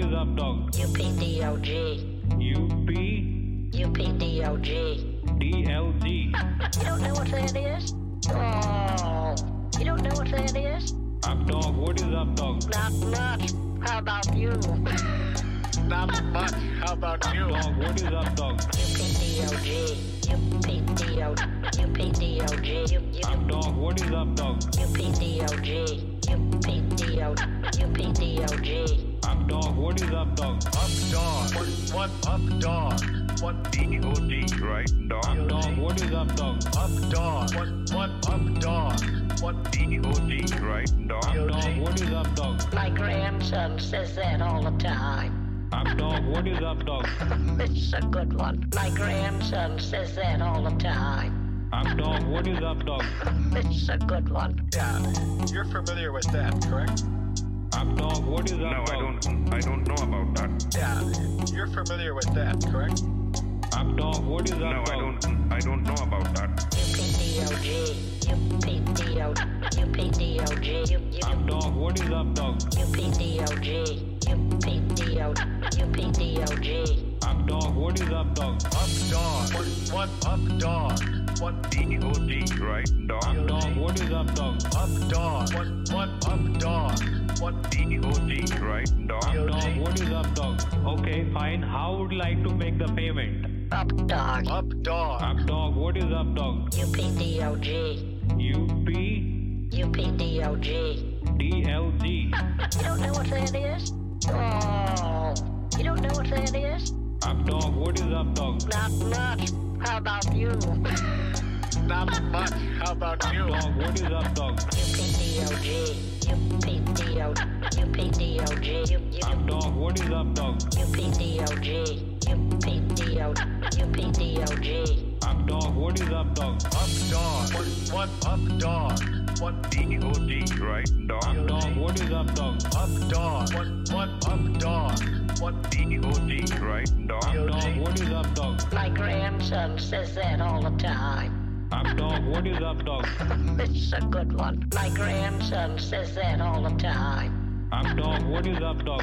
what is up, dog? UPDOG. UP UPDOG. DLG. You don't know what that is? Oh, you don't know what that is? Up, dog. What is up, dog? Not much. How about you? Not much. How about you? Dog, what is up, dog? UPDOG. UPDOG. UPDOG. U- Up, dog. What is up, dog? UPDOG. UPDOG. UPDOG. Up, dog. What is up, dog? Up dog. What, what up dog? What D-O-D, right? Up, Dog. dog. What is up, dog? Up dog. What, what up dog? What D-O-D, right? Up, Dog. dog. What is up, dog? My grandson says that all the time. Up, dog. What is up, dog? It's a good one. My grandson says that all the time. Up, dog. What is up, dog? It's a good one. Yeah. You're familiar with that, correct? Up, dog. What is up, No, dog? I don't. I don't know about that. Yeah. You're familiar with that, correct? Up, dog. What is up, No, dog? I don't. I don't know about that. UPDOG. UPDOG. UPDOG. U- Up, dog. What is up, dog? UPDOG. UPDOG. UPDOG. Up, dog. What is up, dog? Up dog. What, what up dog? What D-O-D, right? Up, Dog. dog. What is up, dog? up dog? What, what up dog? What D-O-D, right? Dog. Dog. What is up, dog? Okay, fine. How would like to make the payment? Up dog. up dog? Up, dog. What is up, dog? UPDOG. UP UPDOG. DLG. You don't know what that is? Oh, you don't know what that is? Up, dog. What is up, dog? Not much. How about you? Not much. How about you? Dog. What is up, dog? UPDOG. UPDOG. UPDOG. Up, dog. What is up, dog? UPDOG. UPDOG. UPDOG. Up, dog. What is up, dog? Up dog. What, what up dog? What D-O-D, right? Up, Dog. dog. What is up, dog? up dog? What, what up dog? What D-O-D, right? Dog. Dog. What is up, dog? My grandson says that all the time. Up, dog. What is up, dog? It's a good one. My grandson says that all the time. Up, dog. What is up, dog?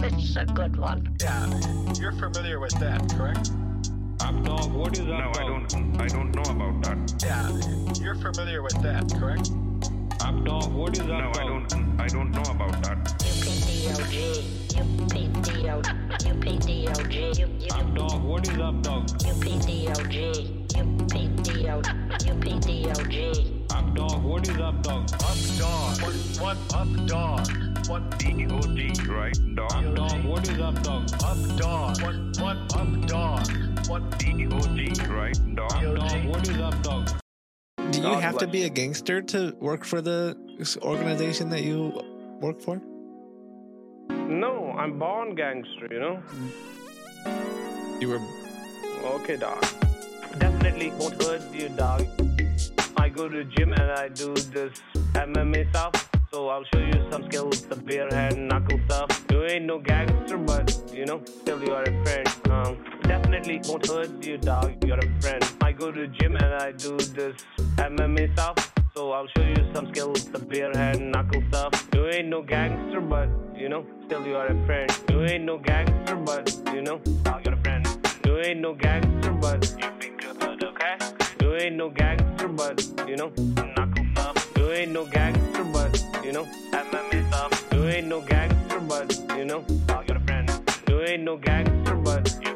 It's a good one. Yeah. You're familiar with that, correct? Up, dog. What is up, No, I don't. I don't know about that. Yeah. You're familiar with that, correct? Up, dog. What is up, No, dog? I don't. I don't know about that. UPDOG. UPDOG. UPDOG. U- Up, dog. What is up, dog? UPDOG. UPDOG. UPDOG. Up, dog. What is up, dog? Up dog. What, what up dog? What D-O-D, right? Up, Dog. dog. What is up, dog? up dog? What, what up dog? What D-O-D, right? Dog. Dog. What is up, dog? Do you have to be a gangster to work for the organization that you work for? No, I'm born gangster, you know? You were Okay, dog. Definitely won't hurt you, dog. I go to gym and I do this MMA stuff. So I'll show you some skills, the bare hand knuckle stuff. You ain't no gangster, but you know, still you are a friend. Um, definitely won't hurt you, dog. You're a friend. I go to gym and I do this MMA stuff. So I'll show you some skills, the bare hand knuckle stuff. You ain't no gangster, but you know, still you are a friend. You ain't no gangster, but you know, dog, you're a friend. You ain't no gangster, but you be good, okay? You ain't no gangster, but you know, knuckle stuff. You ain't no gangster, but you know, MMA stuff. You ain't no gangster, but you know, dog, you're a friend. You ain't no gangster, but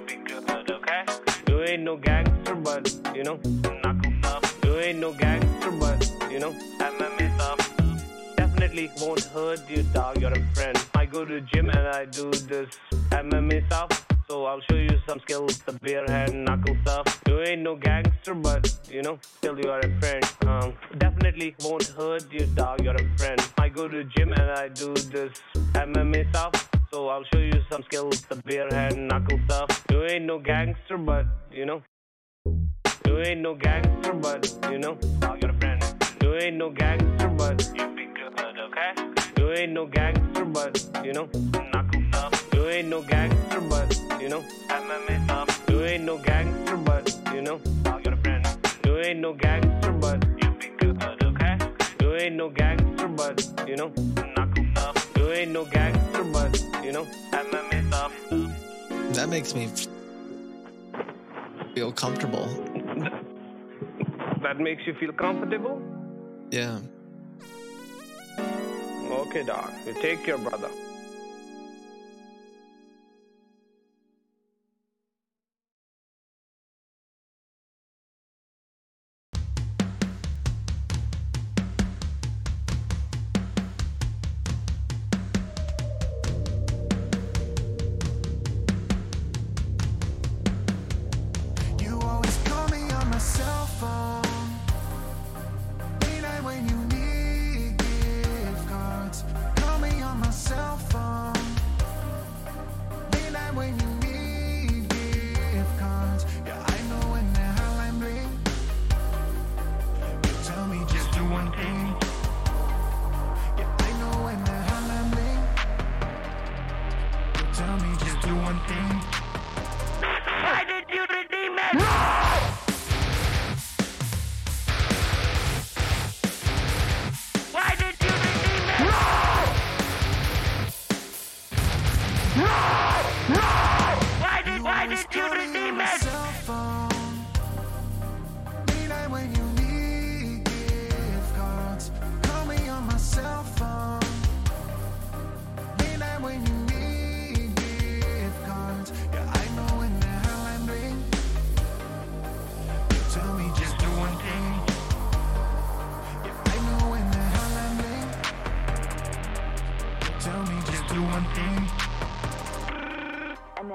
You ain't no gangster, but you know. You ain't no gangster, but you know. Definitely won't hurt you, dog. You're a friend. I go to gym and I do this MMA stuff. So I'll show you some skills, the bare hand knuckle stuff. You ain't no gangster, but you know, still you are a friend. Um, definitely won't hurt you, dog. You're a friend. I go to gym and I do this MMA stuff. So I'll show you some skills, the bare hand knuckle stuff. You ain't no gangster, but you know, you ain't no gangster, but you know, dog, you're a friend. You ain't no gangster, but you be good, okay? You ain't no gangster, but you know, knuckle stuff. You ain't no gangster, but you know, MMA stuff. You ain't no gangster, but you know, dog, you're a friend. You ain't no gangster, but you be good, okay? You ain't no gangster, but you know. You ain't no gangster, but you know, MMA stuff. That makes me feel comfortable. That makes you feel comfortable? Yeah. Okay, dog. You take care, brother. Cell phone.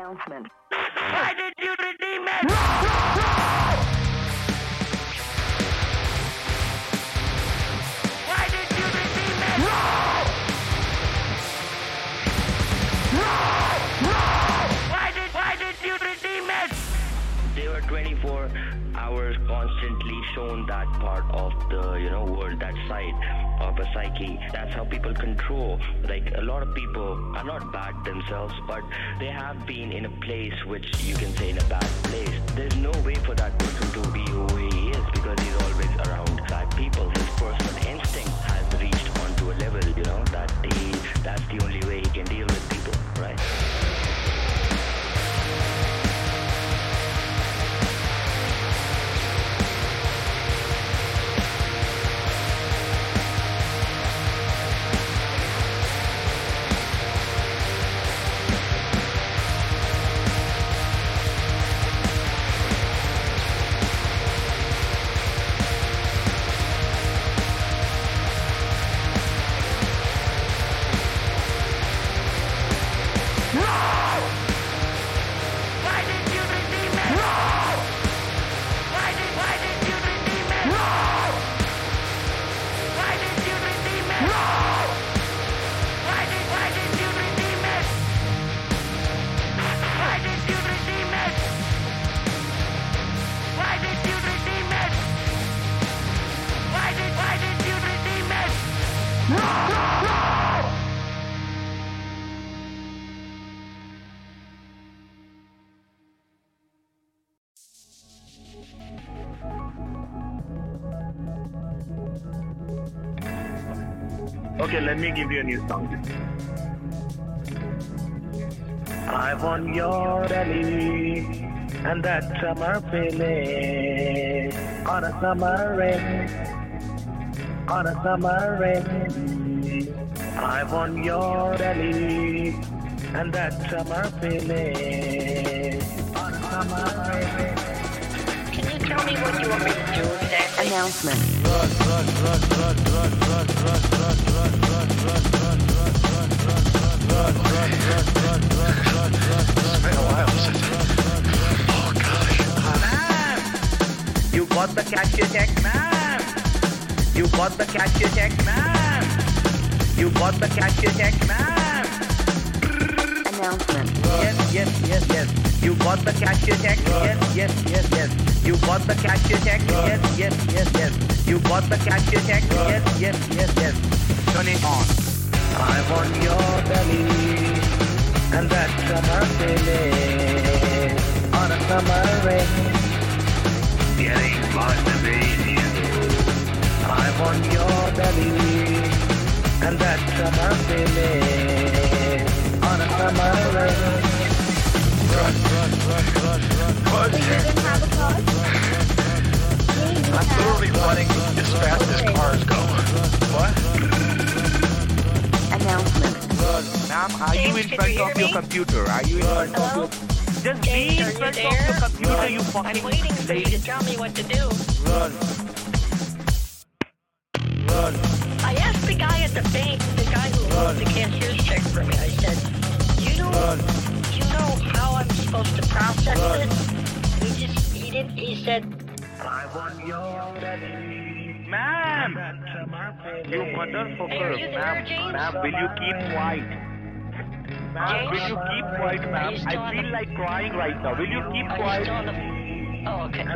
Announcement. Why did you shown that part of the you know world that side of a psyche. That's how people control. Like a lot of people are not bad themselves but they have been in a place which you can say in a bad place. There's no way for that person to be who he is because he's always around bad people. His personal instinct has reached onto a level you know that he that's the only way he can deal with people let me give you a new song. I want your belly and that summer feeling on a summer rain, on a summer rain. I want your belly and that summer feeling on a summer rain. Can you tell me what you want me to do exactly? Announcement. You got the cashier check, man. You got the cashier check, man. You got the cashier check, man. Announcement. Yes, yes, yes, yes. You got the cashier check. Yes, yes, yes, yes. You got the cashier check. Yes, yes, yes, yes. You got the cashier check. Yes, yes, yes, yes. Turn it on. I want your belly and that summer feeling on a summer rain. Getting motivated. I want your belly and that summer feeling on a summer rain. So you didn't have a car? I'm literally running as fast as cars go. What? Announcement. Ma'am, are you in front of your computer? Are you in front of your Just be in front of your computer, you fucking I'm waiting for you to tell me what to do. Run. Said, I want your Ma'am! You Hey, are motherfucker, you there, ma'am. James? Ma'am, will you keep quiet? Ma'am, will you keep quiet, ma'am? I feel like crying right now. Will you keep quiet? on the... Oh, okay. I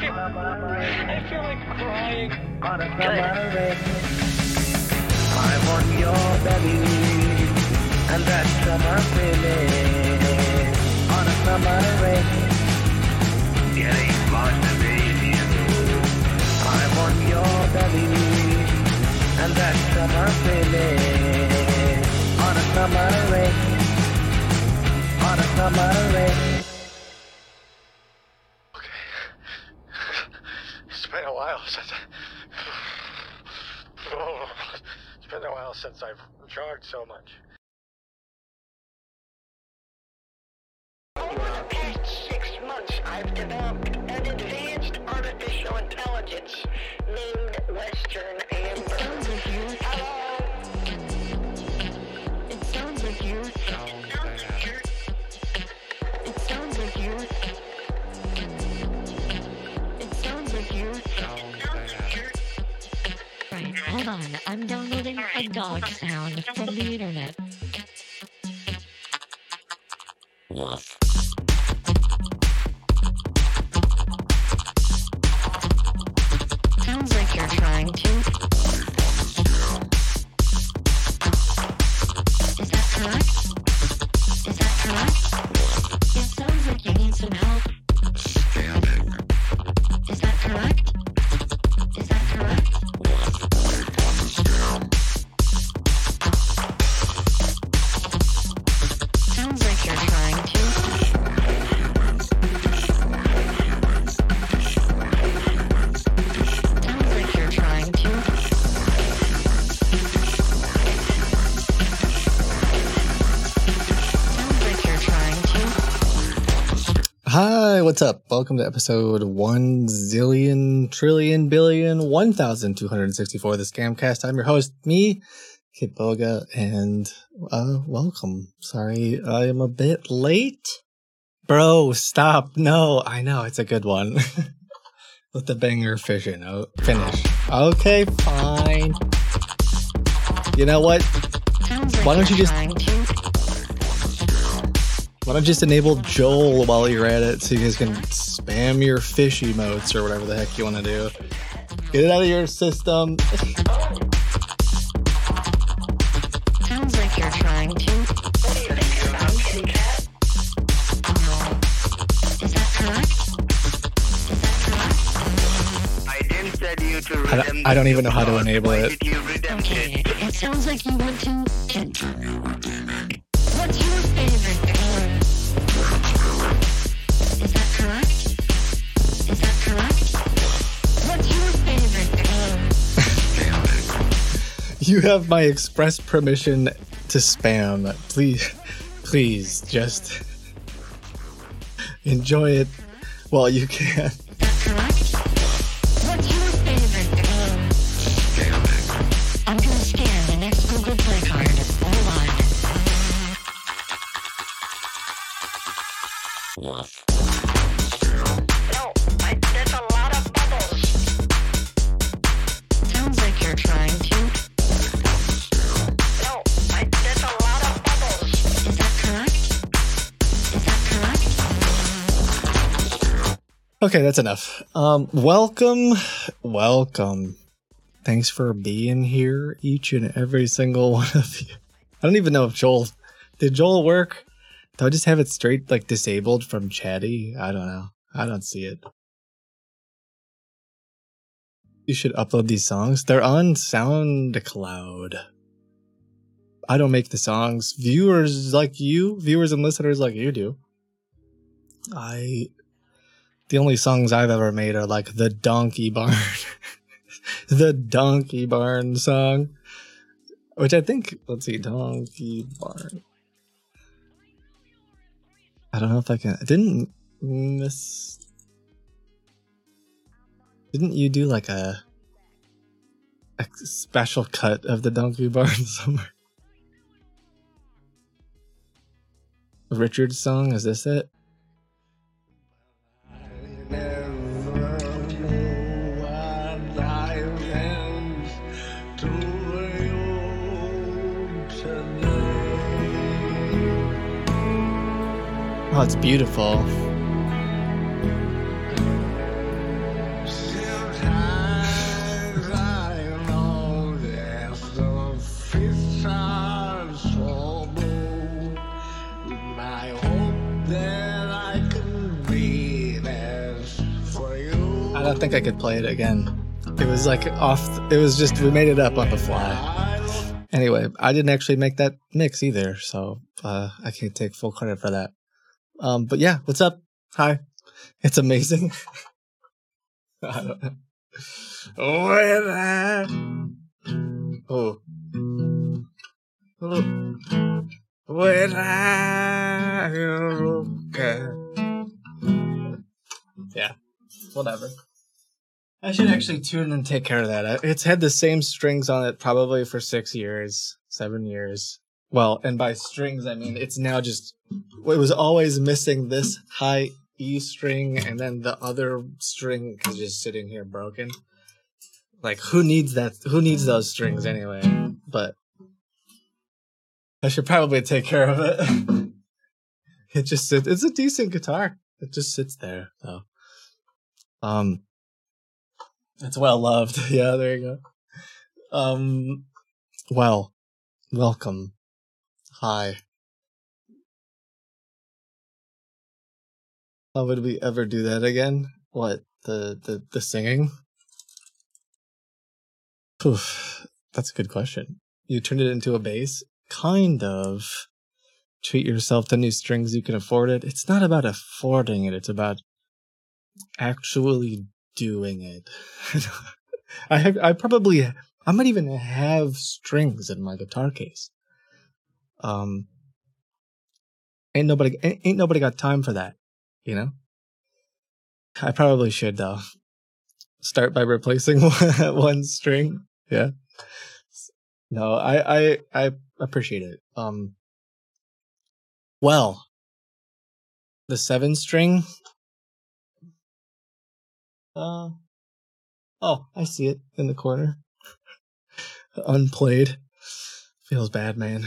feel, I feel like crying. Good. I want your belly, and that's summer feeling Getting. I want your and that's summer feeling on a summer. On a summer rain. It's been a while since. Oh, it's been a while since I've jogged so much. Over the past six months, I've developed an advanced artificial intelligence named Western Amber. It sounds like you. Hello? It sounds like you. It sounds like you. It sounds like you. It sounds like you. Right, hold on. I'm downloading a dog sound from the internet. Sounds Welcome to episode one zillion trillion billion one thousand two hundred sixty-four of the Scamcast. I'm your host, me, Kitboga, and uh, welcome. Sorry, I am a bit late. Bro, stop! No, I know it's a good one. Let the banger. Oh, finish. Okay, fine. You know what? Why don't you just. Why don't you just enable Joel while you're at it so you guys can spam your fish emotes or whatever the heck you want to do? Get it out of your system. Sounds like you're trying to. Is that correct? Is that correct? I didn't tell you to I don't, I don't even know how to enable it. Okay, it sounds like you want to You have my express permission to spam. Please, please, just enjoy it while you can. Okay, that's enough. Um, welcome, welcome. Thanks for being here, each and every single one of you. I don't even know if Joel did Joel work. Do I just have it straight like disabled from Chatty? I don't know. I don't see it. You should upload these songs. They're on SoundCloud. I don't make the songs. Viewers like you, viewers and listeners like you do. I the only songs I've ever made are like the Donkey Barn. the Donkey Barn song. Which I think let's see, Donkey Barn. I don't know if I can I didn't miss didn't you do like a a special cut of the Donkey Barn somewhere? Richard's song, is this it? Oh, it's beautiful. I don't think I could play it again. It was like off. It was just we made it up on the fly. Anyway, I didn't actually make that mix either, so uh, I can't take full credit for that. Um, but yeah, what's up? Hi, it's amazing. I don't know. Oh oh when I yeah, whatever. I should actually tune and take care of that. It's had the same strings on it probably for six years, seven years. Well, and by strings I mean it's now just it was always missing this high E string and then the other string is just sitting here broken. Like who needs that who needs those strings anyway? But I should probably take care of it. it just sits it's a decent guitar. It just sits there though. Um it's well loved. Yeah, there you go. Um well, welcome. Hi. How would we ever do that again? What the the the singing? Oof, that's a good question. You turned it into a bass, kind of. Treat yourself to new strings you can afford it. It's not about affording it. It's about actually doing it. I have. I probably. I might even have strings in my guitar case. Um. Ain't nobody. Ain't, ain't nobody got time for that you know? I probably should though. Start by replacing one, one string yeah. No i i i appreciate it. Um well the seven string? Uh oh i see it in the corner. Unplayed. Feels bad man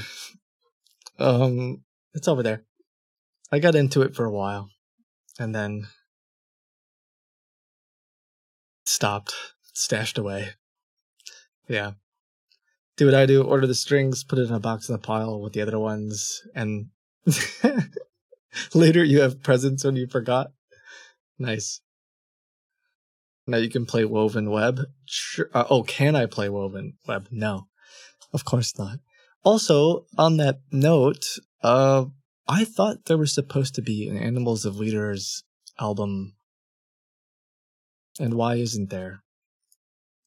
um it's over there i got into it for a while and then stopped, stashed away. Yeah. Do what I do, order the strings, put it in a box in the pile with the other ones, and later you have presents when you forgot. Nice. Now you can play Woven Web. Sure. Uh, oh, can I play Woven Web? No, of course not. Also, on that note, uh, I thought there was supposed to be an Animals as Leaders album. And why isn't there?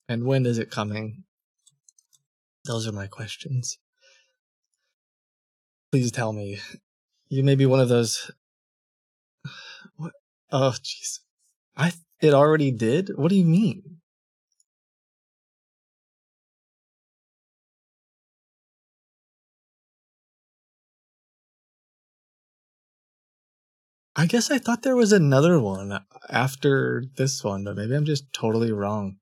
And when is it coming? Those are my questions. Please tell me. You may be one of those. What? Oh, jeez. I. It already did? What do you mean? I guess I thought there was another one after this one, but maybe I'm just totally wrong.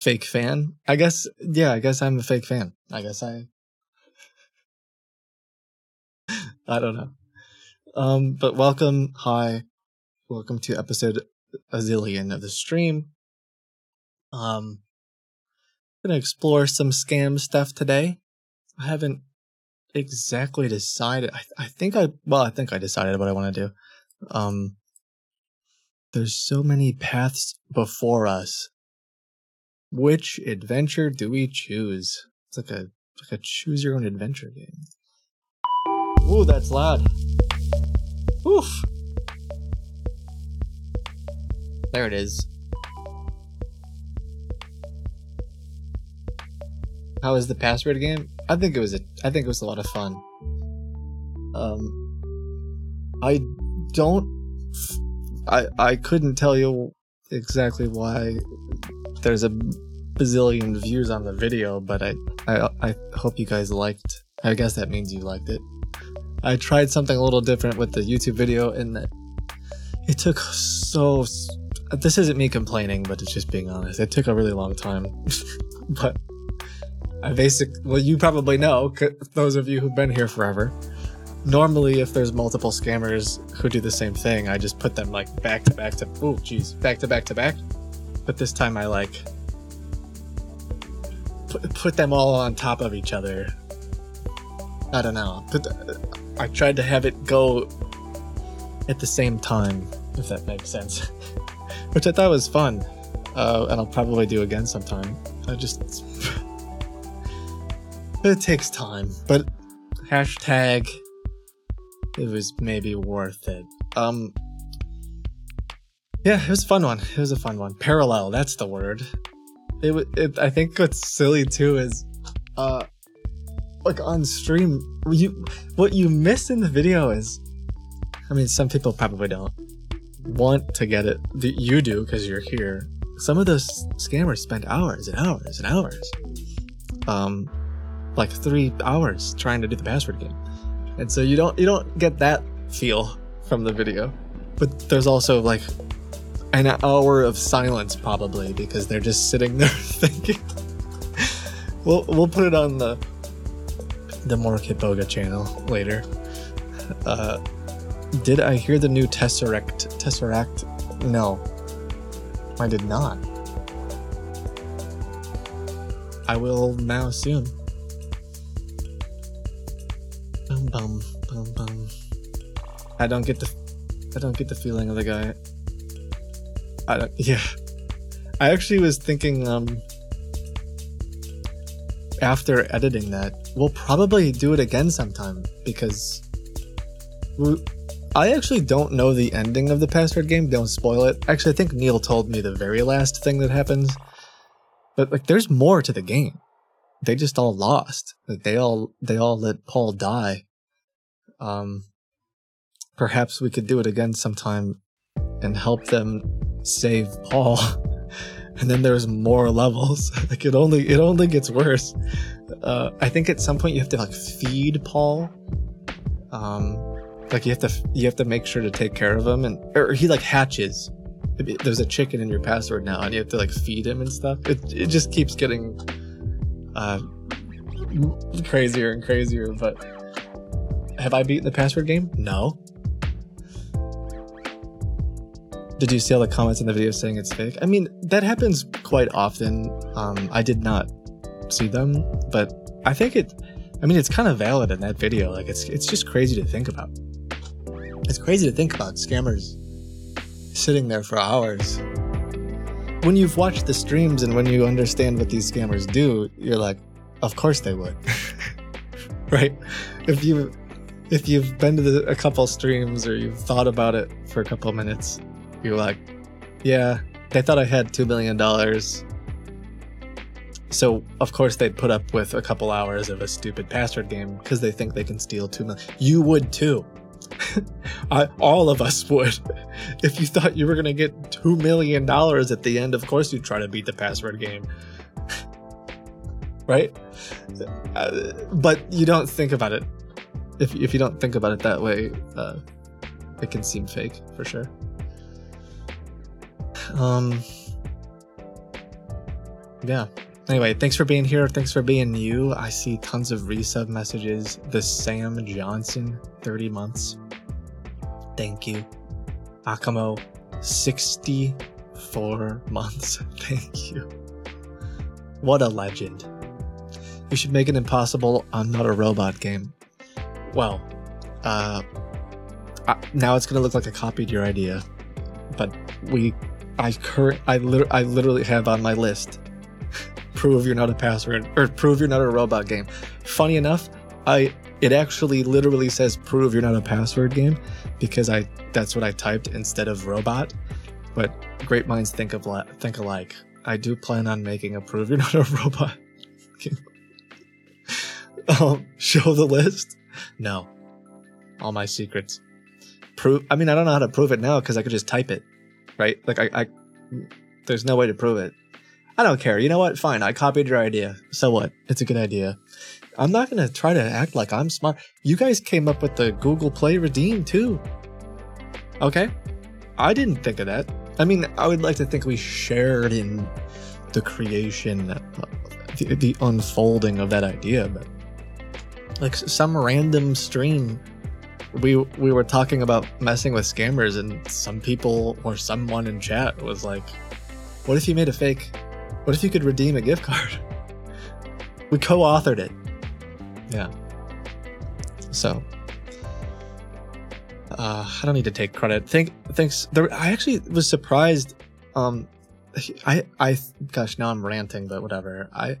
Fake fan? I guess, yeah, I guess I'm a fake fan. I guess I. I don't know. Um, but welcome, hi, welcome to episode a zillion of the stream. Um, gonna explore some scam stuff today. I haven't exactly decided. I, I think I well, I think I decided what I want to do. Um, there's so many paths before us. Which adventure do we choose? It's like a like a choose your own adventure game. Ooh, that's loud. Oof. There it is. How was the password game? I think it was a I think it was a lot of fun. Um I don't I I couldn't tell you exactly why there's a bazillion views on the video, but I I I hope you guys liked. I guess that means you liked it. I tried something a little different with the YouTube video in that it took so this isn't me complaining, but it's just being honest. It took a really long time. but I basic well you probably know, those of you who've been here forever. Normally if there's multiple scammers who do the same thing, I just put them like back to back to oh jeez, back to back to back. But this time I like put, put them all on top of each other. I don't know. Put the, I tried to have it go at the same time, if that makes sense. Which I thought was fun. Uh, and I'll probably do again sometime. I just. It takes time. But hashtag. It was maybe worth it. Um. Yeah, it was a fun one. It was a fun one. Parallel, that's the word. It, it I think what's silly too is uh like on stream you what you miss in the video is I mean some people probably don't want to get it you do because you're here some of those scammers spend hours and hours and hours um like three hours trying to do the password game and so you don't you don't get that feel from the video but there's also like an hour of silence probably because they're just sitting there thinking we'll we'll put it on the the more Kitboga channel later. Uh, did I hear the new Tesseract? Tesseract? No, I did not. I will now soon. Bum bum bum bum. I don't get the, I don't get the feeling of the guy. I don't. Yeah, I actually was thinking. Um, after editing that, we'll probably do it again sometime because we, I actually don't know the ending of the password game. Don't spoil it. Actually, I think Neal told me the very last thing that happens, but like, there's more to the game. They just all lost. Like, they all they all let Paul die. Um, perhaps we could do it again sometime and help them save Paul. and then there's more levels. like it only it only gets worse. Uh, I think at some point you have to like feed Paul. Um, like you have to you have to make sure to take care of him, and or he like hatches. There's a chicken in your password now, and you have to like feed him and stuff. It it just keeps getting uh, crazier and crazier. But have I beaten the password game? No. Did you see all the comments in the video saying it's fake? I mean, that happens quite often. Um, I did not see them, but I think it. I mean, it's kind of valid in that video. Like, it's it's just crazy to think about. It's crazy to think about scammers sitting there for hours. When you've watched the streams and when you understand what these scammers do, you're like, of course they would, right? If you if you've been to the, a couple streams or you've thought about it for a couple minutes, you're like, yeah, they thought I had $2 million. So, of course, they'd put up with a couple hours of a stupid password game because they think they can steal $2 million. You would too. I, all of us would. If you thought you were going to get $2 million at the end, of course you'd try to beat the password game. right? Uh, but you don't think about it. If, if you don't think about it that way, uh, it can seem fake for sure. Um. Yeah. Anyway, thanks for being here. Thanks for being you. I see tons of resub messages. The Sam Johnson, 30 months. Thank you. Akamo, 64 months. Thank you. What a legend. You should make an impossible I'm not a robot game. Well, uh, I, now it's gonna look like I copied your idea, but we I current I, I literally have on my list prove you're not a password or prove you're not a robot game. Funny enough, I it actually literally says prove you're not a password game because I that's what I typed instead of robot. But great minds think of li- think alike. I do plan on making a prove you're not a robot. game. um, show the list. No, all my secrets. Prove. I mean, I don't know how to prove it now because I could just type it, right? Like I, I, there's no way to prove it. I don't care. You know what? Fine. I copied your idea. So what? It's a good idea. I'm not gonna try to act like I'm smart. You guys came up with the Google Play Redeem too. Okay, I didn't think of that. I mean, I would like to think we shared in the creation, the, the unfolding of that idea, but like some random stream, we we were talking about messing with scammers, and some people or someone in chat was like, "What if you made a fake? What if you could redeem a gift card?" We co-authored it. Yeah. So uh, I don't need to take credit. Think thanks. There, I actually was surprised. Um, I I gosh now I'm ranting, but whatever. I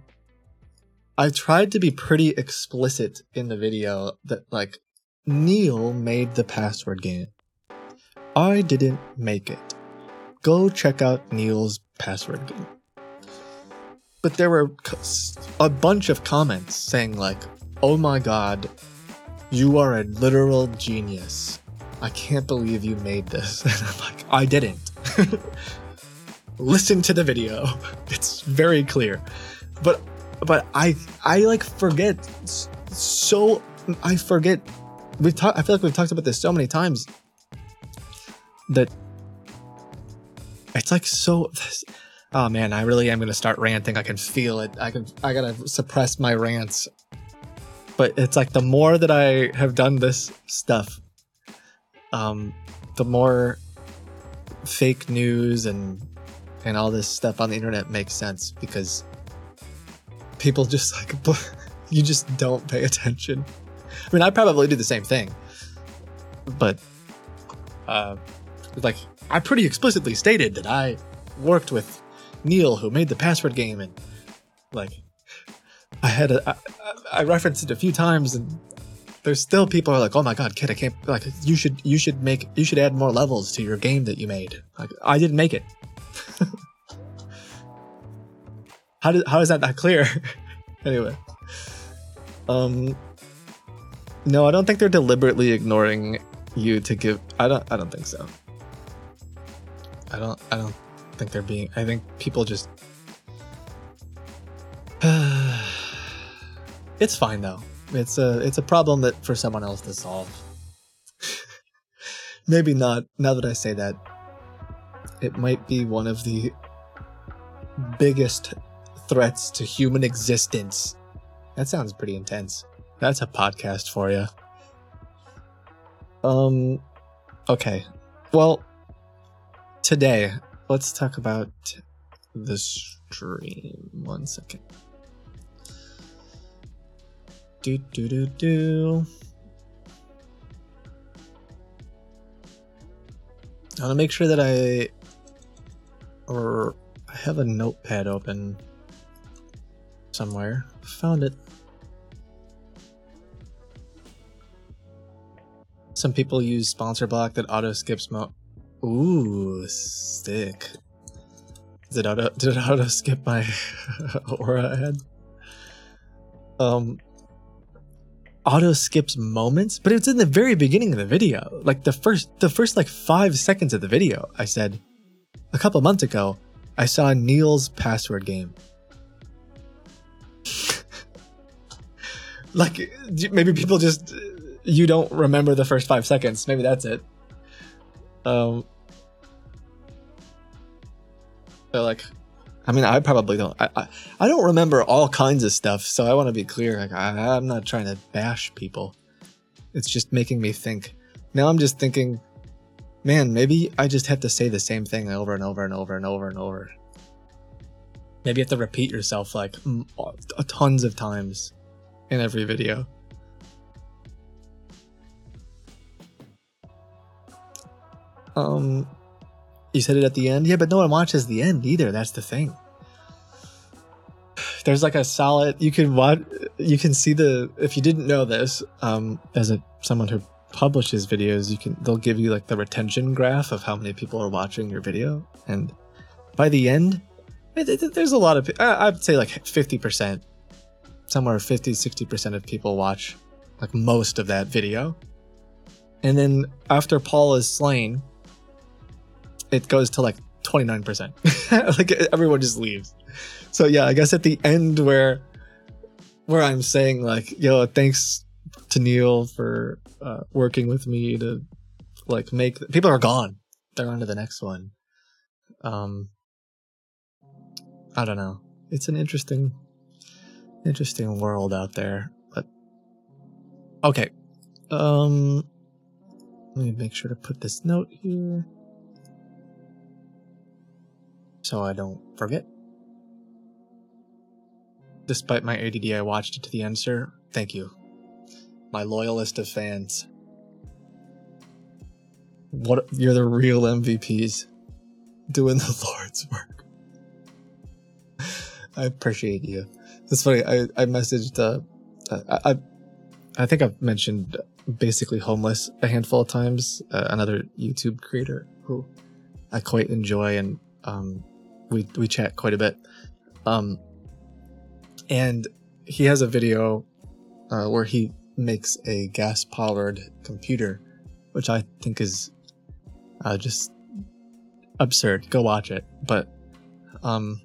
I tried to be pretty explicit in the video that like Neal made the password game. I didn't make it. Go check out Neal's password game. But there were a bunch of comments saying like, "Oh my god, you are a literal genius. I can't believe you made this." And I'm like, "I didn't." Listen to the video. It's very clear. But but I I like forget so I forget we've talked I feel like we've talked about this so many times that it's like so oh man i really am going to start ranting. I can feel it. I can i gotta suppress my rants. But it's like the more that i have done this stuff um the more fake news and and all this stuff on the internet makes sense because people just like you just don't pay attention i mean i probably do the same thing but uh like i pretty explicitly stated that i worked with Neal, who made the password game, and like, I had a, I, I referenced it a few times, and there's still people are like, "Oh my god, kid, I can't like you should you should make you should add more levels to your game that you made." Like, I didn't make it. how did how is that not clear? anyway, um, no, I don't think they're deliberately ignoring you to give. I don't. I don't think so. I don't. I don't think they're being. I think people just. it's fine though. It's a it's a problem that for someone else to solve. Maybe not. Now that I say that, it might be one of the biggest threats to human existence. That sounds pretty intense. That's a podcast for you. Um. Okay. Well, today let's talk about the stream. One second. Do do do do. I want to make sure that I or I have a notepad open somewhere. Found it. Some people use sponsor block that auto skips mo. Ooh, sick. Did it auto did it auto skip my aura ad? Um auto skips moments, but it's in the very beginning of the video. Like the first the first like five seconds of the video, I said a couple months ago, I saw Neal's password game. Like maybe people just you don't remember the first five seconds. Maybe that's it. Um, like, I mean, I probably don't. I, I, I don't remember all kinds of stuff, so I want to be clear. Like, I, I'm not trying to bash people. It's just making me think. Now I'm just thinking, man, maybe I just have to say the same thing over and over and over and over and over. Maybe you have to repeat yourself like tons of times in every video. Um, you said it at the end, yeah, but no one watches the end either. That's the thing. there's like a solid you can watch you can see the if you didn't know this um as a someone who publishes videos you can they'll give you like the retention graph of how many people are watching your video and by the end it- there's a lot of i'd say like 50% somewhere 50 60% of people watch like most of that video. And then after paul is slain it goes to like 29% like everyone just leaves. So yeah i guess at the end where where i'm saying like yo thanks to Neal for uh, working with me to like make people are gone. They're on to the next one. Um i don't know. It's an interesting interesting world out there but okay um let me make sure to put this note here so i don't forget despite my ADD, I watched it to the end, sir. Thank you. My loyalist of fans. What you're the real MVPs doing the Lord's work. I appreciate you. It's funny. I I messaged. Uh, I, I I think I've mentioned Basically Homeless a handful of times. Uh, another YouTube creator who I quite enjoy, and um, we we chat quite a bit. Um, and he has a video uh, where he makes a gas powered computer, which I think is uh, just absurd. Go watch it. But um,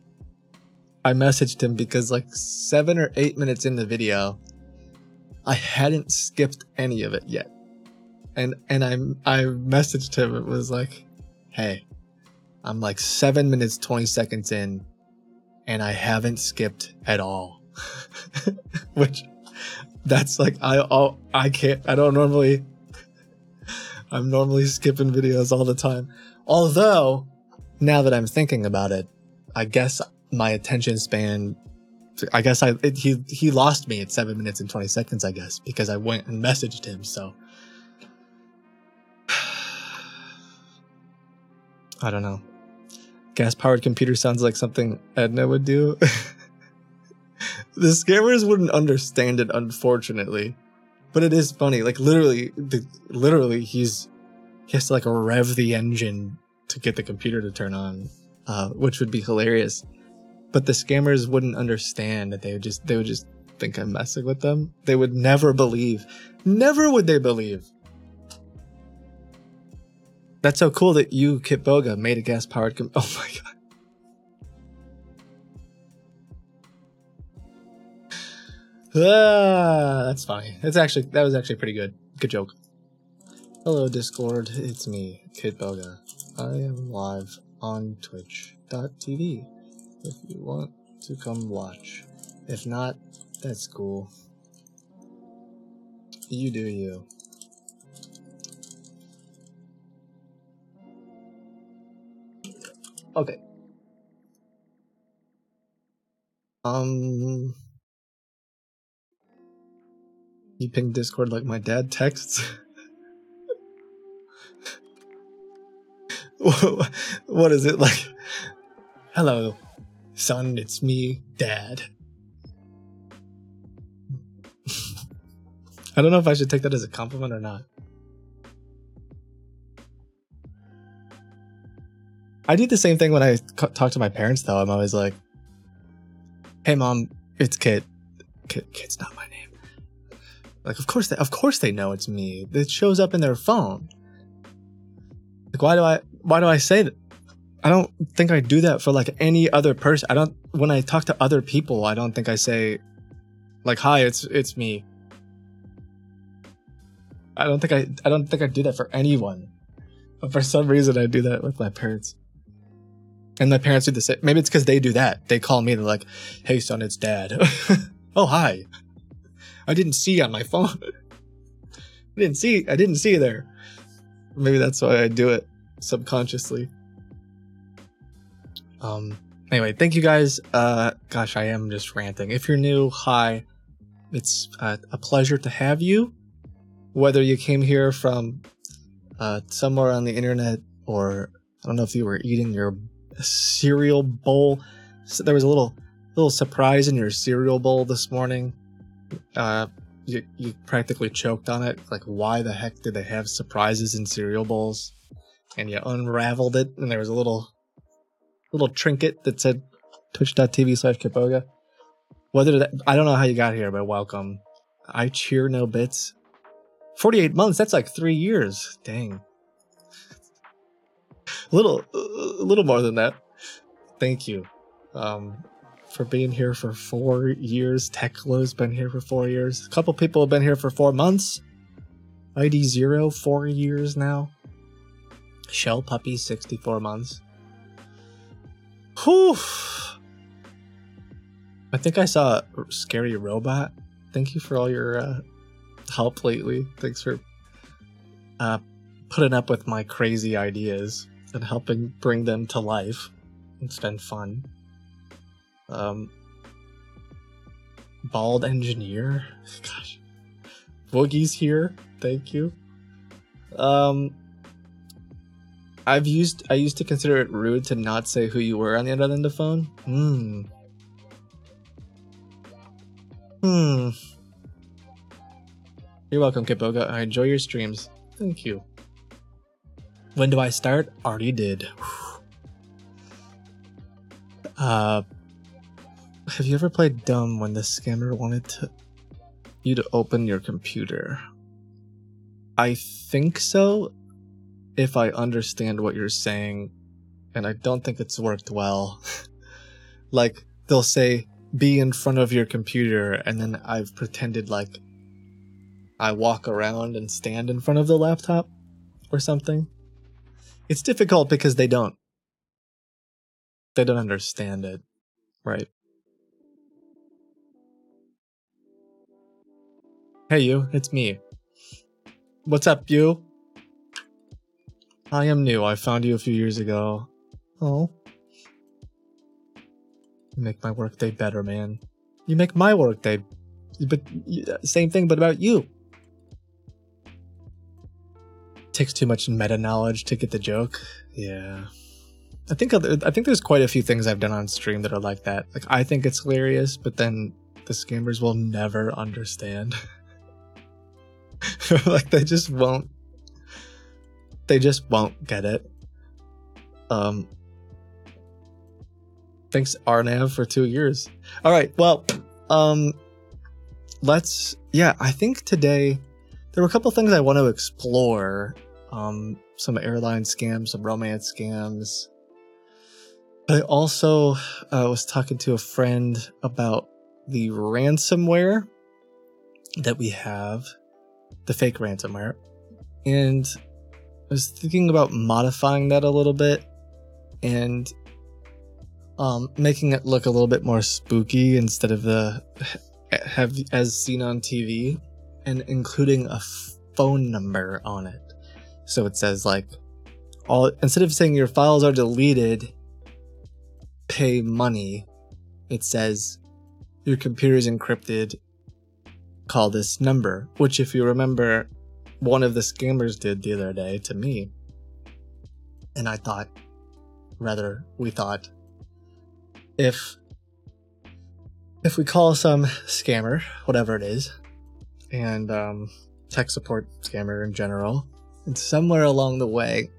I messaged him because like seven or eight minutes in the video, I hadn't skipped any of it yet, and and I I messaged him. It was like, hey, I'm like seven minutes twenty seconds in and I haven't skipped at all. Which that's like I all I can't I don't normally I'm normally skipping videos all the time. Although now that I'm thinking about it, I guess my attention span I guess I it, he he lost me at 7 minutes and 20 seconds I guess because I went and messaged him so I don't know. Gas powered computer sounds like something Edna would do. the scammers wouldn't understand it, unfortunately. But it is funny. Like literally, the, literally, he's he has to like rev the engine to get the computer to turn on, uh, which would be hilarious. But the scammers wouldn't understand that they would just they would just think I'm messing with them. They would never believe. Never would they believe. That's so cool that you, Kitboga, made a gas powered. Com- oh my god. Ah, that's funny. That's actually that was actually pretty good. Good joke. Hello Discord, it's me, Kitboga. I am live on Twitch.tv. If you want to come watch. If not, that's cool. You do you. Okay. Um. You ping Discord like my dad texts? what is it like? Hello, son, it's me, dad. I don't know if I should take that as a compliment or not. I do the same thing when I talk to my parents, though. I'm always like, "Hey, mom, it's Kit. Kit. Kit's not my name." Like, of course, they, of course, they know it's me. It shows up in their phone. Like, why do I? Why do I say that? I don't think I do that for like any other person. I don't. When I talk to other people, I don't think I say, like, "Hi, it's it's me." I don't think I. I don't think I do that for anyone. But for some reason, I do that with my parents. And my parents do the same. Maybe it's because they do that. They call me. They're like, "Hey, son, it's dad." oh, hi. I didn't see on my phone. I didn't see. I didn't see there. Maybe that's why I do it subconsciously. Um. Anyway, thank you guys. Uh, gosh, I am just ranting. If you're new, hi. It's uh, a pleasure to have you. Whether you came here from uh, somewhere on the internet or I don't know if you were eating your cereal bowl. So there was a little little surprise in your cereal bowl this morning. Uh, you, you practically choked on it. Like, why the heck did they have surprises in cereal bowls? And you unraveled it, and there was a little little trinket that said twitch.tv slash Kitboga. Whether that, I don't know how you got here, but welcome. I cheer no bits. 48 months, that's like three years. Dang. A little, a little more than that. Thank you. Um, for being here for four years. Teklo's been here for four years. A couple people have been here for four months. ID Zero, four years now. Shell Puppy, 64 months. Whew. I think I saw a Scary Robot. Thank you for all your uh, help lately. Thanks for uh, putting up with my crazy ideas and helping bring them to life. It's been fun. Um, Bald Engineer. Gosh. Boogie's here. Thank you. Um, I've used I used to consider it rude to not say who you were on the other end of the phone. Hmm. Hmm. You're welcome, Kitboga. I enjoy your streams. Thank you. When do I start? Already did. Uh, have you ever played dumb when the scammer wanted to you to open your computer? I think so. If I understand what you're saying, and I don't think it's worked well. like they'll say, "Be in front of your computer," and then I've pretended like I walk around and stand in front of the laptop or something. It's difficult because they don't they don't understand it, right? Hey you, it's me. What's up, you? I am new. I found you a few years ago. Oh. You make my workday better, man. You make my workday but same thing but about you. Takes too much meta knowledge to get the joke. Yeah. I think other, I think there's quite a few things I've done on stream that are like that. Like I think it's hilarious, but then the scammers will never understand. like they just won't they just won't get it. Um thanks Arnav for 2 years. All right, well, um let's yeah, I think today there were a couple things I want to explore. Um some airline scams, some romance scams. But I also uh, was talking to a friend about the ransomware that we have, the fake ransomware, and was thinking about modifying that a little bit and um, making it look a little bit more spooky instead of the have as seen on TV, and including a phone number on it. So it says like all instead of saying your files are deleted pay money, it says your computer is encrypted. Call this number, which, if you remember, one of the scammers did the other day to me. And I thought, rather, we thought, if if we call some scammer, whatever it is, and um, tech support scammer in general, and somewhere along the way,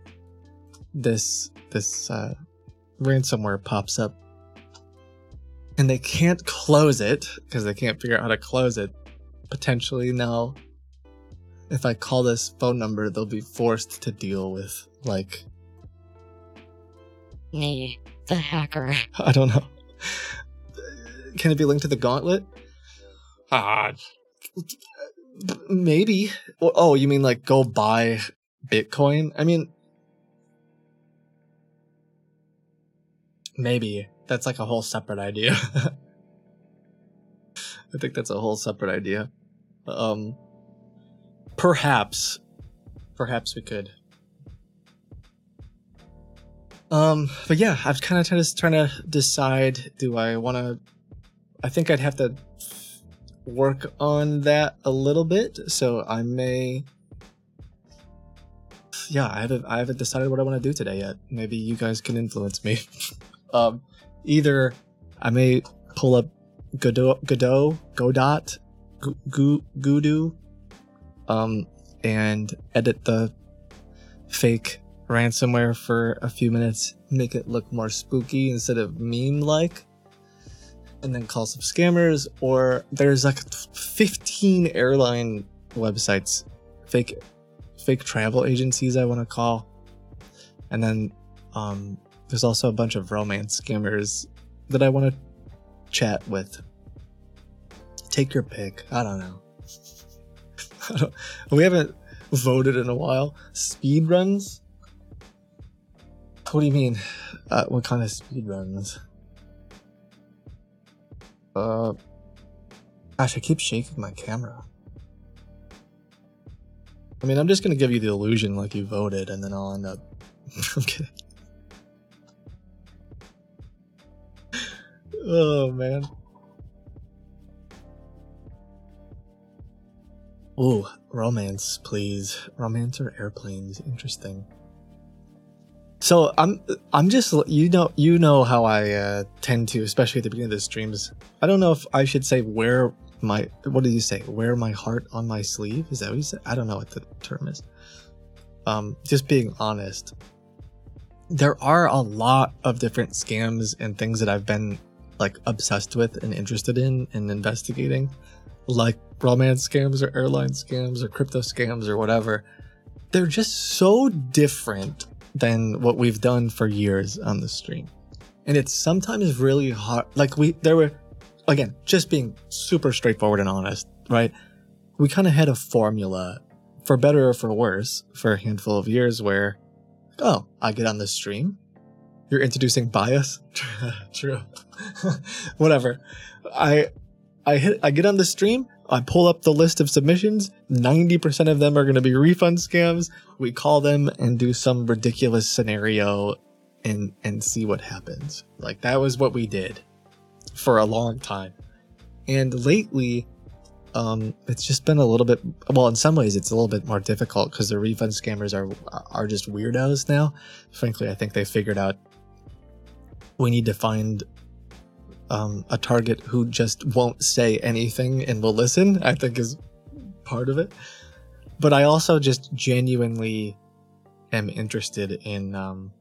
this this uh, ransomware pops up. And they can't close it because they can't figure out how to close it. Potentially now if i call this phone number they'll be forced to deal with like Me, the hacker. i don't know can it be linked to the gauntlet ah maybe oh you mean like go buy bitcoin i mean Maybe. That's like a whole separate idea. I think that's a whole separate idea. Um perhaps perhaps we could. Um but yeah, I was kind of just trying to decide do I want to I think I'd have to work on that a little bit, so I may yeah, I haven't I haven't decided what I want to do today yet. Maybe you guys can influence me. um, either I may pull up Godot, Godot, Godot, Gu- Gu- Gudu, um, and edit the fake ransomware for a few minutes, make it look more spooky instead of meme like, and then call some scammers. Or there's like 15 airline websites, fake fake travel agencies I want to call, and then um, there's also a bunch of romance scammers that I want to chat with. Take your pick. I don't know. We haven't voted in a while. Speed runs. What do you mean? Uh, what kind of speed runs? Uh, gosh, I keep shaking my camera. I mean, I'm just gonna give you the illusion like you voted, and then I'll end up. Kidding. Oh man. Ooh, romance, please. Romance or airplanes? Interesting. So I'm I'm just you know you know how I uh, tend to, especially at the beginning of the streams. I don't know if I should say wear my what did you say? Wear my heart on my sleeve? Is that what you said? I don't know what the term is. Um, just being honest. There are a lot of different scams and things that I've been like obsessed with and interested in and investigating, like romance scams or airline scams or crypto scams or whatever. They're just so different than what we've done for years on the stream. And it's sometimes really hard. Like we, there were, again, just being super straightforward and honest, right? We kind of had a formula for better or for worse for a handful of years where, oh, I get on the stream. You're introducing bias. True. Whatever. I, I hit, I get on the stream. I pull up the list of submissions. 90% of them are going to be refund scams. We call them and do some ridiculous scenario and and see what happens. Like that was what we did for a long time. And lately um it's just been a little bit well in some ways it's a little bit more difficult cuz the refund scammers are are just weirdos now. Frankly, I think they figured out we need to find um, a target who just won't say anything and will listen, I think is part of it. But I also just genuinely am interested in um,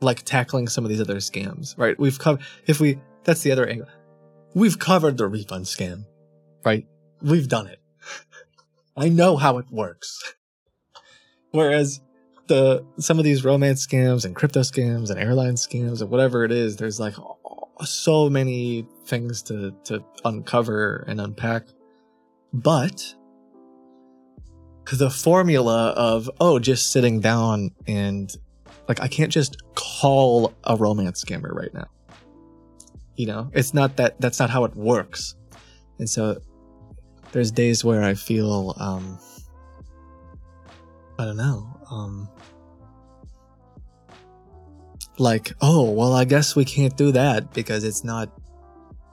like tackling some of these other scams, right? We've covered, if we, that's the other angle. We've covered the refund scam, right? We've done it. I know how it works. Whereas the, some of these romance scams and crypto scams and airline scams and whatever it is, there's like so many things to to uncover and unpack but the formula of oh just sitting down and like i can't just call a romance scammer right now. You know it's not that that's not how it works. And so there's days where i feel um i don't know um like oh well i guess we can't do that because it's not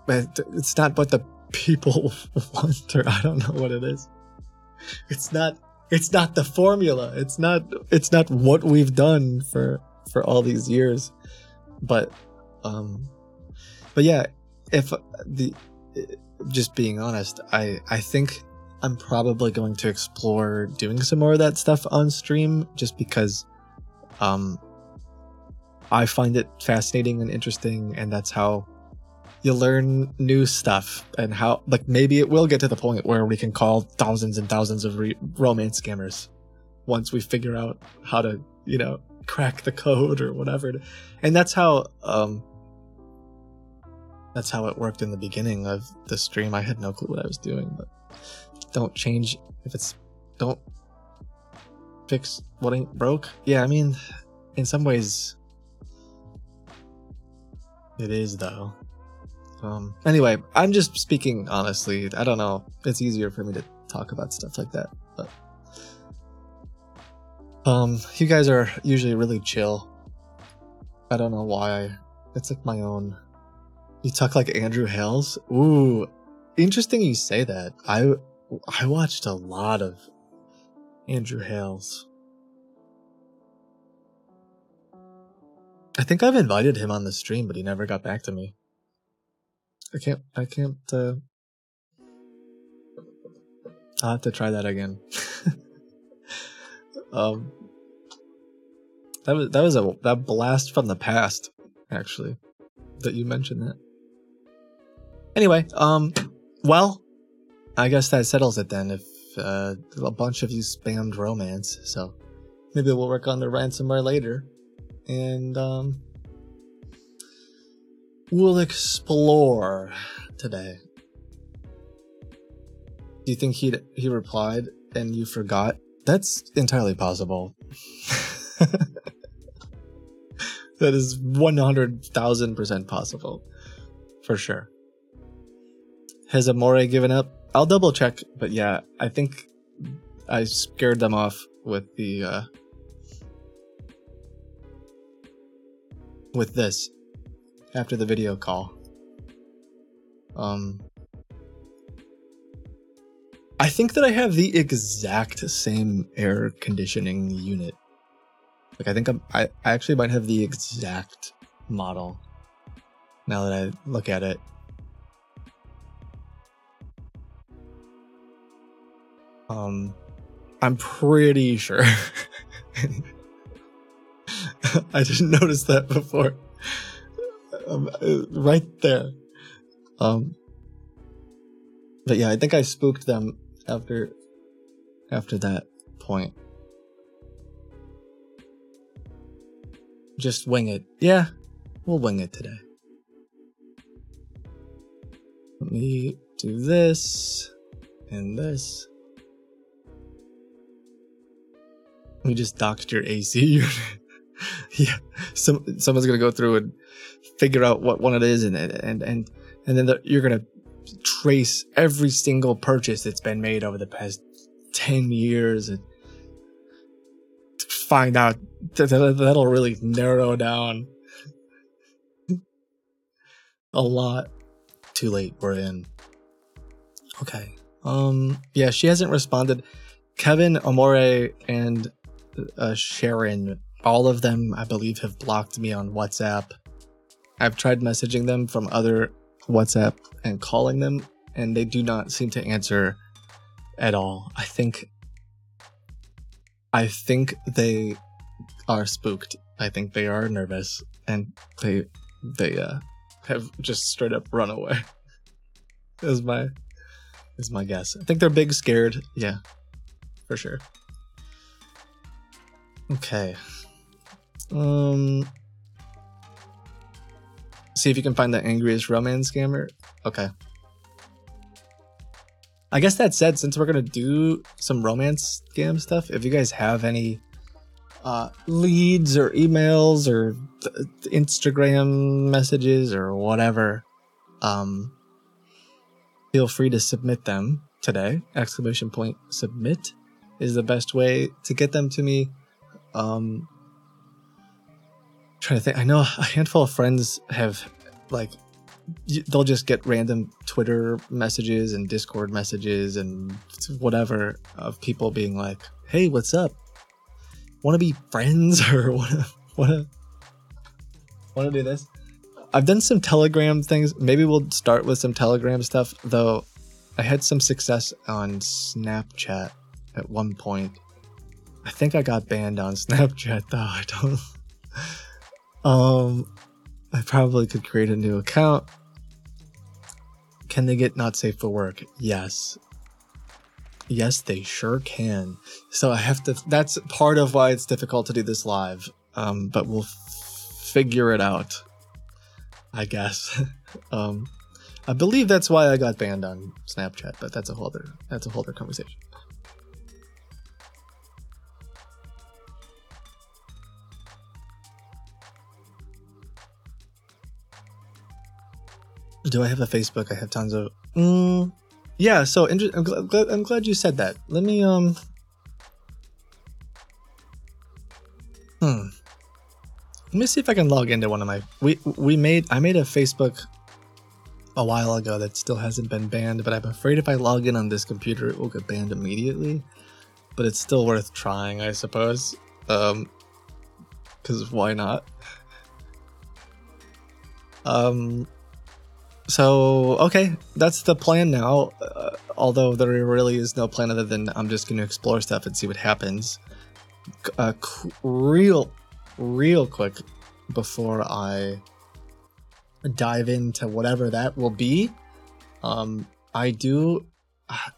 it's not what the people want or i don't know what it is. It's not it's not the formula. It's not it's not what we've done for for all these years. But um but yeah if the just being honest i i think i'm probably going to explore doing some more of that stuff on stream just because um I find it fascinating and interesting, and that's how you learn new stuff and how like maybe it will get to the point where we can call thousands and thousands of re- romance scammers once we figure out how to you know crack the code or whatever and that's how um that's how it worked in the beginning of the stream. I had no clue what i was doing but don't change if it's don't fix what ain't broke. Yeah i mean in some ways it is though. Um anyway, I'm just speaking honestly. I don't know. It's easier for me to talk about stuff like that. But um you guys are usually really chill. I don't know why. It's like my own You talk like Andrew Hales? Ooh. Interesting you say that. I I watched a lot of Andrew Hales. I think I've invited him on the stream, but he never got back to me. I can't. I can't. Uh, I'll have to try that again. um, that was that was a that blast from the past, actually, that you mentioned that. Anyway, um, well, I guess that settles it then. If uh, a bunch of you spammed romance, so maybe we'll work on the ransomware later, and um, we'll explore today. Do you think he he replied and you forgot? That's entirely possible. that is one hundred thousand percent possible, for sure. Has Amore given up? I'll double check, but yeah, I think I scared them off with the uh, with this after the video call. Um, I think that I have the exact same air conditioning unit. Like I think I'm, I I actually might have the exact model. Now that I look at it. Um, I'm pretty sure. I didn't notice that before. Um, uh, right there. Um, but yeah, I think I spooked them after after that point. Just wing it. Yeah, we'll wing it today. Let me do this and this. We just docked your AC unit. yeah, some someone's gonna go through and figure out what one it is, and and and and then the, you're gonna trace every single purchase that's been made over the past ten years and find out that that'll really narrow down a lot. Too late. We're in. Okay. Um. Yeah, she hasn't responded. Kevin, Amore, and uh, Sharon, all of them, I believe, have blocked me on WhatsApp. I've tried messaging them from other WhatsApp and calling them, and they do not seem to answer at all. I think. I think they are spooked. I think they are nervous, and they they uh, have just straight up run away. is my is my guess. I think they're big scared. Yeah, for sure. Okay. Um. See if you can find the angriest romance scammer. Okay. I guess that said, since we're gonna do some romance scam stuff, if you guys have any uh, leads or emails or th- Instagram messages or whatever, um, feel free to submit them today. Exclamation point submit is the best way to get them to me. Um, trying to think, I know a handful of friends have like they'll just get random Twitter messages and Discord messages and whatever of people being like, "Hey, what's up? Want to be friends or want to want to want to do this?" I've done some Telegram things. Maybe we'll start with some Telegram stuff, though. I had some success on Snapchat at one point. I think I got banned on Snapchat though. I don't. Um, I probably could create a new account. Can they get not safe for work? Yes. Yes, they sure can. So I have to. That's part of why it's difficult to do this live. Um, but we'll f- figure it out. I guess. um, I believe that's why I got banned on Snapchat, but that's a whole other that's a whole other conversation. Do I have a Facebook? I have tons of. Mm, yeah. So inter- I'm, gl- glad, I'm glad you said that. Let me um. Hmm. Let me see if I can log into one of my. We we made I made a Facebook a while ago that still hasn't been banned, but I'm afraid if I log in on this computer, it will get banned immediately. But it's still worth trying, I suppose. Um, because why not? Um, so okay, that's the plan now. Uh, although there really is no plan other than I'm just going to explore stuff and see what happens. Uh, qu- real, real quick before I dive into whatever that will be. Um, I do.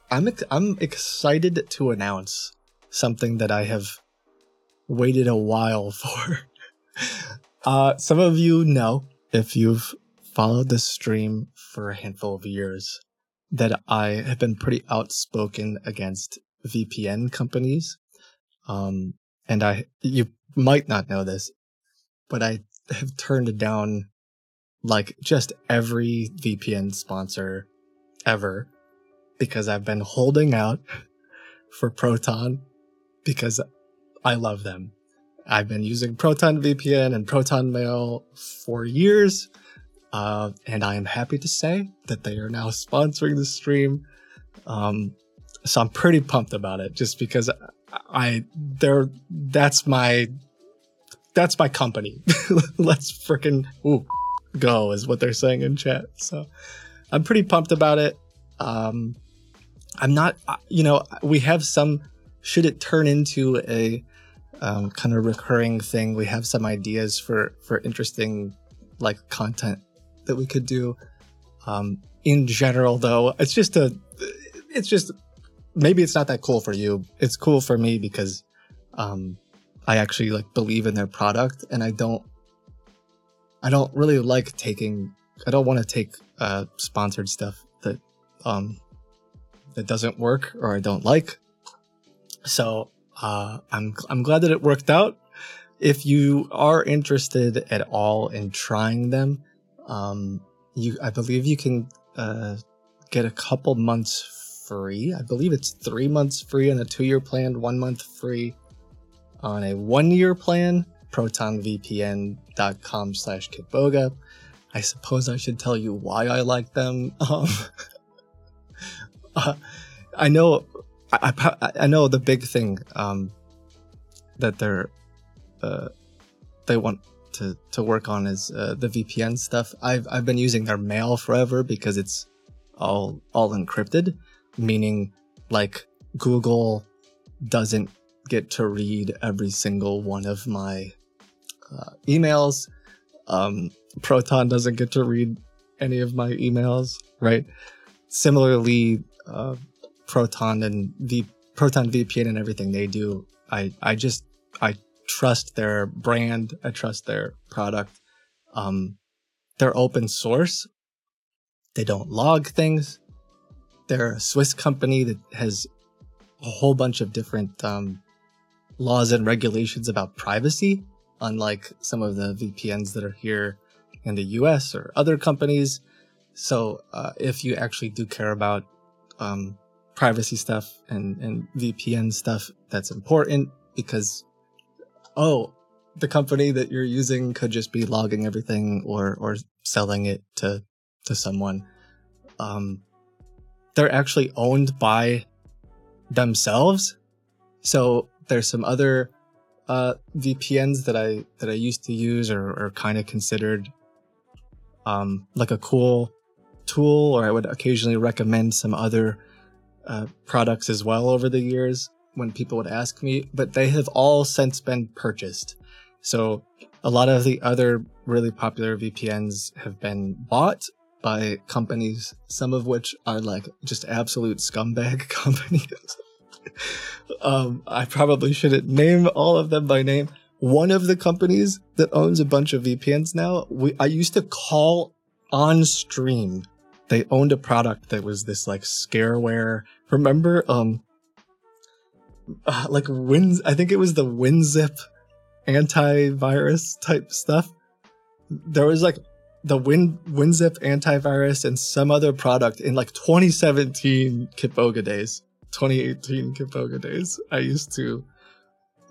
I'm ex- I'm excited to announce something that I have waited a while for. uh, some of you know if you've followed this stream for a handful of years that I have been pretty outspoken against VPN companies. Um, and I, you might not know this, but I have turned down like just every VPN sponsor ever because I've been holding out for Proton because I love them. I've been using Proton VPN and Proton Mail for years. Uh, and I am happy to say that they are now sponsoring the stream. Um, so I'm pretty pumped about it just because I, they're, that's my, that's my company. Let's freaking go is what they're saying in chat. So I'm pretty pumped about it. Um, I'm not, you know, we have some, should it turn into a um, kind of recurring thing, we have some ideas for, for interesting like content that we could do. Um, in general, though, it's just a, it's just maybe it's not that cool for you. It's cool for me because um, I actually like believe in their product, and I don't, I don't really like taking. I don't want to take uh, sponsored stuff that um, that doesn't work or I don't like. So uh, I'm I'm glad that it worked out. If you are interested at all in trying them, um, you I believe you can uh, get a couple months free. I believe it's three months free on a two-year plan, one month free on a one-year plan. ProtonVPN.com slash Kitboga. I suppose I should tell you why I like them. Um, uh, I know, I, I, I know the big thing um, that they're uh, they want to to work on is uh, the VPN stuff. I've I've been using their mail forever because it's all all encrypted, meaning like Google doesn't get to read every single one of my uh, emails. Um, Proton doesn't get to read any of my emails, right? Similarly, uh, Proton and v- Proton VPN and everything they do, I I just I trust their brand. I trust their product. Um, they're open source. They don't log things. They're a Swiss company that has a whole bunch of different um, laws and regulations about privacy, unlike some of the VPNs that are here in the US or other companies. So, uh, if you actually do care about um, privacy stuff and, and VPN stuff, that's important because, oh, the company that you're using could just be logging everything or, or selling it to, to someone. Um, they're actually owned by themselves. So there's some other uh, VPNs that I that I used to use or, or kind of considered um, like a cool tool, or I would occasionally recommend some other uh, products as well over the years when people would ask me. But they have all since been purchased. So a lot of the other really popular VPNs have been bought by companies, some of which are like just absolute scumbag companies. um, I probably shouldn't name all of them by name. One of the companies that owns a bunch of VPNs now, we I used to call on stream. They owned a product that was this like scareware. Remember, um, uh, like Win. I think it was the WinZip antivirus type stuff. There was like the Win WinZip antivirus and some other product in like 2017 Kitboga days, 2018 Kitboga days. I used to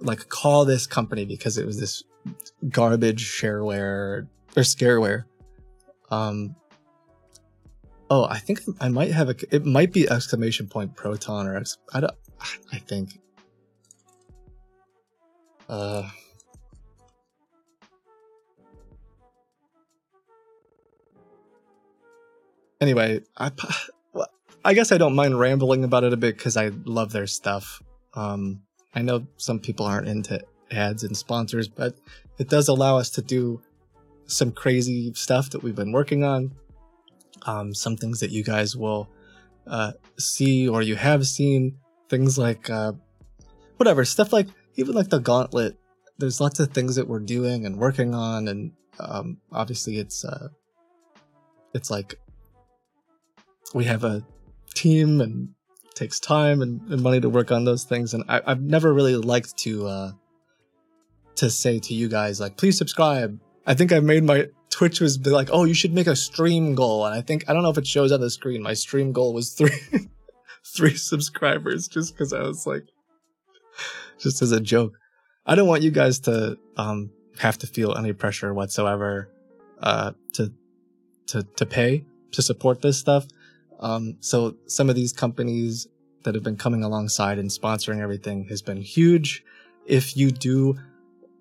like call this company because it was this garbage shareware or scareware. Um. Oh, I think I might have a. It might be exclamation point proton or ex, I don't. I think. Uh. anyway, I I guess I don't mind rambling about it a bit because I love their stuff. Um, I know some people aren't into ads and sponsors, but it does allow us to do some crazy stuff that we've been working on. Um, some things that you guys will uh, see or you have seen. Things like uh, whatever stuff like even like the gauntlet. There's lots of things that we're doing and working on, and um, obviously it's uh, it's like we have a team and takes time and, and money to work on those things. And I, I've never really liked to uh, to say to you guys like, please subscribe. I think I made my Twitch was like, oh, you should make a stream goal, and I think I don't know if it shows on the screen. My stream goal was three three subscribers, just because I was like, just as a joke. I don't want you guys to um have to feel any pressure whatsoever uh to to to pay to support this stuff. Um so some of these companies that have been coming alongside and sponsoring everything has been huge. If you do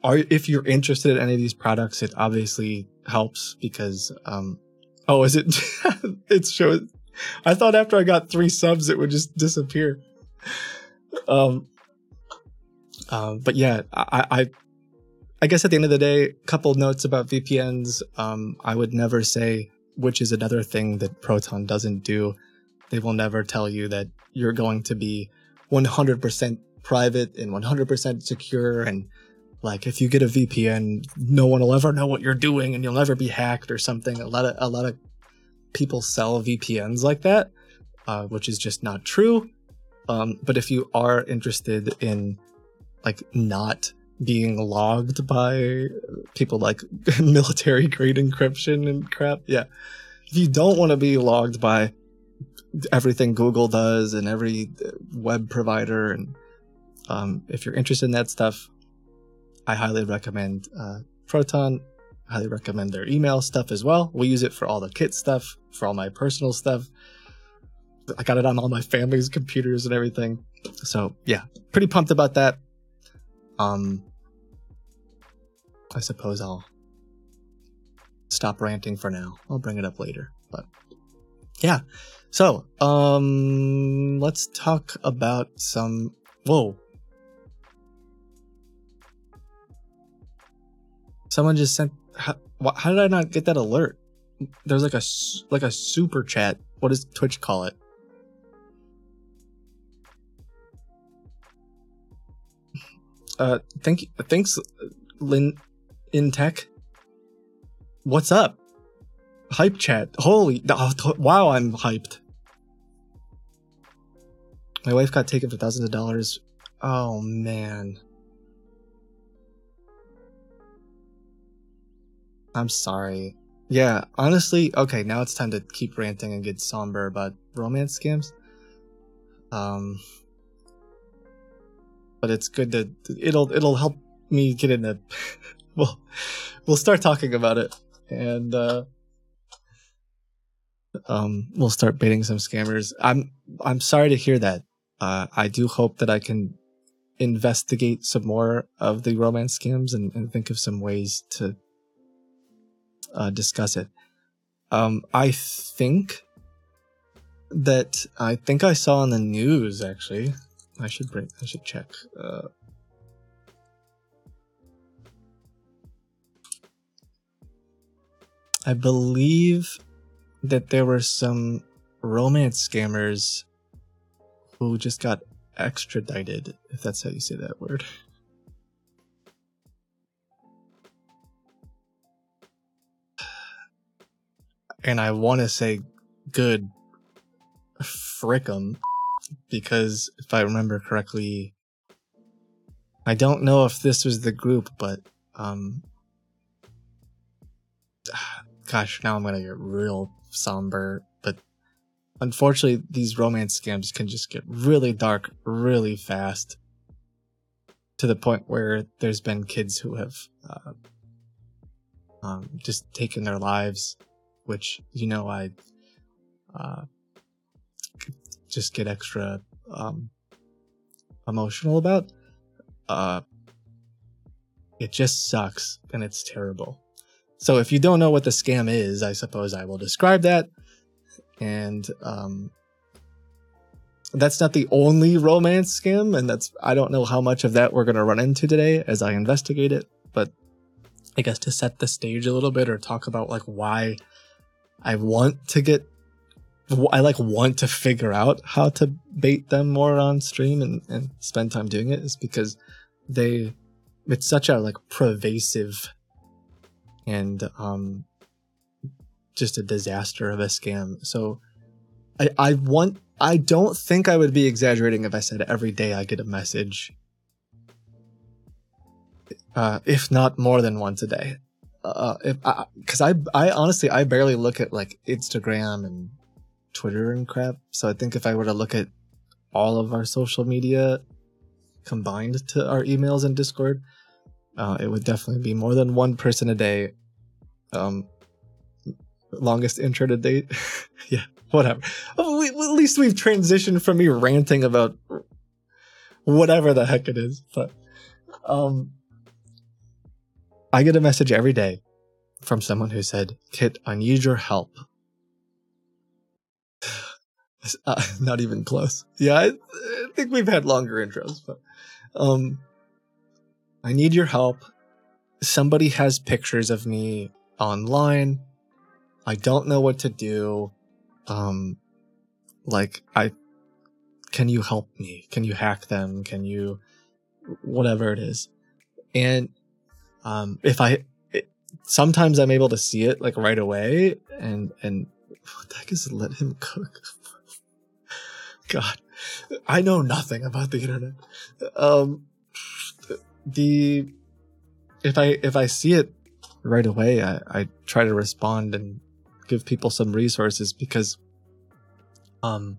are if you're interested in any of these products, it obviously helps because um oh is it it shows I thought after I got three subs it would just disappear. Um um, but yeah, I, I, I guess at the end of the day, a couple notes about VPNs. Um, I would never say, which is another thing that Proton doesn't do. They will never tell you that you're going to be 100% private and 100% secure. And like, if you get a VPN, no one will ever know what you're doing and you'll never be hacked or something. A lot of, a lot of people sell VPNs like that, uh, which is just not true. Um, but if you are interested in like not being logged by people like military grade encryption and crap. Yeah. If you don't want to be logged by everything Google does and every web provider, and um, if you're interested in that stuff, I highly recommend uh, Proton. Highly recommend their email stuff as well. We use it for all the kit stuff, for all my personal stuff. I got it on all my family's computers and everything. So yeah, pretty pumped about that. Um, I suppose I'll stop ranting for now. I'll bring it up later. But yeah. So, um, let's talk about some. Whoa. Someone just sent. How, how did I not get that alert? There's like a like a super chat. What does Twitch call it? Uh, thank thanks, Lin, in tech. What's up? Hype chat. Holy, oh, wow! I'm hyped. My wife got taken for thousands of dollars. Oh man. I'm sorry. Yeah, honestly, okay, now it's time to keep ranting and get somber about romance scams. Um, but it's good to it'll it'll help me get in a we'll we'll start talking about it and uh um we'll start baiting some scammers i'm i'm sorry to hear that uh i do hope that i can investigate some more of the romance scams and, and think of some ways to uh, discuss it um i think that i think i saw on the news actually I should bring. I should check. Uh, I believe that there were some romance scammers who just got extradited, if that's how you say that word. And I want to say good frickum because if I remember correctly, I don't know if this was the group, but um, gosh, now I'm gonna get real somber. But unfortunately, these romance scams can just get really dark really fast, to the point where there's been kids who have uh, um, just taken their lives, which you know I. Uh, just get extra um, emotional about. Uh, it just sucks and it's terrible. So if you don't know what the scam is, I suppose I will describe that. and um, that's not the only romance scam, and that's I don't know how much of that we're gonna run into today as I investigate it, but I guess to set the stage a little bit or talk about like why I want to get I like want to figure out how to bait them more on stream and, and spend time doing it is because they it's such a like pervasive and um just a disaster of a scam. So I I want I don't think I would be exaggerating if I said every day I get a message uh, if not more than once a day. Uh, if because I, I honestly I barely look at like Instagram and Twitter and crap. So I think if I were to look at all of our social media combined to our emails and Discord, uh, it would definitely be more than one person a day. Um, longest intro to date, yeah, whatever. Oh, at least we've transitioned from me ranting about whatever the heck it is, but um I get a message every day from someone who said, Kit, I need your help. Uh, not even close. Yeah, I, I, think we've had longer intros, but um, I need your help. Somebody has pictures of me online. I don't know what to do. Um, like I, can you help me? Can you hack them? Can you, whatever it is, and um, if I it, sometimes I'm able to see it like right away, and and what the heck is let him cook? God, I know nothing about the internet. Um, the if I if I see it right away, I, I try to respond and give people some resources because um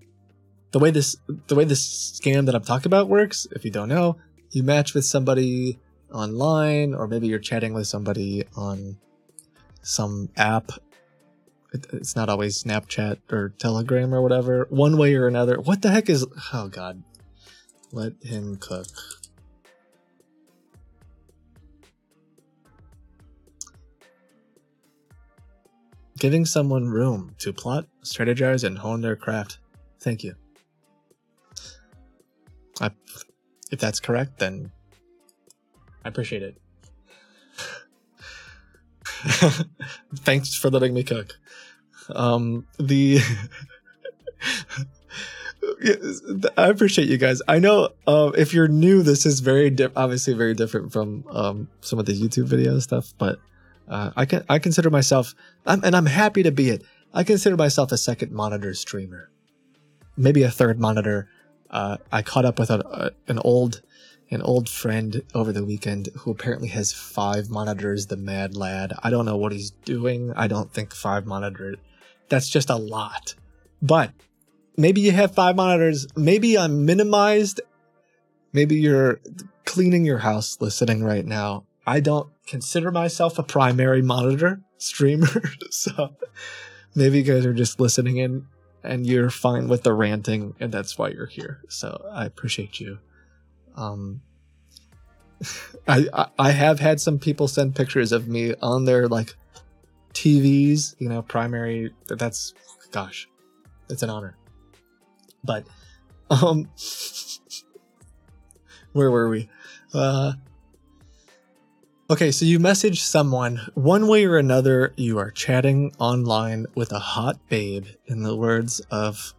the way this the way this scam that I'm talking about works, if you don't know, you match with somebody online, or maybe you're chatting with somebody on some app. It's not always Snapchat or Telegram or whatever. One way or another. What the heck is. Oh, God. Let him cook. Giving someone room to plot, strategize, and hone their craft. Thank you. I, if that's correct, then I appreciate it. Thanks for letting me cook. Um, the I appreciate you guys. I know uh, if you're new, this is very obviously very different from um, some of the YouTube video stuff. But uh, I can I consider myself, I'm, and I'm happy to be it. I consider myself a second monitor streamer, maybe a third monitor. Uh, I caught up with a, a, an old an old friend over the weekend who apparently has five monitors, the mad lad. I don't know what he's doing. I don't think five monitors, that's just a lot. But maybe you have five monitors. Maybe I'm minimized. Maybe you're cleaning your house listening right now. I don't consider myself a primary monitor streamer. so maybe you guys are just listening in and you're fine with the ranting and that's why you're here. So I appreciate you. Um, I I have had some people send pictures of me on their like TVs, you know, primary. That's gosh, it's an honor. But um, where were we? Uh, okay, so you message someone one way or another. You are chatting online with a hot babe, in the words of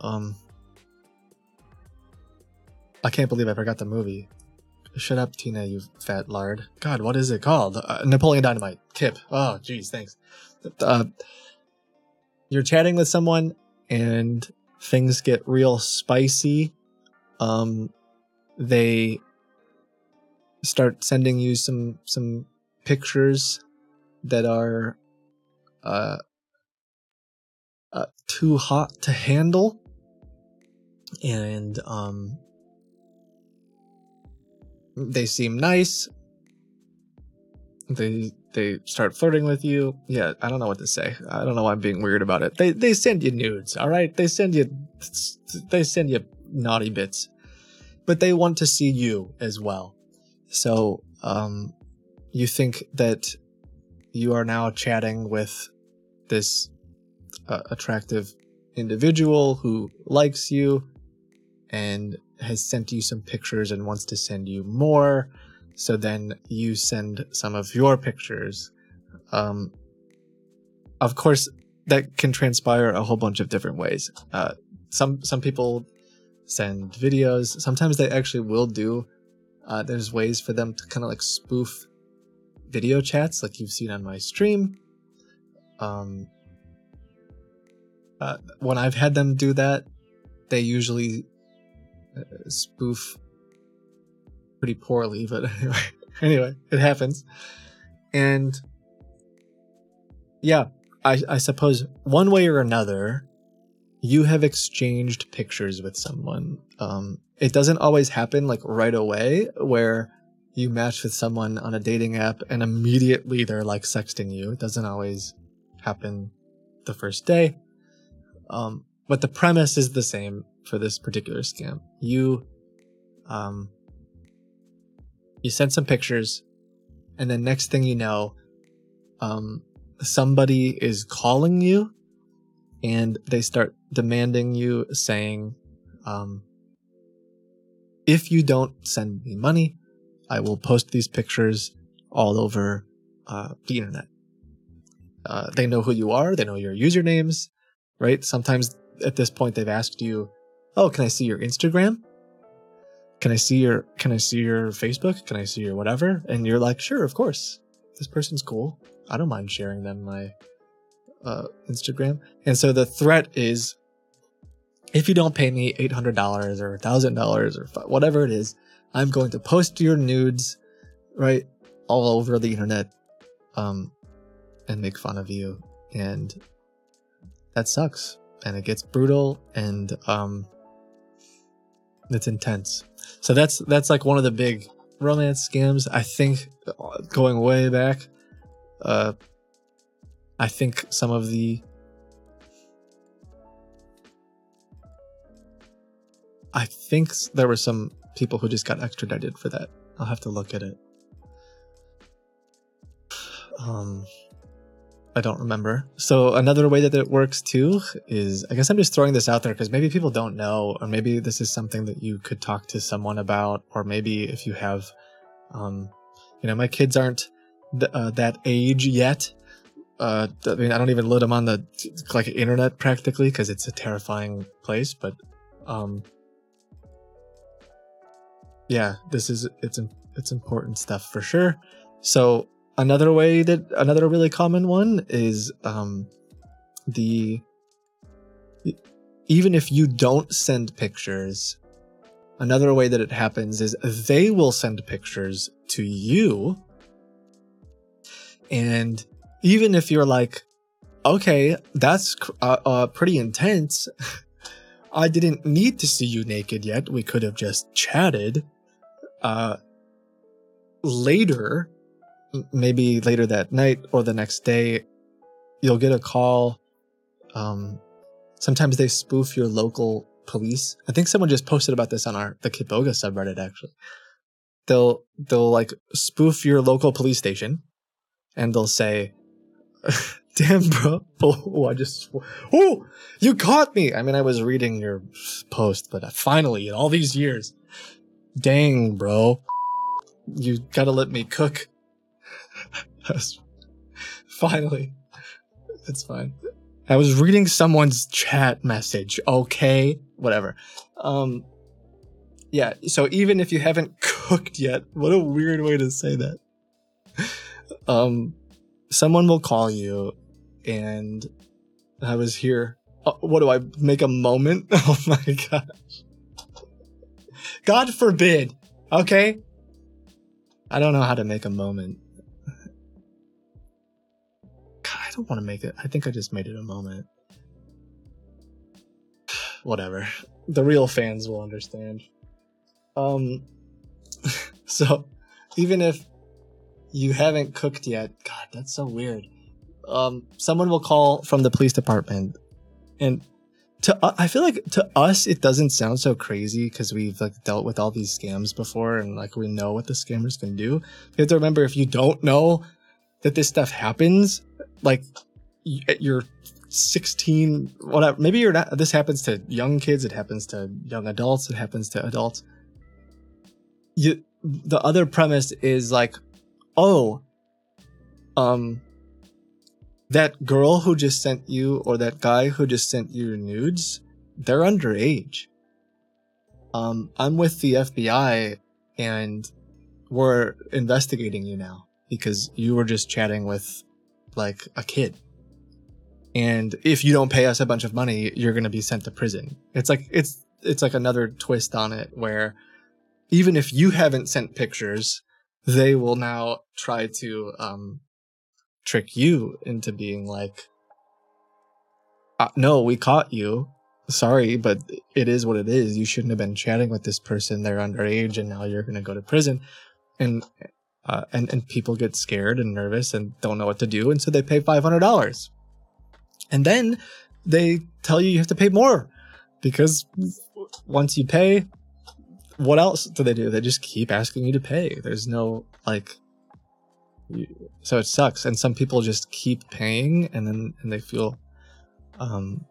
um I can't believe I forgot the movie. Shut up, Tina, you fat lard. God, what is it called? Uh, Napoleon Dynamite. Kip. Oh, jeez, thanks. Uh, you're chatting with someone and things get real spicy. Um, they start sending you some some pictures that are uh, uh too hot to handle and um they seem nice. They they start flirting with you. Yeah, I don't know what to say. I don't know why I'm being weird about it. They they send you nudes, all right? They send you they send you naughty bits. But they want to see you as well. So, um you think that you are now chatting with this uh, attractive individual who likes you and has sent you some pictures and wants to send you more. So then you send some of your pictures. Um, of course, that can transpire a whole bunch of different ways. Uh, some some people send videos. Sometimes they actually will do. Uh, there's ways for them to kind of like spoof video chats, like you've seen on my stream. Um, uh, when I've had them do that, they usually spoof pretty poorly. But anyway, anyway, it happens, and yeah, I, I suppose one way or another, you have exchanged pictures with someone. Um, it doesn't always happen like right away, where you match with someone on a dating app and immediately they're like sexting you. It doesn't always happen the first day. Um, but the premise is the same for this particular scam. You, um, you send some pictures, and then next thing you know, um, somebody is calling you, and they start demanding you, saying, um, if you don't send me money, I will post these pictures all over uh, the internet. Uh, they know who you are. They know your usernames, right? Sometimes at this point they've asked you, "Oh, can I see your Instagram? Can I see your Can I see your Facebook? Can I see your whatever?" And you're like, "Sure, of course. This person's cool. I don't mind sharing them my uh, Instagram." And so the threat is, if you don't pay me eight hundred dollars or thousand dollars or fi- whatever it is, I'm going to post your nudes, right, all over the internet, um, and make fun of you, and that sucks, and it gets brutal, and um, it's intense. So that's that's like one of the big romance scams. I think uh, going way back, uh, I think some of the I think there were some people who just got extradited for that. I'll have to look at it. Um, I don't remember. So another way that it works too is, I guess I'm just throwing this out there because maybe people don't know, or maybe this is something that you could talk to someone about, or maybe if you have, um, you know, my kids aren't th- uh, that age yet. Uh, I mean, I don't even let them on the like internet practically because it's a terrifying place. But, um, yeah, this is it's it's important stuff for sure. So another way that another really common one is um the even if you don't send pictures another way that it happens is they will send pictures to you. And even if you're like okay that's uh, uh, pretty intense. I didn't need to see you naked yet. We could have just chatted uh later maybe later that night or the next day you'll get a call. Um sometimes they spoof your local police. I think someone just posted about this on our the Kitboga subreddit actually. They'll they'll like spoof your local police station and they'll say damn bro. Oh i just oh you caught me. I mean i was reading your post but finally in all these years dang bro. You gotta let me cook Finally. It's fine. I was reading someone's chat message. Okay whatever. Um yeah so even if you haven't cooked yet what a weird way to say that. Um someone will call you and i was here. Uh, what do i make a moment? Oh my gosh. God forbid okay? I don't know how to make a moment want to make it. I think i just made it a moment. Whatever. The real fans will understand. Um so even if you haven't cooked yet god that's so weird. Um someone will call from the police department. And to uh, i feel like to us it doesn't sound so crazy because we've like dealt with all these scams before and like we know what the scammers can do. You have to remember if you don't know that this stuff happens like you're 16 whatever maybe you're not this happens to young kids it happens to young adults it happens to adults. You the other premise is like oh um that girl who just sent you or that guy who just sent you nudes they're underage. Um i'm with the fbi and we're investigating you now because you were just chatting with like a kid. And if you don't pay us a bunch of money you're going to be sent to prison. It's like it's it's like another twist on it where even if you haven't sent pictures they will now try to um trick you into being like uh, no we caught you. Sorry but it is what it is. You shouldn't have been chatting with this person. They're underage and now you're going to go to prison. And uh, and and people get scared and nervous and don't know what to do and so they pay $500 and then they tell you you have to pay more because once you pay what else do they do? They just keep asking you to pay. There's no like so it sucks. And some people just keep paying and then and they feel um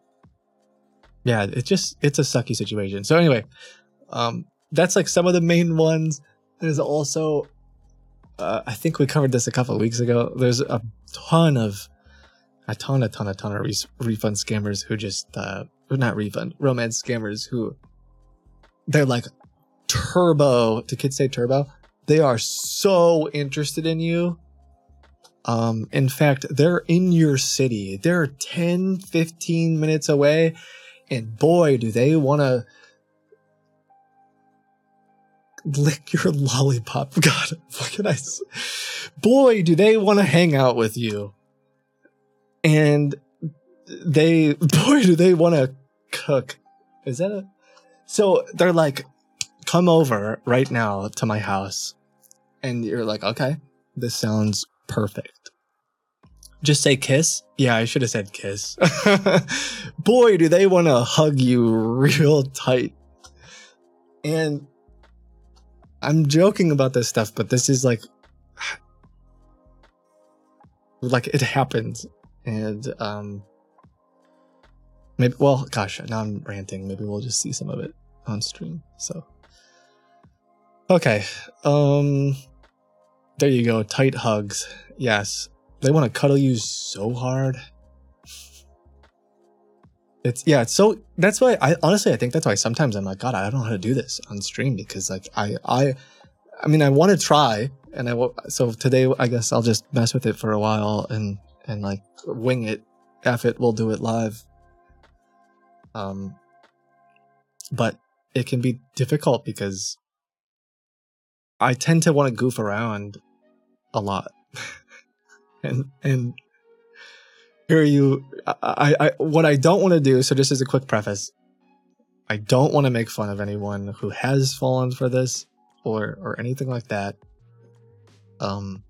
yeah it just it's a sucky situation. So anyway um that's like some of the main ones. There's also uh, i think we covered this a couple of weeks ago. There's a ton of a ton a ton a ton of re- refund scammers who just uh not refund romance scammers who they're like turbo do kids say turbo? They are so interested in you. Um in fact they're in your city. They're 10 15 minutes away and boy do they want to lick your lollipop. God can i boy do they want to hang out with you. And they boy do they want to cook. Is that a so they're like come over right now to my house. And you're like okay this sounds perfect. Just say kiss? Yeah i should have said kiss. Boy do they want to hug you real tight. And i'm joking about this stuff but this is like like it happens and um maybe well gosh now i'm ranting. Maybe we'll just see some of it on stream so. Okay um there you go tight hugs. Yes they want to cuddle you so hard it's yeah it's so that's why i honestly i think that's why sometimes i'm like god i don't know how to do this on stream because like i i i mean i want to try and i will so today i guess i'll just mess with it for a while and and like wing it F it we'll do it live. Um but it can be difficult because i tend to want to goof around a lot. And and here you. I, I what i don't want to do so just as a quick preface i don't want to make fun of anyone who has fallen for this or or anything like that. Um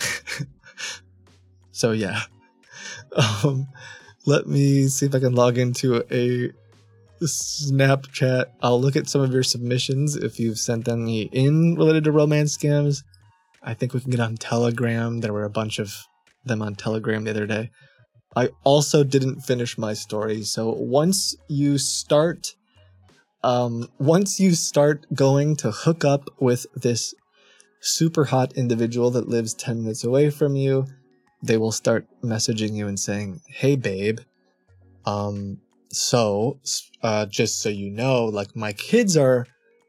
so yeah. Um let me see if i can log into a snapchat. I'll look at some of your submissions if you've sent them in related to romance scams i think we can get on telegram. There were a bunch of them on telegram the other day. I also didn't finish my story. So once you start um once you start going to hook up with this super hot individual that lives 10 minutes away from you they will start messaging you and saying hey babe. Um so uh just so you know like my kids are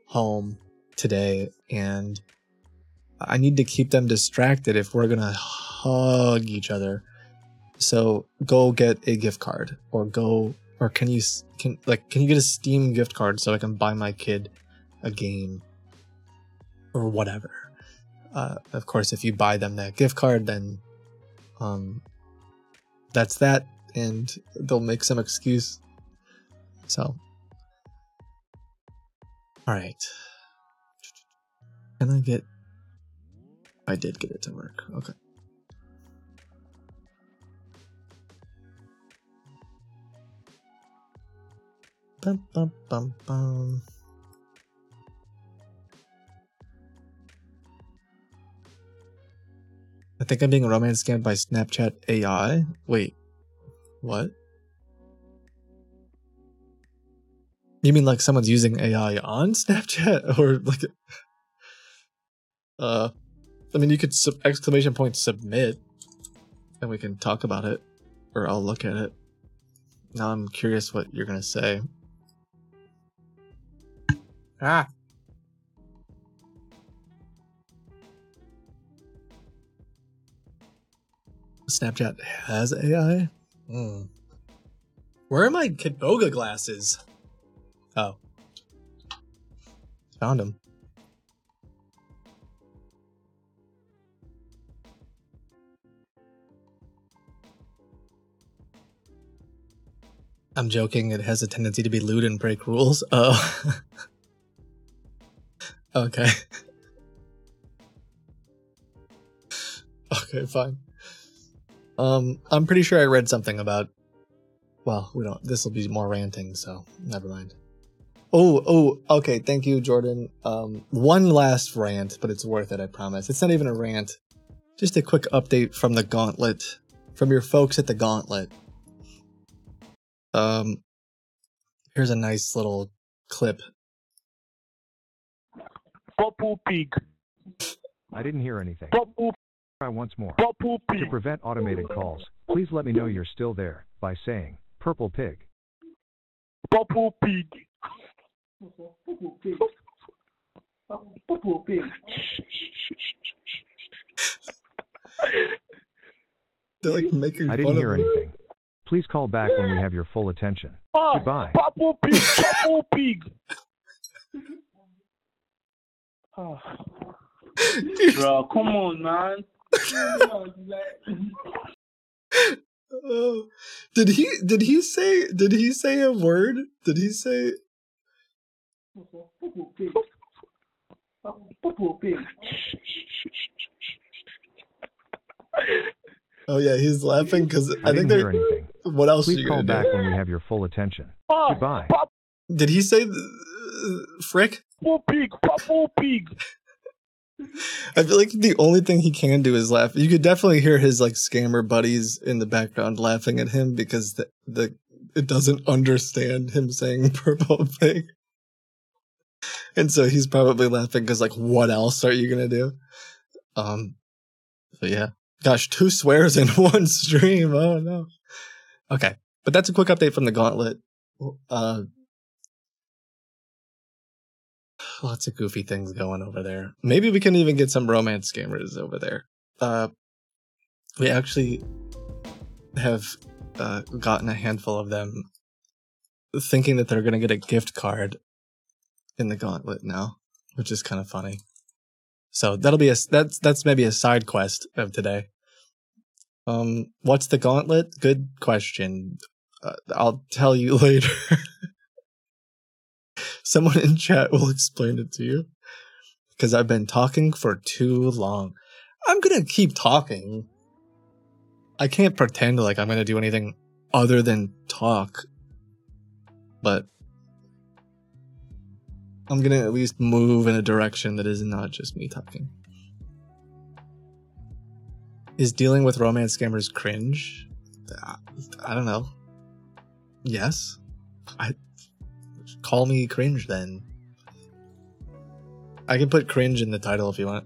home today and i need to keep them distracted if we're gonna hug each other. So go get a gift card or go or can you can like can you get a steam gift card so i can buy my kid a game? Or whatever. Uh, of course if you buy them that gift card then um that's that and they'll make some excuse. So. All right. Can i get i did get it to work okay bum, bum, bum, bum. I think I'm being romance scammed by Snapchat AI. Wait, what? You mean like someone's using AI on Snapchat or like uh I mean you could sub- exclamation point submit and we can talk about it or I'll look at it. Now I'm curious what you're going to say. Ah. Snapchat has AI? Hmm. Where are my Kitboga glasses? Oh. Found them. I'm joking, it has a tendency to be lewd and break rules. Oh. okay. okay, fine. Um, I'm pretty sure I read something about. Well, we don't. This will be more ranting, so never mind. Oh, oh, okay. Thank you, Jordan. Um, one last rant, but it's worth it. I promise. It's not even a rant. Just a quick update from the Gauntlet, from your folks at the Gauntlet. Um, here's a nice little clip. Purple pig. I didn't hear anything. Purple, Try once more. purple To prevent automated calls, please let me know you're still there by saying purple pig. Purple pig. Purple pig. They're like making I fun didn't hear me. anything. Please call back when we have your full attention. Ah, Goodbye. Purple pig. Purple pig. Ah. Bro, come on, man. Oh, did he? Did he say? Did he say a word? Did he say? Purple pig. Purple pig. Oh yeah, he's laughing because I I, think didn't hear they're. anything. What else are Please you call gonna back do? when we have your full attention. Goodbye. Did he say uh, frick? Purple pig. Purple pig. I feel like the only thing he can do is laugh. You could definitely hear his like scammer buddies in the background laughing at him because the, the it doesn't understand him saying purple pig. And so he's probably laughing because like what else are you gonna do? Um so yeah. Gosh, two swears in one stream. Oh no. Okay. But that's a quick update from the gauntlet. Uh lots of goofy things going over there. Maybe we can even get some romance gamers over there. Uh, we actually have uh, gotten a handful of them thinking that they're going to get a gift card in the gauntlet now, which is kind of funny. So that'll be a that's that's maybe a side quest of today. Um, what's the gauntlet? Good question. Uh, I'll tell you later. Someone in chat will explain it to you. Because I've been talking for too long. I'm gonna keep talking. I can't pretend like I'm gonna do anything other than talk. But I'm gonna at least move in a direction that is not just me talking. Is dealing with romance scammers cringe? I, I don't know. Yes. I call me cringe then. I can put cringe in the title if you want.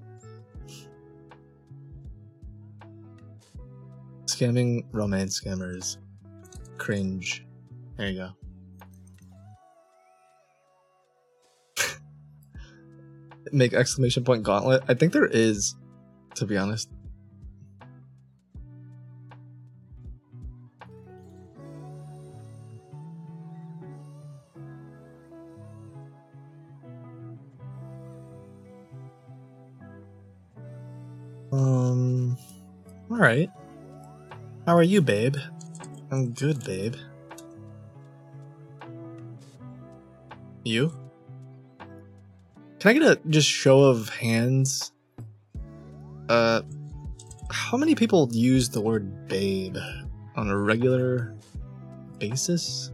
Scamming romance scammers. Cringe. There you go. Make exclamation point gauntlet. I think there is, to be honest. Um. All right. How are you, babe? I'm good, babe. You? Can I get a just show of hands? Uh, how many people use the word babe on a regular basis?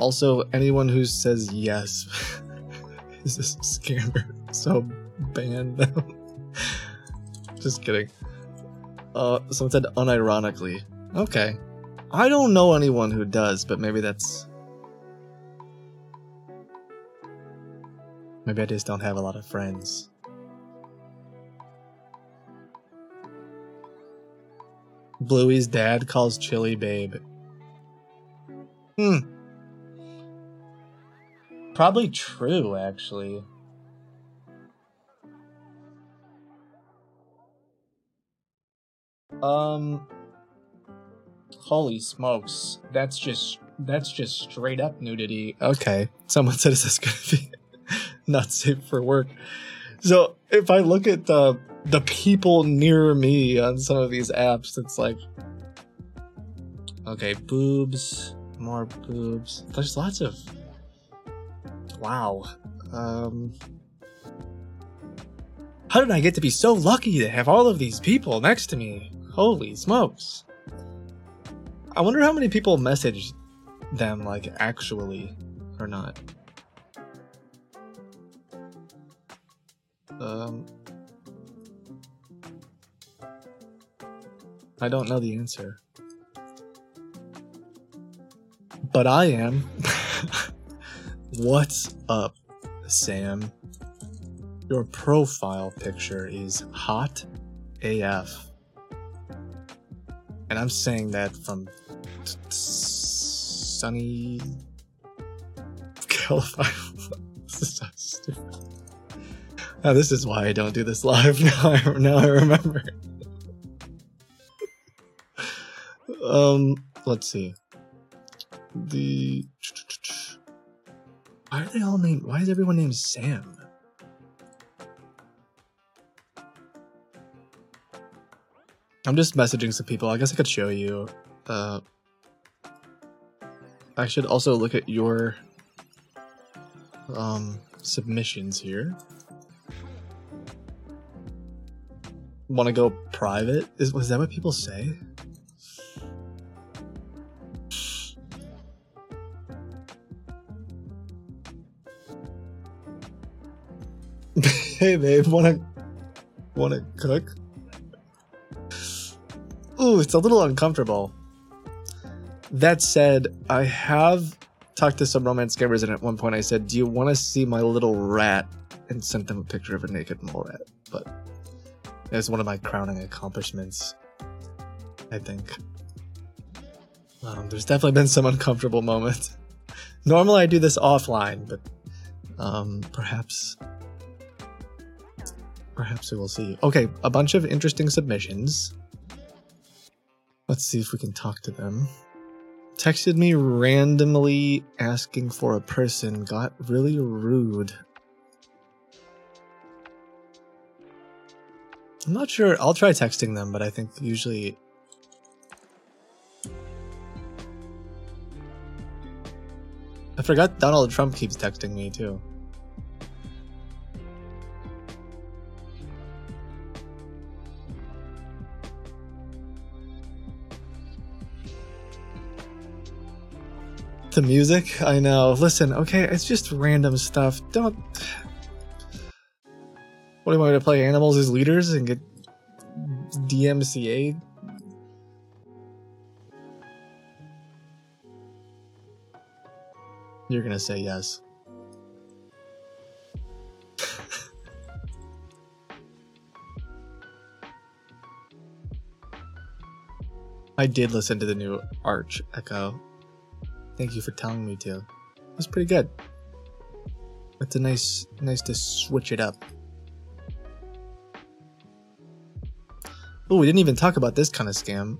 Also, anyone who says yes is a scammer, so ban them. Just kidding. Uh, someone said unironically. Okay. I don't know anyone who does, but maybe that's. Maybe I just don't have a lot of friends. Bluey's dad calls Chilli babe. Hmm. Probably true, actually. Um. Holy smokes! That's just that's just straight up nudity. Okay, someone said is this gonna be not safe for work? So if I look at the the people near me on some of these apps, it's like okay, boobs, more boobs. There's lots of wow. Um, how did I get to be so lucky to have all of these people next to me? Holy smokes! I wonder how many people message them like actually or not. Um, I don't know the answer. But I am. What's up, Sam? Your profile picture is hot AF. And I'm saying that from s- sunny California. this is so stupid. Now, this is why I don't do this live. Now I, now I remember. um, let's see. The why are they all named? Why is everyone named Sam? I'm just messaging some people. I guess I could show you. Uh, I should also look at your um, submissions here. Want to go private? Is was that what people say? hey babe, wanna wanna cook? Ooh, it's a little uncomfortable. That said, I have talked to some romance scammers, and at one point I said, "Do you want to see my little rat?" and sent them a picture of a naked mole rat. But it's one of my crowning accomplishments. I think. Um, there's definitely been some uncomfortable moments. Normally I do this offline, but um, perhaps perhaps we will see. Okay, a bunch of interesting submissions. Let's see if we can talk to them. Texted me randomly asking for a person, got really rude. I'm not sure. I'll try texting them, but I think usually. I forgot Donald Trump keeps texting me too. The music? I know. Listen, okay, it's just random stuff. Don't. What you want me to play animals as leaders and get DMCA? You're gonna say yes. I did listen to the new Arch Echo. Thank you for telling me to. It's pretty good. It's a nice, nice to switch it up. Oh, we didn't even talk about this kind of scam.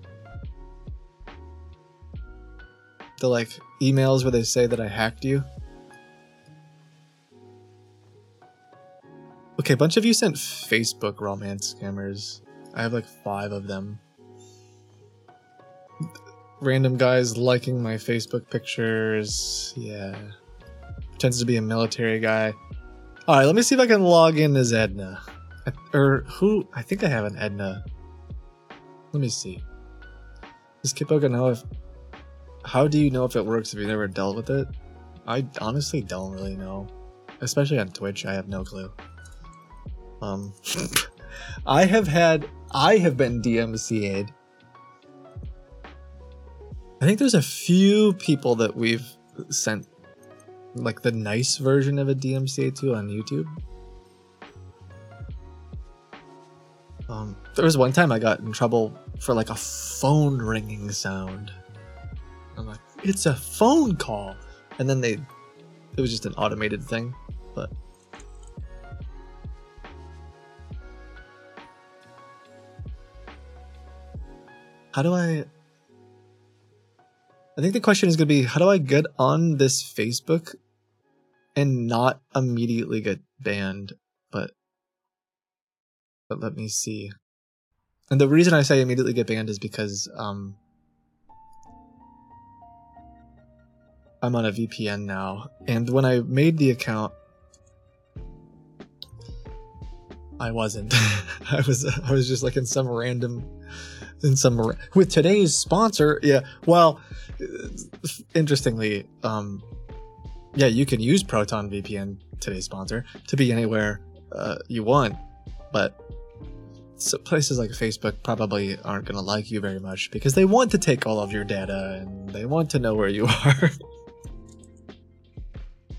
The like emails where they say that I hacked you. Okay, a bunch of you sent Facebook romance scammers. I have like five of them. Random guys liking my Facebook pictures. Yeah. Pretends to be a military guy. Alright, let me see if I can log in as Edna. Or who? I think I have an Edna. Let me see. Does Kippo gonna know if. How do you know if it works if you never dealt with it? I honestly don't really know. Especially on Twitch, I have no clue. Um. I have had I have been DMCA'd. I think there's a few people that we've sent like the nice version of a DMCA to on YouTube. Um, there was one time I got in trouble for like a phone ringing sound. I'm like, it's a phone call, and then they, it was just an automated thing, but. How do I? I think the question is going to be how do I get on this Facebook and not immediately get banned? But but let me see. And the reason I say immediately get banned is because um I'm on a VPN now, and when I made the account, I wasn't. I was I was just like in some random in some with today's sponsor. Yeah, well, interestingly, um, yeah, you can use Proton VPN, today's sponsor, to be anywhere uh, you want, but so places like Facebook probably aren't going to like you very much because they want to take all of your data and they want to know where you are.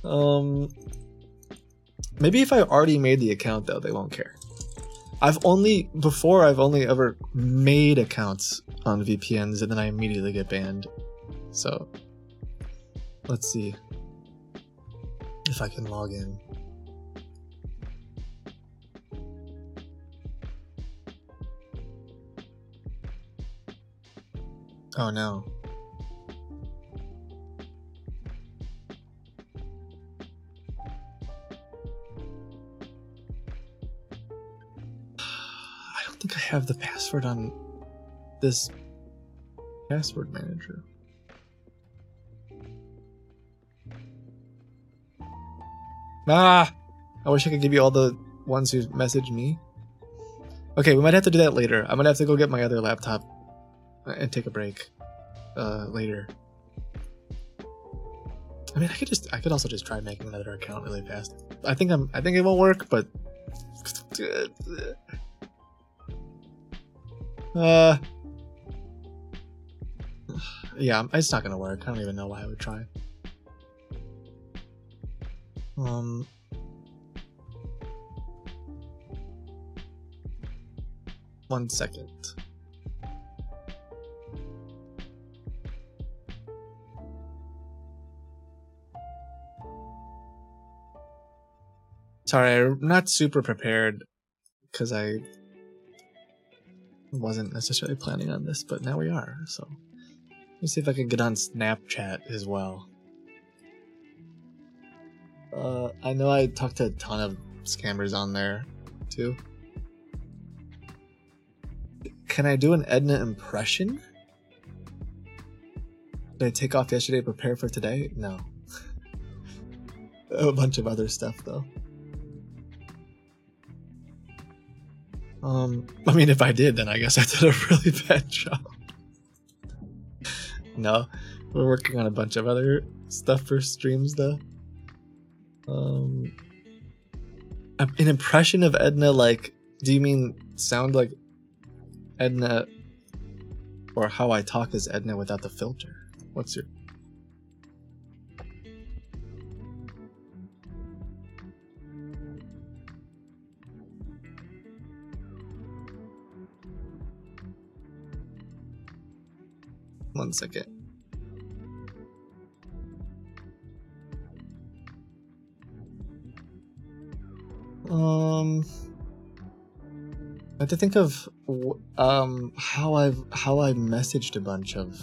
um, maybe if I already made the account though, they won't care. I've only before I've only ever made accounts on VPNs and then I immediately get banned. So let's see if I can log in. Oh no. Don't think I have the password on this password manager. Ah! I wish I could give you all the ones who messaged me. Okay, we might have to do that later. I'm gonna have to go get my other laptop and take a break uh, later. I mean, I could just, I could also just try making another account really fast. I think I'm, I think it won't work, but uh, yeah, it's not gonna work. I don't even know why I would try. Um. One second. Sorry, I'm not super prepared because I wasn't necessarily planning on this, but now we are. So let me see if I can get on Snapchat as well. Uh, I know I talked to a ton of scammers on there too. Can I do an Edna impression? Did I take off yesterday, prepare for today? No. a bunch of other stuff though. Um, I mean, if I did, then I guess I did a really bad job. no, we're working on a bunch of other stuff for streams though. Um, an impression of Edna, like, do you mean sound like Edna, or how I talk as Edna without the filter? What's your One second. Um, I have to think of um how I've how I messaged a bunch of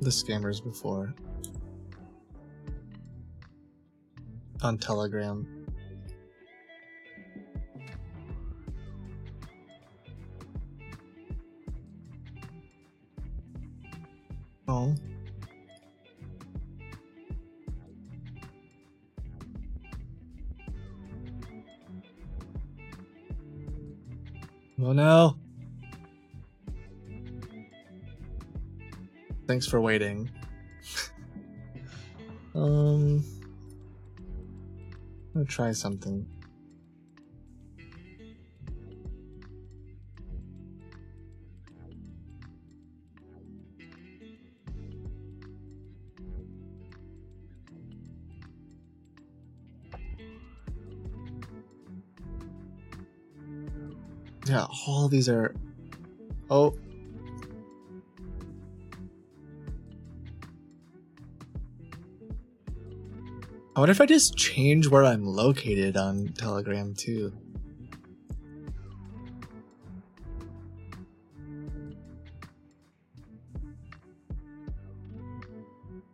the scammers before on Telegram. Oh. Oh no. Thanks for waiting. um I'm gonna try something. Yeah, all these are. Oh. I wonder if I just change where I'm located on Telegram too.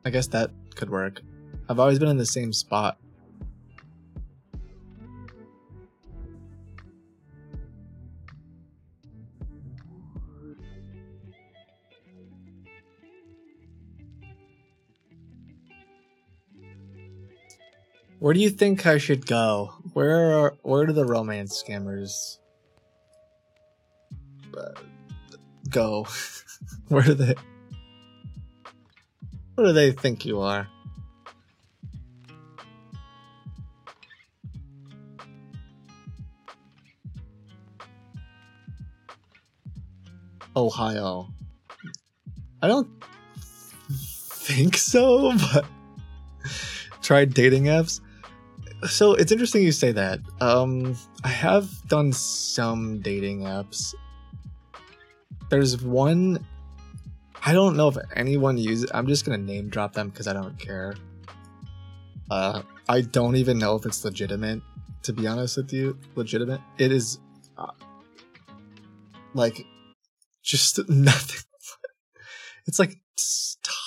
I guess that could work. I've always been in the same spot. Where do you think I should go? Where are where do the romance scammers uh, go? where do they Where do they think you are? Ohio. I don't think so, but tried dating apps. So it's interesting you say that. Um, I have done some dating apps. There's one. I don't know if anyone uses. I'm just gonna name drop them because I don't care. Uh, I don't even know if it's legitimate. To be honest with you, legitimate. It is. Uh, like, just nothing. it's like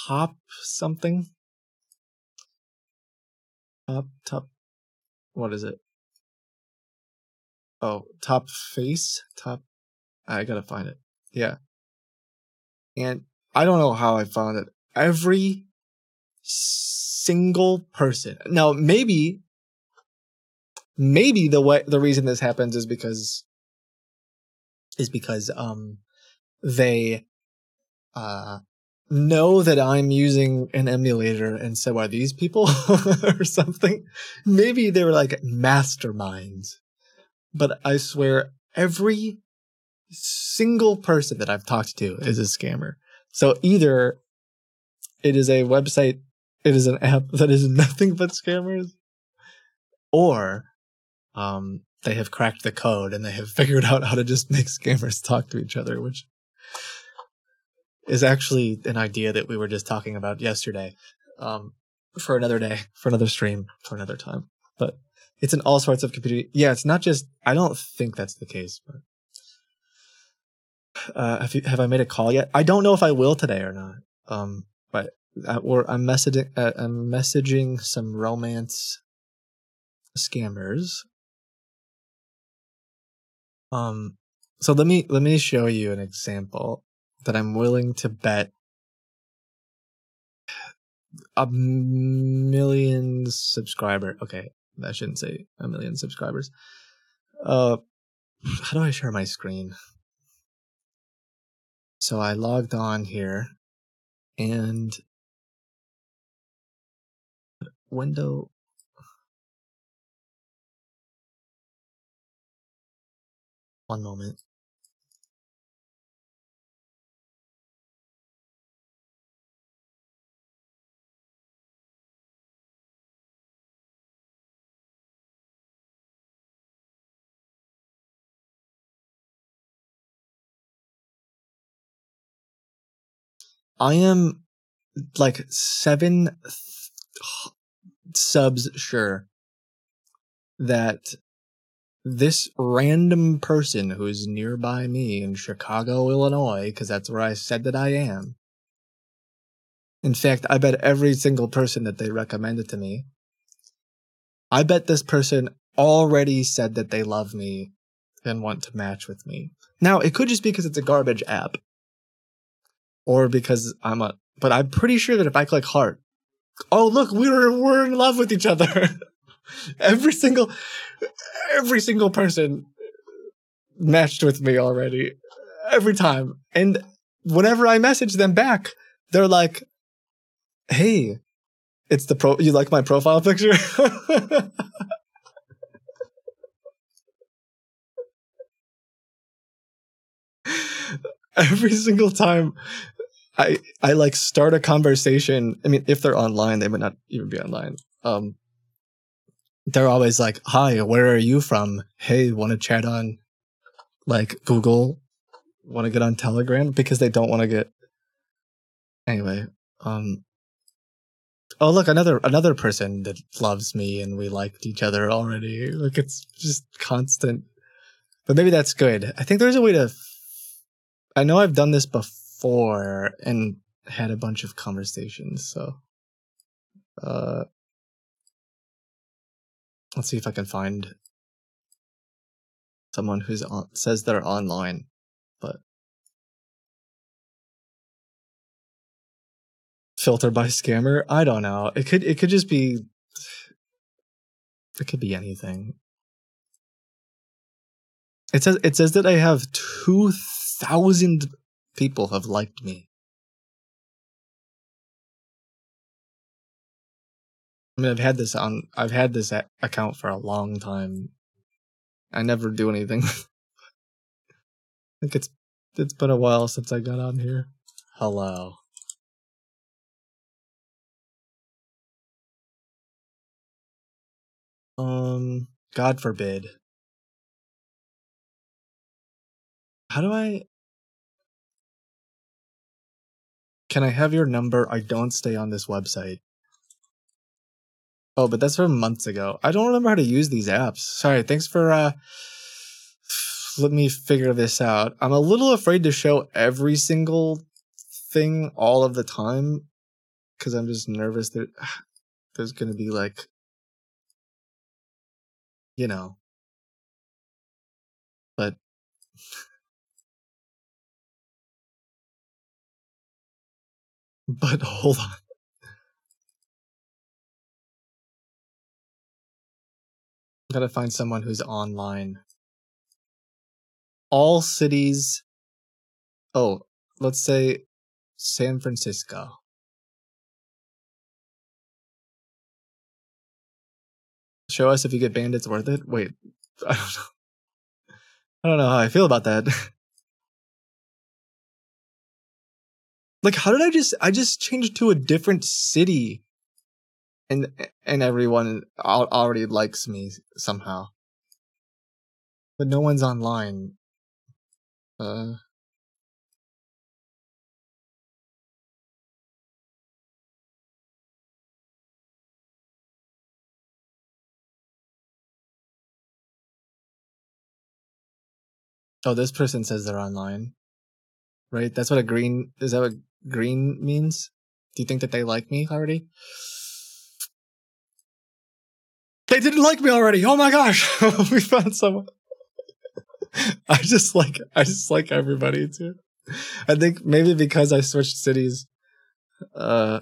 top something. Top top what is it? Oh, top face, top. I gotta find it. Yeah, and I don't know how I found it. Every single person. Now, maybe, maybe the way the reason this happens is because is because um they uh know that I'm using an emulator and so are these people or something. Maybe they were like masterminds. But I swear every single person that I've talked to is a scammer. So either it is a website, it is an app that is nothing but scammers, or um, they have cracked the code and they have figured out how to just make scammers talk to each other, which is actually an idea that we were just talking about yesterday um, for another day, for another stream, for another time. But it's in all sorts of computer. Yeah, it's not just. I don't think that's the case. But uh, have, you, have I made a call yet? I don't know if I will today or not. Um, but I, or I'm messaging. Uh, I'm messaging some romance scammers. Um, so let me let me show you an example that I'm willing to bet a million subscriber. Okay, I shouldn't say a million subscribers. Uh, how do I share my screen? So I logged on here and window one moment. I am like seven th- subs sure that this random person who's nearby me in Chicago, Illinois, because that's where I said that I am. In fact, I bet every single person that they recommended to me, I bet this person already said that they love me and want to match with me. Now, it could just be because it's a garbage app or because I'm a. But I'm pretty sure that if I click heart, oh look, we're we're in love with each other. every single, every single person matched with me already, every time, and whenever I message them back, they're like, "Hey, it's the pro. You like my profile picture?" every single time I I like start a conversation. I mean, if they're online, they might not even be online. Um, they're always like, "Hi, where are you from? Hey, want to chat on like Google? Want to get on Telegram?" Because they don't want to get. Anyway, um. Oh look, another another person that loves me, and we liked each other already. Like it's just constant. But maybe that's good. I think there's a way to. I know I've done this before and had a bunch of conversations. So, uh, let's see if I can find someone who's on says they're online, but filter by scammer. I don't know. It could it could just be. It could be anything. It says it says that I have two thousand people have liked me. I mean, I've had this on. I've had this account for a long time. I never do anything. I think it's it's been a while since I got on here. Hello. Um, God forbid. How do I? Can I have your number? I don't stay on this website. Oh, but that's from months ago. I don't remember how to use these apps. Sorry. Thanks for uh let me figure this out. I'm a little afraid to show every single thing all of the time cuz I'm just nervous that there's going to be like you know. But but hold on. Gotta find someone who's online. All cities. Oh, let's say San Francisco. Show us if you get banned, it's worth it. Wait, I don't know. I don't know how I feel about that. like, how did I just? I just changed to a different city and and everyone already likes me somehow. But no one's online. Uh Oh, this person says they're online. Right? That's what a green is that what green means? Do you think that they like me already? They didn't like me already. Oh my gosh. we found someone. I just like I just like everybody too. I think maybe because I switched cities. Uh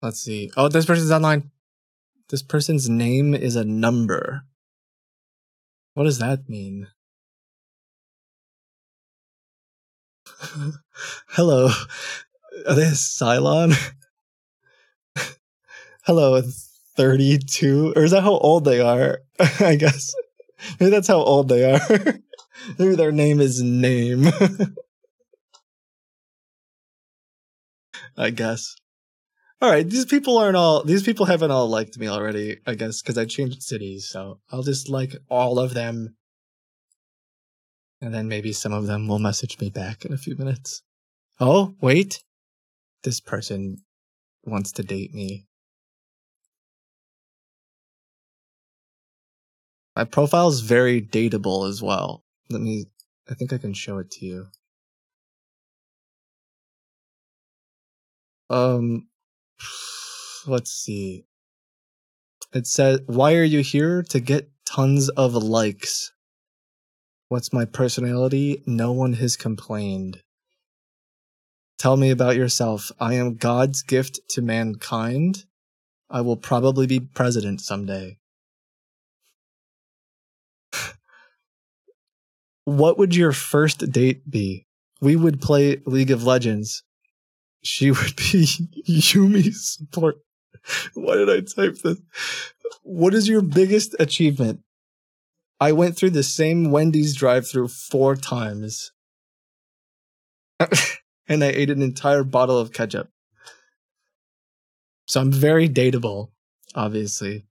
Let's see. Oh, this person's online. This person's name is a number. What does that mean? Hello. Are they Cylon? Hello, 32? Or is that how old they are? I guess. Maybe that's how old they are. Maybe their name is Name. I guess. All right, these people aren't all. These people haven't all liked me already. I guess because I changed cities, so I'll just like all of them, and then maybe some of them will message me back in a few minutes. Oh wait, this person wants to date me. My profile is very dateable as well. Let me. I think I can show it to you. Um, let's see. It says, Why are you here? To get tons of likes. What's my personality? No one has complained. Tell me about yourself. I am God's gift to mankind. I will probably be president someday. what would your first date be? We would play League of Legends. She would be Yuumi's support. Why did I type this? What is your biggest achievement? I went through the same Wendy's drive-through four times, and I ate an entire bottle of ketchup. So I'm very dateable, obviously.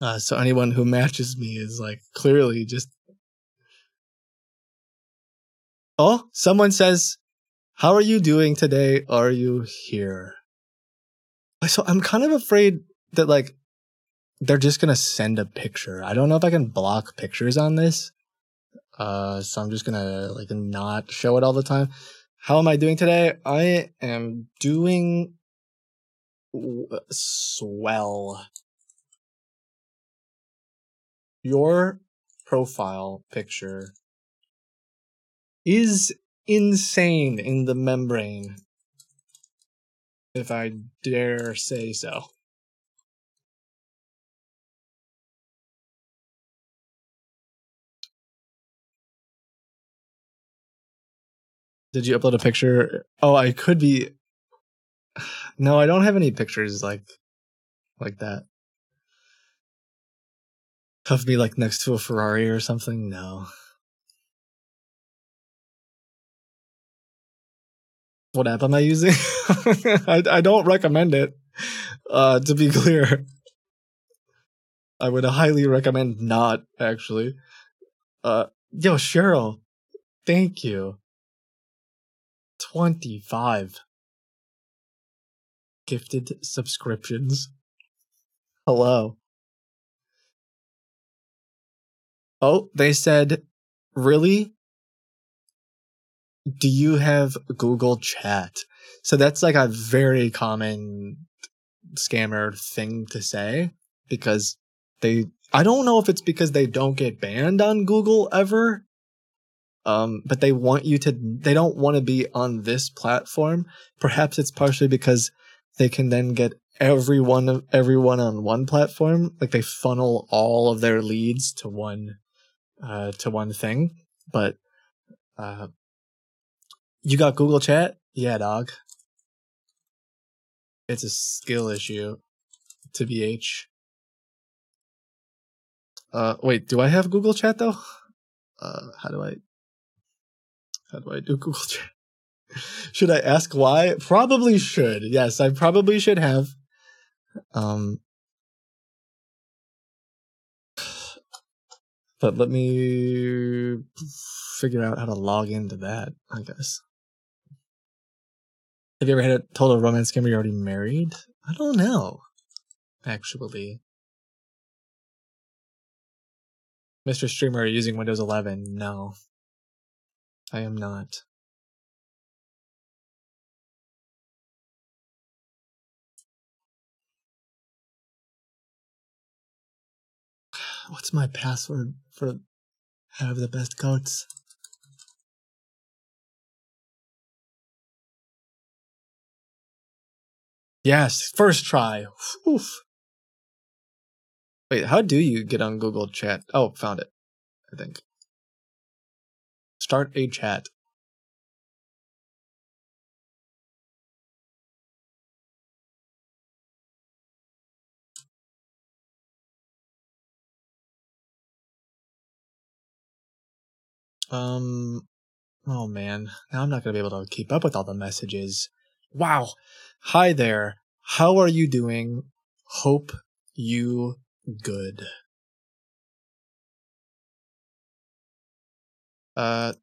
Uh, so anyone who matches me is like clearly just. Oh, someone says, "How are you doing today? Are you here?" So I'm kind of afraid that like they're just gonna send a picture. I don't know if I can block pictures on this. Uh, so I'm just gonna like not show it all the time. How am I doing today? I am doing swell. Your profile picture is insane in the membrane, if I dare say so. Did you upload a picture? Oh, I could be. No, I don't have any pictures like like that of me like next to a Ferrari or something. No. What app am I using? I, I don't recommend it. Uh, to be clear, I would highly recommend not actually. Uh, yo, Cheryl, thank you. 25 gifted subscriptions. Hello. Oh, they said, really? Do you have Google Chat? So that's like a very common scammer thing to say because they, I don't know if it's because they don't get banned on Google ever um, but they want you to they don't want to be on this platform. Perhaps it's partially because they can then get everyone everyone on one platform. Like they funnel all of their leads to one uh to one thing. But uh you got google chat? Yeah dog. It's a skill issue to bh uh wait do i have google chat though? Uh how do i how do I do Google should I ask why? Probably should. Yes, I probably should have. Um, but let me figure out how to log into that. I guess. Have you ever had a total romance scam where you're already married? I don't know. Actually. Mr. Streamer, are you using Windows 11? No. I am not. What's my password for have the best coats? Yes, first try. Oof. Wait, how do you get on Google Chat? Oh, found it. I think. Start a chat. Um, oh man, now I'm not gonna be able to keep up with all the messages. Wow. Hi there. How are you doing? Hope you good. Uh,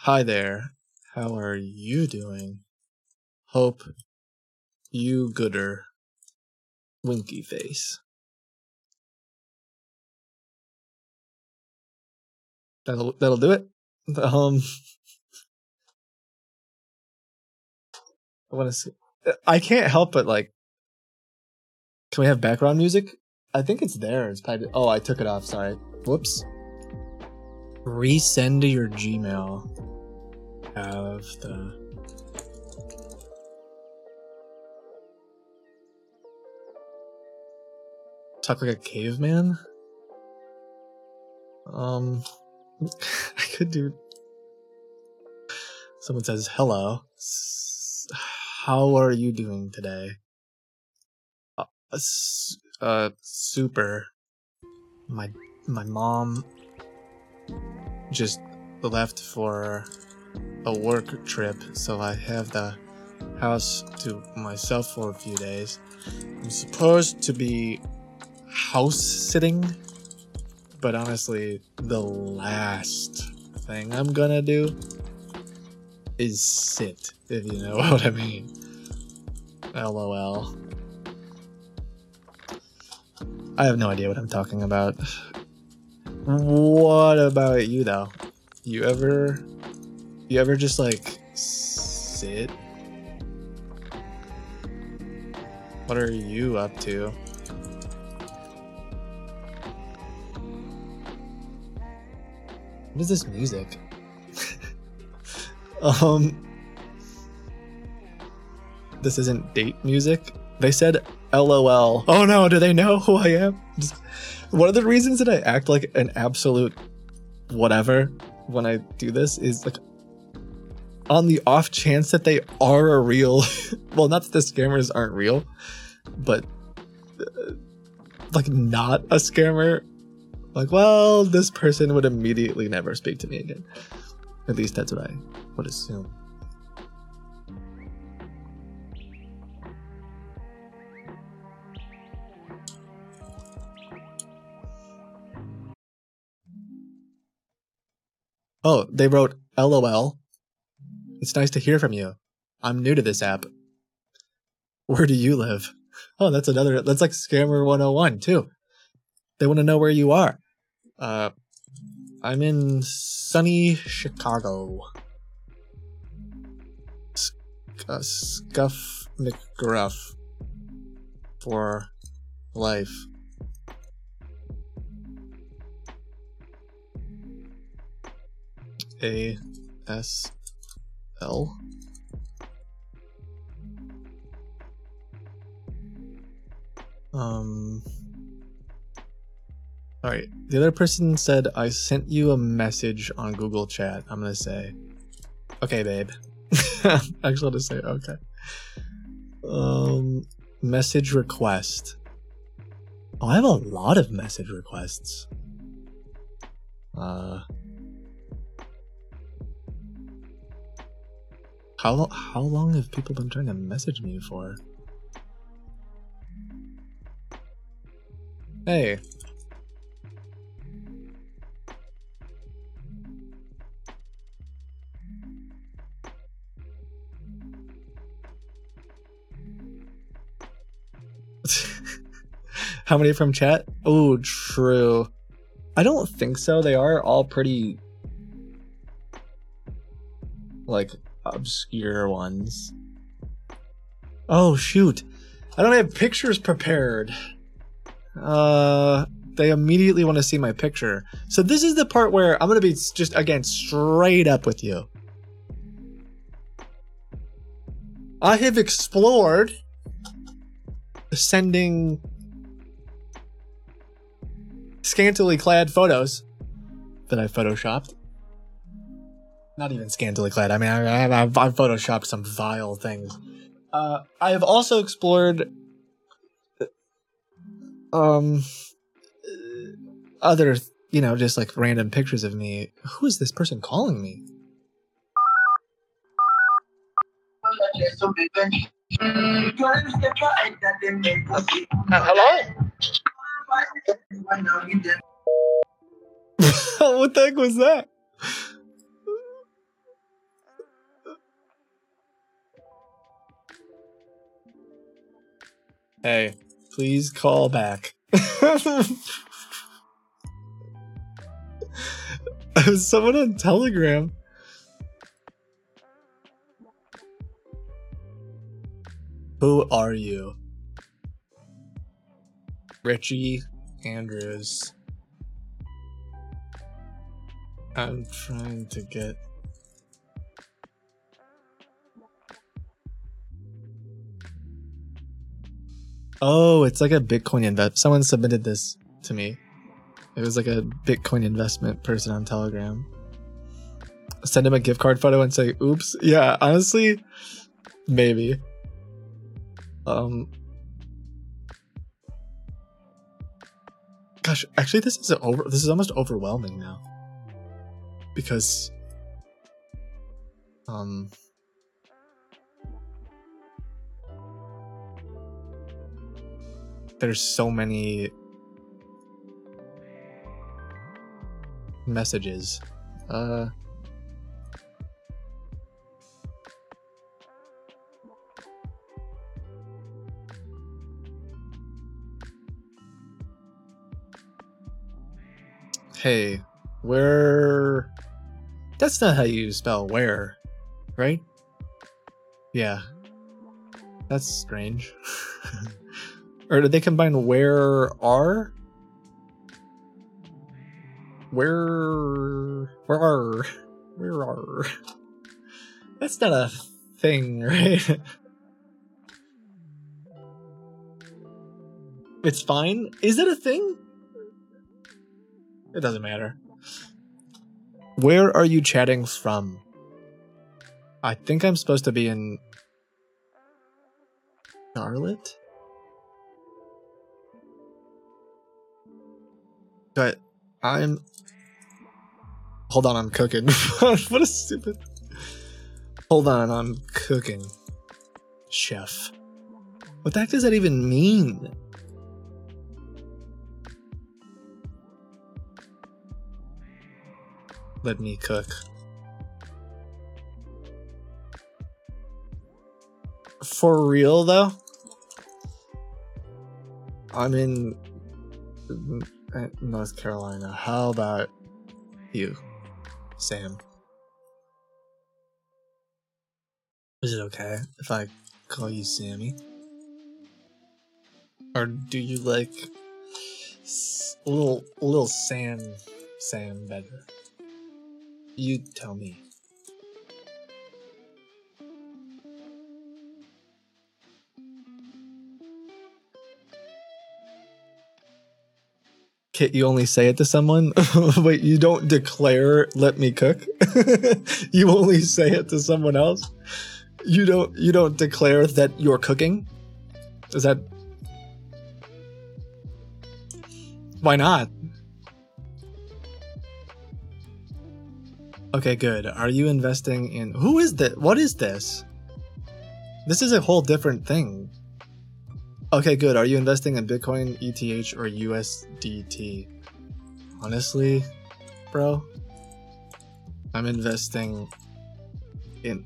hi there. How are you doing? Hope you gooder. Winky face. That'll that'll do it. Um, I want to see. I can't help but like. Can we have background music? I think it's there. It's probably. Oh, I took it off. Sorry. Whoops. Resend to your Gmail. Have the. Talk like a caveman? Um. I could do. Someone says, hello. How are you doing today? Uh, uh super. My my mom just left for a work trip, so I have the house to myself for a few days. I'm supposed to be house sitting, but honestly, the last thing I'm gonna do is sit, if you know what I mean. LOL. I have no idea what I'm talking about. What about you though? You ever you ever just like sit? What are you up to? What is this music? um This isn't date music. They said LOL. Oh no, do they know who I am? Just- one of the reasons that I act like an absolute whatever when I do this is like on the off chance that they are a real well not that the scammers aren't real but uh, like not a scammer like well this person would immediately never speak to me again. At least that's what i would assume oh they wrote lol it's nice to hear from you. I'm new to this app. Where do you live? Oh that's another that's like scammer 101 too. They want to know where you are. Uh i'm in sunny chicago. Sc- uh, scuff mcgruff for life a s l Um. All right. The other person said I sent you a message on Google Chat. I'm gonna say, okay, babe. Actually, I'll just say okay. Um, message request. Oh, I have a lot of message requests. Uh. How how long have people been trying to message me for? Hey. How many from chat? Oh, true. I don't think so. They are all pretty like obscure ones. Oh shoot. I don't have pictures prepared. Uh they immediately want to see my picture. So this is the part where I'm going to be just again straight up with you. I have explored sending scantily clad photos that I photoshopped. Not even scantily clad. I mean, I, I, I've, I've photoshopped some vile things. Uh, I have also explored um other you know just like random pictures of me who is this person calling me hello? what the heck was that hey. Please call back. Someone on telegram. Who are you? Richie andrews. I'm trying to get Oh, it's like a Bitcoin invest. Someone submitted this to me. It was like a Bitcoin investment person on Telegram. Send him a gift card photo and say, "Oops." Yeah, honestly, maybe. Um, Gosh, actually, this is over. This is almost overwhelming now, because, um, there's so many messages. Uh. Hey, where? That's not how you spell where, right? Yeah. That's strange. or did they combine where are? Where where are where are? That's not a thing, right? it's fine. Is it a thing? It doesn't matter. Where are you chatting from? I think I'm supposed to be in Charlotte? But I'm Hold on, I'm cooking. what a stupid Hold on, I'm cooking. Chef. What the heck does that even mean? Let me cook. For real though? I'm in North Carolina. How about you, Sam? Is it okay if I call you Sammy? Or do you like little little Sam Sam better? You tell me. Kit, you only say it to someone? Wait, you don't declare let me cook? you only say it to someone else? You don't you don't declare that you're cooking? Is that Why not? Okay, good. Are you investing in who is this? What is this? This is a whole different thing. Okay, good. Are you investing in Bitcoin, ETH, or USDT? Honestly, bro, I'm investing in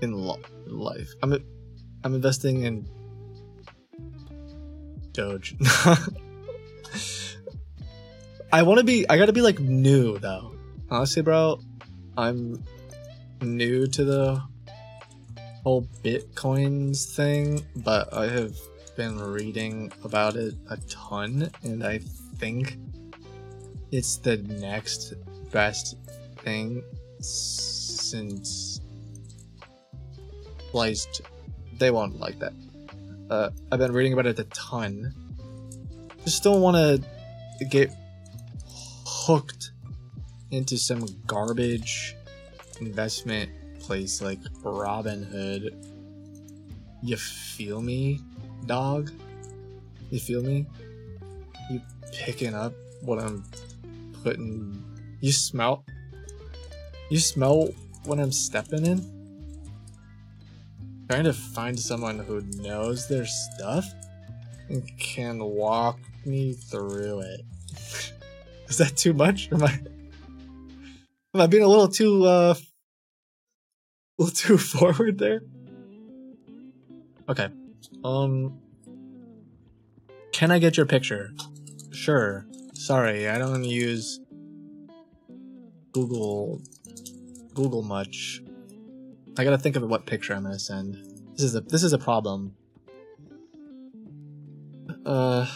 in lo- life. I'm I'm investing in Doge. I want to be. I gotta be like new though. Honestly, bro, I'm new to the whole bitcoins thing, but I have been reading about it a ton, and I think it's the next best thing since sliced. They won't like that. Uh, I've been reading about it a ton. Just don't want to get hooked into some garbage investment place like Robinhood. You feel me, dog? You feel me? You picking up what I'm putting. You smell. You smell when I'm stepping in? Trying to find someone who knows their stuff and can walk me through it. Is that too much? Am I am I being a little too uh little too forward there? Okay. Um Can I get your picture? Sure. Sorry, I don't use Google Google much. I gotta think of what picture I'm gonna send. This is a this is a problem. Uh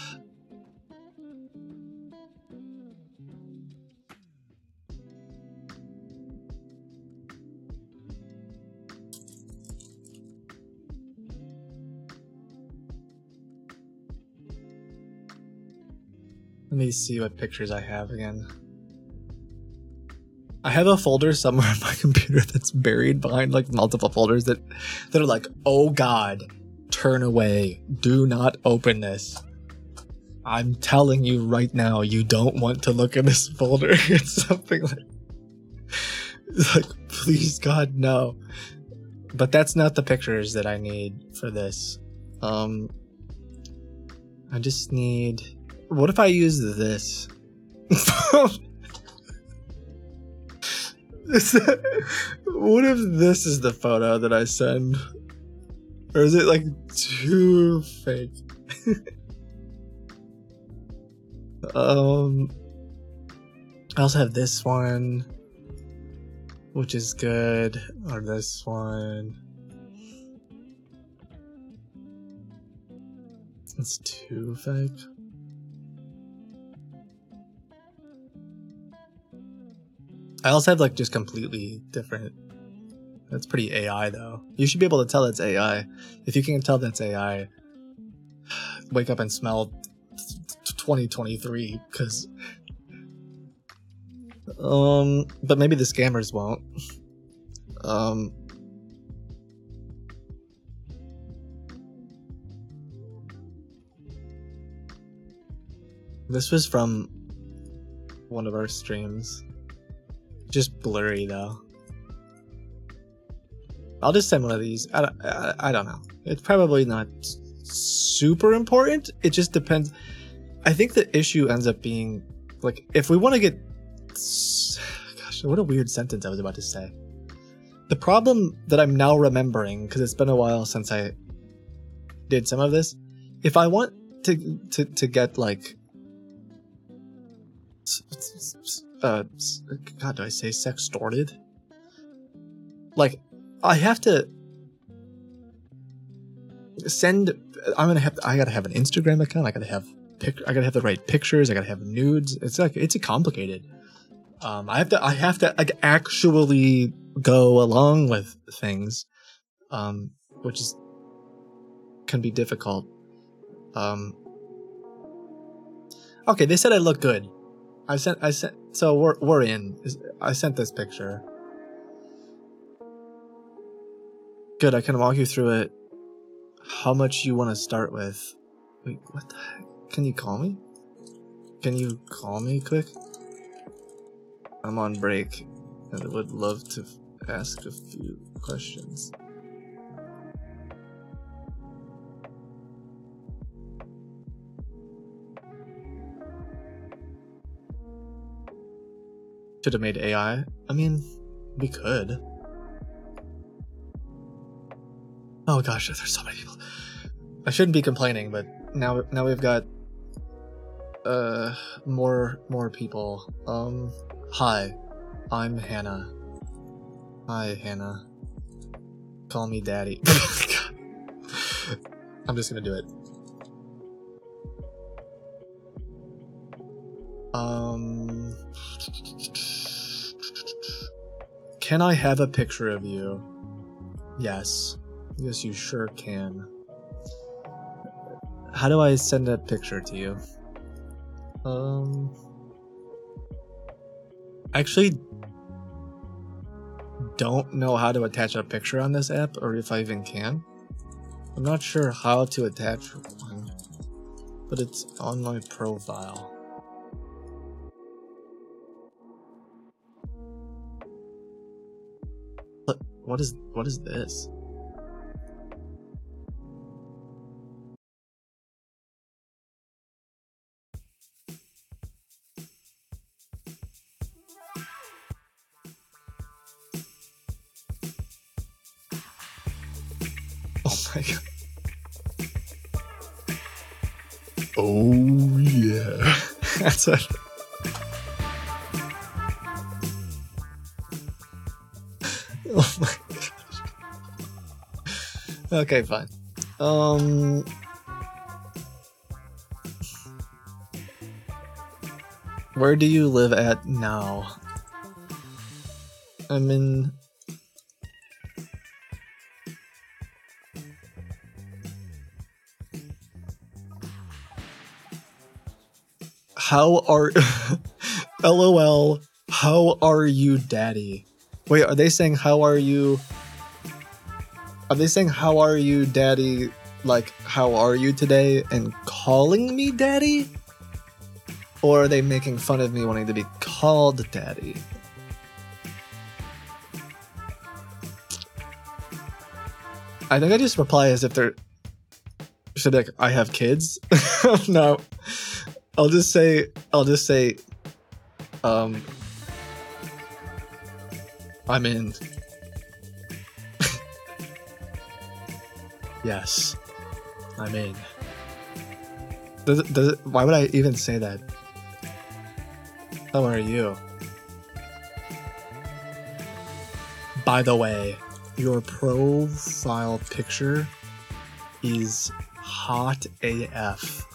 Let me see what pictures I have again. I have a folder somewhere on my computer that's buried behind like multiple folders that that are like, "Oh god, turn away. Do not open this." I'm telling you right now, you don't want to look in this folder. It's something like, like, please God, no. But that's not the pictures that I need for this. Um, I just need. What if I use this? What if this is the photo that I send? Or is it like too fake? um I also have this one which is good or this one it's too fake I also have like just completely different that's pretty AI though. You should be able to tell that's AI if you can tell that's AI wake up and smell 2023 because um but maybe the scammers won't. Um this was from one of our streams just blurry though. I'll just send one of these. I don't, I, I don't know. It's probably not super important. It just depends. I think the issue ends up being like if we want to get gosh, what a weird sentence I was about to say. The problem that I'm now remembering because it's been a while since I did some of this, if I want to to to get like uh god do I say sextorted? Like I have to send I'm gonna have I gotta have an Instagram account, I gotta have pic I gotta have the right pictures. I gotta have nudes. It's like it's complicated. Um, I have to I have to like actually go along with things, um, which is can be difficult. Um, okay, they said I look good. I sent I sent so we're we're in. I sent this picture. Good. I can walk you through it. How much you want to start with? Wait, what the heck? Can you call me? Can you call me quick? I'm on break and would love to ask a few questions. Should have made AI. I mean, we could. Oh gosh, there's so many people. I shouldn't be complaining, but now now we've got uh more more people. Um hi. I'm Hannah. Hi Hannah. Call me daddy. I'm just gonna do it. Um Can I have a picture of you? Yes. Yes, you sure can. How do I send a picture to you? Um. Actually, don't know how to attach a picture on this app, or if I even can. I'm not sure how to attach one, but it's on my profile. What? Is? What is this? Oh my god. Oh yeah. That's it. Okay, fine. Um Where do you live at now? I'm in How are LOL, how are you daddy? Wait, are they saying how are you Are they saying how are you daddy like how are you today and calling me daddy? Or are they making fun of me wanting to be called daddy? I think I just reply as if they're should like I have kids. no. I'll just say I'll just say um I'm in. Yes. I'm in. Does it, does it, why would I even say that? How are you? By the way, your profile picture is hot AF.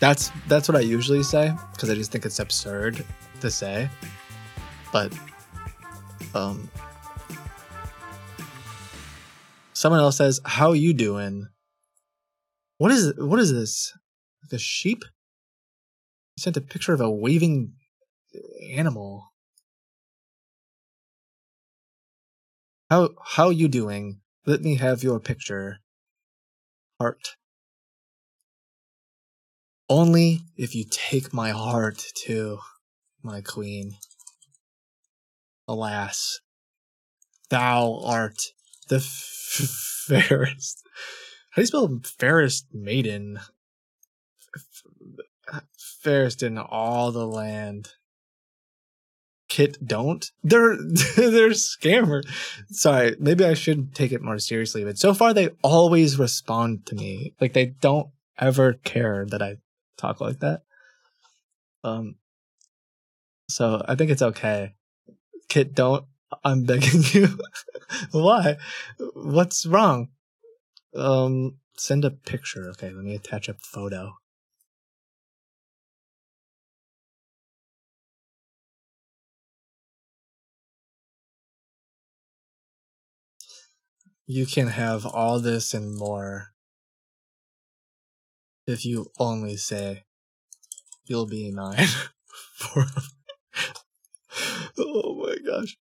That's that's what I usually say because I just think it's absurd to say. But um someone else says, "How you doing?" What is what is this? A sheep? He sent a picture of a waving animal. How how you doing? Let me have your picture. Heart. Only if you take my heart too, my queen. Alas, thou art the f- fairest. How do you spell fairest maiden? F- fairest in all the land. Kit don't. They're they're scammer. Sorry, maybe I should take it more seriously, but so far they always respond to me. Like they don't ever care that I talk like that. Um so I think it's okay. Kit don't I'm begging you. Why? What's wrong? Um send a picture. Okay, let me attach a photo. You can have all this and more if you only say you'll be mine for Oh my gosh.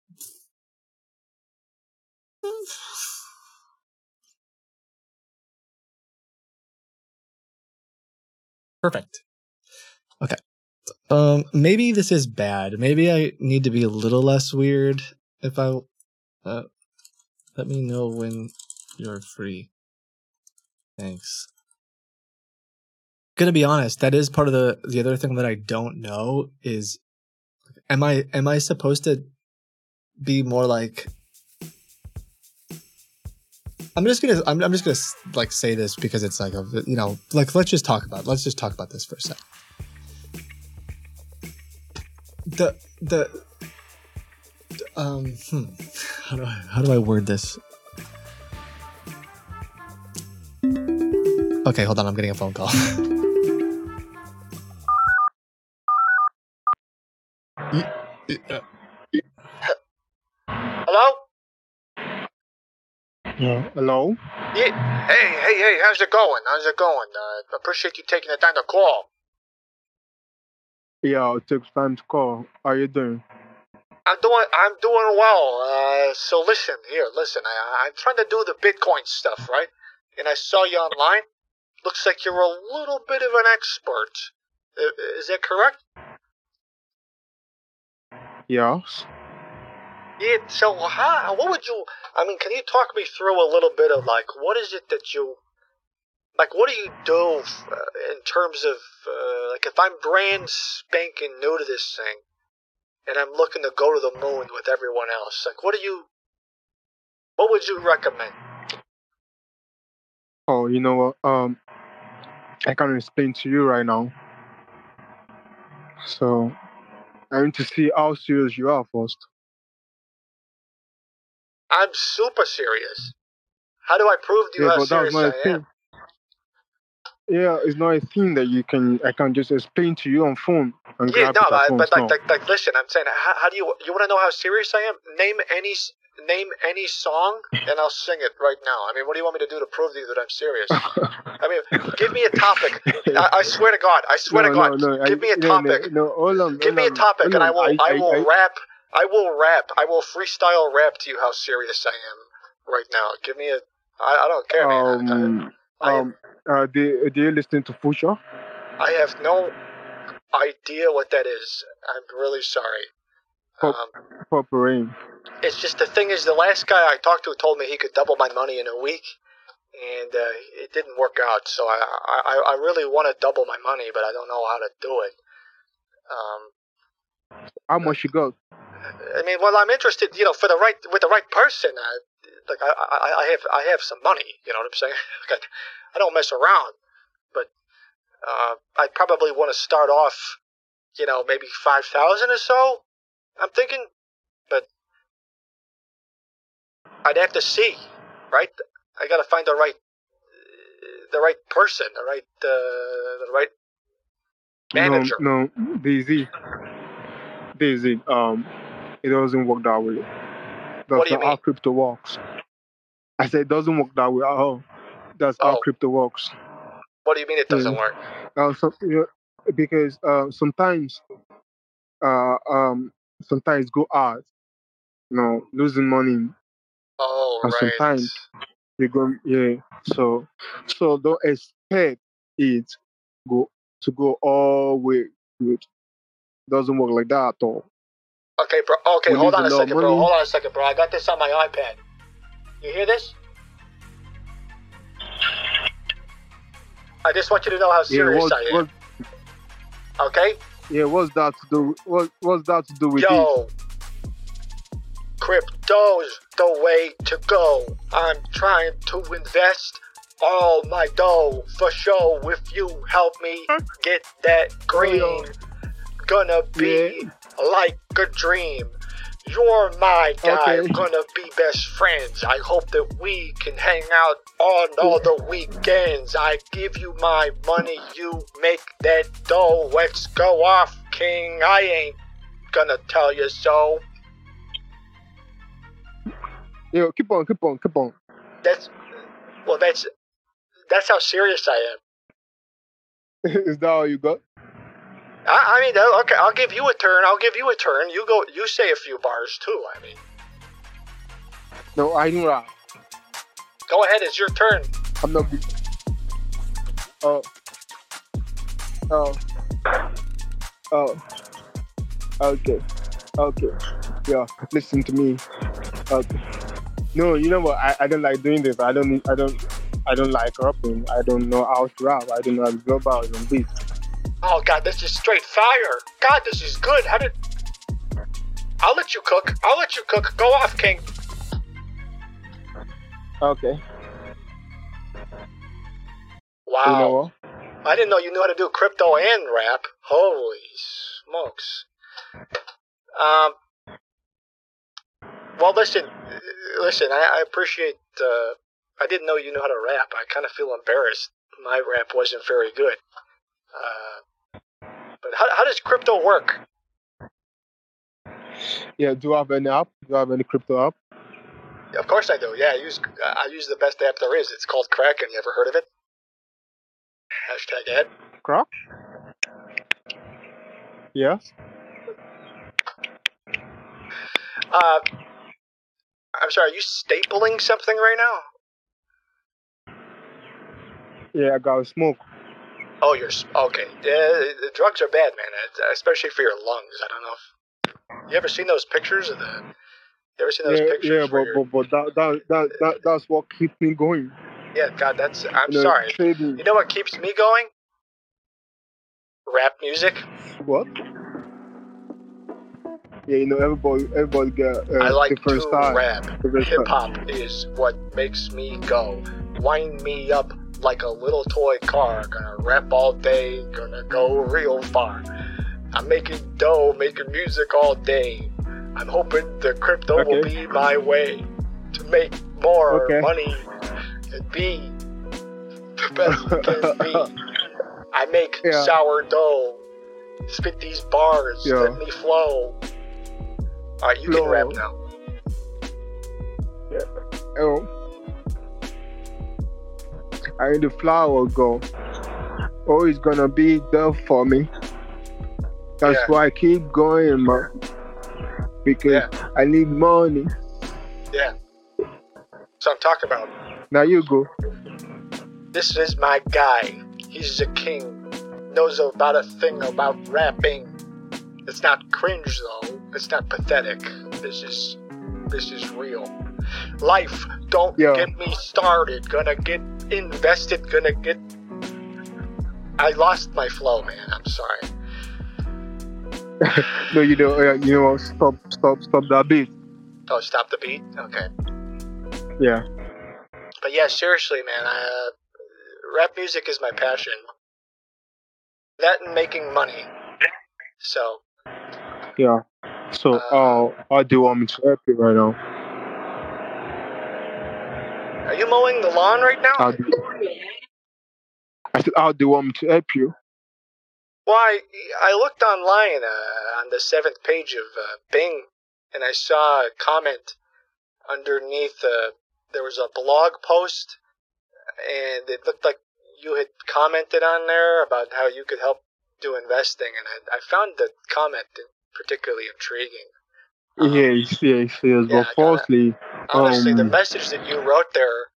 Perfect. Okay. Um maybe this is bad. Maybe I need to be a little less weird if I uh let me know when you're free. Thanks. Gonna be honest, that is part of the the other thing that I don't know is am I am I supposed to be more like I'm just gonna I'm, I'm just gonna like say this because it's like a you know like let's just talk about let's just talk about this for a sec. The the um hmm, how do I how do I word this? Okay, hold on, I'm getting a phone call. Hello? Yeah. Hello? Yeah. Hey, hey, hey, how's it going? How's it going? Uh, appreciate you taking the time to call. Yeah, it takes time to call. How are you doing? I'm doing I'm doing well. Uh, so listen, here, listen. I, I'm trying to do the Bitcoin stuff, right? And I saw you online. Looks like you're a little bit of an expert. Is that correct? Yes. Yeah. So how? What would you? I mean, can you talk me through a little bit of like what is it that you like? What do you do uh, in terms of uh, like if I'm brand spanking new to this thing, and I'm looking to go to the moon with everyone else? Like, what do you? What would you recommend? Oh, you know what? Um, I can't explain to you right now. So, I need to see how serious you are first. I'm super serious. How do I prove to you yeah, how serious I thing. am? Yeah, it's not a thing that you can. I can just explain to you on phone and Yeah, no, but, like, like, like, listen, I'm saying, how, how do you you want to know how serious I am? Name any name any song, and I'll sing it right now. I mean, what do you want me to do to prove to you that I'm serious? I mean, give me a topic. I, I swear to God, I swear no, to God, no, no. Give me a topic. No, hold on. Give me a topic, and I will I, I, will I, rap. I will rap. I will freestyle rap to you how serious I am right now. Give me a. I, I don't care, man. I- Um, Um, uh, do, do you listen to Future? I have no idea what that is. I'm really sorry. Pop, Um, it's just the thing is, the last guy I talked to told me he could double my money in a week, and uh, it didn't work out. So I, I, I really want to double my money, but I don't know how to do it. Um, How much you got? I mean, well, I'm interested, you know, for the right with the right person. I, like I, I, I have I have some money. You know what I'm saying? Like, I, I don't mess around, but uh, I'd probably want to start off, you know, maybe five thousand or so. I'm thinking, but I'd have to see, right? I got to find the right the right person, the right uh, the right manager. No, no, Daisy. Daisy. Um, it doesn't work that way. That's What do you not how mean? crypto works. I said it doesn't work that way at all. That's how Oh. crypto works. What do you mean it doesn't Mm. work? Uh, so, you know, because uh, sometimes, uh, um, sometimes go hard. You know, losing money, Oh, and right. sometimes you go, yeah. So, so don't expect it go to go all way good. Doesn't work like that at all. Okay, bro. Okay, We hold on a second, bro. money. Hold on a second, bro. I got this on my iPad. You hear this? I just want you to know how Yeah, serious what, I am. what, Okay? Yeah, what's that to do? What, what's that to do with this? Crypto's the way to go. I'm trying to invest all my dough for sure. If you help me get that oh, green, gonna be like a dream. You're my guy, Okay. gonna be best friends. I hope that we can hang out on all the weekends. I give you my money, you make that dough. Let's go off, King. I ain't gonna tell you so. Yo, keep on, keep on, keep on. That's well, that's that's how serious I am. Is that all you got? I, I mean, uh, okay, I'll give you a turn. I'll give you a turn. You go. You say a few bars too. I mean, No, I know that. go ahead. It's your turn. I'm not. Oh. Oh. Oh. Okay. Okay. Yeah. Listen to me. Okay. No, you know what? I, I don't like doing this. I don't. I don't. I don't like rapping. I don't know how to rap. I don't know how to go about it on beats. Oh God, this is straight fire. God, this is good. How did? I'll let you cook. I'll let you cook. Go off, King. Okay. Wow. You know? I didn't know you knew how to do crypto and rap. Holy smokes. Um. Well, listen, listen. I, I appreciate. Uh, I didn't know you knew how to rap. I kind of feel embarrassed. My rap wasn't very good. Uh, but how, how does crypto work? Yeah. Do you have any app? Do you have any crypto app? Of course I do. Yeah, I use I use the best app there is. It's called Kraken. You ever heard of it? Hashtag ad. Crap. Yes. Uh, I'm sorry. Are you stapling something right now? Yeah, I got to smoke. Oh, you're okay. Yeah, the drugs are bad, man. Especially for your lungs. I don't know. If, you ever seen those pictures of the? You ever seen those Yeah, pictures? yeah, but, but but that that that, that that's what keeps me going. yeah, God, that's. I'm You know, sorry. trading. You know what keeps me going? Rap music. What? Yeah, you know, everybody everybody got uh, I like different to style. rap. Hip hop is what makes me go. Wind me up like a little toy car. Gonna rap all day, gonna go real far. I'm making dough, making music all day. I'm hoping the crypto will be my way to make more Okay. money and be the best it can be. I make Yeah. sourdough. Spit these bars, Yeah. let me flow. Alright, you can Flow. rap now. Yeah. Oh. I need the flower go. oh, it's gonna be there for me. That's Yeah. why I keep going, man. Because Yeah. I need money. Yeah. So I'm talking about. Now you go. This is my guy. He's the king. Knows about a thing about rapping. It's not cringe though. It's not pathetic. This is this is real. Life, don't get me started. Gonna get invested. Gonna get. I lost my flow, man. I'm sorry. no, you don't. Uh, you know, stop, stop, stop that beat. Oh, stop the beat. Okay. Yeah. But yeah, seriously, man. Uh, rap music is my passion. That and making money. So Yeah. So, uh, how do you want me to help you right now? Are you mowing the lawn right now? How do I said, how do me to help you? Why, I looked online uh, on the seventh page of uh, Bing, and I saw a comment underneath. Uh, there was a blog post, and it looked like you had commented on there about how you could help do investing, and I, I found the comment particularly intriguing. Yes, yes, yes. yeah, but firstly, Honestly, the um, message that you wrote there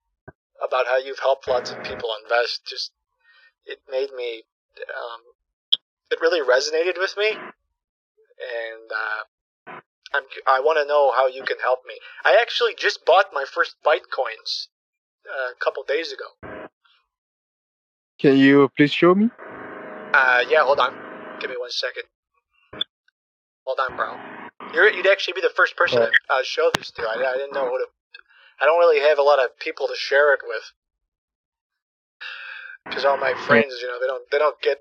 about how you've helped lots of people invest just it made me um, it really resonated with me, and uh, I'm I want to know how you can help me. I actually just bought my first Bitcoins uh, a couple days ago. can you please show me? Uh, yeah, hold on, give me one second. Hold on, bro. You're, you'd actually be the first person to uh, show this to. I, I didn't know who to. I don't really have a lot of people to share it with. Because all my friends, you know, they don't they don't get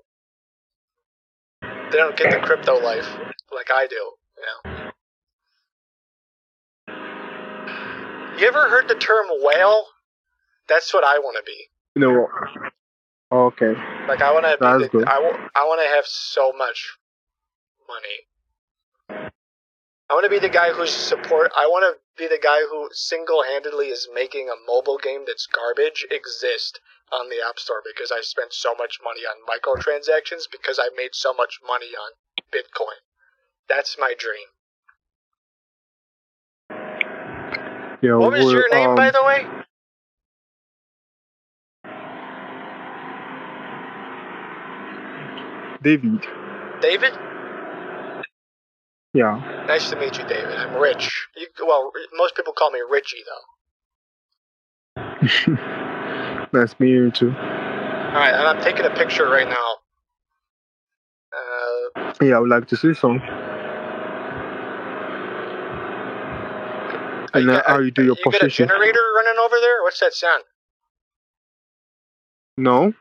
they don't get the crypto life like I do. You know. You ever heard the term whale? That's what I want to be. You know? Okay. Like I want to be. The, good. I, I want to have so much money. I want to be the guy who's support. I want to be the guy who single-handedly is making a mobile game that's garbage exist on the App Store because I spent so much money on microtransactions because I made so much money on Bitcoin. That's my dream. Yeah. What was your name, um, by the way? David. David. Yeah. Nice to meet you, David. I'm Rich. You, well, most people call me Richie, though. nice meeting you too. All right, and I'm taking a picture right now. Uh, Yeah, I would like to see some. And uh, how you do your you got a position? generator running over there? What's that sound? No.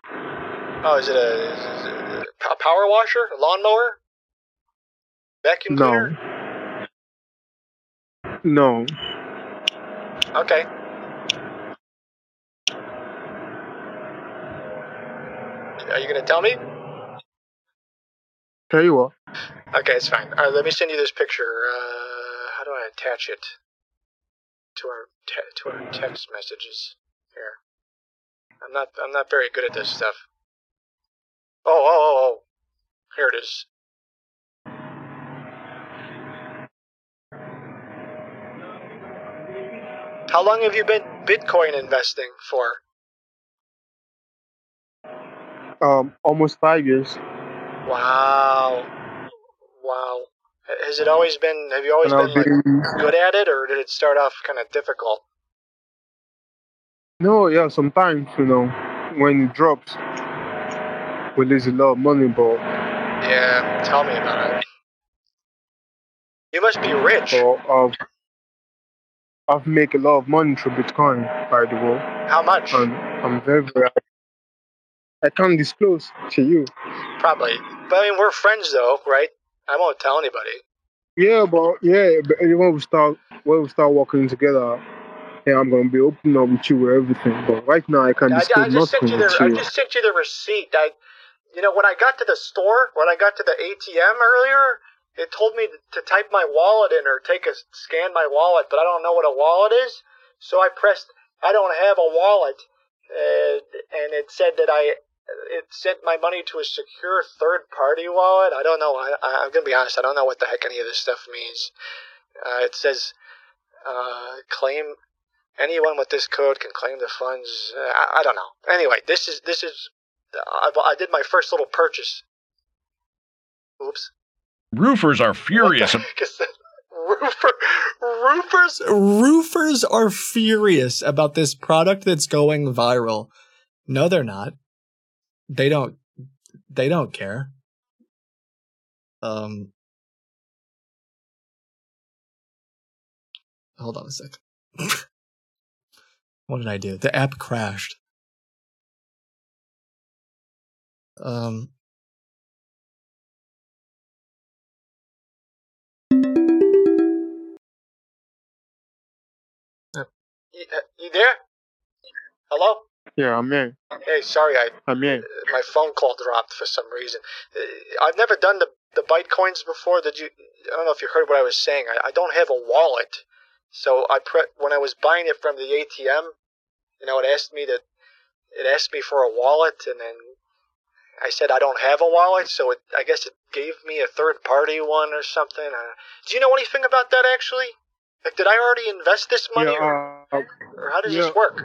Oh, is it a, is it a power washer? A lawnmower? Vacuum cleaner? No. No. Okay. Are you gonna tell me? Tell you what. Okay, it's fine. All right, let me send you this picture. Uh, how do I attach it to our te- to our text messages? Here. I'm not I'm not very good at this stuff. Oh oh oh oh. Here it is. How long have you been Bitcoin investing for? Um, almost five years. Wow. Wow. Has it always been, have you always And been like good at it or did it start off kind of difficult? No, yeah, sometimes, you know, when it drops, we lose a lot of money, but Yeah, tell me about it. You must be rich. but I've, I've made a lot of money through Bitcoin, by the way. How much? And I'm very, very I can't disclose to you. Probably. But I mean, we're friends though, right? I won't tell anybody. Yeah, but yeah, but when we start when we start working together, yeah, I'm gonna be open up with you with everything. But right now, I can't I, I disclose just sent nothing you the with I you. just sent you the receipt. I, you know, when I got to the store, when I got to the ATM earlier, it told me to type my wallet in or take a scan my wallet, but I don't know what a wallet is. So I pressed I don't have a wallet, uh, and it said that I it sent my money to a secure third party wallet. I don't know. I, I'm gonna be honest. I don't know what the heck any of this stuff means. Uh, it says uh, claim Anyone with this code can claim the funds. Uh, I, I don't know. Anyway, this is this is. I, I did my first little purchase. Oops. Roofers are furious. Roofer, roofers. Roofers are furious about this product that's going viral. No, they're not. They don't. They don't care. Um. Hold on a sec. what did I do? The app crashed. Um. You, uh, you there? Hello. Yeah, I'm here. Hey, sorry, I I'm here. my phone call dropped for some reason. Uh, I've never done the the Bitcoins before. Did you? I don't know if you heard what I was saying. I, I don't have a wallet, so I pre- when I was buying it from the ATM, you know, it asked me to, it asked me for a wallet, and then I said I don't have a wallet, so it I guess it gave me a third party one or something. Uh, do you know anything about that actually? Like, did I already invest this money, Yeah, or, uh, or how does yeah. this work?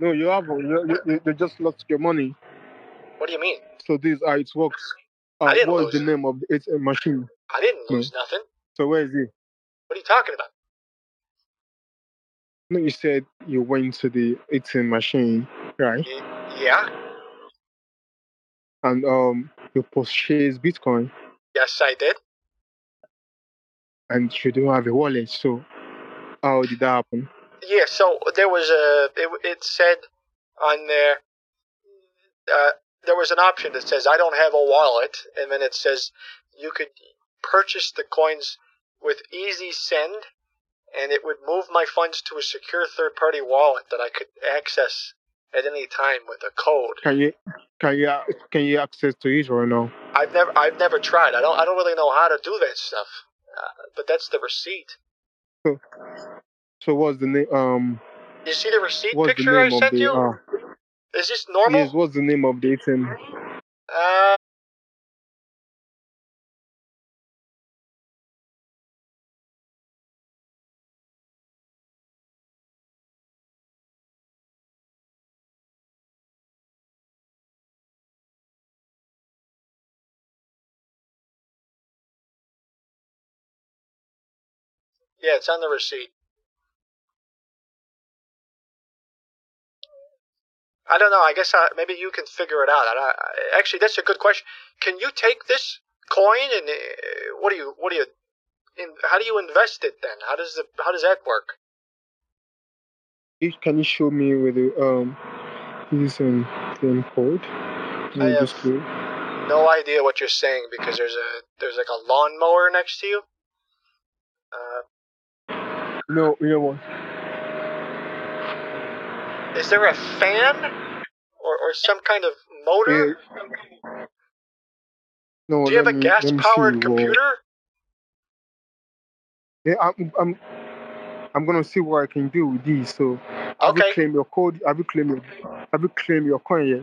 No, you have. You, you, you- they just lost your money. What do you mean? So this is how it works. Uh, I didn't what lose is the name of the ATM machine? I didn't No. lose nothing. So where is it? What are you talking about? No, you said you went to the ATM machine, right? Yeah. And um, you purchased Bitcoin, Yes, I did. and you don't have a wallet. So how did that happen? Yeah, so there was a it, it said on there uh, there was an option that says I don't have a wallet, and then it says you could purchase the coins with Easy Send, and it would move my funds to a secure third-party wallet that I could access at any time with a code. Can you can you can you access to it or no? I've never I've never tried. I don't I don't really know how to do that stuff, uh, but that's the receipt. So so what's the name? Um, You see the receipt what's the picture I sent the? you? Uh, Is this normal? yes, what's the name of the ATM? Uh, yeah, it's on the receipt. I don't know. I guess uh, maybe you can figure it out. I, I, actually, that's a good question. Can you take this coin and uh, what do you what do you in, how do you invest it then? How does the how does that work? Can you show me with the um um ATM code? Can I have- just do it? No idea what you're saying because there's a there's like a lawnmower next to you. Uh, No, you know what? is there a fan or or some kind of motor? No, do you have a me- gas powered computer? Yeah, I'm, I'm, I'm gonna see what I can do with these. So, have Okay. you claimed your code? Have you claimed your, have you claimed your coin yet?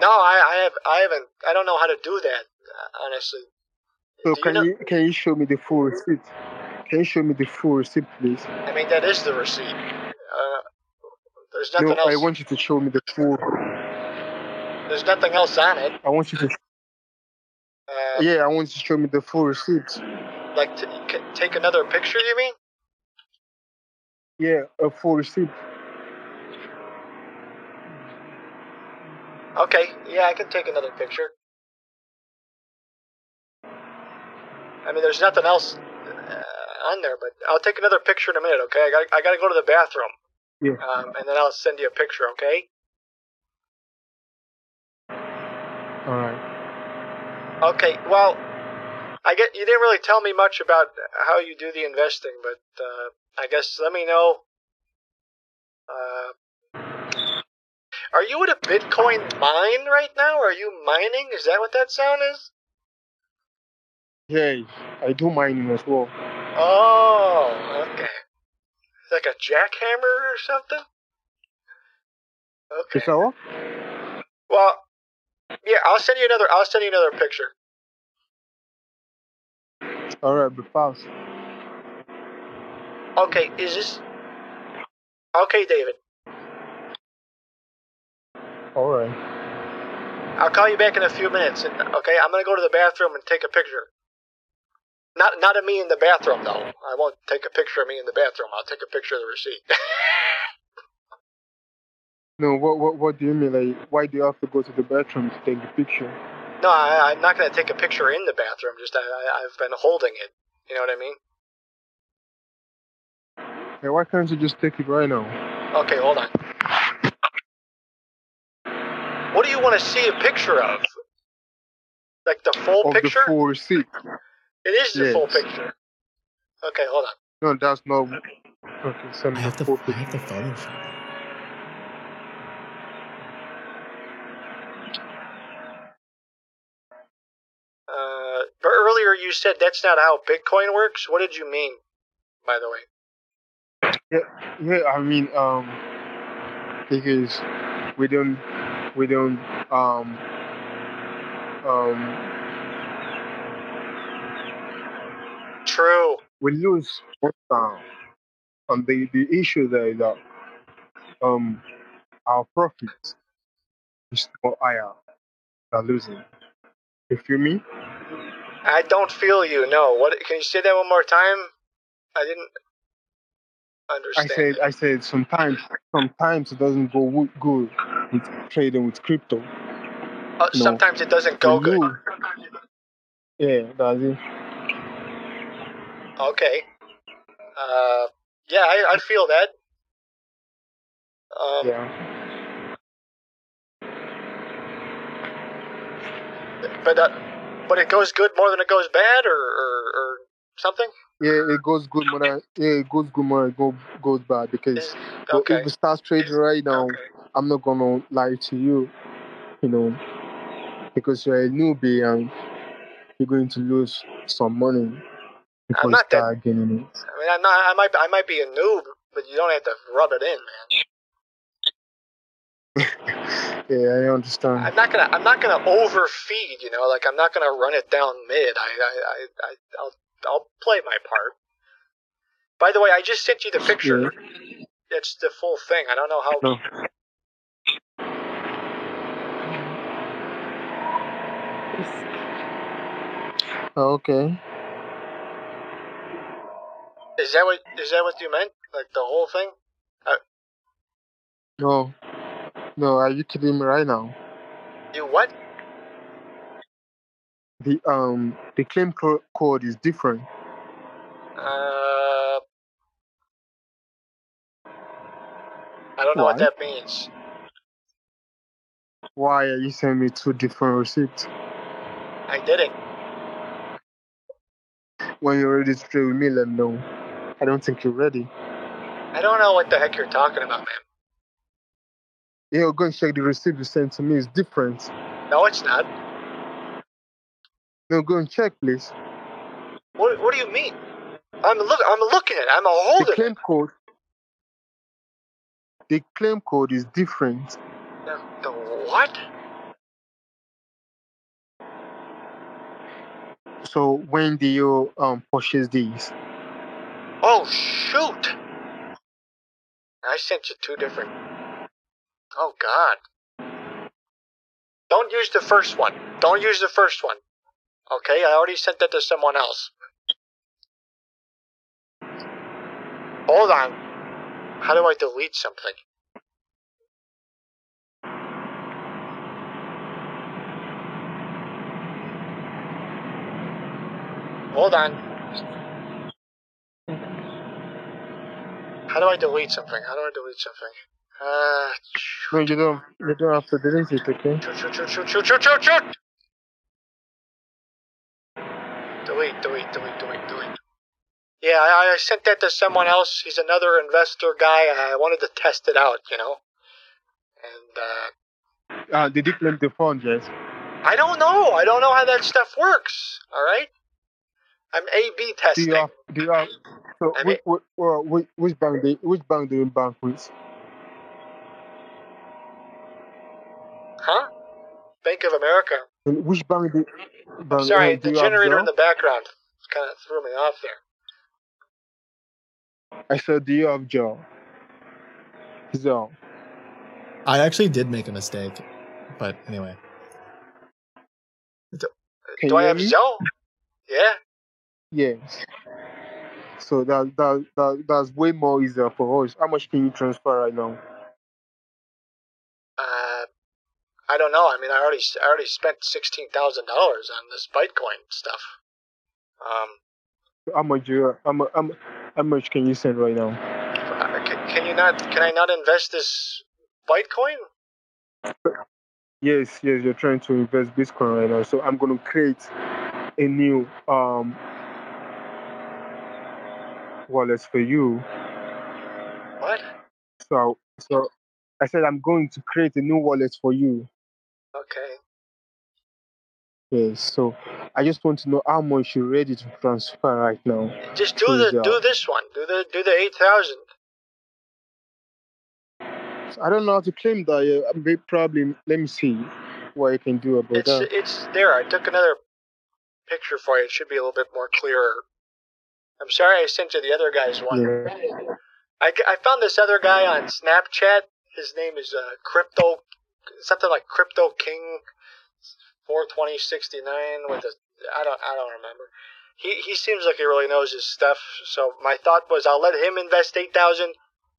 No, I, I have I haven't I don't know how to do that honestly. So Do you can know- you can you show me the full receipt? Can you show me the full receipt, please? I mean that is the receipt. Uh, there's No, nothing else. I want you to show me the full. There's nothing else on it. I want you to. Uh, Yeah, I want you to show me the full receipt. Like to take another picture? You mean? Yeah, a full receipt. Okay. Yeah, I can take another picture. I mean, there's nothing else on there, but I'll take another picture in a minute. Okay. I got I got to go to the bathroom. Yeah. Um, and then I'll send you a picture. Okay. All right. Okay. Well, I get you didn't really tell me much about how you do the investing, but uh, I guess let me know. Uh, are you at a Bitcoin mine right now? Are you mining? Is that what that sound is? Yeah, I do mining as well. Oh, okay. Like a jackhammer or something? Okay. That? Well, yeah, I'll send you another. I'll send you another picture. All right, be fast. Okay, is this? Okay, David. All right. I'll call you back in a few minutes. And, okay, I'm gonna go to the bathroom and take a picture. Not not of me in the bathroom though. I won't take a picture of me in the bathroom. I'll take a picture of the receipt. No, what what what do you mean? Like, why do you have to go to the bathroom to take the picture? no, I, I'm not gonna take a picture in the bathroom. Just I, I, I've been holding it. You know what I mean? Hey, why can't you just take it right now? Okay, hold on. What do you want to see a picture of? Like the full of picture? the full receipt. It is the full picture. Okay, hold on. No, that's not. Okay, send I have the the full I have the photos. Uh, but earlier you said that's not how Bitcoin works. What did you mean, by the way? Yeah, yeah. I mean, um, because we don't, we don't, um, um, True. we lose time. And the the issue there is that, um, our profits is more higher than losing. You feel me? I don't feel you. No. What? Can you say that one more time? I didn't understand. I said, I said, sometimes, sometimes it doesn't go good with trading with crypto. Uh, no. Sometimes it doesn't go good. Yeah, does it. Okay. Uh, yeah, I, I feel that. Um, Yeah. but uh, but it goes good more than it goes bad, or or, or something. Yeah, it goes good more than yeah, it goes good more it go, goes bad because okay. if we start trading right now, I'm not gonna lie to you, you know, because you're a newbie and you're going to lose some money before you not that- start gaining it. I mean, I'm not. I might. I might be a noob, but you don't have to rub it in, man. Yeah, I understand. I'm not gonna. I'm not gonna overfeed. You know, like I'm not gonna run it down mid. I. I. I. I I'll. I'll play my part. By the way, I just sent you the picture. It's the full thing. I don't know how. Oh. No. Oh, Okay. Is that what? Is that what you meant? Like the whole thing? Uh, No. No, are you kidding me right now? you what? The um the claim co- code is different. Uh. I don't know what that means. Why are you sending me two different receipts? I didn't. When you're ready to trade with me, let me know. I don't think you're ready. I don't know what the heck you're talking about, man. Yeah, go and check the receipt you sent to me. It's different. No, it's not. No, go and check, please. What? What do you mean? I'm look. I'm looking at. it. I'm a The holding. claim code. The claim code is different. The, the what? So when do you um purchase these? Oh shoot! I sent you two different. Oh God! Don't use the first one. Don't use the first one. Okay, I already sent that to someone else. Hold on. How do I delete something? Hold on. How do I delete something? How do I delete something? Uh, No, you don't. You don't have to delete it, okay? shoot, shoot, shoot, shoot, shoot, shoot, shoot, shoot! Delete, delete, delete, delete, delete. Yeah, I, I sent that to someone else. He's another investor guy. I wanted to test it out, you know. And uh, Uh, did you claim the funds, yes? I don't know. I don't know how that stuff works. All right. I'm A/B testing. Do testing. you have? Do you have? So I which, which, uh, which, which bank? Do, which bank do you bank with? Huh? Bank of America. And Which bank do? Bank, Sorry, uh, do the you have generator in the background kind of threw me off there. I said, do you have Joe? Zelle. I actually did make a mistake, but anyway. Can Do I have Joe? Yeah. Yes. So that that that that's way more easier for us. How much can you transfer right now? Uh, I don't know. I mean, I already I already spent sixteen thousand dollars on this Bitcoin stuff. Um, How much you how much, how how much can you send right now? uh, can, can you not? Can I not invest this Bitcoin? Yes, yes, you're trying to invest Bitcoin right now. So I'm gonna create a new um wallet for you. What? So so I said I'm going to create a new wallet for you. Okay. Yes. So I just want to know how much you're ready to transfer right now. Just do to the do this one. Do the do the eight thousand. So I don't know how to claim that. I'm probably. Let me see what I can do about It's that. it's there. I took another picture for you. It should be a little bit more clearer. I'm sorry I sent you the other guy's one. Yeah. I, I found this other guy on Snapchat. His name is uh, Crypto, something like Crypto King, four twenty sixty nine with a I don't I don't remember. He he seems like he really knows his stuff. So my thought was I'll let him invest eight thousand,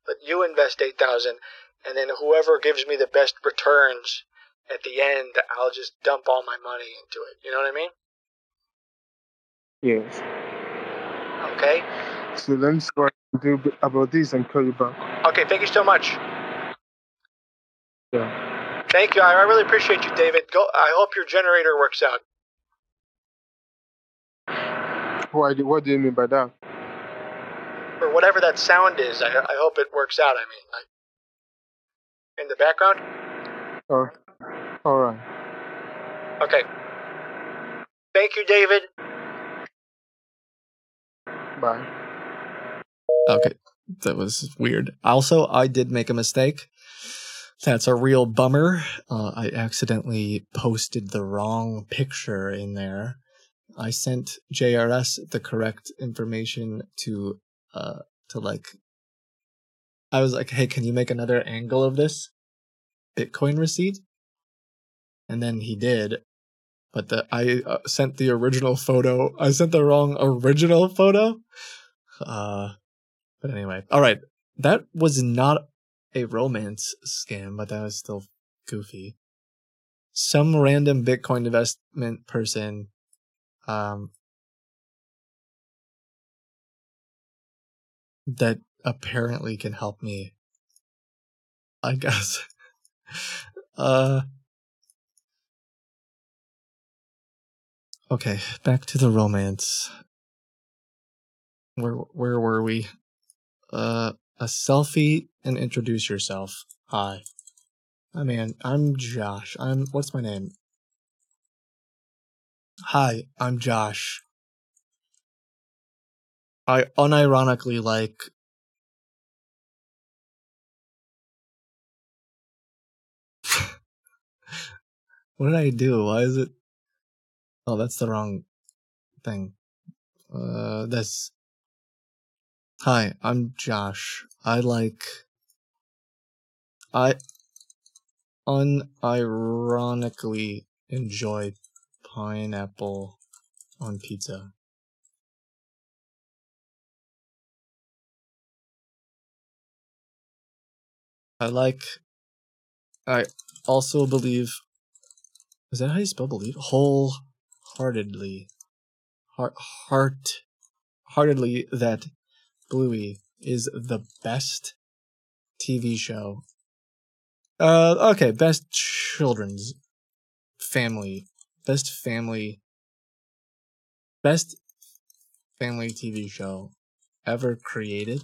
let you invest eight thousand, and then whoever gives me the best returns at the end, I'll just dump all my money into it. You know what I mean? Yes. Okay. So let me see what I can do about this and call you back. Okay. Thank you so much. Yeah. Thank you. I, I really appreciate you, David. Go. I hope your generator works out. What, do- what do you mean by that? or whatever that sound is. I, I hope it works out. I mean, like in the background. Oh, all right. Okay. Thank you, David. Bye. Okay, that was weird. Also, I did make a mistake. That's a real bummer. Uh, I accidentally posted the wrong picture in there. I sent JRS the correct information to uh to like I was like, "Hey, can you make another angle of this Bitcoin receipt?" And then he did. But the I uh, sent the original photo. I sent the wrong original photo. Uh but anyway, all right. That was not a romance scam, but that was still goofy. Some random Bitcoin investment person um that apparently can help me. I guess. uh Okay, back to the romance. Where where were we? Uh a selfie and introduce yourself. Hi. Hi man, I'm Josh. I'm what's my name? Hi, I'm Josh. I unironically like What did I do? Why is it Oh, that's the wrong thing. Uh this Hi, I'm Josh. I like I unironically enjoy pineapple on pizza. I like I also believe is that how you spell believe? Wholeheartedly. Heart heart heartedly that Bluey is the best TV show. Uh okay, best children's family. Best family best family TV show ever created.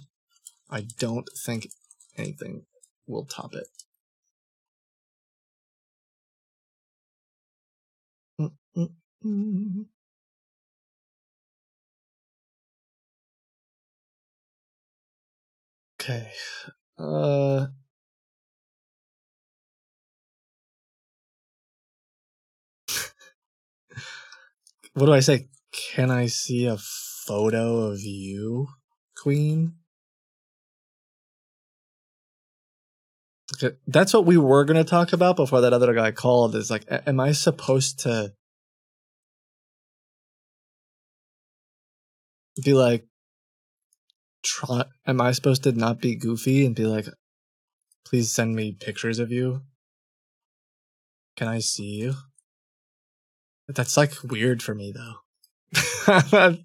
I don't think anything will top it. Okay. Uh What do I say? Can I see a photo of you, Queen? Okay, That's what we were going to talk about before that other guy called. Is like, am I supposed to be like, try? Am I supposed to not be goofy and be like, please send me pictures of you? Can I see you? That's like weird for me though.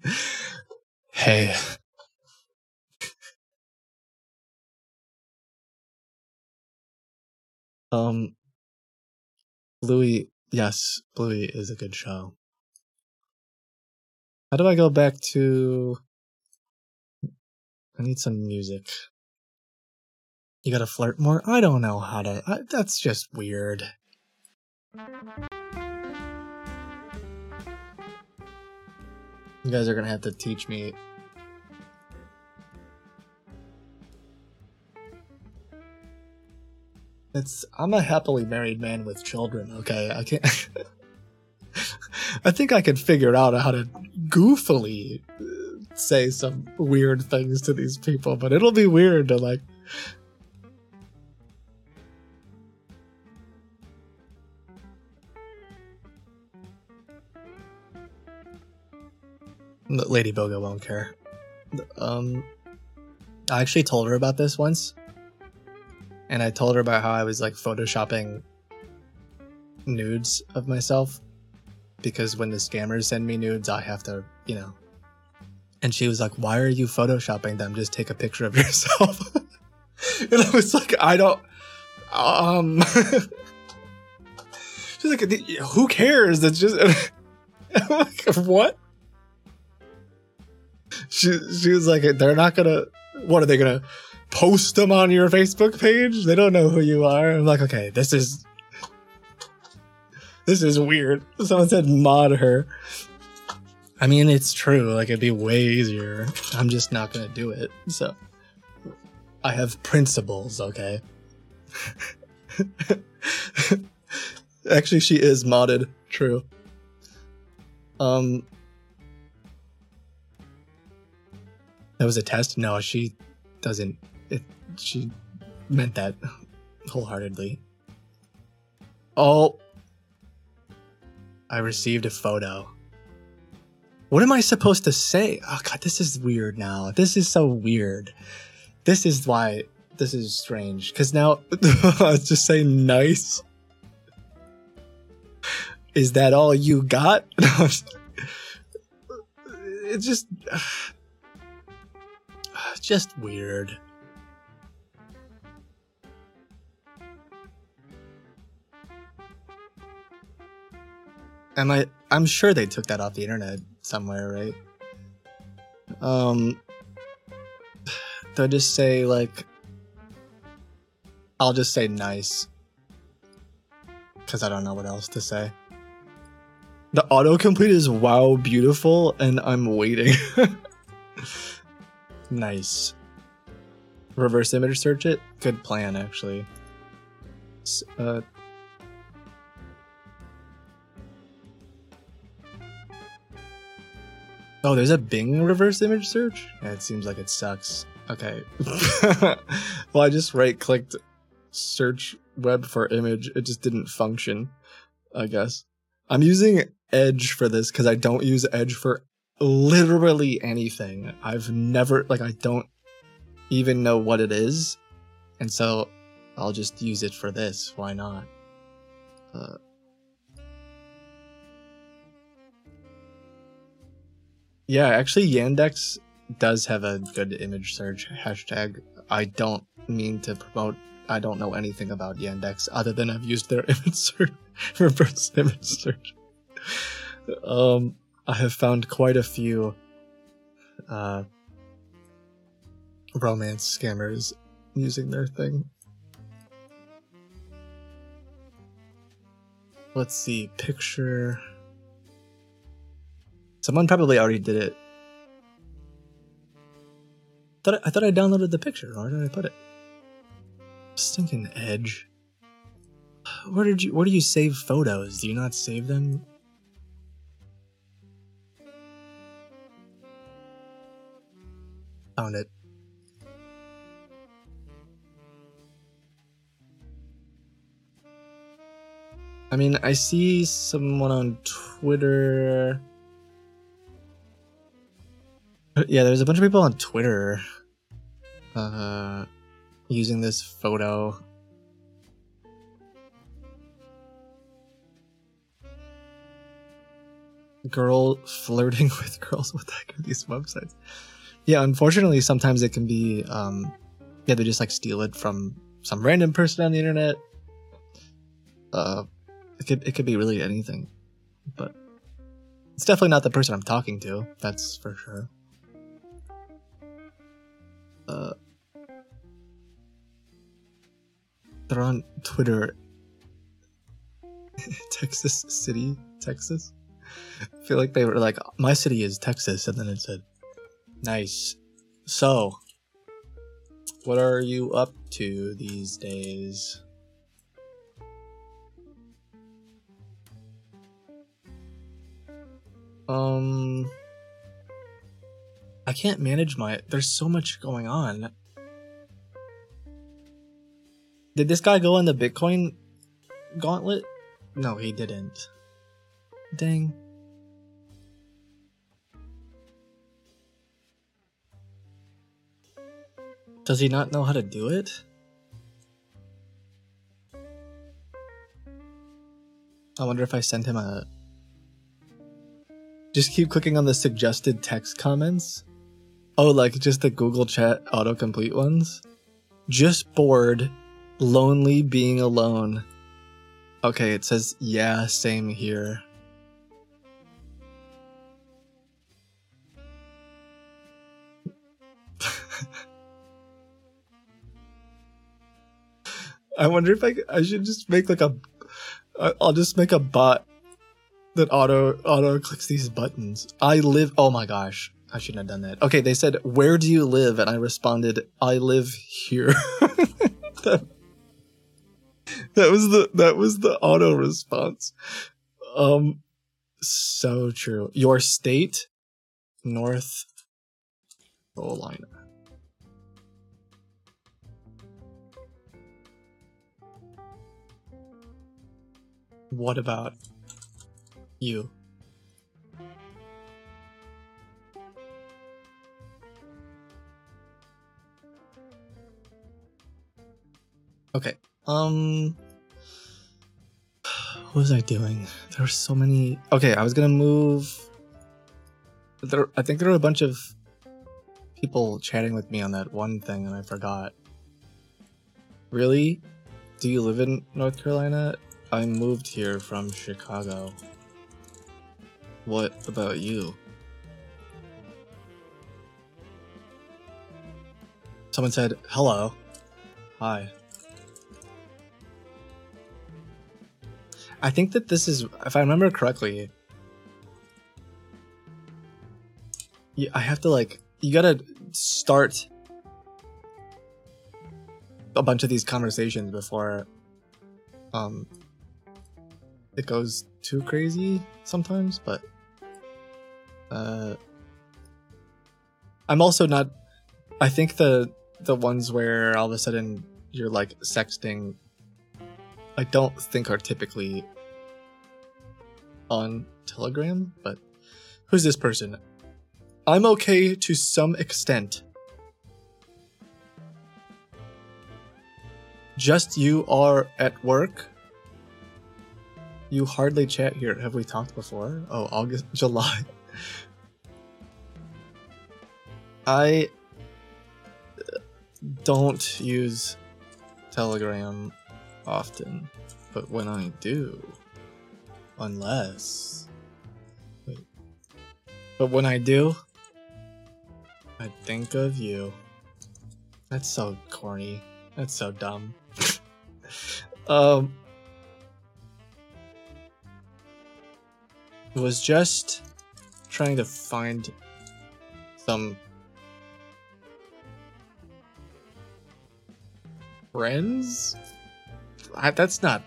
hey. Um, Bluey, yes, Bluey is a good show. How do I go back to? I need some music. You gotta flirt more. I don't know how to. I, that's just weird. You guys are gonna have to teach me. It's I'm a happily married man with children, okay? I can't I think I can figure out how to goofily say some weird things to these people, but it'll be weird to like Lady Boga won't care. Um, I actually told her about this once, and I told her about how I was like photoshopping nudes of myself because when the scammers send me nudes, I have to, you know. And she was like, "Why are you photoshopping them? Just take a picture of yourself." and I was like, "I don't." Um. She's like, "Who cares? It's just." I'm like, what? she she was like, they're not gonna. What are they gonna post them on your Facebook page? They don't know who you are. I'm like, okay, this is this is weird. Someone said mod her. I mean, it's true. Like it'd be way easier. I'm just not gonna do it. So I have principles. Okay. Actually, she is modded. True. Um, that was a test. No, she doesn't. It, she meant that wholeheartedly. Oh, I received a photo. What am I supposed to say? Oh god, this is weird now. This is so weird. This is why this is strange. Cause now just say nice. Is that all you got? it's just just weird. Am I I'm sure they took that off the internet somewhere, right? Um they'll just say like I'll just say nice. Cause I don't know what else to say. The autocomplete is wow beautiful and I'm waiting. nice. Reverse image search it? Good plan actually. Uh Oh, there's a Bing reverse image search? Yeah, it seems like it sucks. Okay. well, I just right clicked search web for image. It just didn't function, I guess. I'm using Edge for this because I don't use Edge for literally anything. I've never, like, I don't even know what it is. And so I'll just use it for this. Why not? Uh, Yeah, actually, Yandex does have a good image search hashtag. I don't mean to promote. I don't know anything about Yandex other than I've used their image search, reverse image search. Um, I have found quite a few uh, romance scammers using their thing. Let's see, picture. Someone probably already did it. Thought I, I thought I downloaded the picture. Where did I put it? Stinking Edge. Where did you? Where do you save photos? Do you not save them? Found it. I mean, I see someone on Twitter. Yeah, there's a bunch of people on Twitter uh, using this photo. Girl flirting with girls. What the heck are these websites? Yeah, unfortunately, sometimes it can be. Um, yeah, they just like steal it from some random person on the internet. Uh, it could it could be really anything, but it's definitely not the person I'm talking to. That's for sure. Uh, they're on Twitter. Texas City, Texas. I feel like they were like, my city is Texas, and then it said, nice. So, what are you up to these days? Um, I can't manage my. There's so much going on. Did this guy go in the Bitcoin gauntlet? No, he didn't. Dang. Does he not know how to do it? I wonder if I send him a. Just keep clicking on the suggested text comments. Oh, like just the Google Chat autocomplete ones? Just bored, lonely being alone. Okay, it says, yeah, same here. I wonder if I, I should just make like a I'll just make a bot that auto auto clicks these buttons. I live oh my gosh. I shouldn't have done that. Okay, they said, "Where do you live?" and I responded, "I live here." that, was the that was the auto response. Um so true. Your state North Carolina. What about you? Okay. Um what was I doing? There were so many Okay, I was gonna move there I think there were a bunch of people chatting with me on that one thing and I forgot. Really? Do you live in North Carolina? I moved here from Chicago. What about you? Someone said, hello. Hi. I think that this is, if I remember correctly, you, I have to like, you gotta start a bunch of these conversations before um it goes too crazy sometimes but uh i'm also not i think the the ones where all of a sudden you're like sexting i don't think are typically on telegram but who's this person i'm okay to some extent just you are at work you hardly chat here. Have we talked before? Oh, August, July. I don't use Telegram often, but when I do, unless. Wait. But when I do, I think of you. That's so corny. That's so dumb. um. was just trying to find some friends. I, that's not.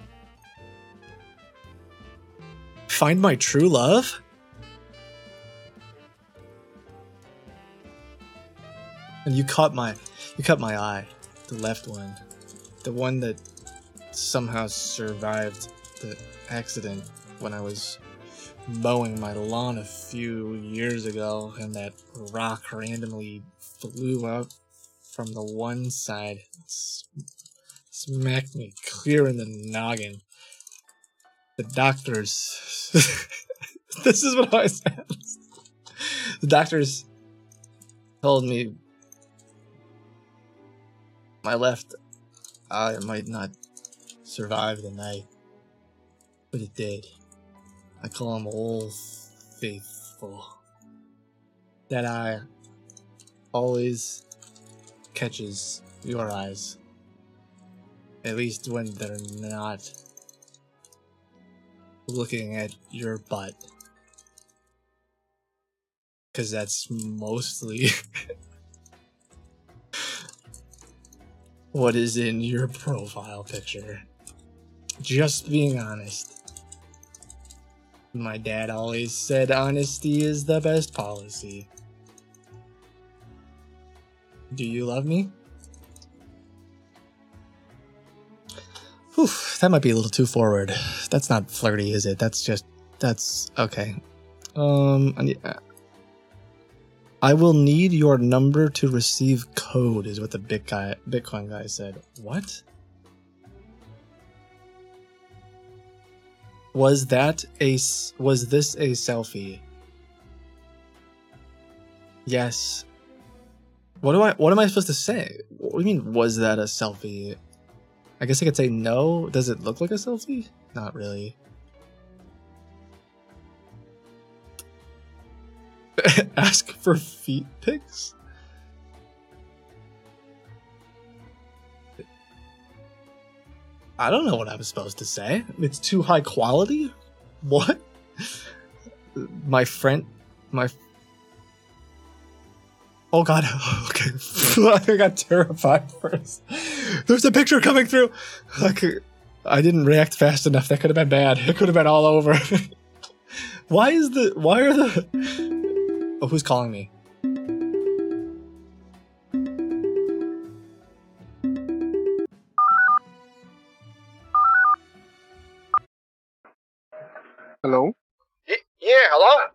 Find my true love? And you caught my you caught my eye. The left one. The one that somehow survived the accident when I was mowing my lawn a few years ago, and that rock randomly flew up from the one side, smacked me clear in the noggin. The doctors. this is what I said. The doctors told me my left eye might not survive the night, but it did. I call him Old Faithful. That eye always catches your eyes. At least when they're not looking at your butt. Because that's mostly what is in your profile picture. Just being honest. My dad always said honesty is the best policy. Do you love me? Whew, that might be a little too forward. That's not flirty, is it? That's just that's okay. Um, I, need, uh, I will need your number to receive code, is what the bit guy, Bitcoin guy said. What? Was that a was this a selfie? Yes. What do I what am I supposed to say? What do you mean was that a selfie? I guess I could say no. Does it look like a selfie? Not really. Ask for feet pics? I don't know what I'm supposed to say. It's too high quality? What? My friend my Oh god, okay. I got terrified first. There's a picture coming through. Like I didn't react fast enough. That could have been bad. It could have been all over. why is the why are the Oh, who's calling me? Hello? Yeah, hello?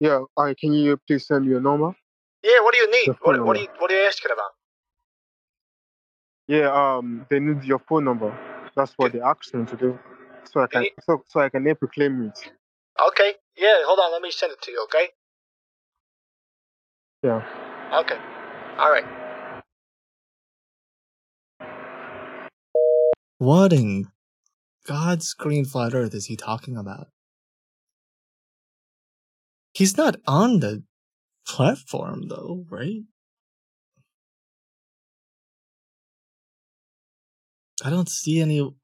Yeah, uh, can you please send me your number? Yeah, what do you need? What, what, are you, what are you asking about? Yeah, um, they need your phone number. That's what they asked me to do. So I can so, so I can able to claim it. Okay, yeah, hold on, let me send it to you, okay? Yeah. Okay. Alright. What in God's green flat earth is he talking about? He's not on the platform though, right? I don't see any. Do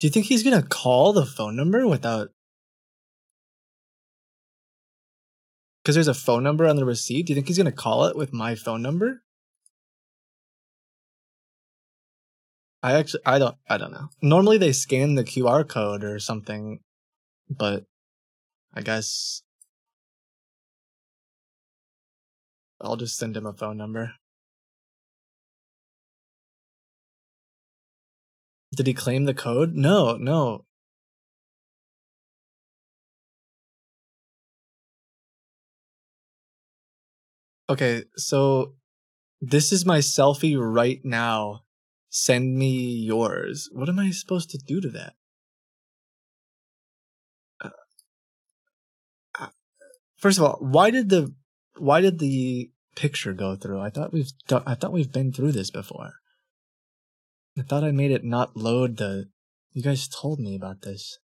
you think he's gonna call the phone number without? Because there's a phone number on the receipt. Do you think he's gonna call it with my phone number? I actually, I don't, I don't know. Normally they scan the QR code or something, but I guess I'll just send him a phone number. Did he claim the code? No, no. Okay, so this is my selfie right now. Send me yours. What am I supposed to do to that? Uh, uh, First of all, why did the why did the picture go through? I thought we've do- I thought we've been through this before. I thought I made it not load the. You guys told me about this.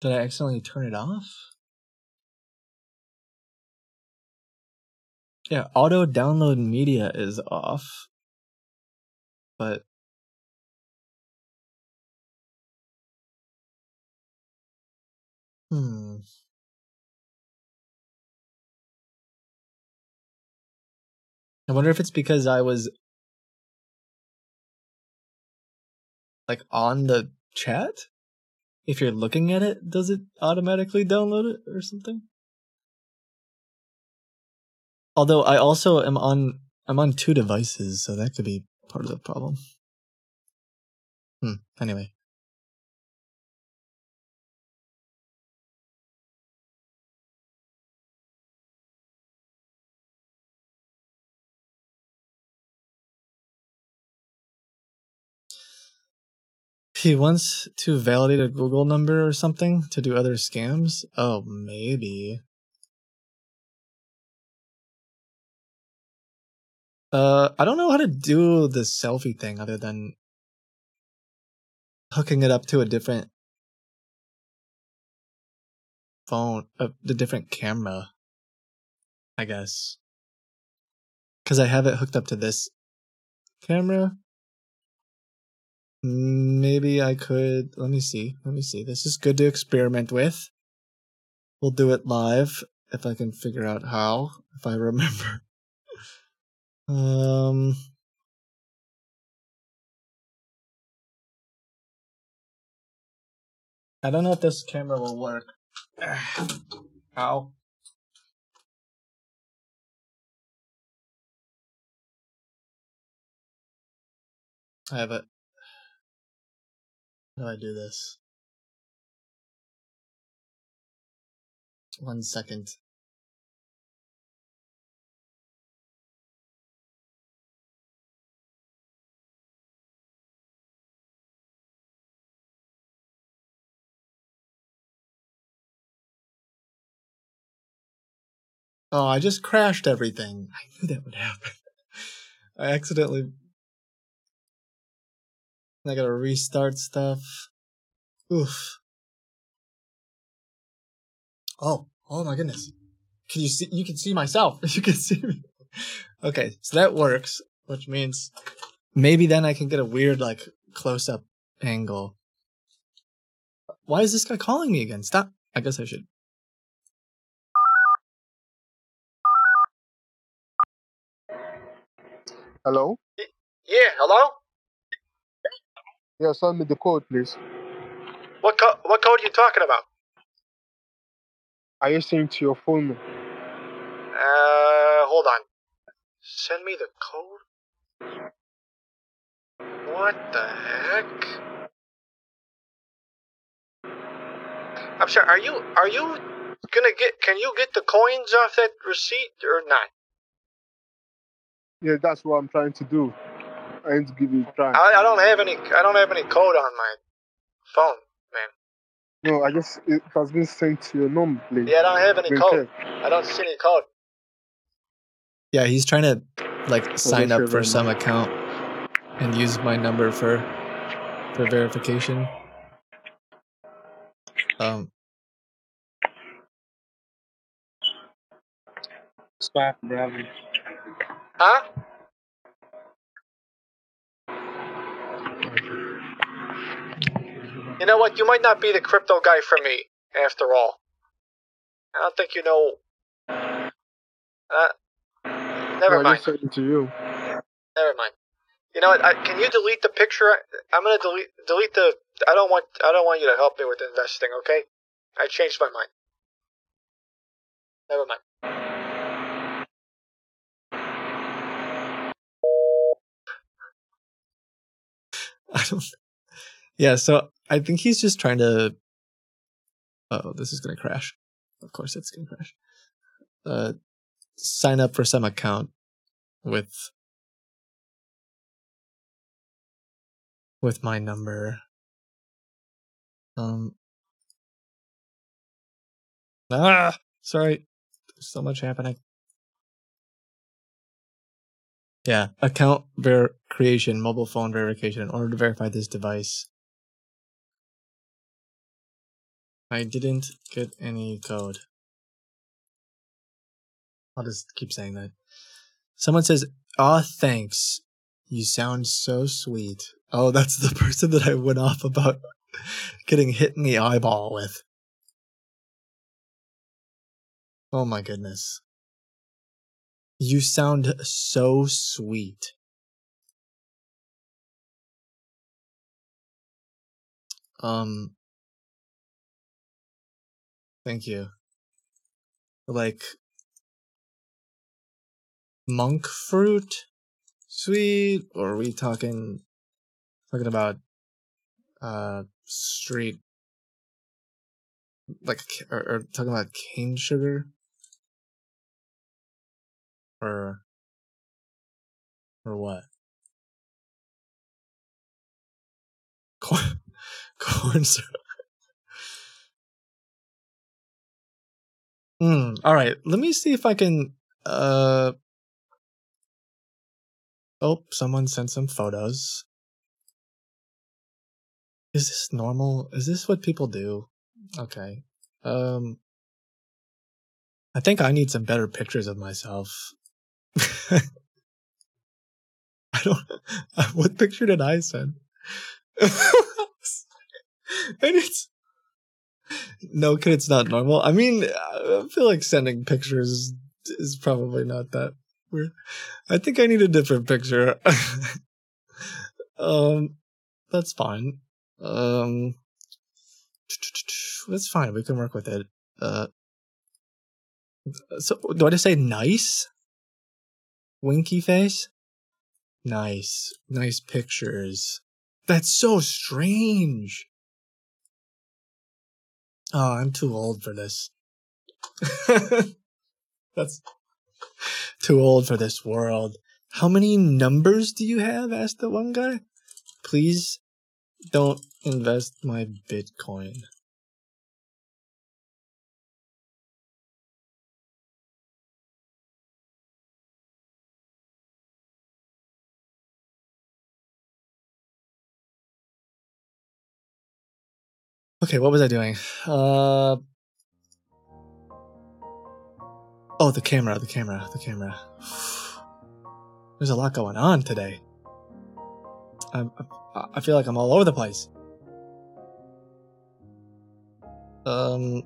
Did I accidentally turn it off? Yeah, auto download media is off. But hmm. I wonder if it's because I was like on the chat if you're looking at it, does it automatically download it or something? Although I also am on I'm on two devices, so that could be part of the problem. Hmm. Anyway. He wants to validate a Google number or something to do other scams? Oh, maybe. Uh, I don't know how to do the selfie thing other than hooking it up to a different phone, uh, the different camera, I guess. Because I have it hooked up to this camera. Maybe I could. Let me see. Let me see. This is good to experiment with. We'll do it live if I can figure out how, if I remember. Um. I don't know if this camera will work. How? I have it. How do I do this? One second. Oh, I just crashed everything. I knew that would happen. I accidentally. I gotta restart stuff. Oof. Oh, oh my goodness. Can you see? You can see myself. You can see me. Okay, so that works, which means maybe then I can get a weird, like, close up angle. Why is this guy calling me again? Stop. I guess I should. Hello? Yeah, hello? Yeah, send me the code, please. What co- what code are you talking about? I listening to your phone. Uh, hold on. Send me the code? What the heck? I'm sorry, are you are you gonna get can you get the coins off that receipt or not? Yeah, that's what I'm trying to do. I need to give it a try. I, I don't have any I don't have any code on my phone, man. No, I just it has been sent to your number, please. Yeah, I don't have any Been code. checked. I don't see any code. Yeah, he's trying to like sign up for very some account and use my number for for verification. Um, Swap, brother. Huh? You know what? You might not be the crypto guy for me, after all. I don't think you know. Uh, never no, I mind. just to you. Never mind. You know what? I, can you delete the picture? I'm gonna delete delete the. I don't want. I don't want you to help me with investing. Okay? I changed my mind. Never mind. I don't. Yeah, so I think he's just trying to. Oh, this is gonna crash. Of course, it's gonna crash. Uh, sign up for some account with with my number. Um. Ah, sorry. There's so much happening. Yeah, account ver- creation, mobile phone verification in order to verify this device. I didn't get any code. I'll just keep saying that. Someone says, "Aw, thanks. You sound so sweet." Oh, that's the person that I went off about getting hit in the eyeball with. Oh my goodness. You sound so sweet. Um Thank you. Like monk fruit, sweet, or are we talking talking about uh straight like or, or talking about cane sugar or or what? Corn, corn syrup. Hmm. All right. Let me see if I can. Uh. Oh, someone sent some photos. Is this normal? Is this what people do? Okay. Um. I think I need some better pictures of myself. I don't. What picture did I send? and it's no kid it's not normal. I mean i feel like sending pictures is probably not that weird. I think i need a different picture. Um that's fine. Um that's fine. We can work with it. Uh so do i just say nice? Winky face? Nice. Nice pictures. That's so strange Oh, I'm too old for this. That's too old for this world. How many numbers do you have? asked the one guy. Please don't invest my Bitcoin. Okay, what was I doing? Uh Oh, the camera, the camera, the camera. There's a lot going on today. I'm, I- feel like I'm all over the place. Um,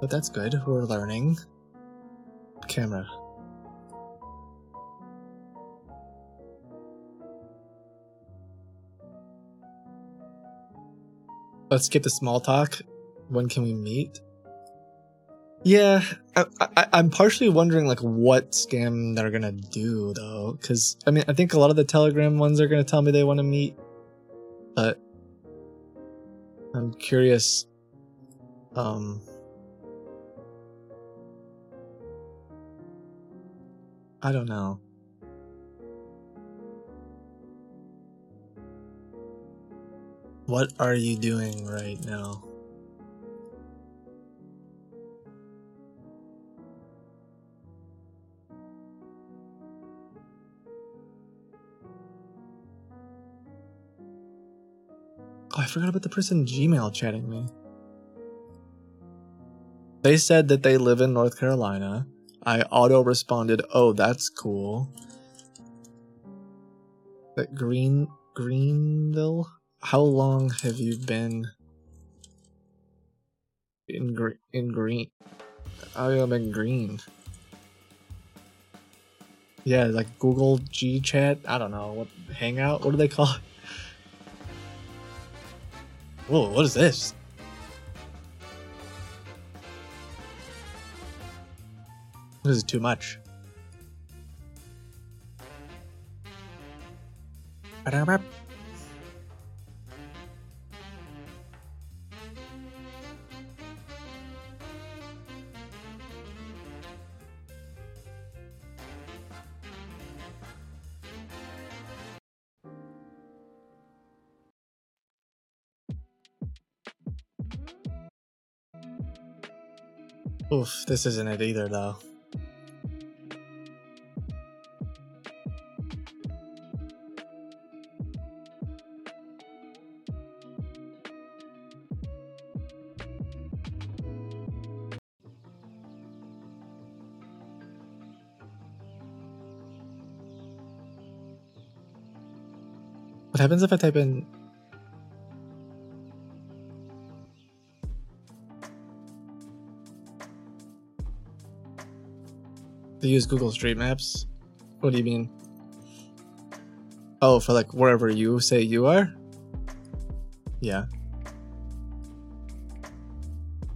but that's good. We're learning. Camera. Let's skip the small talk. When can we meet? Yeah, I, I'm partially wondering like what scam they're gonna do though, because I mean I think a lot of the Telegram ones are gonna tell me they want to meet, but I'm curious. Um, I don't know. What are you doing right now? Oh, I forgot about the person Gmail chatting me. They said that they live in North Carolina. I auto responded, "Oh, that's cool." That Green Greenville. How long have you been in? In green? I am in green. Yeah, like Google G Chat. I don't know what Hangout. What do they call it? Whoa, what is this? This is too much. Ba-da-bap. Oof, this isn't it either, though. What happens if I type in to use Google Street Maps? What do you mean? Oh, for like wherever you say you are? Yeah.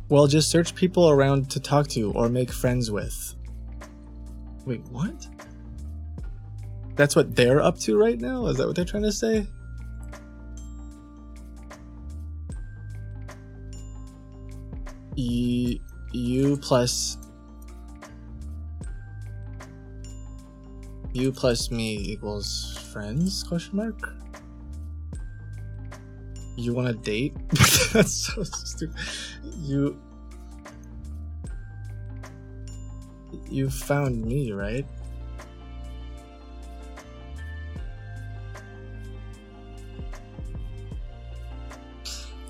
Well, just search people around to talk to or make friends with. Wait, what? That's what they're up to right now? Is that what they're trying to say? E U plus you plus me equals friends? Question mark. You want to date? That's so stupid. You you found me, right?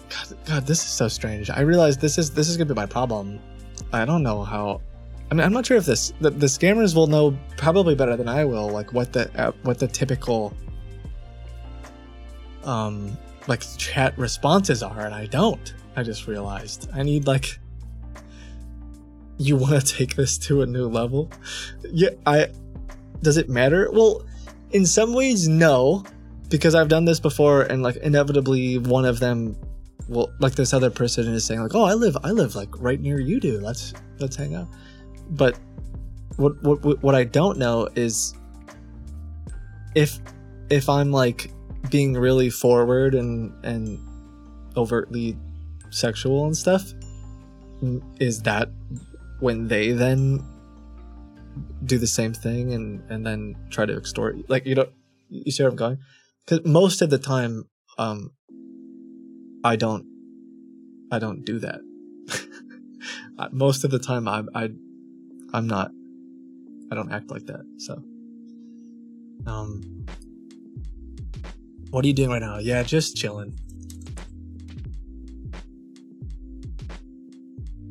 God, God, this is so strange. I realize this is this is gonna be my problem. I don't know how. I mean, I'm not sure if this the, the scammers will know probably better than I will, like what the uh, what the typical um like chat responses are, and I don't. I just realized I need like. You want to take this to a new level? Yeah, I. Does it matter? Well, in some ways, no, because I've done this before, and like inevitably one of them well like this other person is saying like oh i live i live like right near you do let's let's hang out but what what what i don't know is if if i'm like being really forward and and overtly sexual and stuff is that when they then do the same thing and and then try to extort like you know you see where i'm going because most of the time um I don't I don't do that. Most of the time I I I'm not I don't act like that. So um what are you doing right now? Yeah, just chilling.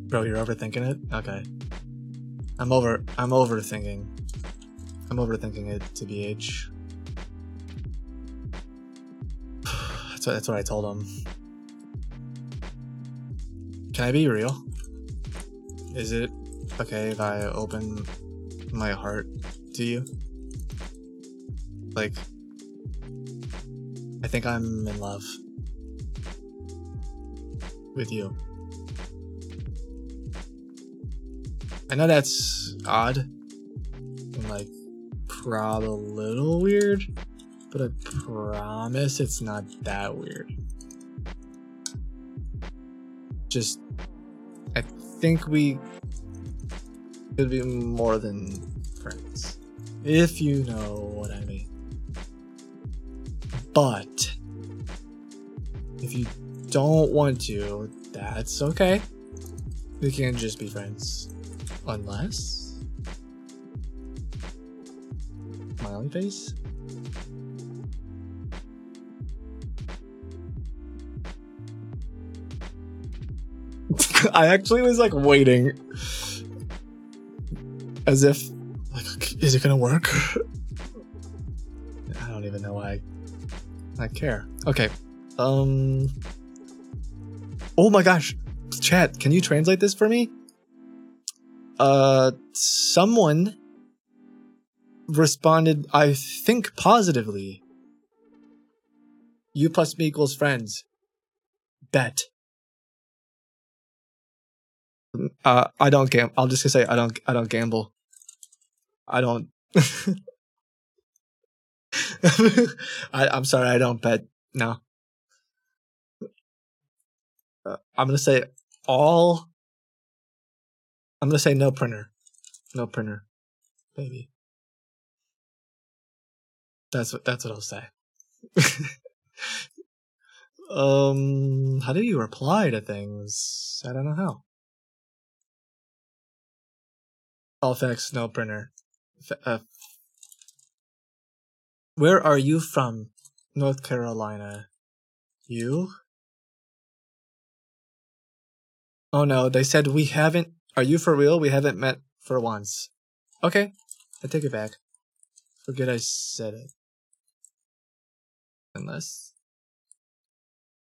Bro, you're overthinking it? Okay. I'm over I'm overthinking. I'm overthinking it to BH. That's what, that's what I told him. Can I be real? Is it okay if I open my heart to you? Like, I think I'm in love with you. I know that's odd and like prob a little weird, but I promise it's not that weird. Just, I think we could be more than friends, if you know what I mean. But if you don't want to, that's okay. We can just be friends. Unless. Smiley face? I actually was like waiting. As if. Like, is it gonna work? I don't even know why I care. Okay. Um. Oh my gosh. Chat, can you translate this for me? Uh, someone responded, I think positively. You plus me equals friends. Bet. Uh, I don't gamble. I'll just say I don't. I don't gamble. I don't. I, I'm sorry. I don't bet. No. Uh, I'm gonna say all. I'm gonna say no printer. No printer, Maybe. That's what. That's what I'll say. um, how do you reply to things? I don't know how. All facts, no printer. Uh, where are you from? North Carolina. You? Oh no, they said we haven't. Are you for real? We haven't met for once. Okay, I take it back. Forget I said it. Unless.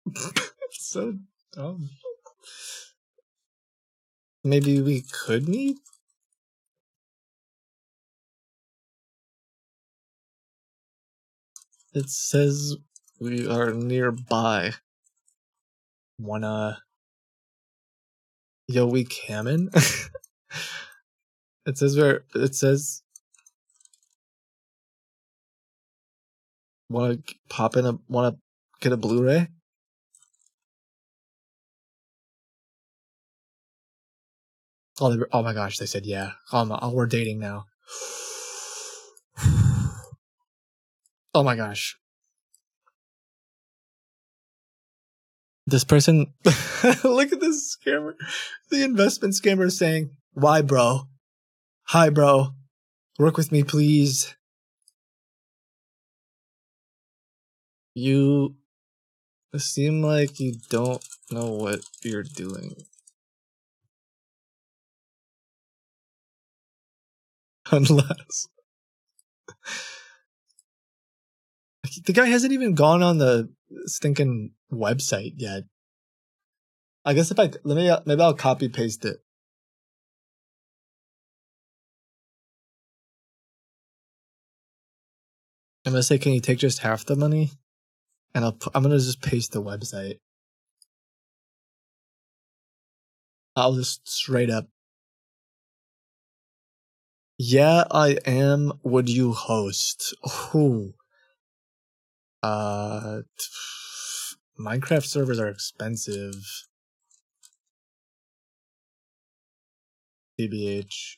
so dumb. Maybe we could meet? It says we are nearby. Wanna Yo, we cammon. it says where it says. Want to pop in a want to get a Blu-ray? Oh, they, oh my gosh! They said yeah. Oh, my, oh, we're dating now. Oh my gosh! This person, look at this scammer. The investment scammer is saying, "Why, bro? Hi, bro. Work with me, please." You seem like you don't know what you're doing. Unless the guy hasn't even gone on the stinking website yet. I guess if I let me maybe I'll copy paste it. I'm gonna say, can you take just half the money? And I'll I'm gonna just paste the website. I'll just straight up. Yeah, I am. Would you host? Ooh. Uh, Minecraft servers are expensive. TBH.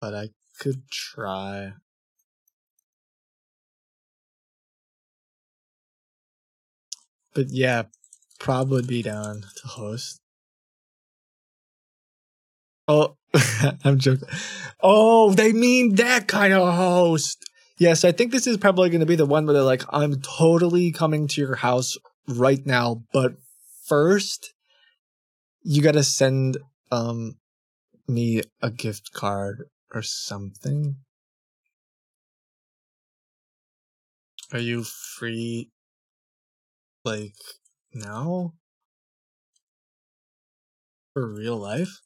But I could try. But yeah, probably be down to host. Oh, I'm joking. Oh, they mean that kind of host. Yes, I think this is probably going to be the one where they're like, I'm totally coming to your house right now, but first, you got to send um me a gift card or something. Are you free like now? For real life?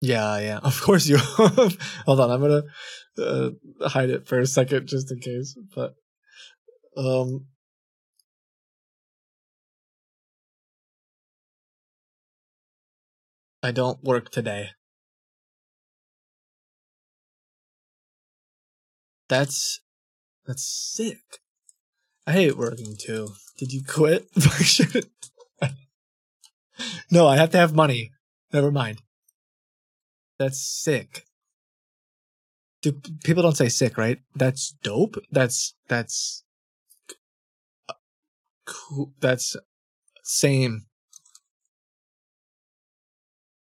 Yeah, yeah. Of course you. Hold on, I'm gonna uh, hide it for a second just in case. But um, I don't work today. That's that's sick. I hate working too. Did you quit? No, I have to have money. Never mind. That's sick. Do people don't say sick, right? That's dope. That's that's uh, cool. That's same,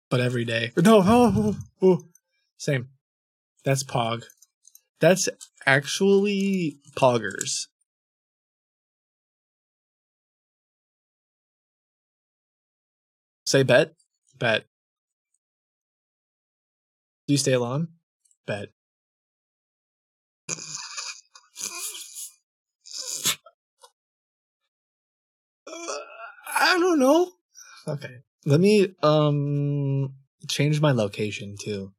but every day. No, oh, oh, oh. same. That's pog. That's actually poggers. Say bet. Bet. Do you stay long? Bet. I don't know. Okay. Let me um change my location too.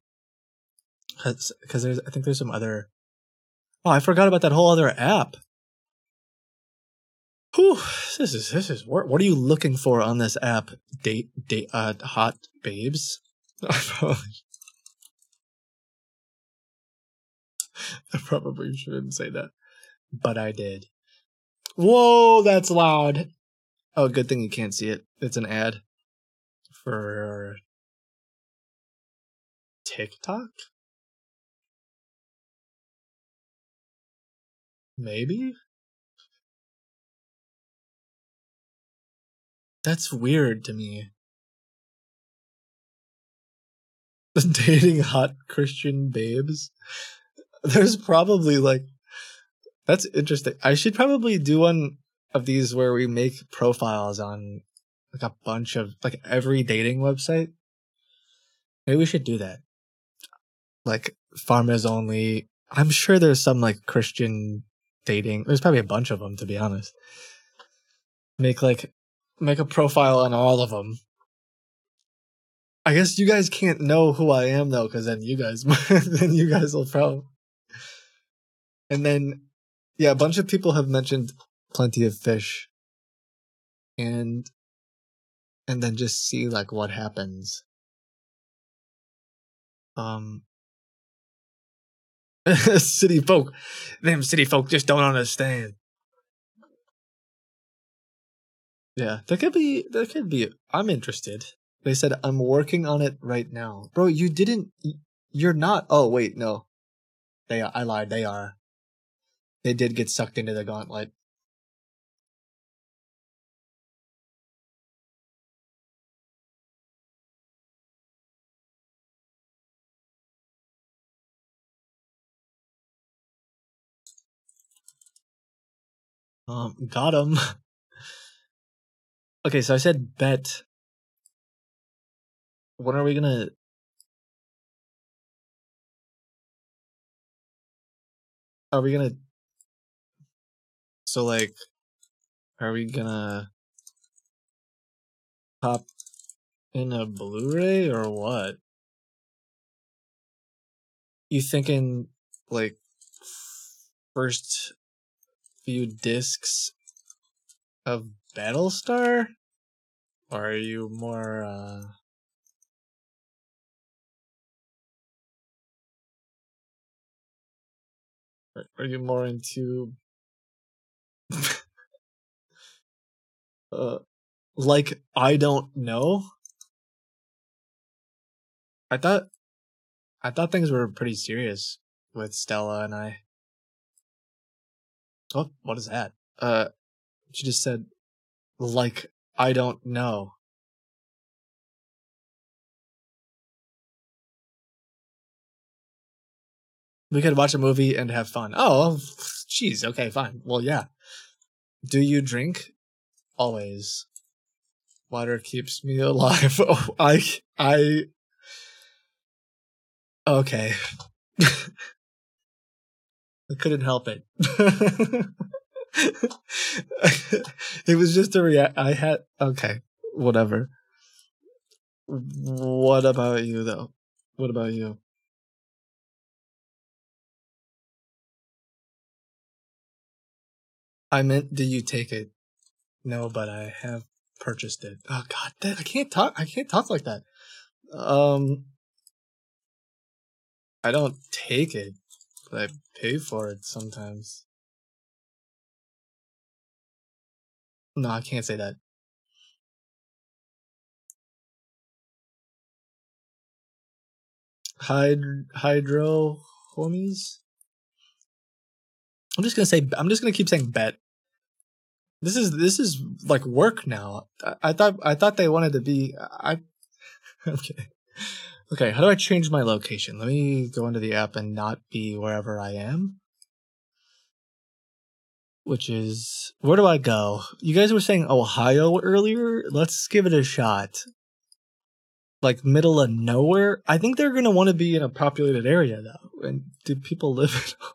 Cuz cuz there's I think there's some other Oh, I forgot about that whole other app. Whew, this is this is what, what are you looking for on this app? Date date uh hot babes? I probably, shouldn't say that, but I did. Whoa, that's loud. Oh, good thing you can't see it. It's an ad for TikTok? Maybe? That's weird to me. Dating hot Christian babes? There's probably like. That's interesting. I should probably do one of these where we make profiles on like a bunch of like every dating website. Maybe we should do that. Like farmers only. I'm sure there's some like Christian dating. There's probably a bunch of them to be honest. Make like make a profile on all of them. I guess you guys can't know who I am though, because then you guys then you guys will probably. And then Yeah, a bunch of people have mentioned plenty of fish, and and then just see like what happens. Um, city folk, them city folk just don't understand. Yeah, there could be, there could be. I'm interested. They said I'm working on it right now, bro. You didn't. You're not. Oh wait, no. They are. I lied. They are. They did get sucked into the gauntlet. Um, got him. okay, so I said bet. When are we gonna? Are we gonna? So like, are we gonna pop in a Blu-ray or what? You thinking like first few discs of Battlestar? Or are you more uh are- are you more into uh like I don't know? I thought I thought things were pretty serious with Stella and I. Oh, what is that? Uh, she just said, like, I don't know. We could watch a movie and have fun. Oh, jeez. Okay, fine. Well, yeah. Do you drink? Always. Water keeps me alive. Oh, I, I. Okay. I couldn't help it. it was just a react. I had okay, whatever. What about you though? What about you? I meant, do you take it? No, but I have purchased it. Oh God, I can't talk. I can't talk like that. Um, I don't take it, but I pay for it sometimes. No, I can't say that. Hyd- hydro homies. I'm just gonna say. I'm just gonna keep saying bet. This is this is like work now. I, I thought I thought they wanted to be. I okay. Okay, how do I change my location? Let me go into the app and not be wherever I am. Which is where do I go? You guys were saying Ohio earlier. Let's give it a shot. Like middle of nowhere. I think they're gonna want to be in a populated area though. And do people live in?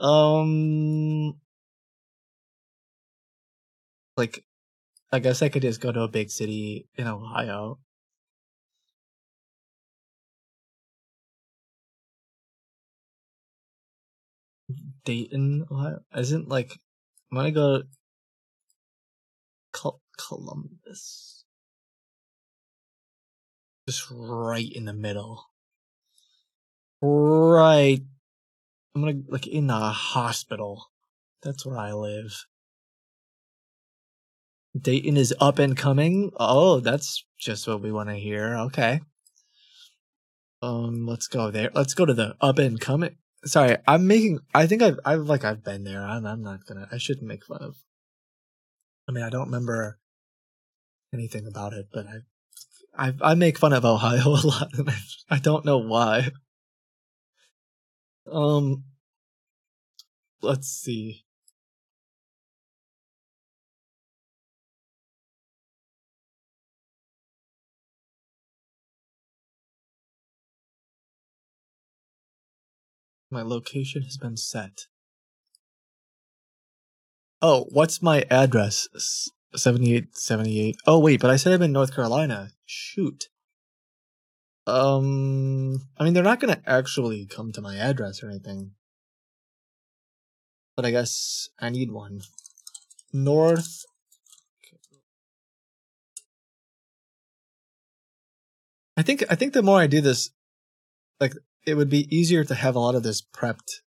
Um. Like, I guess I could just go to a big city in Ohio. Dayton, Ohio. Isn't like I'm gonna go Col- Columbus. Just right in the middle. Right. I'm gonna like in the hospital. That's where I live. Dayton is up and coming. Oh, that's just what we want to hear. Okay. Um, let's go there. Let's go to the up and coming. Sorry, I'm making. I think I've. I've like I've been there. I'm. I'm not gonna. I shouldn't make fun of. I mean, I don't remember anything about it, but I. I I make fun of Ohio a lot, and I, I don't know why. Um. Let's see. My location has been set. Oh, what's my address? 7878. Oh, wait, but I said I'm in North Carolina. Shoot. Um, I mean, they're not going to actually come to my address or anything. but I guess I need one. North. I think I think the more I do this, like it would be easier to have a lot of this prepped.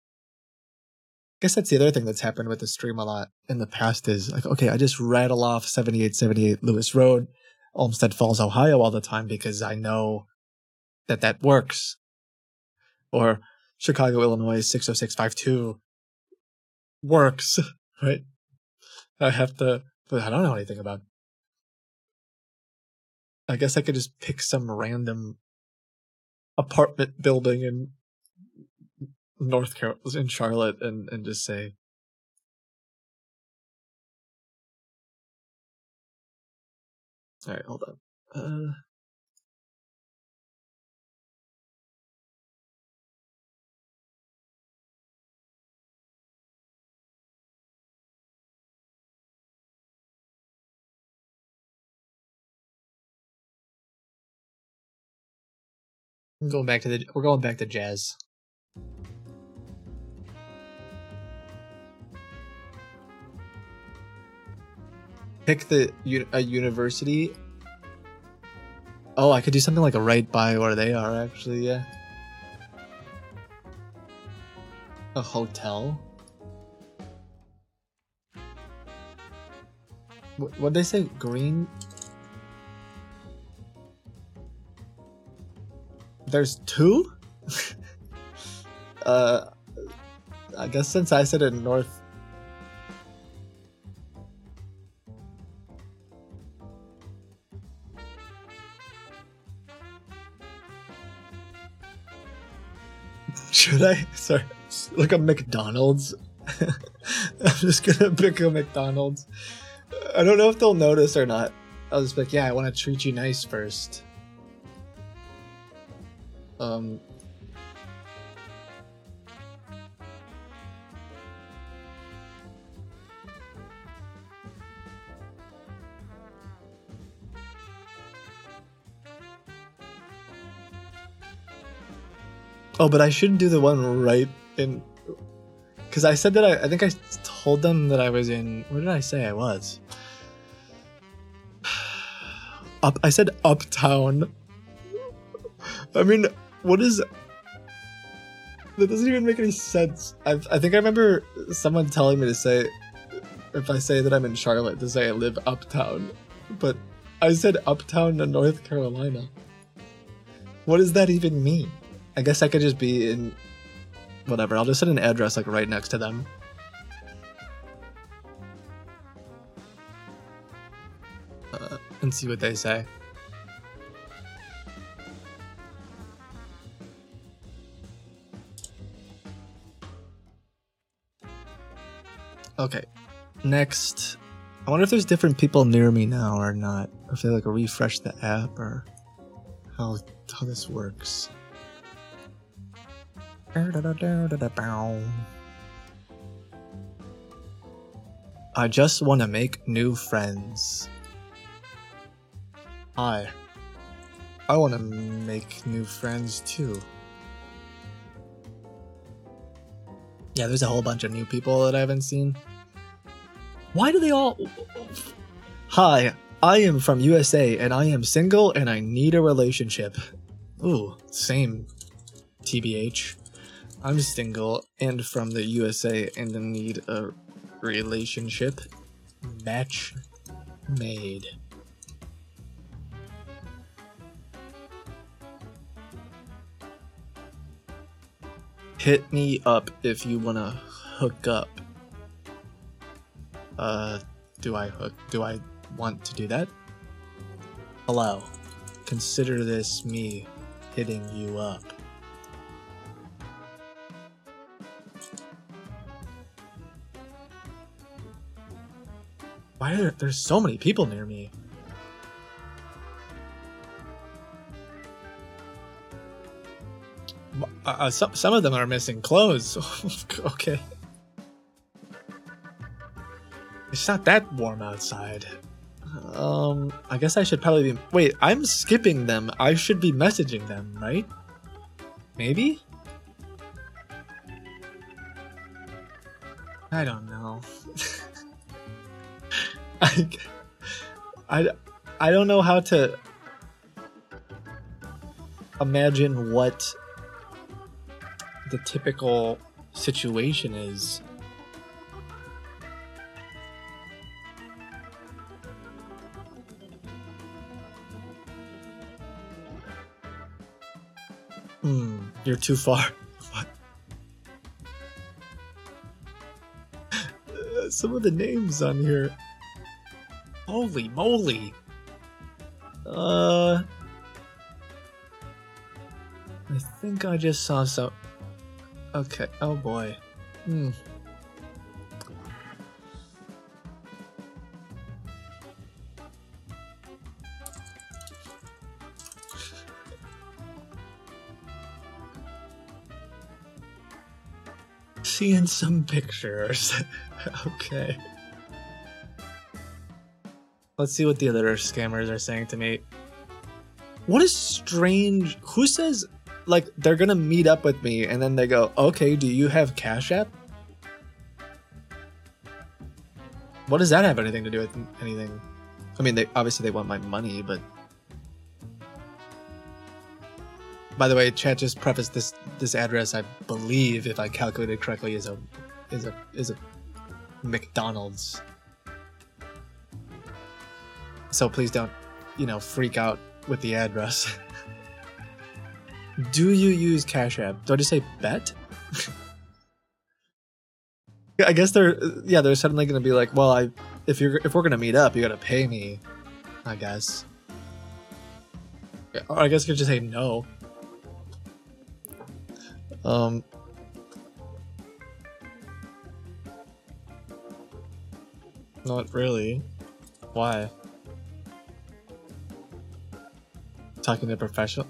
I guess that's the other thing that's happened with the stream a lot in the past is like, okay, I just rattle off 7878 Lewis Road, Olmsted Falls, Ohio all the time because I know that that works. Or Chicago, Illinois 60652 works, right? I have to, but I don't know anything about. I guess I could just pick some random apartment building in North Carolina, in Charlotte, and and just say. All right, hold on. Uh, I'm going back to the. We're going back to jazz. Pick the a university. Oh, I could do something like a right by where they are. Actually, yeah. A hotel. What would they say? Green. There's two. uh, I guess since I said it north. Should I? Sorry. Look at McDonald's. I'm just gonna pick a McDonald's. I don't know if they'll notice or not. I'll just be like, yeah, I want to treat you nice first. Um. Oh, but I shouldn't do the one right in. Because I said that I, I think I told them that I was in. Where did I say I was? Up. I said uptown. I mean, what is. That doesn't even make any sense. I, I think I remember someone telling me to say, if I say that I'm in Charlotte, to say I live uptown. But I said uptown to North Carolina. What does that even mean? I guess I could just be in. Whatever, I'll just set an address like right next to them. Uh, and see what they say. Okay, next. I wonder if there's different people near me now or not. If they like refresh the app or how how this works. I just want to make new friends. Hi. I want to make new friends too. Yeah, there's a whole bunch of new people that I haven't seen. Why do they all. Hi, I am from USA and I am single and I need a relationship. Ooh, same. TBH. I'm single and from the USA and need a relationship. Match made. Hit me up if you wanna hook up. Uh, do I hook? Do I want to do that? Hello. Consider this me hitting you up. Why are there there's so many people near me? Uh, uh, some some of them are missing clothes. okay. It's not that warm outside. Um, I guess I should probably be. Wait, I'm skipping them. I should be messaging them, right? Maybe? I don't know. I, I, I don't know how to imagine what the typical situation is. Hmm, you're too far. Uh, Some of the names on here. Holy moly. Uh. I think I just saw some. Okay. Oh boy. Hmm. Seeing some pictures. okay. Let's see what the other scammers are saying to me. What is strange? Who says like they're gonna meet up with me and then they go, "Okay, do you have Cash App?" What does that have anything to do with anything? I mean, they obviously they want my money, but by the way, chat just prefaced this this address. I believe, if I calculated correctly, is a is a is a McDonald's. So please don't, you know, freak out with the address. Do you use Cash App? Do I just say bet? I guess they're yeah they're suddenly gonna be like, well, I if you're if we're gonna meet up, you gotta pay me. I guess. Or I guess you could just say no. Um. Not really. Why? Talking to professional?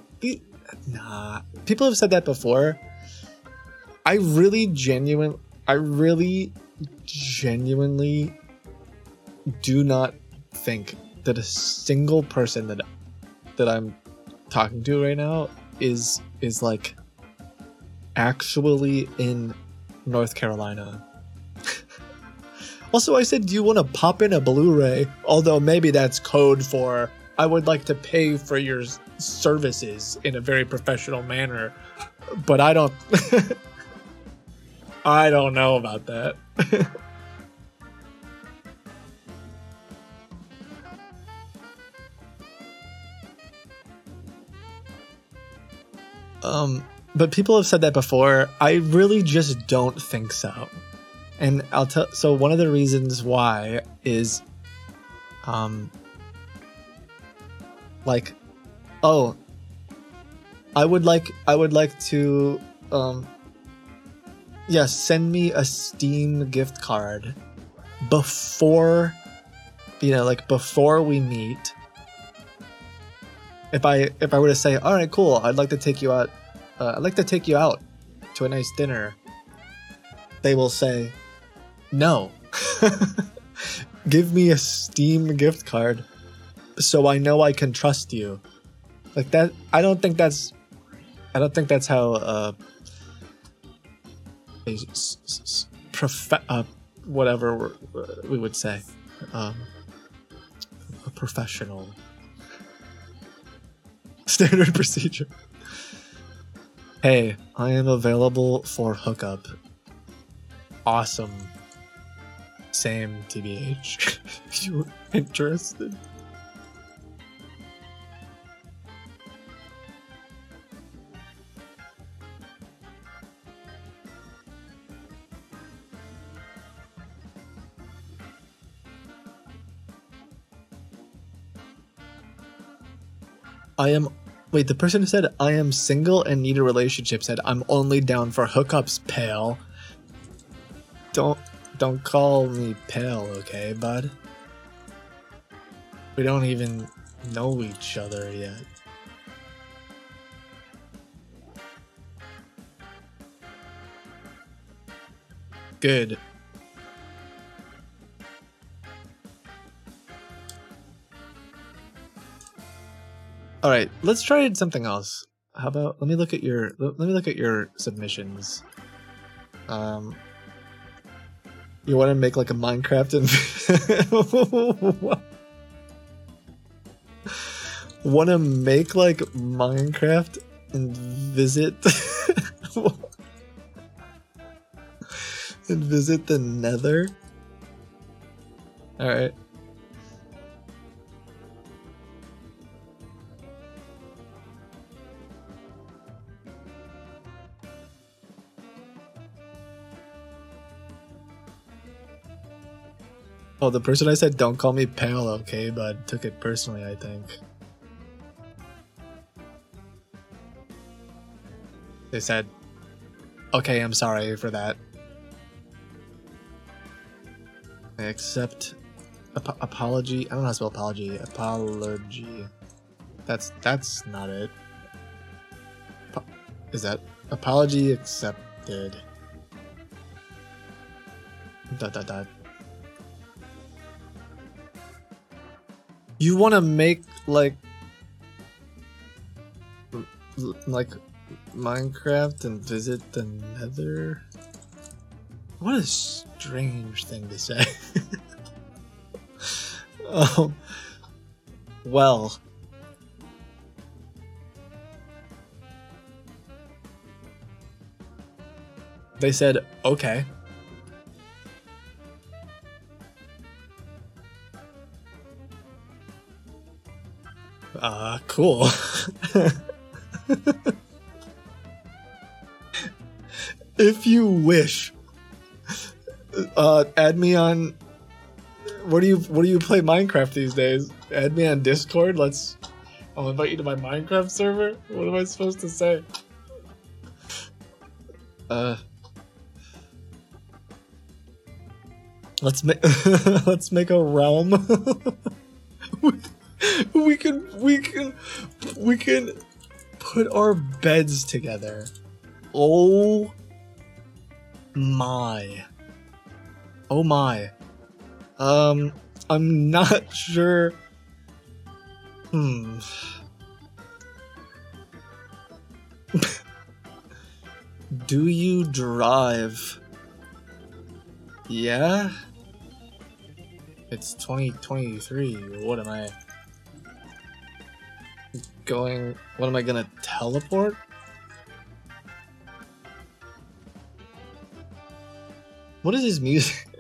Nah. People have said that before. I really genuine I really genuinely do not think that a single person that that I'm talking to right now is is like actually in North Carolina. also, I said, do you want to pop in a Blu-ray? Although maybe that's code for I would like to pay for your services in a very professional manner, but I don't. I don't know about that. um, but people have said that before. I really just don't think so. And I'll tell. So one of the reasons why is, um, like, oh, I would like I would like to um yeah, send me a Steam gift card before you know, like before we meet. If I if I were to say, "All right, cool. I'd like to take you out. Uh, I'd like to take you out to a nice dinner." They will say, "No. Give me a Steam gift card so I know I can trust you." Like that I don't think that's I don't think that's how uh prof- uh, whatever we're- we would say um, a professional standard procedure hey i am available for hookup. Awesome. Same tbh if you're interested? I am. Wait, the person who said I am single and need a relationship said I'm only down for hookups, pale. Don't don't call me pale, okay, bud? We don't even know each other yet. Good. All right, let's try something else. How about let me look at your let me look at your submissions. Um You want to make like a Minecraft and want to make like Minecraft and visit and visit the Nether. All right. Oh, the person I said don't call me pale, okay, but took it personally, I think. They said, okay, I'm sorry for that. I accept ap- apology. I don't know how to spell apology. Apology. That's that's not it. Is that apology accepted? Dot dot dot. You want to make like like Minecraft and visit the Nether? What a strange thing to say. um, well, they said okay. Uh, cool. if you wish, uh, add me on. What do you What do you play Minecraft these days? Add me on Discord. Let's. I'll invite you to my Minecraft server. What am I supposed to say? Uh. Let's make let's make a realm. we can we can we can put our beds together. Oh my. Oh my. Um I'm not sure. Hmm. Do you drive? Yeah. It's 2023. What am I going? What am I gonna teleport? What is his music?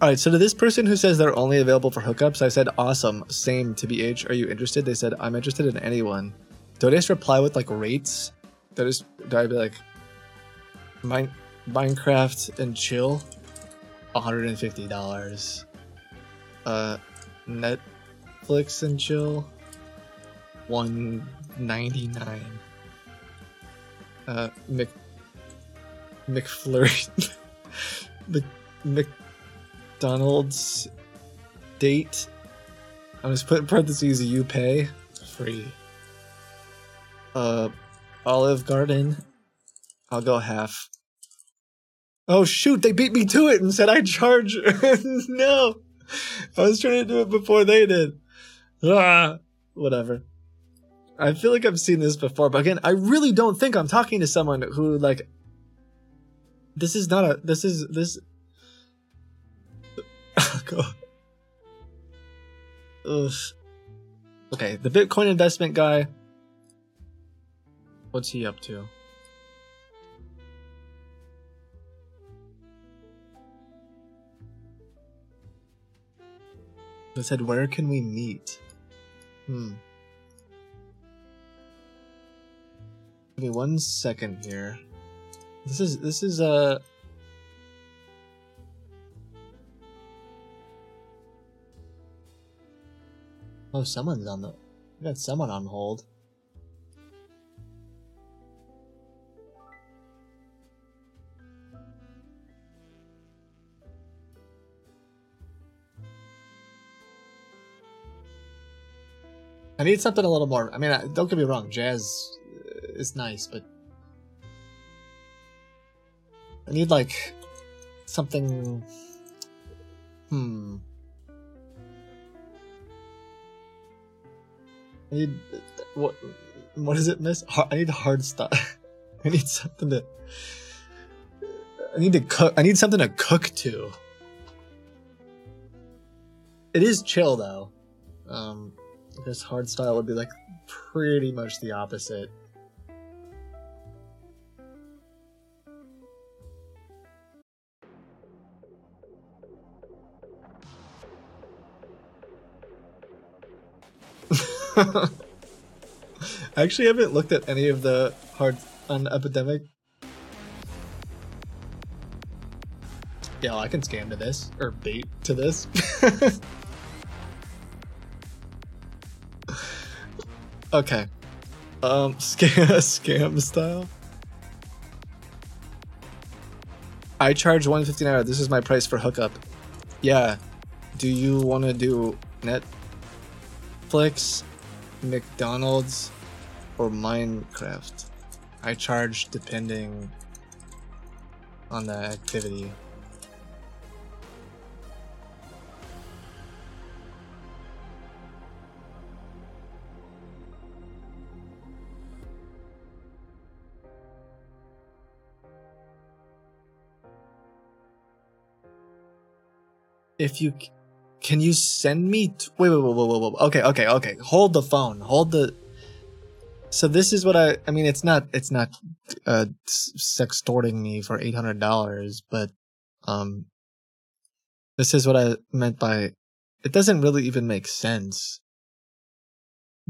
All right, so to this person who says they're only available for hookups, I said, awesome, same, TBH, are you interested? They said, I'm interested in anyone. Do I just reply with like rates? Do I just, do I be like, Mine, Minecraft and chill? $150. Uh, Netflix and chill? 199 Uh, Mc, McFlurry. Mc, Mc, McDonald's date. I'm just putting parentheses you pay free. Uh Olive Garden. I'll go half. Oh shoot, they beat me to it and said I charge no. I was trying to do it before they did. Ah, whatever. I feel like I've seen this before, but again, I really don't think I'm talking to someone who like this is not a this is this God. Ugh. Okay, the Bitcoin investment guy. What's he up to? I said, where can we meet? Hmm. Give me one second here. This is this is uh Oh, someone's on the. We got someone on hold. I need something a little more. I mean, don't get me wrong, jazz uh, is nice, but I need like something. Hmm. I need what? What is it, Miss? I need hard stuff. I need something to. I need to cook. I need something to cook to. It is chill though. Um, this hard style would be like pretty much the opposite. I actually haven't looked at any of the hard on Epidemic. Yeah, I can scam to this or bait to this. okay. Um, scam scam style. I charge 159. This is my price for hookup. Yeah. Do you want to do Netflix, McDonald's, or Minecraft? I charge depending on the activity. If you can you send me t- wait wait wait wait wait wait okay okay okay hold the phone hold the so this is what I I mean it's not it's not uh sextorting me for eight hundred dollars but um this is what I meant by it doesn't really even make sense.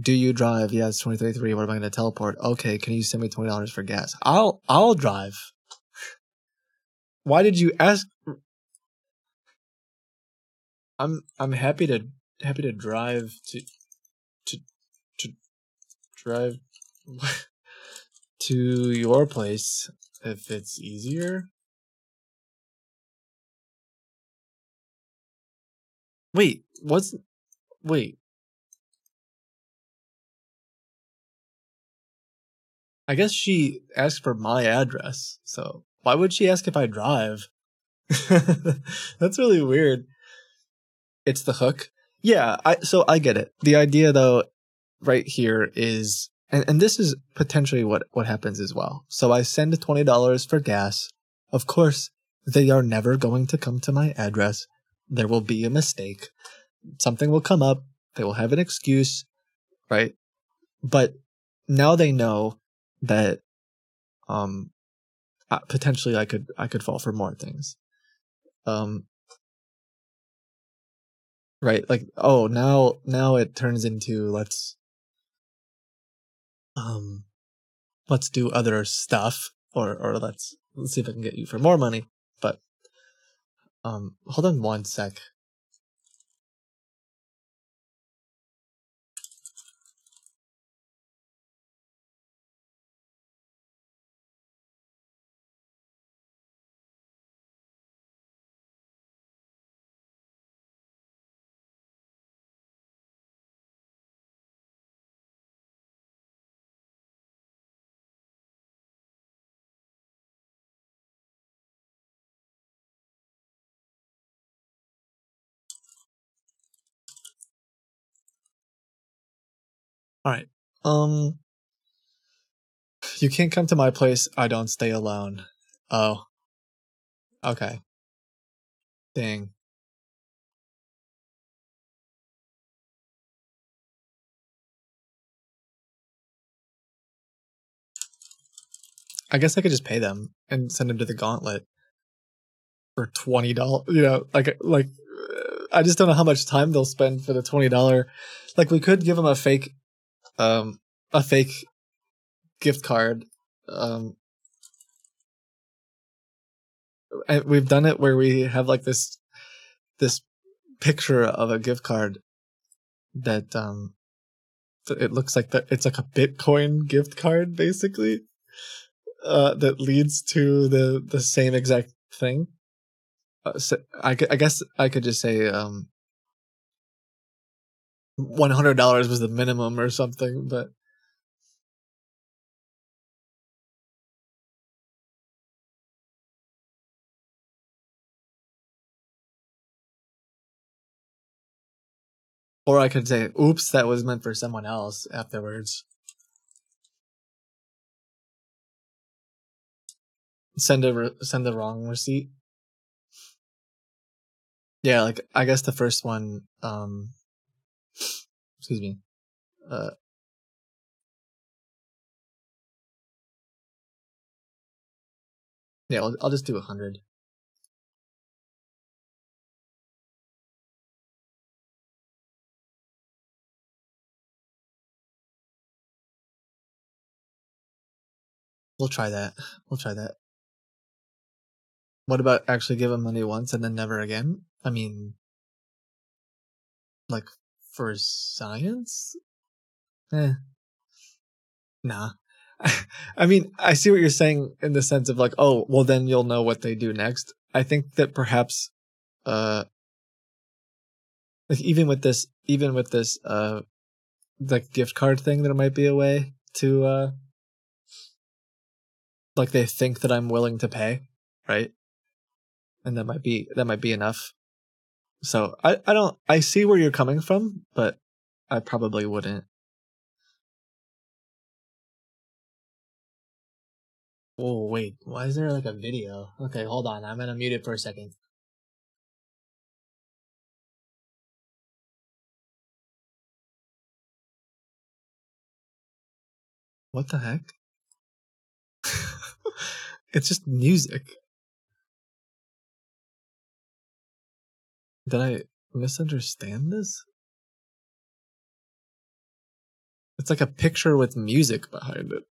Do you drive? Yes, twenty thirty three. What am I going to teleport? Okay, can you send me twenty dollars for gas? I'll I'll drive. Why did you ask? I'm I'm happy to happy to drive to to to drive to your place if it's easier. Wait, what's wait? I guess she asked for my address, so why would she ask if I drive? That's really weird. It's the hook. Yeah, I so I get it. The idea though right here is and, and this is potentially what what happens as well. So I send $20 for gas. Of course, they are never going to come to my address. There will be a mistake. Something will come up. They will have an excuse, right? But now they know that um uh, potentially I could I could fall for more things. Um right like oh now now it turns into let's um let's do other stuff or or let's let's see if I can get you for more money but um hold on one sec all right. Um you can't come to my place I don't stay alone. Oh. Okay. Dang. I guess I could just pay them and send them to the gauntlet. For twenty dollars. You know, like like I just don't know how much time they'll spend for the twenty dollar. Like we could give them a fake, um, a fake gift card. Um, and we've done it where we have like this this picture of a gift card that um it looks like that it's like a bitcoin gift card basically uh that leads to the the same exact thing uh, so I, I guess i could just say um $100 was the minimum or something but Or I could say, "Oops, that was meant for someone else." Afterwards, send a send the wrong receipt. Yeah, like I guess the first one. Um, excuse me. Uh, yeah, I'll, I'll just do a hundred. We'll try that. We'll try that. What about actually give him money once and then never again? I mean, like for science? Eh. Nah. I mean, I see what you're saying in the sense of like, oh, well, then you'll know what they do next. I think that perhaps, uh, like even with this, even with this, uh, like gift card thing, there might be a way to, uh, like they think that I'm willing to pay, right? And that might be that might be enough. So I I don't I see where you're coming from, but I probably wouldn't. Oh wait, why is there like a video? Okay, hold on. I'm gonna mute it for a second. What the heck? it's just music. Did I misunderstand this? It's like a picture with music behind it.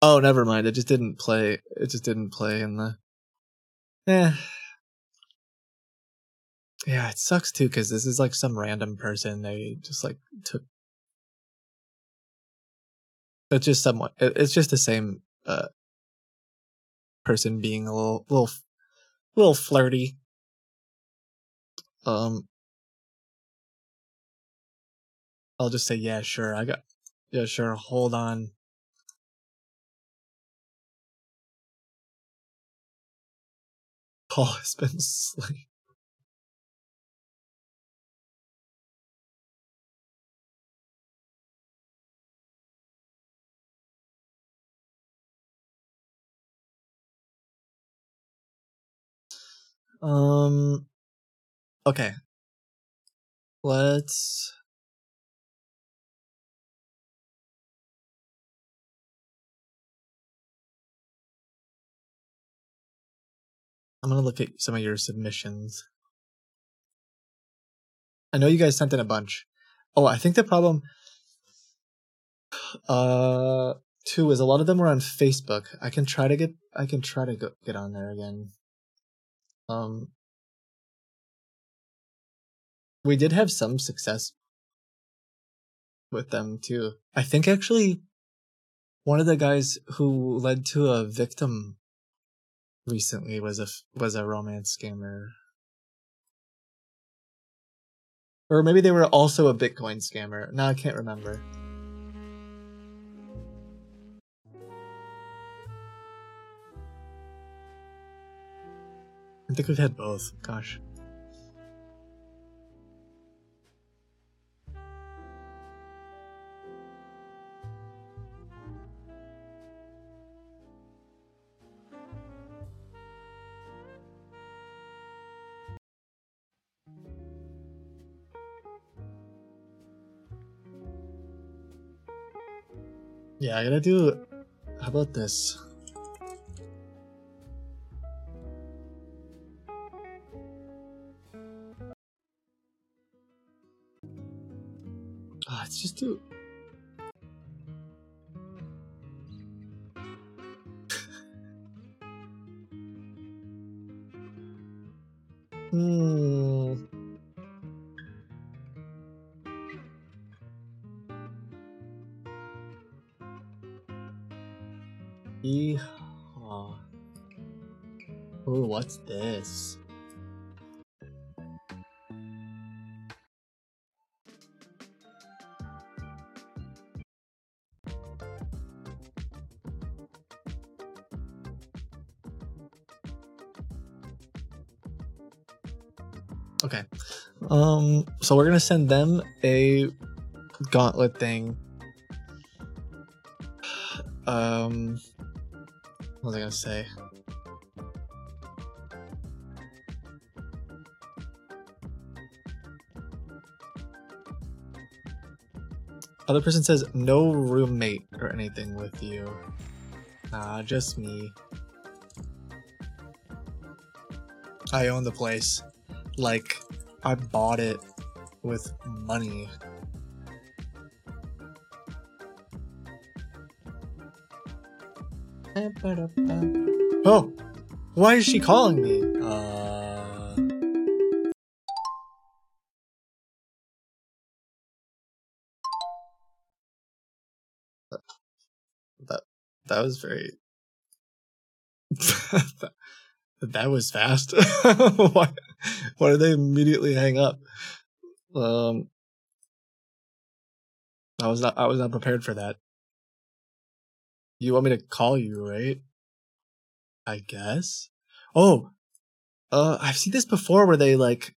Oh, never mind. It just didn't play. It just didn't play in the. Eh. Yeah, it sucks too because this is like some random person. They just like took. It's just it- It's just the same uh person being a little, little, little flirty. Um, I'll just say yeah, sure. I got yeah, sure. Hold on. Paul has been slain. Um. Okay. Let's. I'm gonna look at some of your submissions. I know you guys sent in a bunch. Oh, I think the problem uh too is a lot of them were on Facebook. I can try to get I can try to go, get on there again. Um we did have some success with them too. I think actually one of the guys who led to a victim recently was a was a romance scammer. Or maybe they were also a Bitcoin scammer. No, I can't remember. I think we've had both. Gosh. Yeah, I gotta do. How about this? So we're gonna send them a gauntlet thing. Um. What was I gonna say? Other person says no roommate or anything with you. Nah, just me. I own the place. Like, I bought it with money. Oh, why is she calling me? Uh, that that was very. that, that was fast. why? Why did they immediately hang up? Um, I was not. I was not prepared for that. You want me to call you, right? I guess. Oh, uh, I've seen this before where they like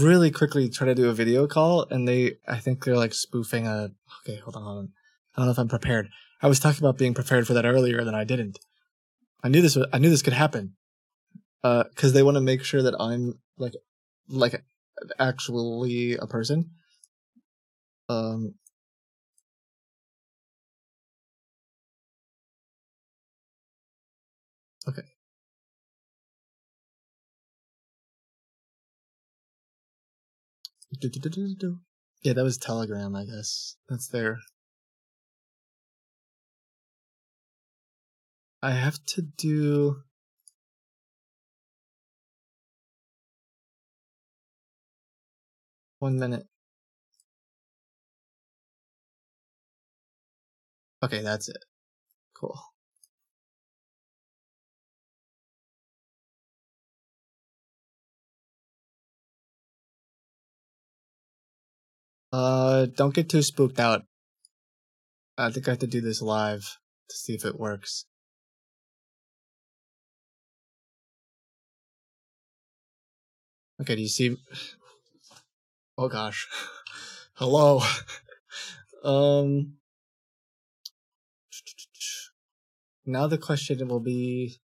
really quickly try to do a video call, and they, I think they're like spoofing a. Okay, hold on, hold on. I don't know if I'm prepared. I was talking about being prepared for that earlier, then I didn't. I knew this. I knew this could happen. Uh, because they want to make sure that I'm like, like, actually a person. Um, Okay. Yeah, that was Telegram, I guess. That's there. I have to do. One minute. Okay, that's it. Cool. Uh, don't get too spooked out. I think I have to do this live to see if it works. Okay, do you see? Oh gosh. Hello. um. Now the question will be.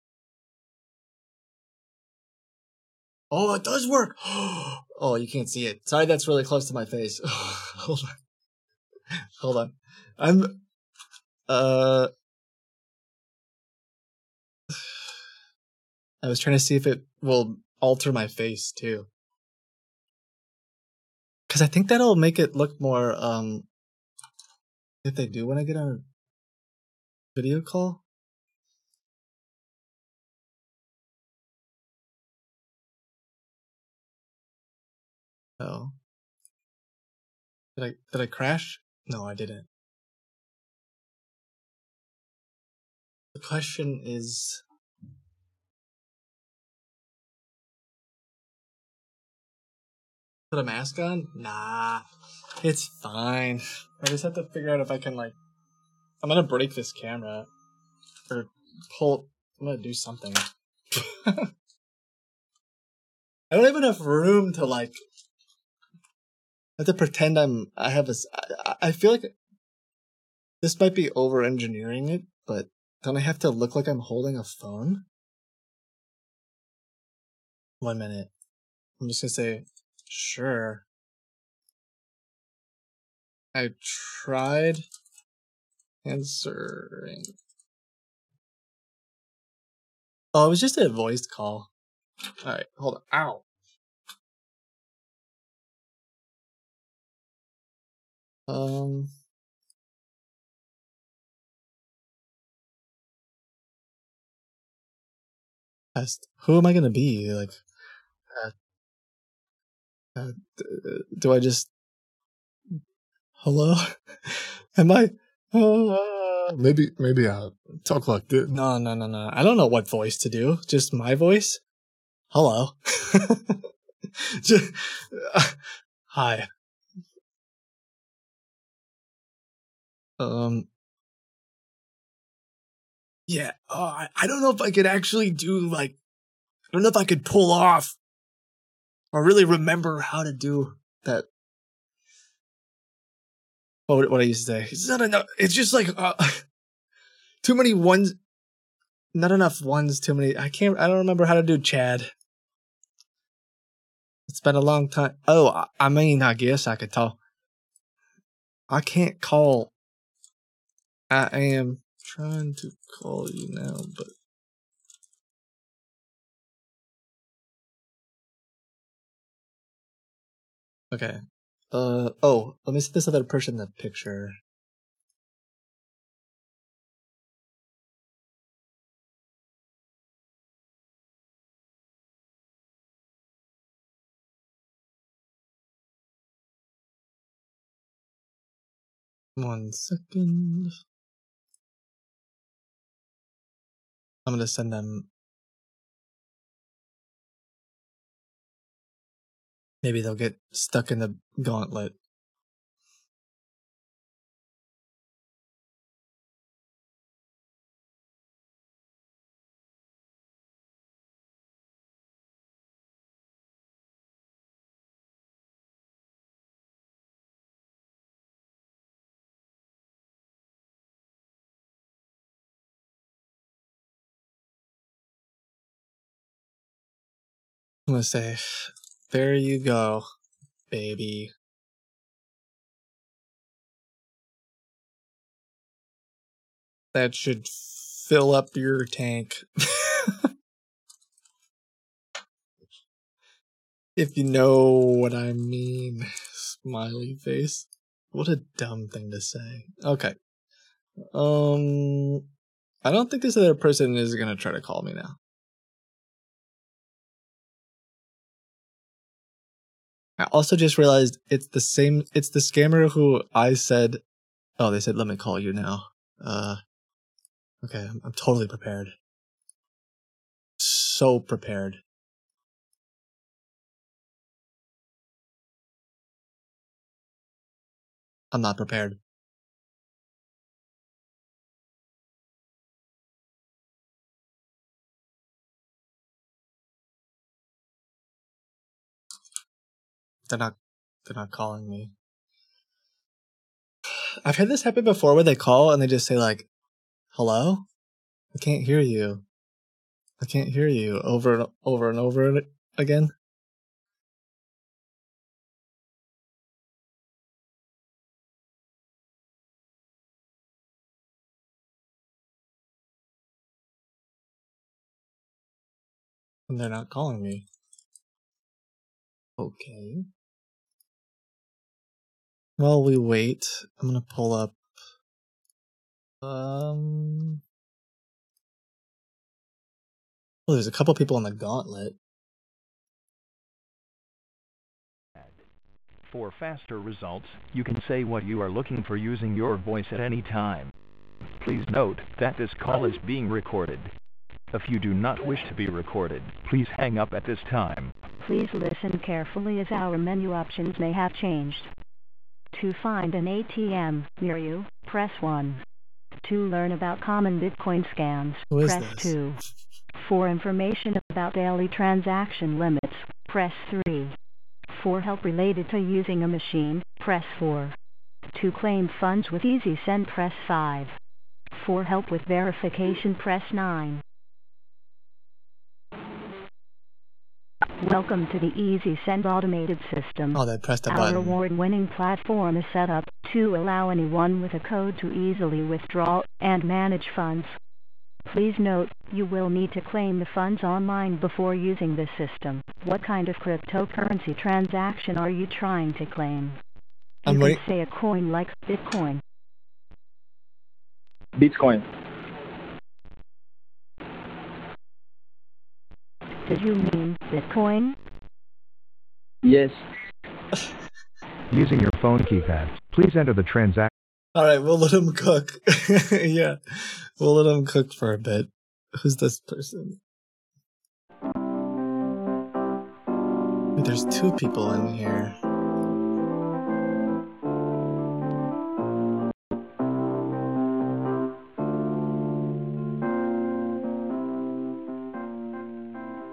Oh, it does work. Oh, you can't see it. Sorry, that's really close to my face. Hold on. Hold on. I'm. Uh. I was trying to see if it will alter my face too. Because I think that'll make it look more. Um. If they do when I get on a video call. Oh. Did I did I crash? No, I didn't. The question is Put a mask on? Nah. It's fine. I just have to figure out if I can like I'm gonna break this camera. Or pull I'm gonna do something. I don't have enough room to like I have to pretend I'm. I have a. I, I feel like this might be over engineering it, but don't I have to look like I'm holding a phone? One minute. I'm just gonna say, sure. I tried answering. Oh, it was just a voiced call. Alright, hold on. Ow. Um. Who am I gonna be? Like, uh, do I just? Hello? am I? Uh, maybe, maybe I talk like this. No, no, no, no. I don't know what voice to do. Just my voice. Hello. Just, uh, hi. Um. Yeah. Oh, I, I don't know if I could actually do like I don't know if I could pull off or really remember how to do that. What, what I used to say. It's not enough. It's just like uh, too many ones. Not enough ones. Too many. I can't. I don't remember how to do Chad. It's been a long time. Oh, I, I mean, I guess I could talk. I can't call. I am trying to call you now, but Okay. Uh oh, let me see this other person in the picture. One second. I'm gonna send them. Maybe they'll get stuck in the gauntlet. I'm gonna say, there you go, baby. That should fill up your tank. if you know what I mean. Smiley face. What a dumb thing to say. Okay. Um I don't think this other person is gonna try to call me now. I also just realized it's the same it's the scammer who I said oh they said let me call you now. Uh okay, I'm, I'm totally prepared. So prepared. I'm not prepared. They're not they're not calling me. I've had this happen before where they call and they just say like, "Hello? I can't hear you. I can't hear you." Over and over and over again. And they're not calling me. Okay. While we wait, I'm gonna pull up. Um. Well, there's a couple people on the gauntlet. For faster results, you can say what you are looking for using your voice at any time. Please note that this call is being recorded. If you do not wish to be recorded, please hang up at this time. Please listen carefully as our menu options may have changed. To find an ATM near you, press 1. To learn about common Bitcoin scams, press this? 2. For information about daily transaction limits, press 3. For help related to using a machine, press 4. To claim funds with EasySend, press 5. For help with verification, press 9. Welcome to the Easy Send automated system. Oh, they pressed a Our button. award-winning platform is set up to allow anyone with a code to easily withdraw and manage funds. Please note, you will need to claim the funds online before using this system. What kind of cryptocurrency transaction are you trying to claim? You I'm can waiting. say a coin like Bitcoin. Bitcoin. Did you mean Bitcoin? Yes. Using your phone keypad, please enter the transaction. All right, we'll let him cook. yeah, we'll let him cook for a bit. Who's this person? There's two people in here.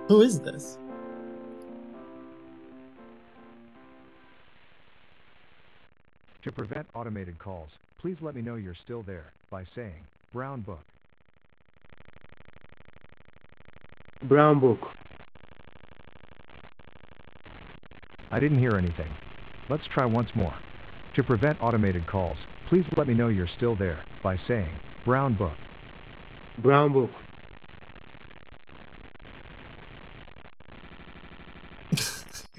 Who is this? To prevent automated calls, please let me know you're still there by saying Brown Book. Brown book. I didn't hear anything. Let's try once more. To prevent automated calls, please let me know you're still there by saying Brown Book. Brown book.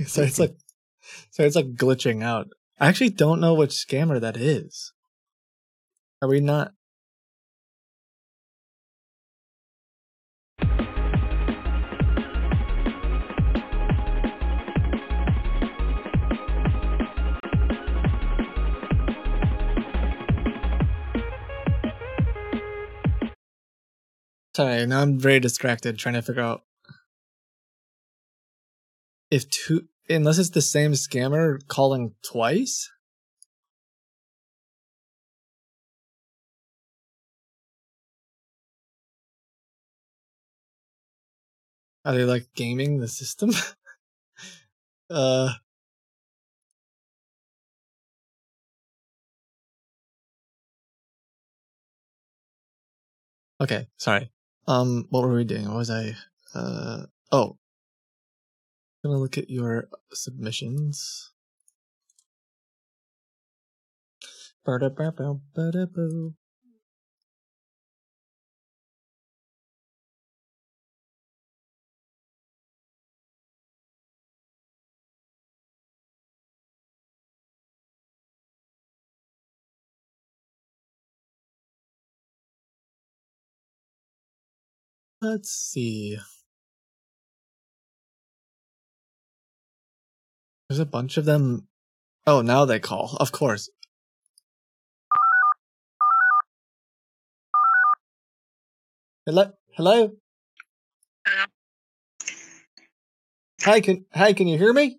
so it's like, so it's like glitching out. I actually don't know which scammer that is. Are we not? Sorry, now I'm very distracted trying to figure out if two, unless it's the same scammer calling twice. Are they like gaming the system? uh, okay, sorry. Um, what were we doing? What was I? Uh, oh, gonna look at your submissions. Let's see. There's a bunch of them. Oh, now they call. Of course. Hello? Hello? Hi, can hi, can you hear me?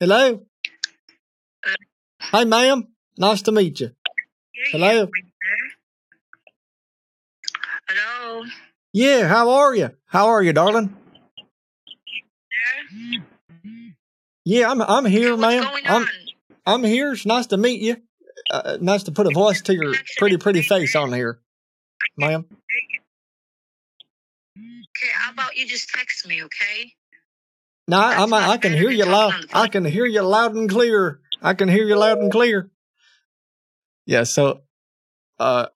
Hello? Hi, ma'am. Nice to meet you. Hello? Hello? Yeah, how are you? How are you, darling? Yeah, I'm I'm here, ma'am. I'm I'm here. It's nice to meet you. Uh, nice to put a voice to your pretty pretty face on here, ma'am. Okay, how about you just text me, okay? No, I, I'm I can hear you loud. I can hear you loud and clear. I can hear you loud and clear. Yeah. So, uh,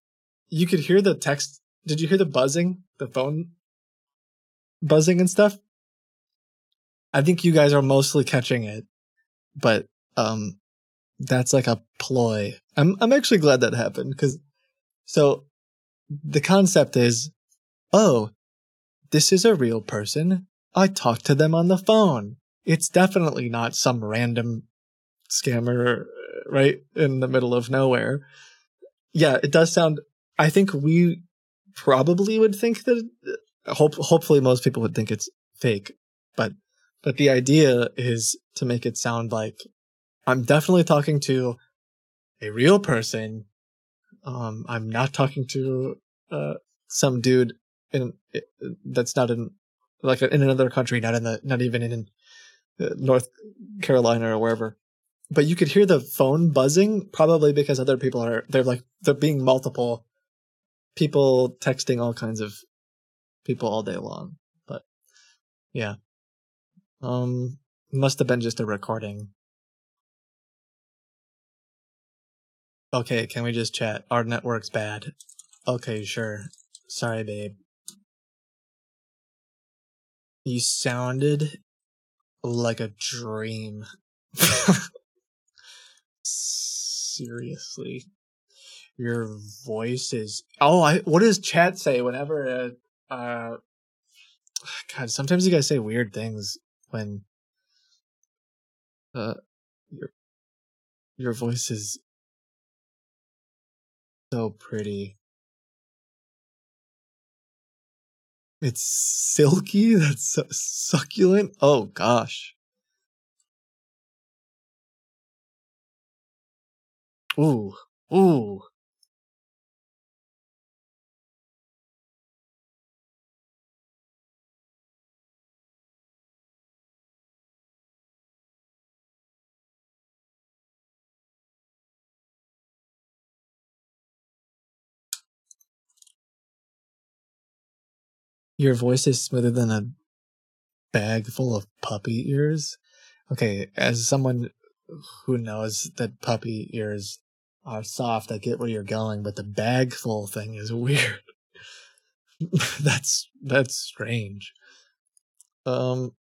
you could hear the text. Did you hear the buzzing? The phone buzzing and stuff. I think you guys are mostly catching it, but um, that's like a ploy. I'm I'm actually glad that happened because so the concept is, oh, this is a real person. I talked to them on the phone. It's definitely not some random scammer right in the middle of nowhere. Yeah, it does sound. I think we probably would think that. Hope hopefully most people would think it's fake, but but the idea is to make it sound like I'm definitely talking to a real person. Um, I'm not talking to uh, some dude in that's not in like in another country, not in the not even in uh, North Carolina or wherever. But you could hear the phone buzzing, probably because other people are they're like they're being multiple people texting all kinds of people all day long. But yeah. Um, must have been just a recording. Okay, can we just chat? Our network's bad. Okay, sure. Sorry, babe. You sounded like a dream. Seriously. Your voice is. Oh, I. What does chat say whenever? Uh, uh, God, sometimes you guys say weird things when uh your your voice is so pretty. It's silky. That's so succulent. Oh gosh. Ooh, ooh. Your voice is smoother than a bag full of puppy ears. Okay, as someone who knows that puppy ears are soft, I get where you're going, but the bag full thing is weird. that's that's strange. Um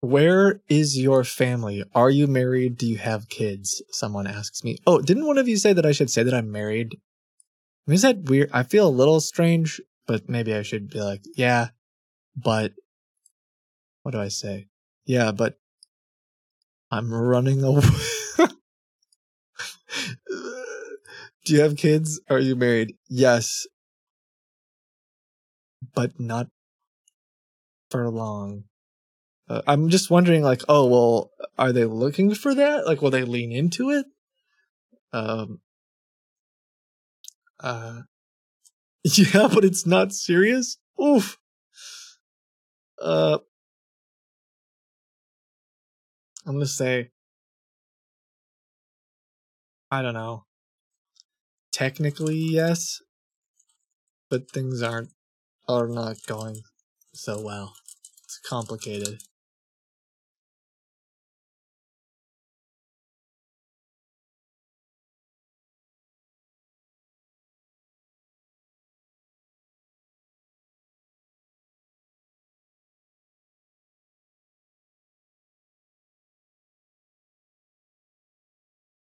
where is your family? Are you married? Do you have kids? Someone asks me. Oh, didn't one of you say that I should say that I'm married? I mean, is that weird? I feel a little strange, but maybe I should be like, yeah, but what do I say? Yeah, but I'm running away. do you have kids? Are you married? Yes, but not for long. Uh, I'm just wondering, like, oh, well, are they looking for that? Like, will they lean into it? Um, uh, yeah, but it's not serious. Oof. Uh, I'm gonna say, I don't know. Technically, yes, but things aren't are not going so well. It's complicated.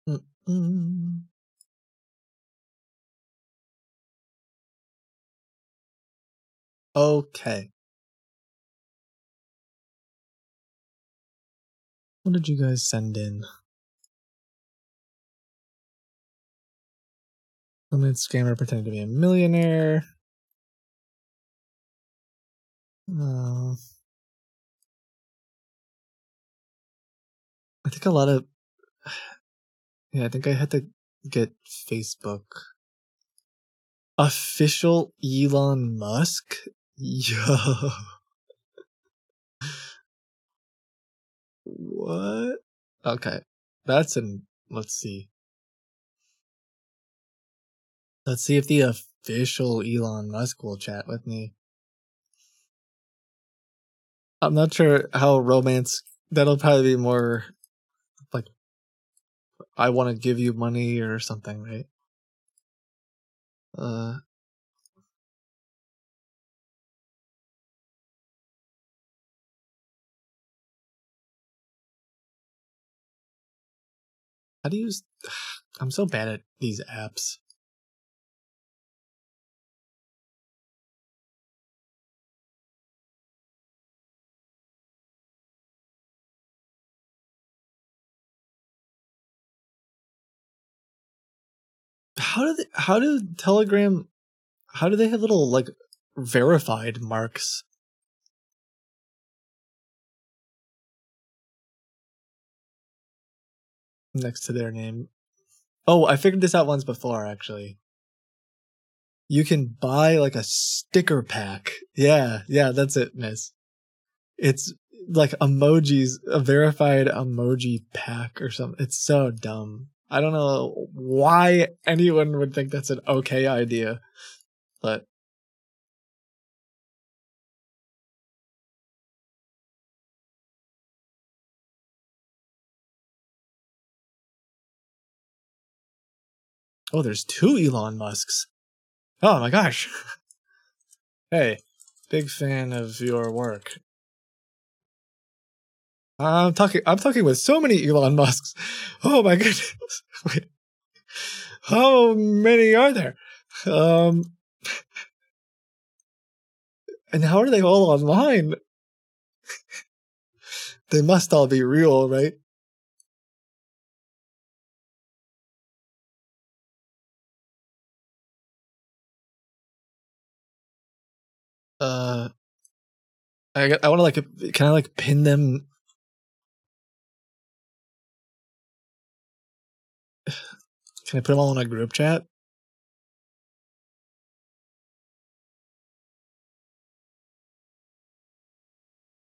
Mm-mm. Okay. What did you guys send in? Limited scammer pretending to be a millionaire. Uh, I think a lot of. Yeah, I think I had to get Facebook. Official Elon Musk? Yo. What? Okay. That's an. Let's see. Let's see if the official Elon Musk will chat with me. I'm not sure how romance. That'll probably be more I want to give you money or something, right? Uh. How do you? I'm so bad at these apps. How do they, how do Telegram how do they have little like verified marks? Next to their name. Oh, I figured this out once before actually. You can buy like a sticker pack. Yeah, yeah, that's it, miss. It's like emojis, a verified emoji pack or something. It's so dumb. I don't know why anyone would think that's an okay idea, but oh, there's two Elon Musks. Oh my gosh. hey, big fan of your work. I'm talking. I'm talking with so many Elon Musks. Oh my goodness! Wait. How many are there? Um, and how are they all online? they must all be real, right? Uh, I I want to like. Can I like pin them Can I put them all in a group chat?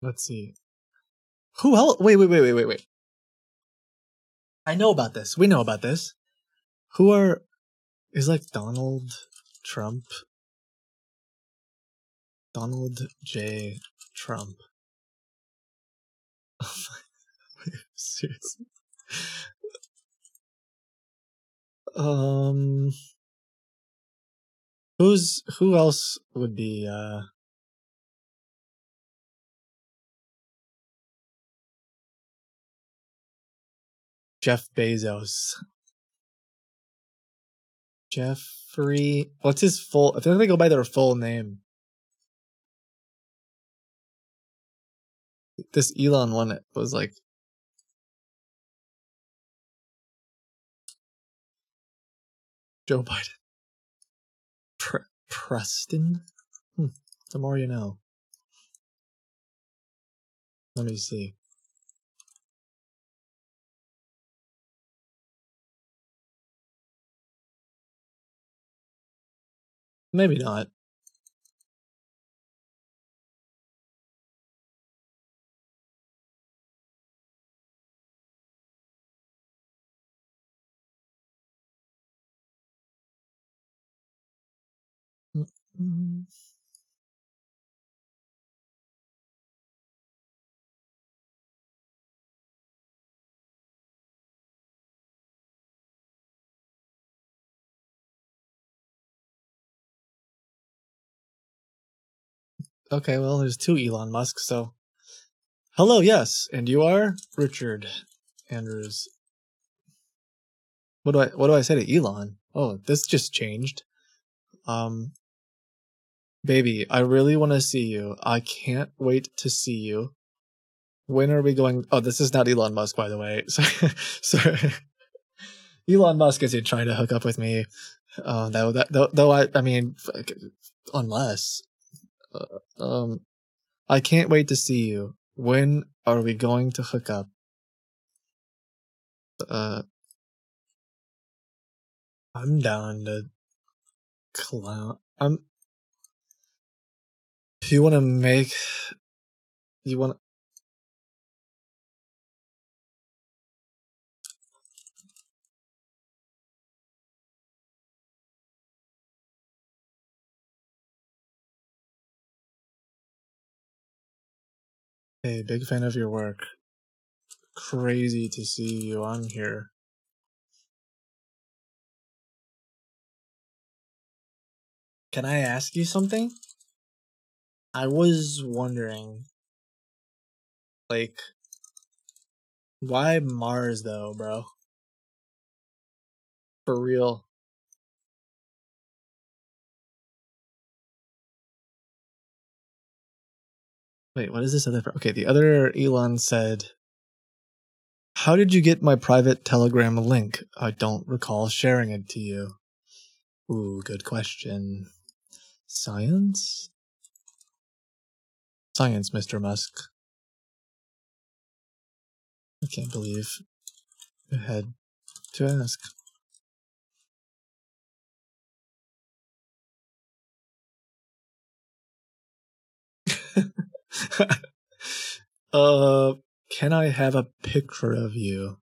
Let's see. Who else? Wait, wait, wait, wait, wait, wait. I know about this. We know about this. Who are. Is like Donald Trump Donald J. Trump. Seriously. Um, who's who else would be uh Jeff Bezos? Jeffrey, what's his full? I think they go by their full name. This Elon one it was like Joe Biden. Pre- Preston? Hmm. The more you know. Let me see. Maybe not. Mm. Okay, well, there's two Elon Musk, so. Hello, yes, and you are Richard Andrews. What do I what do I say to Elon? Oh, this just changed. Um baby, I really want to see you. I can't wait to see you. When are we going? Oh, this is not Elon Musk, by the way. So. Elon Musk isn't trying to hook up with me. Uh, though, that, though, though I, I mean, unless, uh, um, I can't wait to see you. When are we going to hook up? Uh, I'm down to clown. I'm. You want to make, you want. Hey, big fan of your work. Crazy to see you on here. Can I ask you something? I was wondering, like, why Mars though, bro? For real. Wait, what is this other? Okay, the other Elon said, "How did you get my private Telegram link? I don't recall sharing it to you." Ooh, good question. Science? Science, Mr. Musk. I can't believe you had to ask. uh, can I have a picture of you?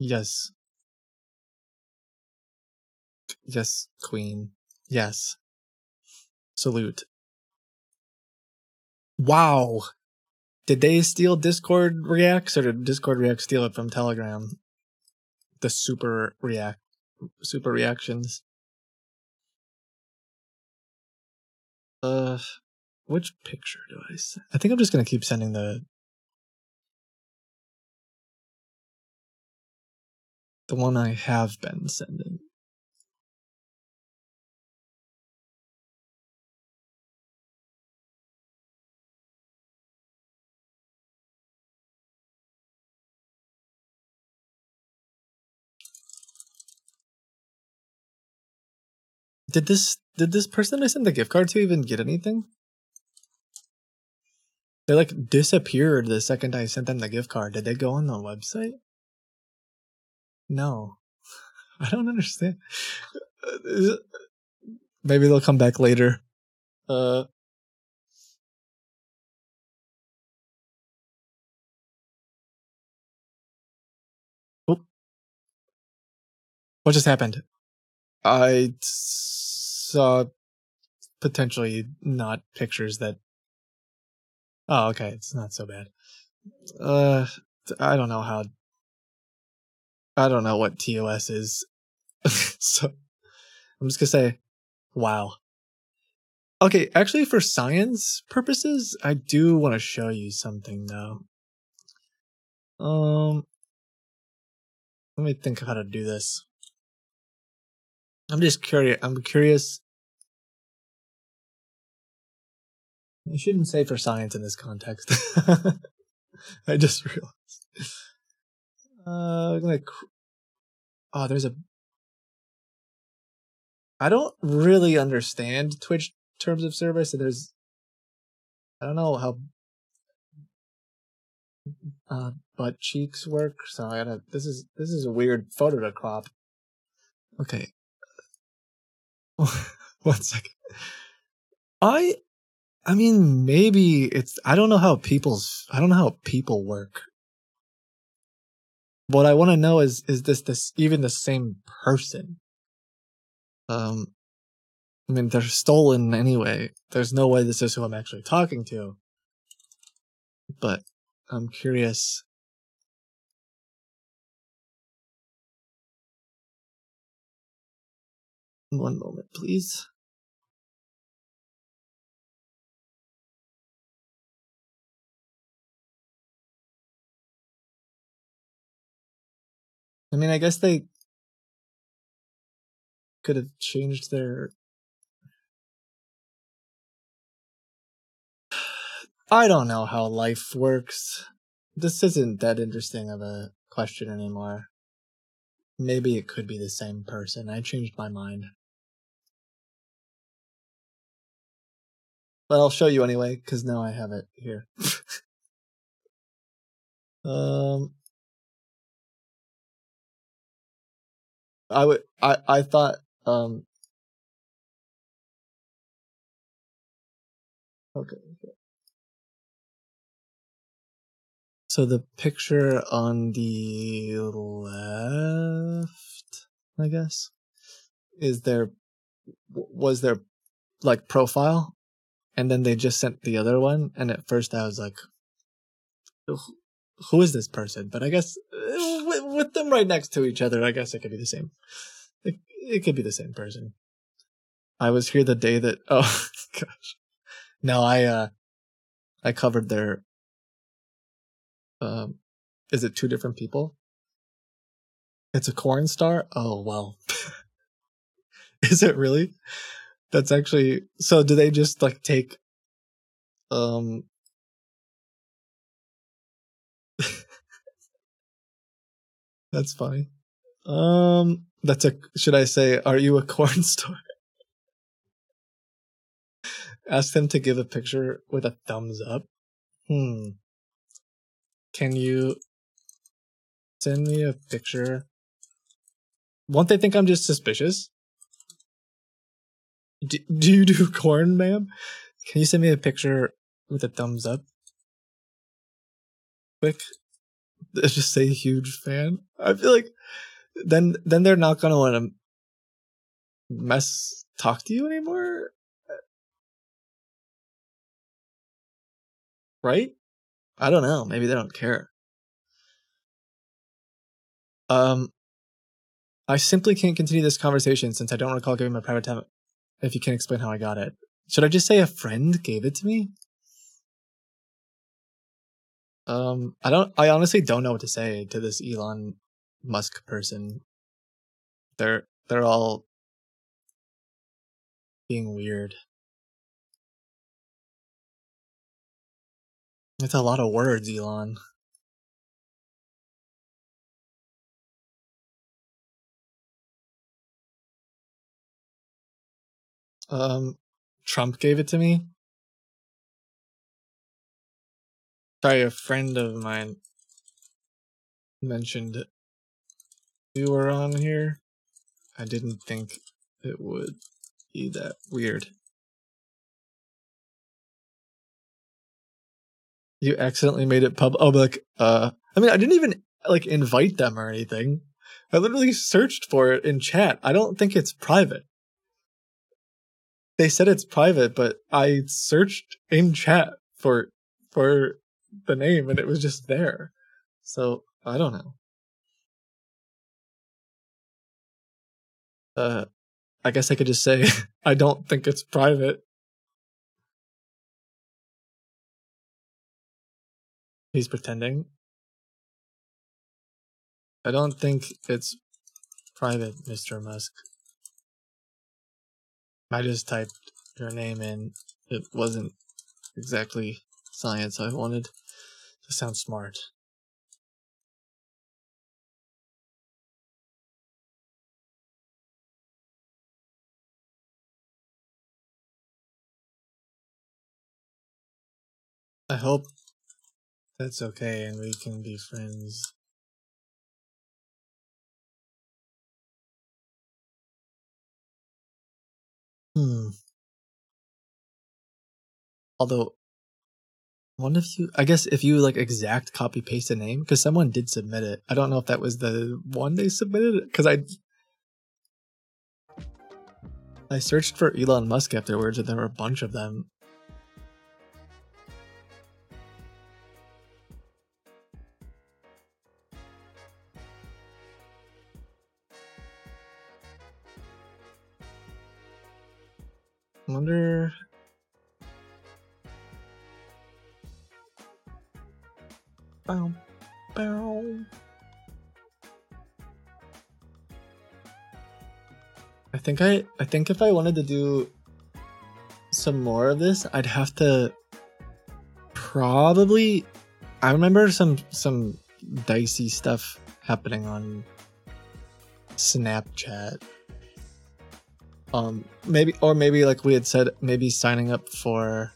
Yes. Yes, Queen. Yes. Salute. Wow. Did they steal Discord Reacts or did Discord React steal it from Telegram? The super react super reactions. Uh which picture do I send? I think I'm just gonna keep sending the the one I have been sending. Did this did this person I sent the gift card to even get anything? They like disappeared the second I sent them the gift card. Did they go on the website? No. I don't understand. Maybe they'll come back later. Uh What just happened? I saw potentially not pictures that. Oh, okay, it's not so bad. Uh, I don't know how. I don't know what TOS is, so I'm just gonna say, wow. Okay, actually, for science purposes, I do want to show you something though. Um, let me think of how to do this. I'm just curious. I'm curious. I shouldn't say for science in this context. I just realized. Uh. Cr- oh, there's a. I don't really understand Twitch terms of service, and there's. I don't know how. Uh, butt cheeks work, so I gotta. This is this is a weird photo to crop. Okay. One second. I I mean maybe it's I don't know how people's I don't know how people work. What I want to know is is this this even the same person? Um I mean they're stolen anyway. There's no way this is who I'm actually talking to. But I'm curious. One moment, please. I mean, I guess they could have changed their. I don't know how life works. This isn't that interesting of a question anymore. Maybe it could be the same person. I changed my mind. But I'll show you anyway, because now I have it here. um, I would, I, I thought, um, okay. So the picture on the left, I guess, is there was there like, profile and then they just sent the other one and at first i was like who is this person? But i guess uh, with, them right next to each other i guess it could be the same. It, it could be the same person. I was here the day that oh gosh. No i uh i covered their um is it two different people? It's a corn star? Oh well. Is it really that's actually so do they just like take um That's funny. Um that's a should I say are you a corn store? Ask them to give a picture with a thumbs up. Hmm. Can you send me a picture? Won't they think I'm just suspicious? Do, do you do corn, ma'am? Can you send me a picture with a thumbs up? Quick. Just say huge fan. I feel like then then they're not gonna want to mess talk to you anymore. Right? I don't know. Maybe they don't care. Um I simply can't continue this conversation since I don't recall giving my private time if you can't explain how I got it. Should I just say a friend gave it to me? Um, I don't. I honestly don't know what to say to this Elon Musk person. They're they're all being weird. It's a lot of words, Elon. Um, Trump gave it to me. Sorry, a friend of mine mentioned you were on here. I didn't think it would be that weird. You accidentally made it pub public. Uh, I mean, I didn't even like invite them or anything. I literally searched for it in chat. I don't think it's private. They said it's private, but I searched in chat for for the name and it was just there. So I don't know. Uh, I guess I could just say I don't think it's private. He's pretending. I don't think it's private, Mr. Musk. I just typed your name in. It wasn't exactly science I wanted to sound smart. I hope that's okay and we can be friends. Hmm. Although, one of you, I guess if you like exact copy paste a name, because someone did submit it. I don't know if that was the one they submitted because I I searched for Elon Musk afterwards and there were a bunch of them. Wonder Bow, bow. I think I I think if I wanted to do some more of this, I'd have to probably I remember some some dicey stuff happening on Snapchat. Um maybe or maybe like we had said maybe signing up for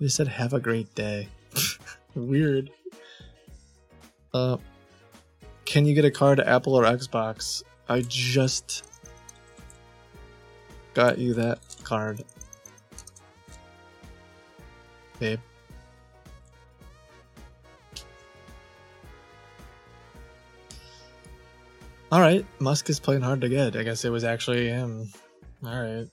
we said have a great day. Weird. Uh, can you get a card Apple or Xbox? I just got you that card, babe. All right, Musk is playing hard to get. I guess it was actually him. All right.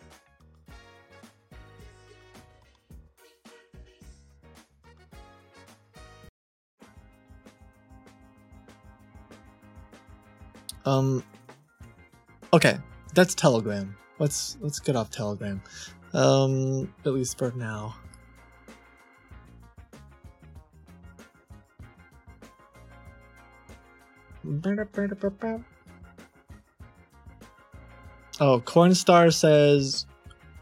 Um. Okay, that's Telegram. Let's let's get off Telegram. Um, at least for now. Oh, Cornstar says,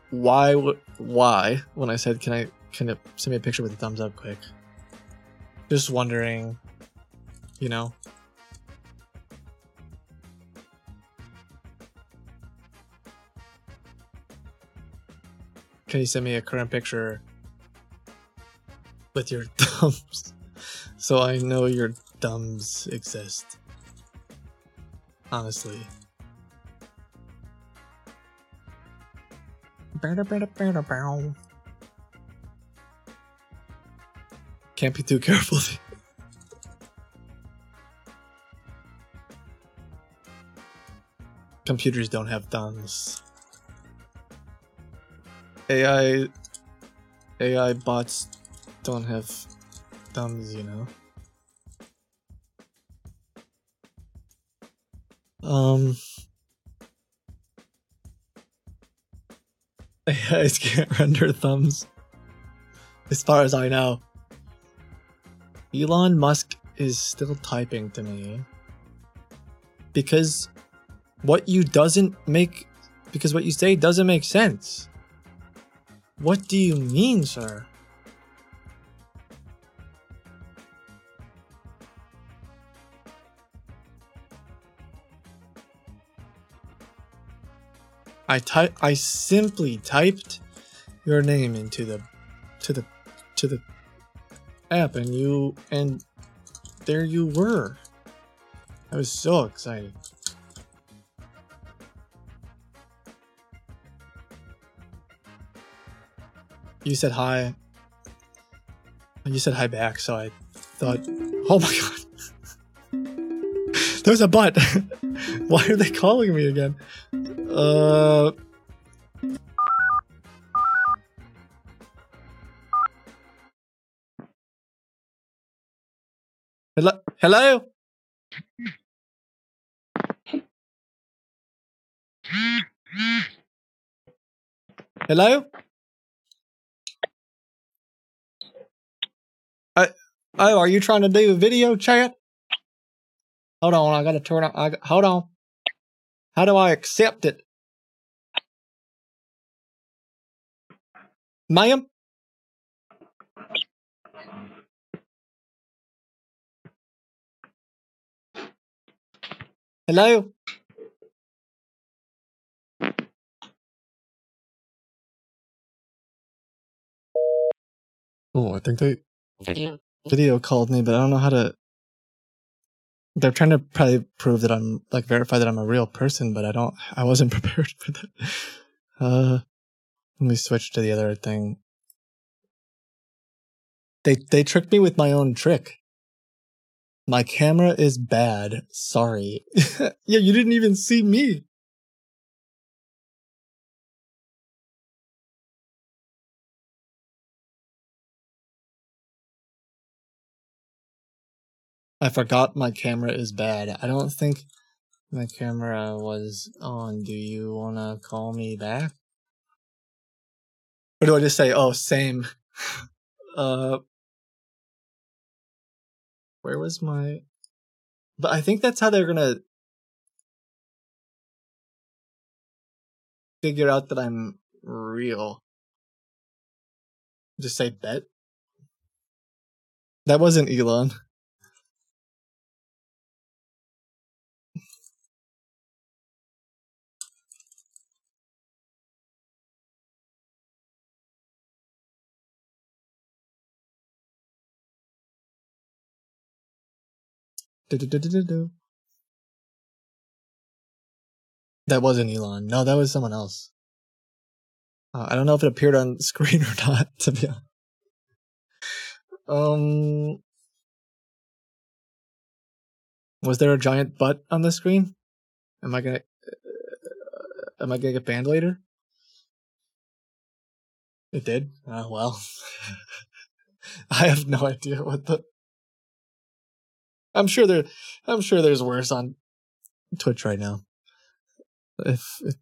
"Why? Why?" When I said, "Can I? Can you send me a picture with a thumbs up, quick?" Just wondering, you know. Can you send me a current picture with your thumbs so I know your thumbs exist? Honestly. Can't be too careful. Computers don't have thumbs. AI AI bots don't have thumbs, you know. Um AIs can't render thumbs. As far as I know. Elon Musk is still typing to me. Because what you doesn't make because what you say doesn't make sense. What do you mean, sir? I type I simply typed your name into the to the to the app and you and there you were. I was so excited. You said hi. You said hi back, so I thought, oh my god. There's a butt. Why are they calling me again? Uh, hello. Hello. Hello. Oh, are you trying to do a video chat? Hold on, I gotta turn on. I, hold on. How do I accept it? Ma'am? Hello? Oh, I think they Video. video called me, but I don't know how to. They're trying to probably prove that I'm like verify that I'm a real person, but I don't. I wasn't prepared for that. Uh, let me switch to the other thing. They they tricked me with my own trick. My camera is bad. Sorry. yeah, you didn't even see me. I forgot my camera is bad. I don't think my camera was on. Do you want to call me back? Or do I just say, oh, same? uh, where was my. But I think that's how they're gonna figure out that I'm real. Just say bet. That wasn't Elon. That wasn't Elon. No, that was someone else. Uh, I don't know if it appeared on screen or not. To be honest. Um, was there a giant butt on the screen? Am I gonna? Uh, am I gonna get banned later? It did. Oh well. I have no idea what the. I'm sure there. I'm sure there's worse on Twitch right now. If, if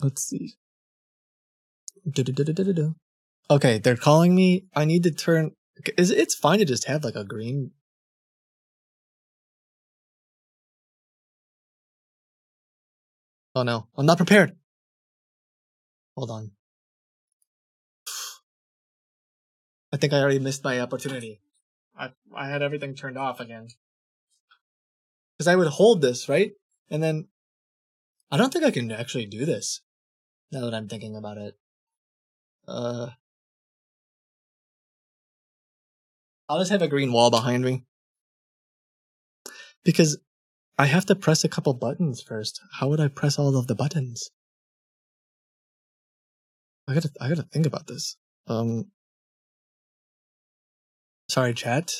let's see. Du-du-du-du-du-du. Okay, they're calling me. I need to turn. Is it's fine to just have like a green. Oh no, I'm not prepared. Hold on. I think I already missed my opportunity. I I had everything turned off again. Because I would hold this, right? And then I don't think I can actually do this. Now that I'm thinking about it. Uh I'll just have a green wall behind me. Because I have to press a couple buttons first. How would I press all of the buttons? I gotta I gotta think about this. Um Sorry, chat.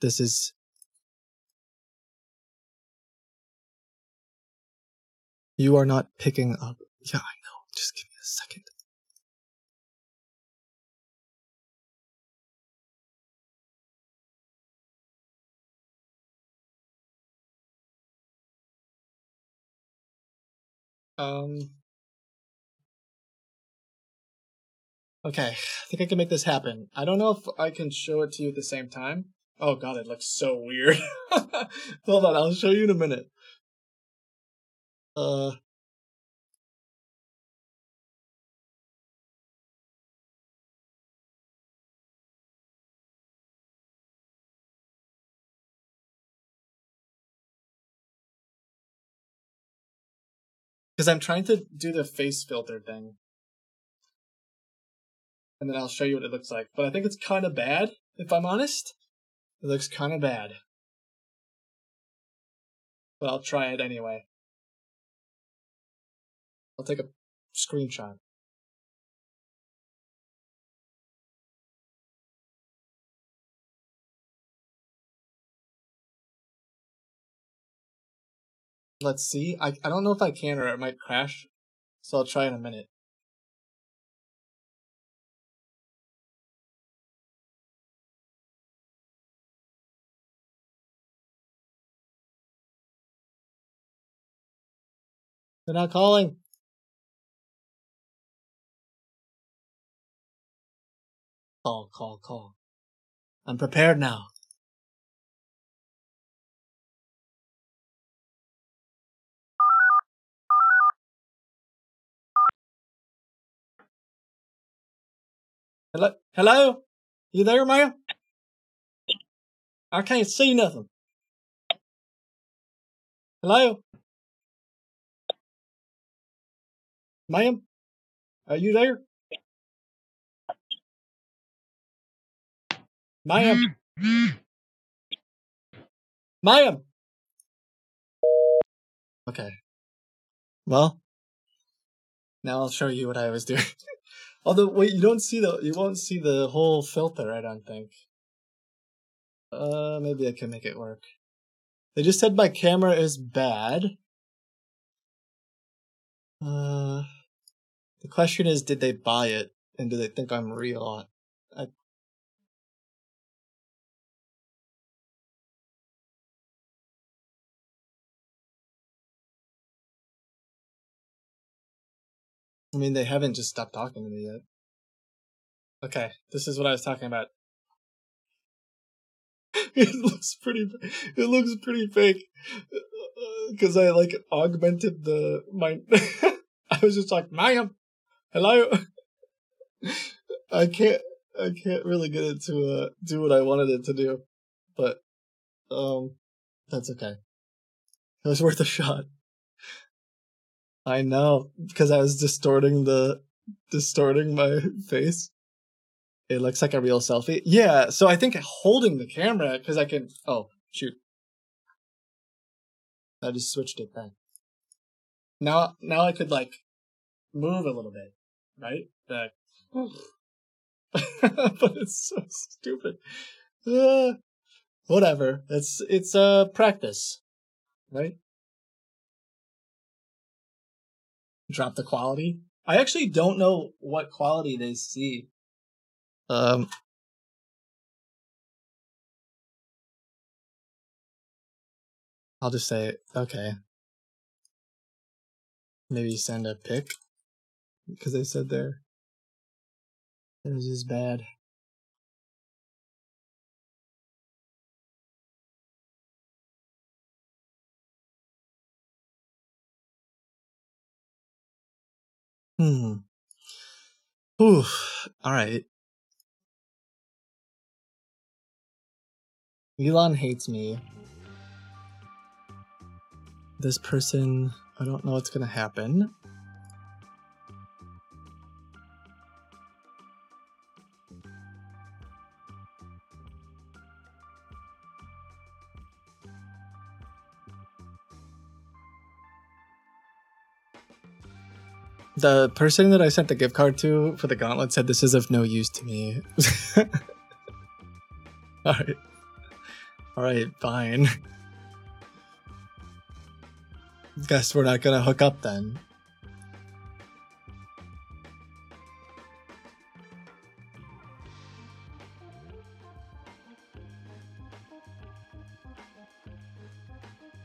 This is You are not picking up. Yeah, I know. Just give me a second. Um. Okay, I think I can make this happen. I don't know if I can show it to you at the same time. Oh god, it looks so weird. Hold on, I'll show you in a minute. Uh. Because I'm trying to do the face filter thing. And then I'll show you what it looks like. But I think it's kind of bad, if I'm honest. It looks kind of bad. But I'll try it anyway. I'll take a screenshot. Let's see. I, I don't know if I can or it might crash. So I'll try in a minute. They're not calling. Call, call, call. I'm prepared now. Hello? Hello? You there, ma'am? I can't see nothing. Hello? Ma'am? Are you there? Ma'am? Ma'am? Okay. Well, now I'll show you what I was doing. Although, wait, you don't see the, you won't see the whole filter, I don't think. Uh, maybe I can make it work. They just said my camera is bad. Uh, the question is, did they buy it, and do they think I'm real? I, I mean, they haven't just stopped talking to me yet. Okay, this is what I was talking about. it looks pretty. It looks pretty fake uh, uh, because I like augmented the my. I was just like, "Ma'am, hello." I can't. I can't really get it to uh, do what I wanted it to do, but um, that's okay. It was worth a shot. I know because I was distorting the distorting my face. It looks like a real selfie. Yeah, so I think holding the camera because I can. Oh shoot! I just switched it back. Now, now I could like move a little bit, right? Back. but it's so stupid. Uh, whatever. It's it's uh practice, right? Drop the quality. I actually don't know what quality they see. Um, I'll just say okay. Maybe send a pic because they said there. It was just bad. Hmm. Oof. All right. Elon hates me. This person, I don't know what's gonna happen. The person that I sent the gift card to for the gauntlet said this is of no use to me. Alright. Alright, fine. Guess we're not gonna hook up then.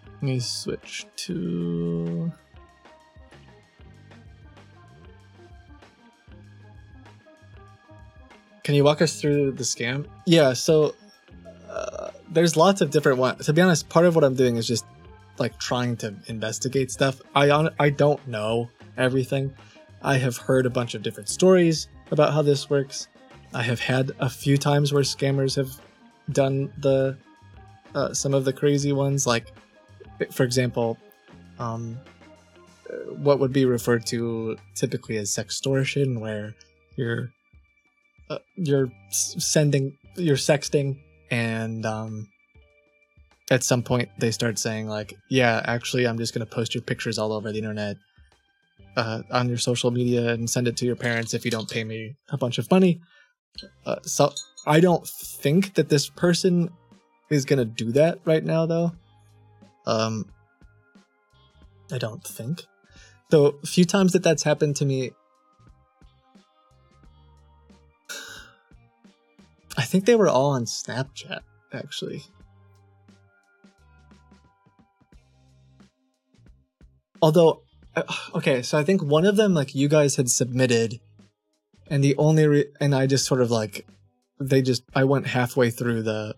Let me switch to. Can you walk us through the scam? Yeah, so uh, there's lots of different ones. To be honest, part of what I'm doing is just like trying to investigate stuff. I on I don't know everything. I have heard a bunch of different stories about how this works. I have had a few times where scammers have done the uh, some of the crazy ones, like for example, um, what would be referred to typically as sextortion, where you're uh, you're sending you're sexting and um at some point they start saying like yeah actually i'm just going to post your pictures all over the internet uh, on your social media and send it to your parents if you don't pay me a bunch of money. Uh, so i don't think that this person is going to do that right now though. Um i don't think. So a few times that that's happened to me I think they were all on Snapchat, actually. Although, uh, okay, so I think one of them, like, you guys had submitted, and the only, re- and I just sort of like, they just, I went halfway through the,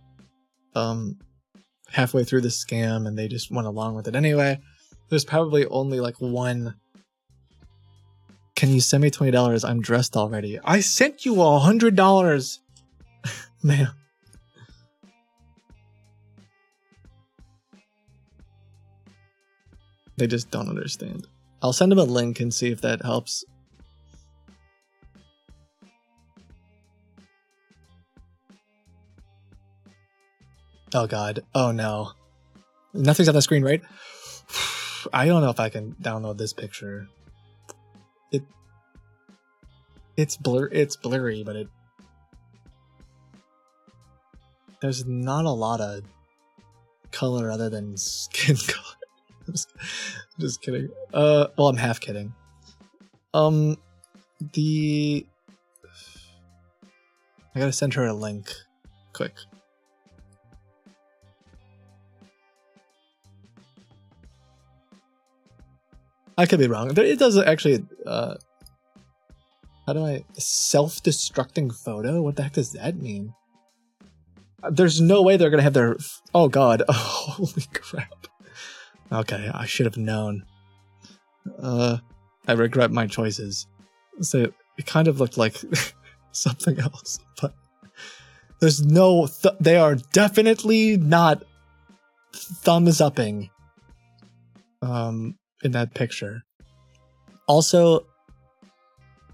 um, halfway through the scam, and they just went along with it anyway. There's probably only like one can you send me $20? I'm dressed already. I sent you a $100 they just don't understand. I'll send them a link and see if that helps. Oh god. Oh no. Nothing's on the screen, right? I don't know if I can download this picture. It it's blur it's blurry, but it there's not a lot of color other than skin color. Just, just kidding. Uh well I'm half kidding. Um the I gotta send her a link quick. I could be wrong. It does actually. Uh, how do I self-destructing photo? What the heck does that mean? There's no way they're gonna have their. Oh God! Oh, holy crap! Okay, I should have known. Uh, I regret my choices. So it kind of looked like something else, but there's no. Th- they are definitely not thumbs upping. Um, in that picture. Also,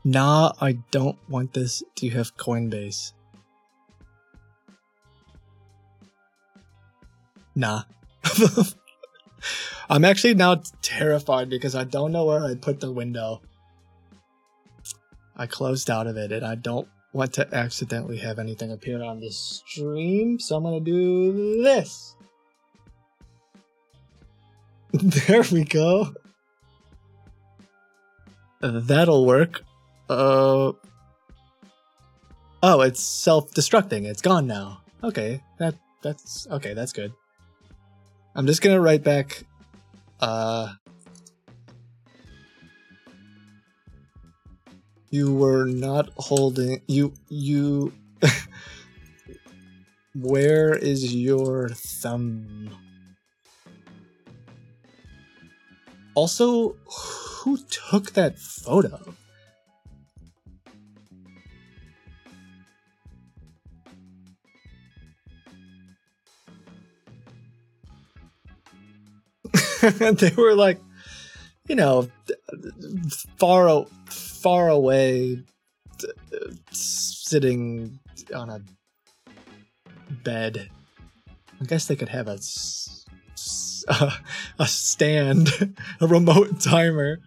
nah, I don't want this. to have Coinbase? Nah. I'm actually now terrified because I don't know where I put the window. I closed out of it and I don't want to accidentally have anything appear on the stream, so I'm gonna do this. There we go. That'll work. Uh Oh, it's self-destructing. It's gone now. Okay. That that's okay, that's good. I'm just to write back uh You were not holding you you Where is your thumb? Also, who took that photo? they were like, you know, far far away, sitting on a bed. I guess they could have a uh, a stand, a remote timer.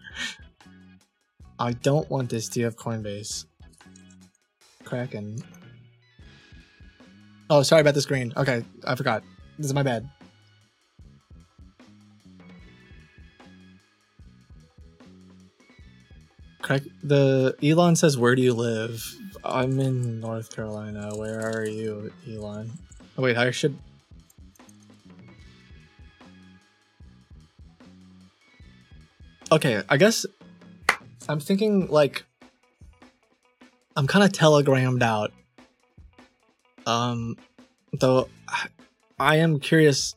I don't want this. Do you have Coinbase? Kraken. Oh, sorry about the screen. Okay, I forgot. This is my bad. Crack. The Elon says, "Where do you live?" I'm in North Carolina. Where are you, Elon? Oh wait, I should. Okay, I guess I'm thinking like I'm kind of telegrammed out. Um, though I- I am curious.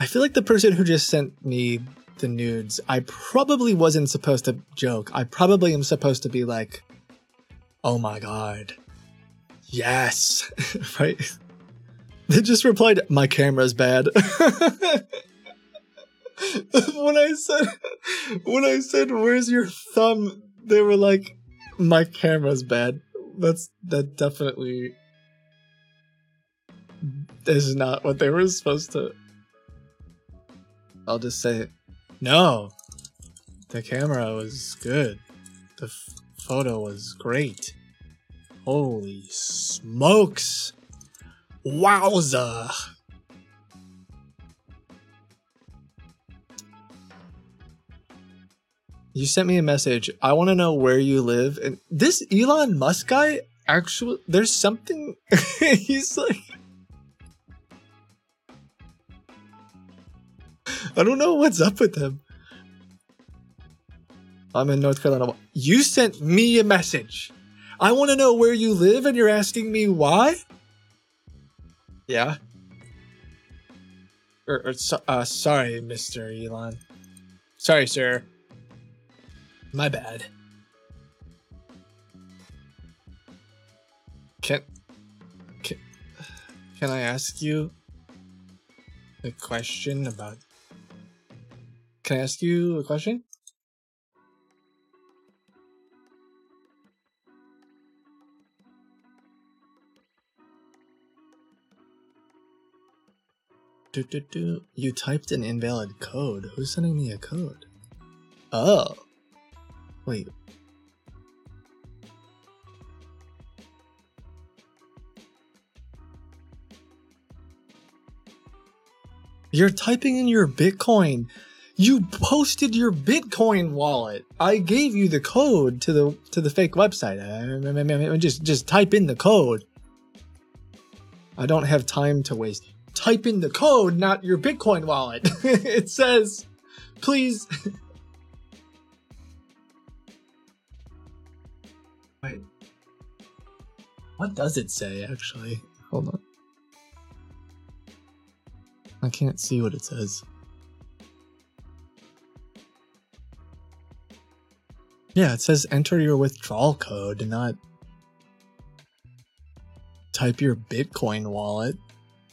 I feel like the person who just sent me the nudes, I probably wasn't supposed to joke. I probably am supposed to be like, "Oh my god, yes," right? They just replied, "My camera's bad." when I said, when I said, "Where's your thumb?" They were like, "My camera's bad." That's that definitely is not what they were supposed to. I'll just say, no, the camera was good. The f- photo was great. Holy smokes! Wowza! You sent me a message. I want to know where you live. And this Elon Musk guy, actually, there's something. he's like. I don't know what's up with him. I'm in North Carolina. You sent me a message. I want to know where you live, and you're asking me why. Yeah. Or, or uh, sorry, Mister Elon. Sorry, sir. My bad. Can, can can I ask you a question about? Can I ask you a question? Do, do, do. You typed an invalid code. Who's sending me a code? Oh. Wait. You're typing in your Bitcoin. You posted your Bitcoin wallet. I gave you the code to the to the fake website. Uh, Just just type in the code. I don't have time to waste. Type in the code, not your Bitcoin wallet. it says, please. Wait. What does it say actually? Hold on. I can't see what it says. Yeah, it says enter your withdrawal code, not type your Bitcoin wallet.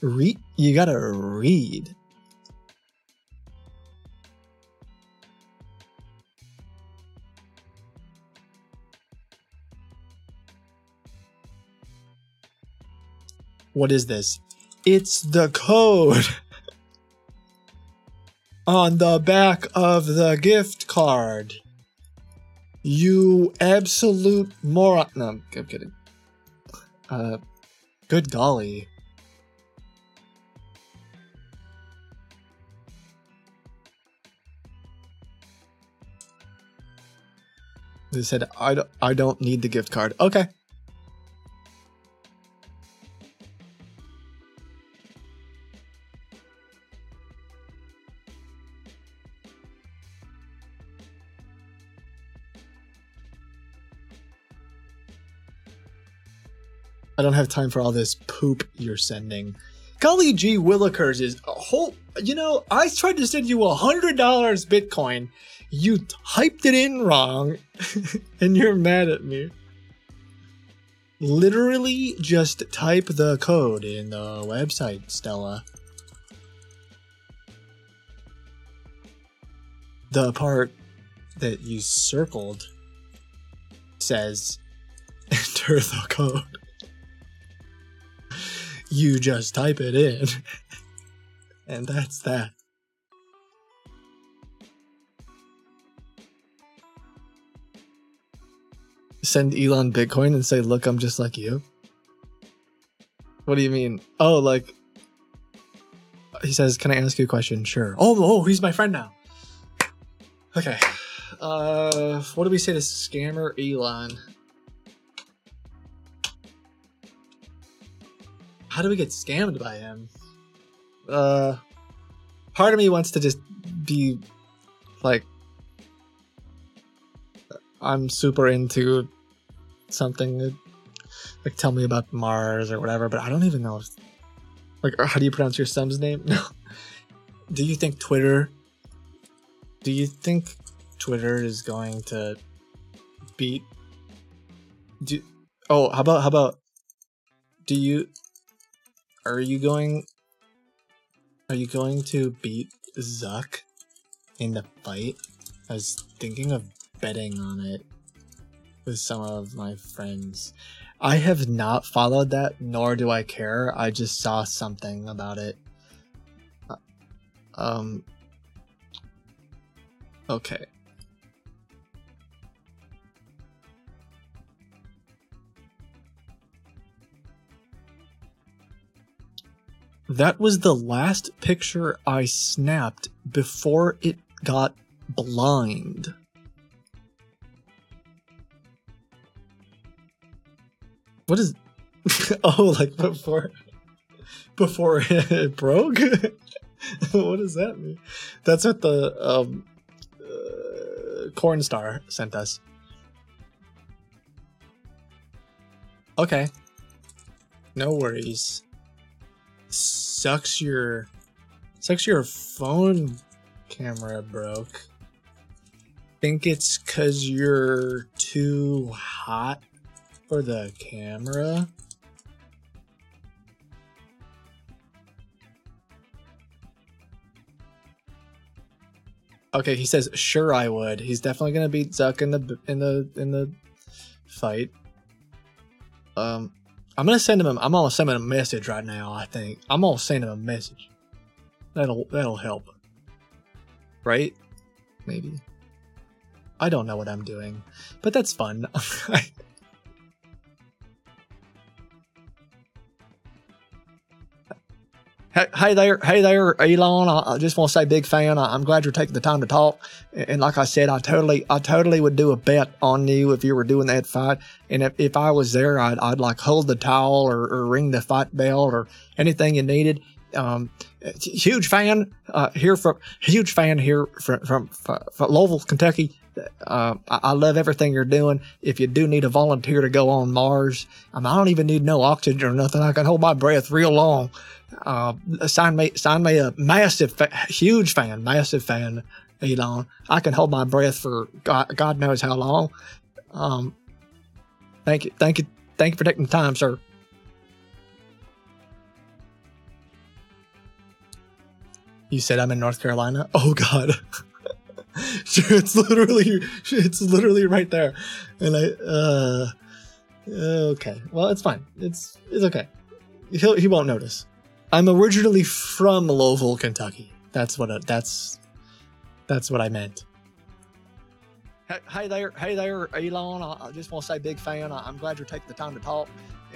Read, you gotta read. What is this? It's the code on the back of the gift card. You absolute moron. No, I'm kidding. Uh, good golly. They said, I don't, I don't need the gift card. Okay. I don't have time for all this poop you're sending. Golly gee willikers is a whole you know, I tried to send you a hundred dollars Bitcoin. You typed it in wrong and you're mad at me. Literally just type the code in the website, Stella. The part that you circled says enter the code you just type it in. and that's that. Send Elon Bitcoin and say, look, I'm just like you. What do you mean? Oh, like he says, Can I ask you a question? Sure. Oh, oh, he's my friend now. Okay. Uh what do we say to scammer Elon? How do we get scammed by him? Uh, part of me wants to just be like, I'm super into something, like tell me about Mars or whatever, but I don't even know. If, like, how do you pronounce your son's name? No. do you think Twitter? Do you think Twitter is going to beat? Do oh, how about how about? Do you are you going are you going to beat Zuck in the fight? I was thinking of betting on it with some of my friends. I have not followed that, nor do I care. I just saw something about it. Uh, Um. Okay. That was the last picture I snapped before it got blind. What is Oh, like before before it broke? what does that mean? That's what the um uh, Cornstar sent us. Okay. No worries. Sucks your sucks your phone camera broke. Think it's cause you're too hot for the camera? Okay, he says sure I would. He's definitely gonna beat Zuck in the in the in the fight. Um, I'm gonna send him. A, I'm gonna send him a message right now. I think I'm gonna send him a message. That'll that'll help. Right? Maybe. I don't know what I'm doing, but that's fun. Hey, hey there, hey there, Elon. I, just want to say, big fan. I, I'm glad you're taking the time to talk. And, and like I said, I totally, I totally would do a bet on you if you were doing that fight. And if, if I was there, I'd, I'd like hold the towel or, or ring the fight bell or anything you needed. Um, huge fan uh, here from huge fan here from from, from Louisville, Kentucky. Uh, I, I love everything you're doing. If you do need a volunteer to go on Mars, I, mean, I don't even need no oxygen or nothing. I can hold my breath real long. Uh, sign me, sign me a massive, fa- huge fan, massive fan, Elon. I can hold my breath for God, God knows how long. Um, thank you, thank you, thank you for taking the time, sir. You said I'm in North Carolina. Oh God. it's literally, it's literally right there, and I, uh, okay. Well, it's fine. It's it's okay. He'll he won't notice. I'm originally from Louisville, Kentucky. That's what I, that's that's what I meant. Hey, there, hey there, Elon. I, just want to say, big fan. I'm glad you're taking the time to talk.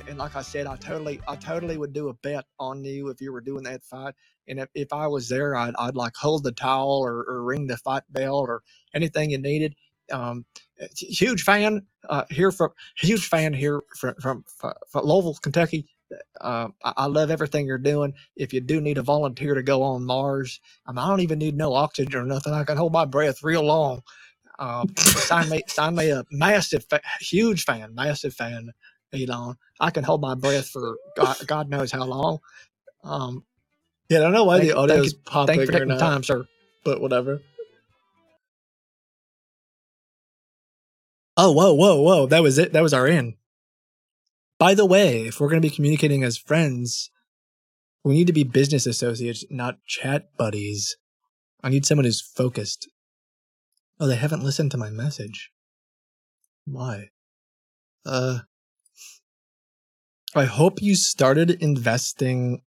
And like I said, I totally, I totally would do a bet on you if you were doing that fight. And if, if I was there, I'd, I'd like hold the towel or, or ring the fight bell or anything you needed. Um, huge fan uh, here from huge fan here from from, from Louisville, Kentucky. Uh, I, I love everything you're doing. If you do need a volunteer to go on Mars, I, mean, I don't even need no oxygen or nothing. I can hold my breath real long. Uh, sign me, sign me a massive, fa- huge fan, massive fan, Elon. I can hold my breath for God, God knows how long. Um, yeah, I don't know why Thank- the audio is popping thank you for or taking not, time, sir. But whatever. Oh, whoa, whoa, whoa! That was it. That was our in. By the way, if we're going to be communicating as friends, we need to be business associates, not chat buddies. I need someone who's focused. Oh, they haven't listened to my message. Why? Uh, I hope you started investing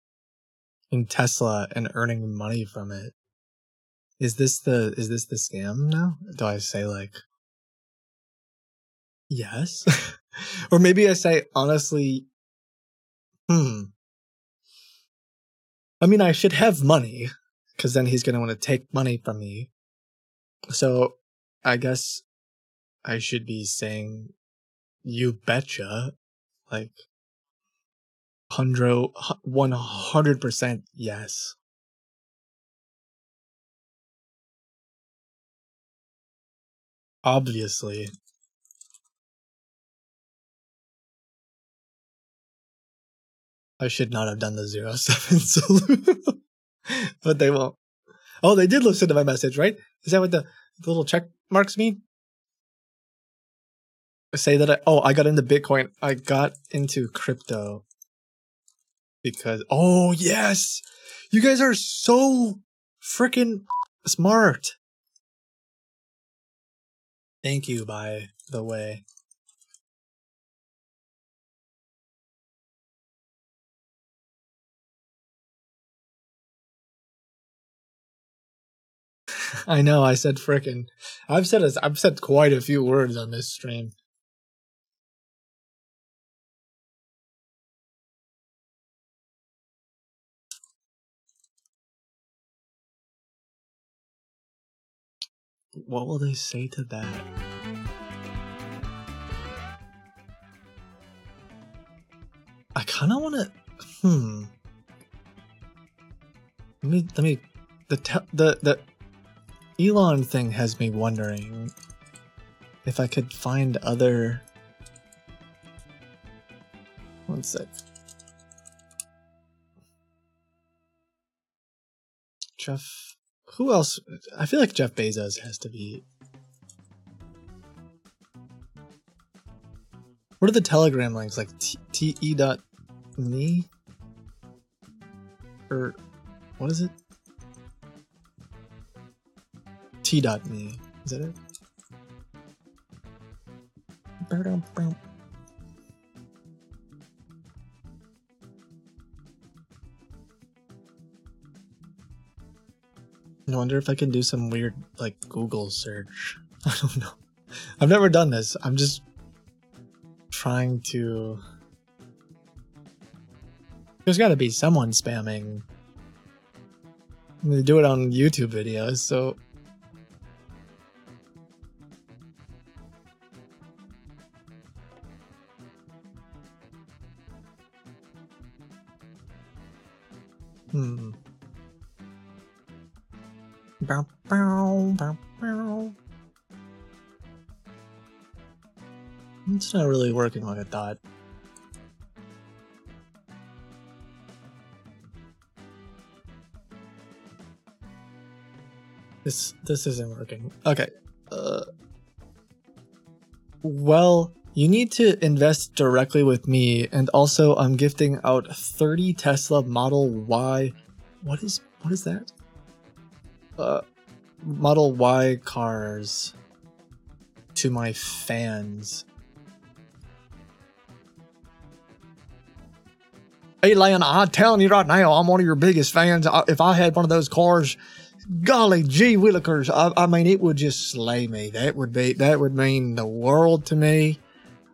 in Tesla and earning money from it. Is this the is this the scam now? Do I say like yes? or maybe I say honestly, hmm. I mean, I should have money because then he's going to want to take money from me. So I guess I should be saying, you betcha. Like, hundred, 100% yes. Obviously. I should not have done the zero seven salute, but they won't. Oh, they did listen to my message, right? Is that what the, the little check marks mean? Say that I oh I got into Bitcoin. I got into crypto because oh yes, you guys are so freaking smart. Thank you, by the way. I know I said frickin'. I've said a, I've said quite a few words on this stream. What will they say to that? I kind of want to. Hmm. Let me. Let me. The te- the the Elon thing has me wondering if I could find other. One sec. Jeff. Who else? I feel like Jeff Bezos has to be. What are the Telegram links? Like t- te dot me? Or what is it? T dot me. Is that it? I wonder if I can do some weird like Google search. I don't know. I've never done this. I'm just trying to. There's got to be someone spamming. They do it on YouTube videos, so. It's not really working like I thought. This this isn't working. Okay. Uh, well, you need to invest directly with me, and also I'm gifting out 30 Tesla Model Y. What is what is that? Uh, Model Y cars to my fans. Hey, Lan, I'm telling you right now, I'm one of your biggest fans. I- If I had one of those cars, golly gee willikers, I, I mean, it would just slay me. That would be, that would mean the world to me.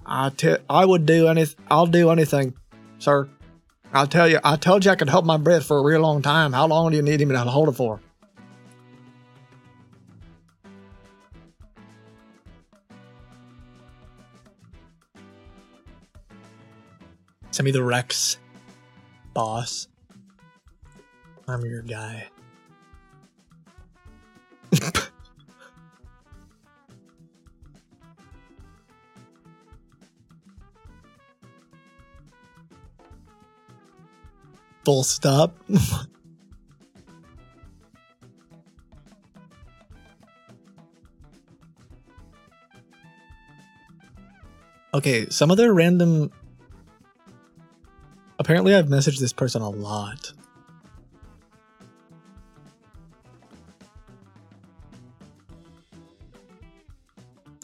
I te- I would do anything. I'll do anything, sir. I'll tell you. I told you I could hold my breath for a real long time. How long do you need me to hold it for? Send me the Rex, boss. I'm your guy. Full stop. okay, some other random. Apparently, I've messaged this person a lot.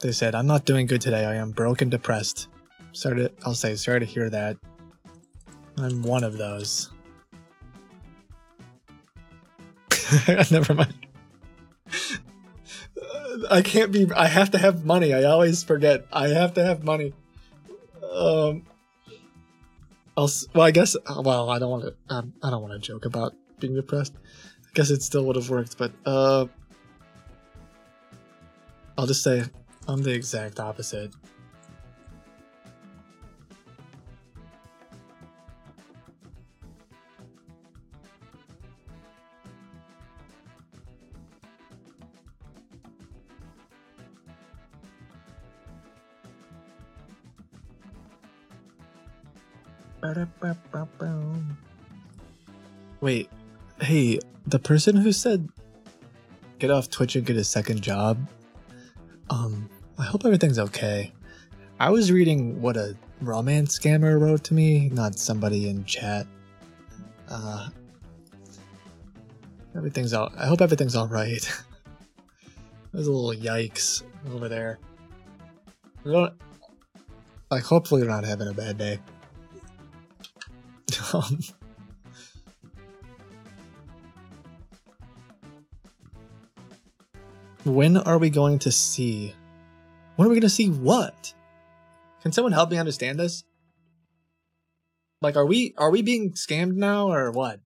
They said, I'm not doing good today. I am broken depressed. Sorry to, I'll say, sorry to hear that. I'm one of those. Never mind. I can't be. I have to have money. I always forget. I have to have money. Um. I'll. Well, I guess. Well, I don't want to. Um, I don't want to joke about being depressed. I guess it still would have worked, but uh. I'll just say I'm the exact opposite. Wait, hey, the person who said get off Twitch and get a second job. Um, I hope everything's okay. I was reading what a romance scammer wrote to me, not somebody in chat. Uh, everything's all. I hope everything's all right. There's a little yikes over there. I Like, hopefully, you're not having a bad day. Um, when are we going to see? When are we going to see what? Can someone help me understand this? Like, are we are we being scammed now or what?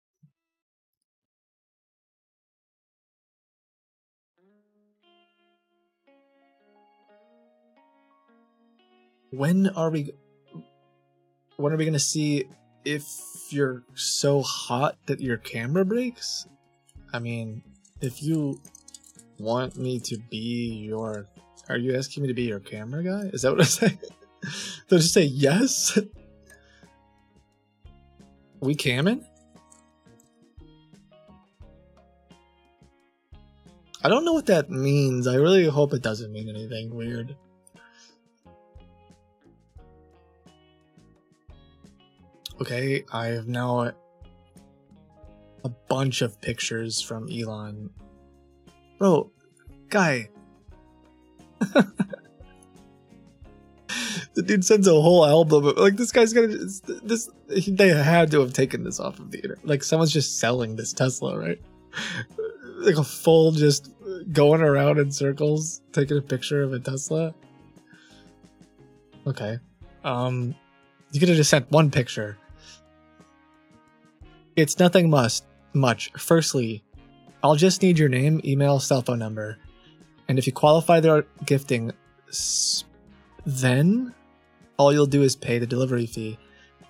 When are we? When are we going to see if you're so hot that your camera breaks? I mean, if you want me to be your Are you asking me to be your camera guy? Is that what I say? Did I just say yes? we camming? I don't know what that means. I really hope it doesn't mean anything weird. Okay, I have now a bunch of pictures from Elon. Bro, guy. the dude sends a whole album. Like this guy's gonna this. They had to have taken this off of the internet. Like someone's just selling this Tesla, right? Like a full just going around in circles, taking a picture of a Tesla. Okay. Um, you could have just sent one picture. It's nothing must much. Firstly, I'll just need your name, email, cell phone number, and if you qualify their gifting, then all you'll do is pay the delivery fee.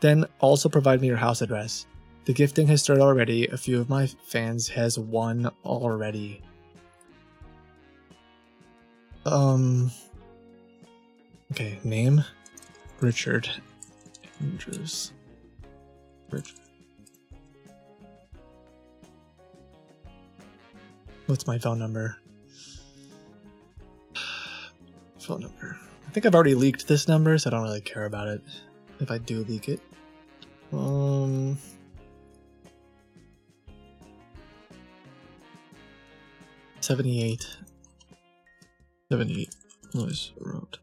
Then also provide me your house address. The gifting has started already. A few of my fans has won already. Um. Okay, name Richard Andrews. Richard. What's my phone number? Phone number. I think I've already leaked this number, so I don't really care about it if I do leak it. Um. Seventy-eight. Seventy-eight. Lewis Road.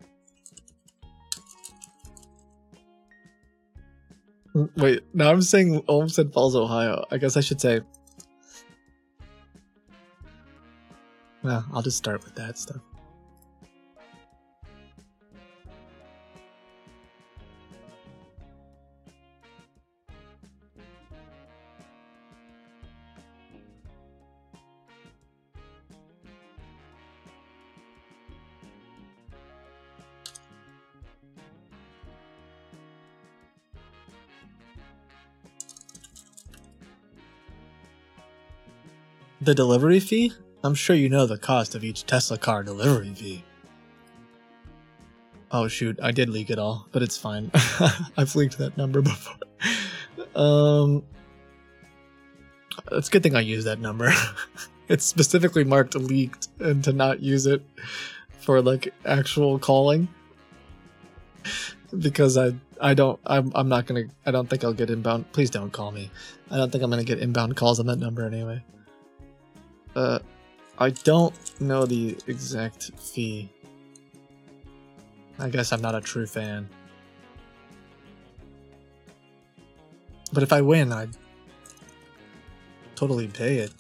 Wait, now I'm saying Olmsted Falls, Ohio. I guess I should say. Well, I'll just start with that stuff. The delivery fee? I'm sure you know the cost of each Tesla car delivery fee. Oh shoot, I did leak it all, but it's fine. I've leaked that number before. Um It's a good thing I used that number. it's specifically marked leaked and to not use it for like actual calling. Because I I don't I'm I'm not gonna I don't think I'll get inbound please don't call me. I don't think I'm gonna get inbound calls on that number anyway. Uh, I don't know the exact fee. I guess I'm not a true fan. But if I win, I'd totally pay it.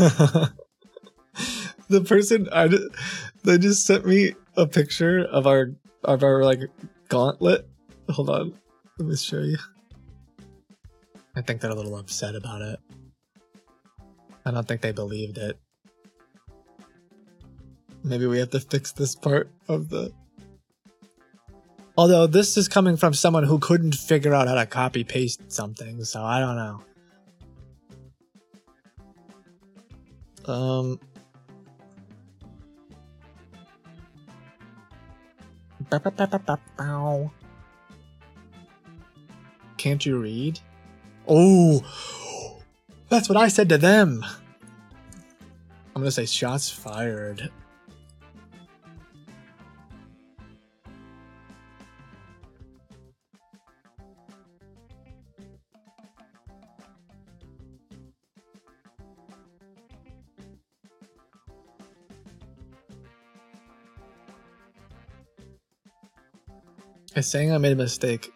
the person I ju- they just sent me a picture of our of our like gauntlet. Hold on, let me show you. I think they're a little upset about it. I don't think they believed it. Maybe we have to fix this part of the. Although this is coming from someone who couldn't figure out how to copy paste something, so I don't know. Um. Can't you read? Oh, that's what I said to them. I'm gonna say shots fired. Saying I made a mistake.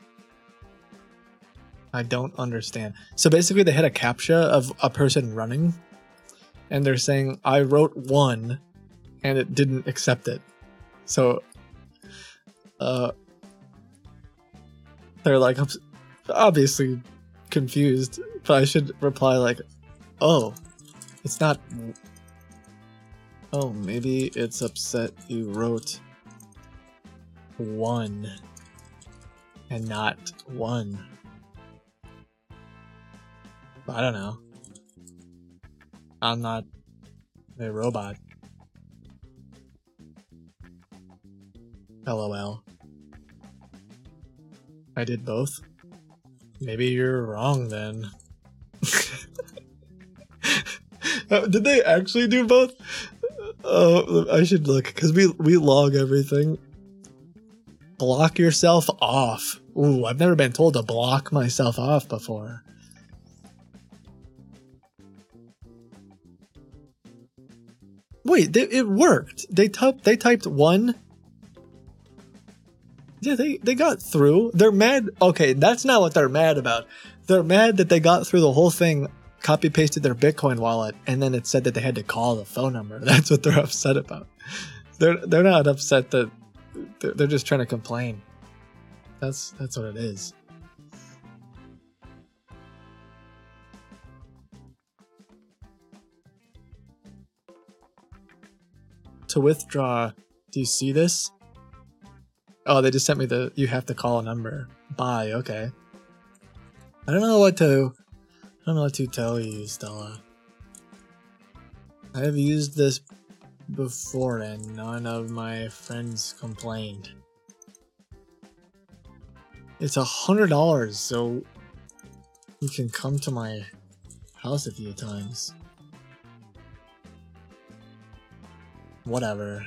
I don't understand. So basically, they had a captcha of a person running, and they're saying, I wrote one, and it didn't accept it. So, uh, they're like, obviously confused, but I should reply, like, oh, it's not. Oh, maybe it's upset you wrote one and not one. I don't know. I'm not a robot. LOL. I did both. Maybe you're wrong then. Uh, did they actually do both? Oh, I should look because we we log everything. Block yourself off. Ooh, I've never been told to block myself off before. Wait, they, it worked. They typed they typed one. Yeah, they they got through. They're mad. Okay, that's not what they're mad about. They're mad that they got through the whole thing, copy pasted their Bitcoin wallet, and then it said that they had to call the phone number. That's what they're upset about. They're they're not upset that they're, just trying to complain. That's that's what it is. To withdraw, do you see this? Oh, they just sent me the you have to call a number. Bye, okay. I don't know what to I don't know what to tell you, Stella. I have used this before and none of my friends complained. It's a hundred dollars, so you can come to my house a few times. Whatever.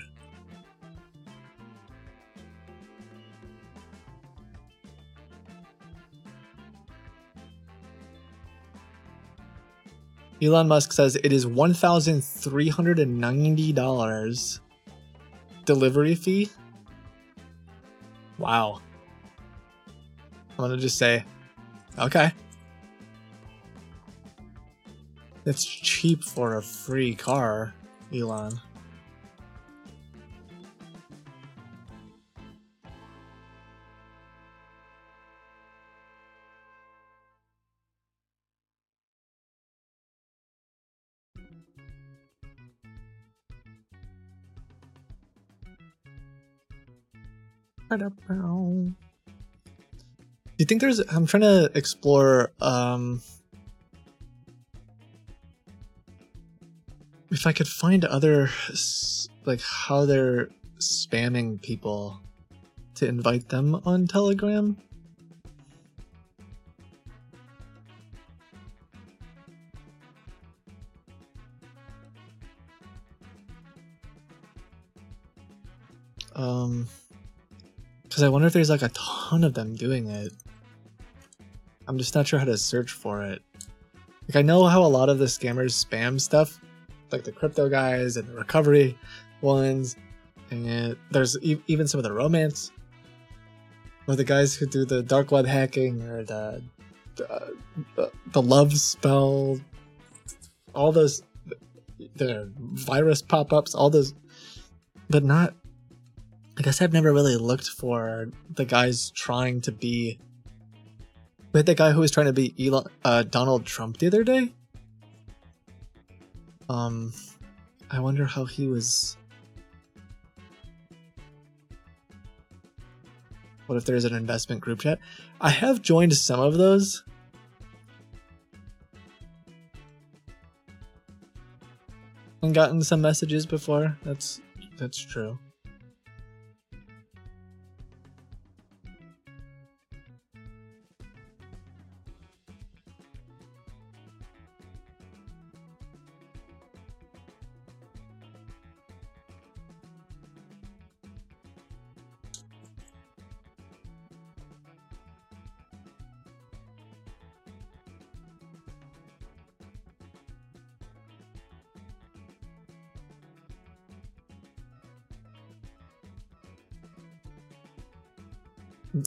Elon Musk says it is $1,390 delivery fee. Wow. I'm going to just say, okay. It's cheap for a free car, Elon. Do you think there's I'm trying to explore um if I could find other like how they're spamming people to invite them on Telegram. Um because I wonder if there's like a ton of them doing it. I'm just not sure how to search for it. Like I know how a lot of the scammers spam stuff, like the crypto guys and the recovery ones, and there's e- even some of the romance, or the guys who do the dark web hacking or the the, the, the love spell, all those the virus pop-ups, all those, but not I guess I've never really looked for the guys trying to be. We had the guy who was trying to be Elon, uh, Donald Trump the other day. Um, I wonder how he was. What if there's an investment group chat? I have joined some of those. And gotten some messages before. That's that's true.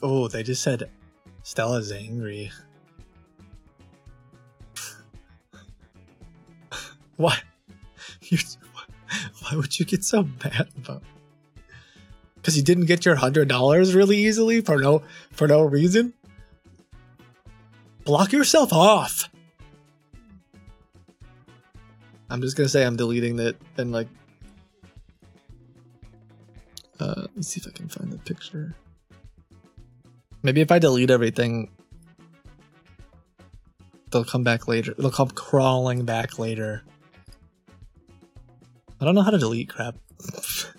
Oh, they just said Stella's angry. why? You, why would you get so mad about? Because you didn't get your hundred dollars really easily for no for no reason. Block yourself off. I'm just gonna say I'm deleting it and like. Uh, let's see if I can find the picture. Maybe if I delete everything, they'll come back later. They'll come crawling back later. I don't know how to delete crap.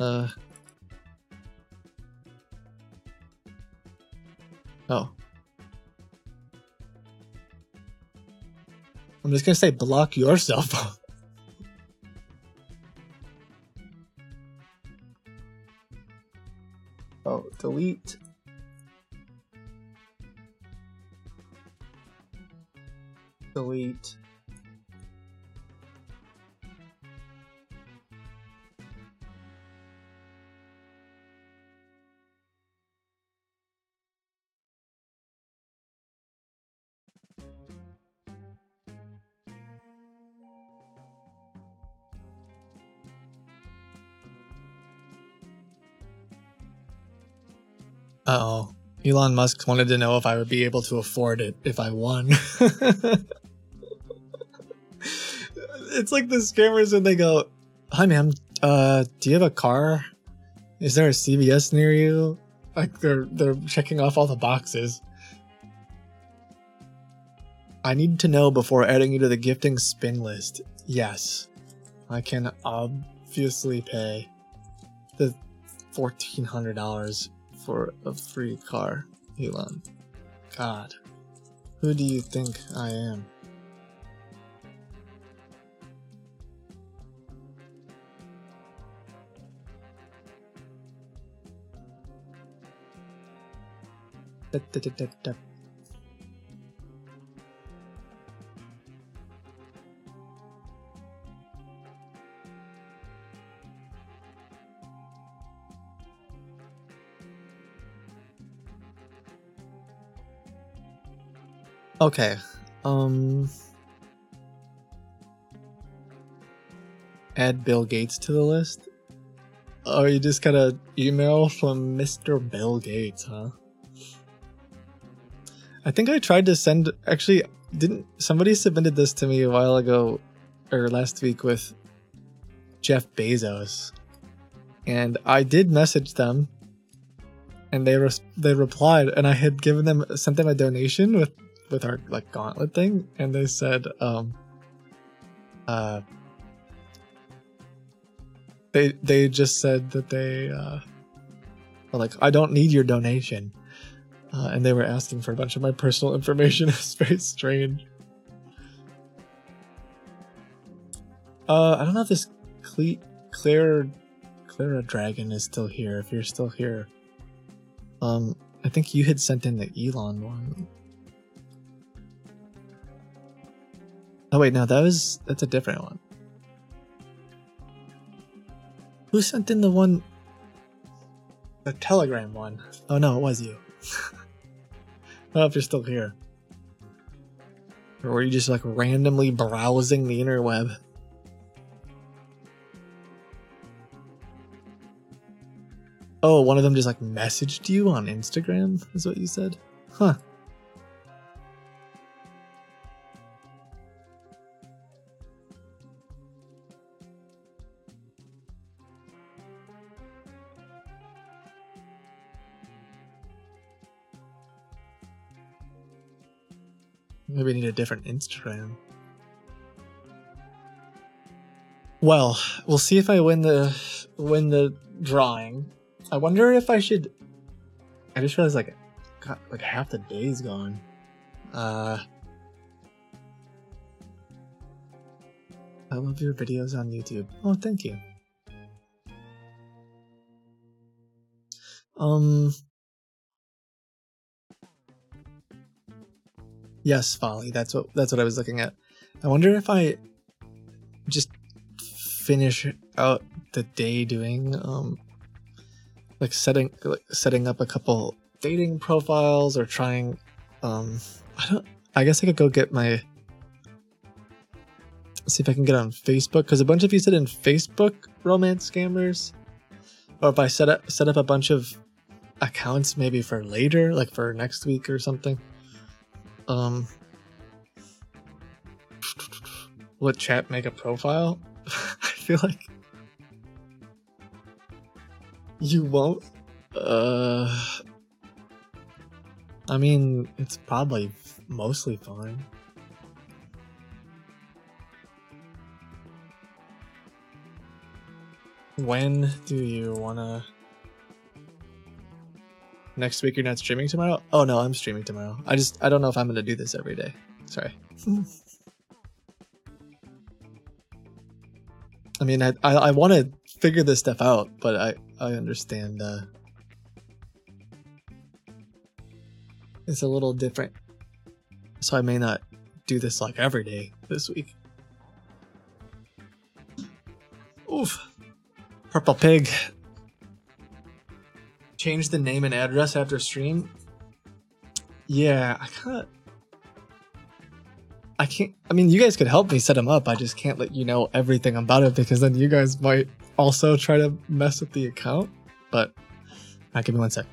uh. Oh. I'm just gonna say block yourself. Delete. Delete. Oh. Elon Musk wanted to know if I would be able to afford it if I won. it's like the scammers when they go, "Hi, ma'am. Uh, do you have a car? Is there a CVS near you?" Like they're they're checking off all the boxes. I need to know before adding you to the gifting spin list. Yes, I can obviously pay the fourteen hundred dollars for a free car, Elon. God, who do you think I am? Da, da, da, da, da. Okay. Um add Bill Gates to the list. Oh, you just got an email from Mr. Bill Gates, huh? I think I tried to send actually didn't somebody submitted this to me a while ago or last week with Jeff Bezos. And I did message them and they they replied and I had given them sent them a donation with with our like gauntlet thing and they said um uh they they just said that they uh were like I don't need your donation. Uh, and they were asking for a bunch of my personal information. It's very strange. Uh I don't know if this Cle- Claire Clara Dragon is still here if you're still here. Um I think you had sent in the Elon one Oh wait, no, that was that's a different one. Who sent in the one the telegram one? Oh no, it was you. I don't know if you're still here. Or were you just like randomly browsing the interweb? Oh, one of them just like messaged you on Instagram, is what you said? Huh. Maybe need a different Instagram. Well, we'll see if I win the win the drawing. I wonder if I should. I just realized like, God, like half the day's gone. Uh, I love your videos on YouTube. Oh, thank you. Um. Yes, folly. That's what that's what I was looking at. I wonder if I just finish out the day doing um like setting like setting up a couple dating profiles or trying um I don't I guess I could go get my. See if I can get on Facebook because a bunch of you said in Facebook romance scammers, or if I set up set up a bunch of accounts maybe for later, like for next week or something. Um, would chat make a profile? I feel like you won't. Uh, I mean, it's probably mostly fine. When do you wanna? Next week you're not streaming tomorrow? Oh no, I'm streaming tomorrow. I just I don't know if I'm gonna do this every day. Sorry. I mean, I I, I want to figure this stuff out, but I I understand. Uh, it's a little different, so I may not do this like every day this week. Oof. Purple pig. Change the name and address after stream. Yeah, I kind of. I can't. I mean, you guys could help me set them up. I just can't let you know everything about it because then you guys might also try to mess with the account. But, uh, give me one sec.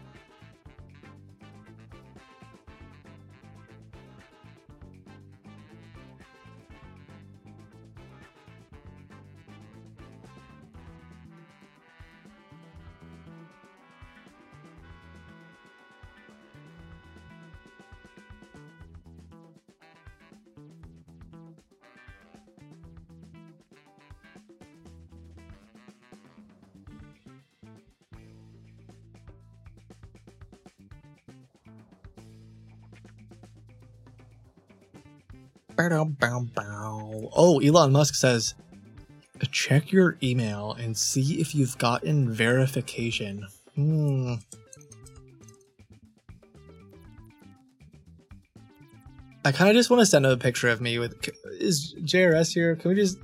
Oh, Elon Musk says, check your email and see if you've gotten verification. Hmm. I kind of just want to send a picture of me with. Is JRS here? Can we just.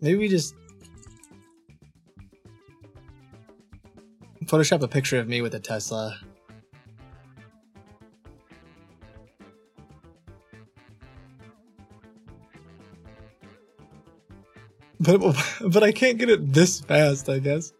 Maybe we just. Photoshop a picture of me with a Tesla. But but I can't get it this fast, I guess.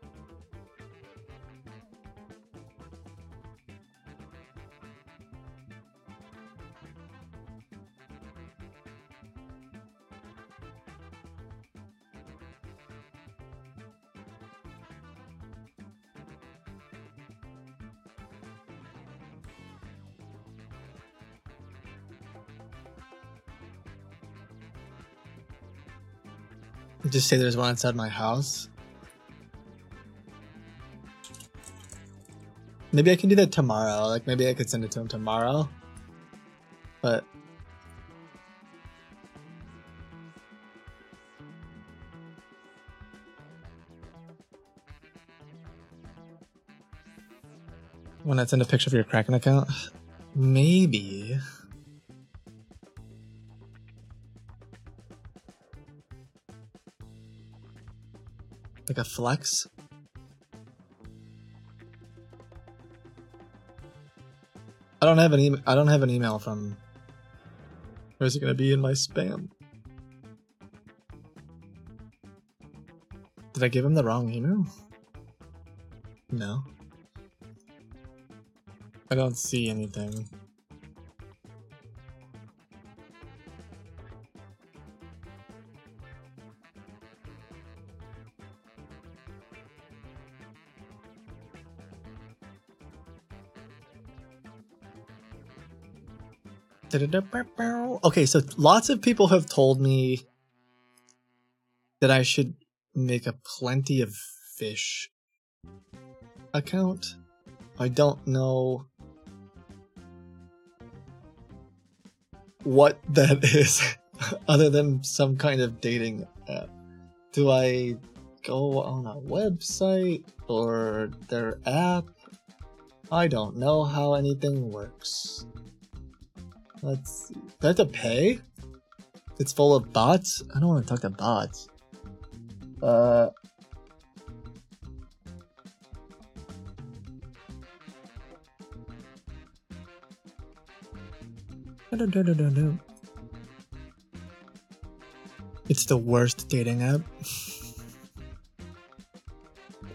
Just say there's one outside my house. Maybe I can do that tomorrow. Like maybe I could send it to him tomorrow. But when I send a picture of your Kraken account, maybe. Like a flex? I don't have an email. I don't have an email from. Where's it gonna be in my spam? Did I give him the wrong email? No. I don't see anything. Okay, so lots of people have told me that I should make a plenty of fish account. I don't know what that is other than some kind of dating app. Do I go on a website or their app? I don't know how anything works. Let's. Do I have to pay? It's full of bots? I don't want to talk to bots. Uh. It's the worst dating app.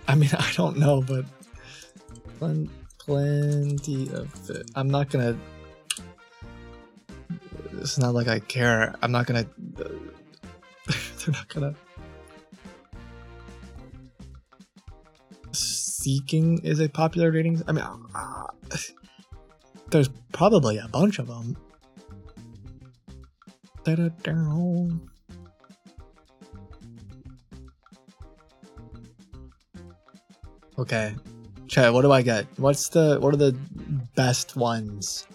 I mean, I don't know, but plen- plenty of it. I'm not gonna. It's not like I care. I'm not gonna. They're not gonna. Seeking is a popular dating. I mean, uh, there's probably a bunch of them. Da-da-da. Okay. Chat, what do I get? What's the what are the best ones?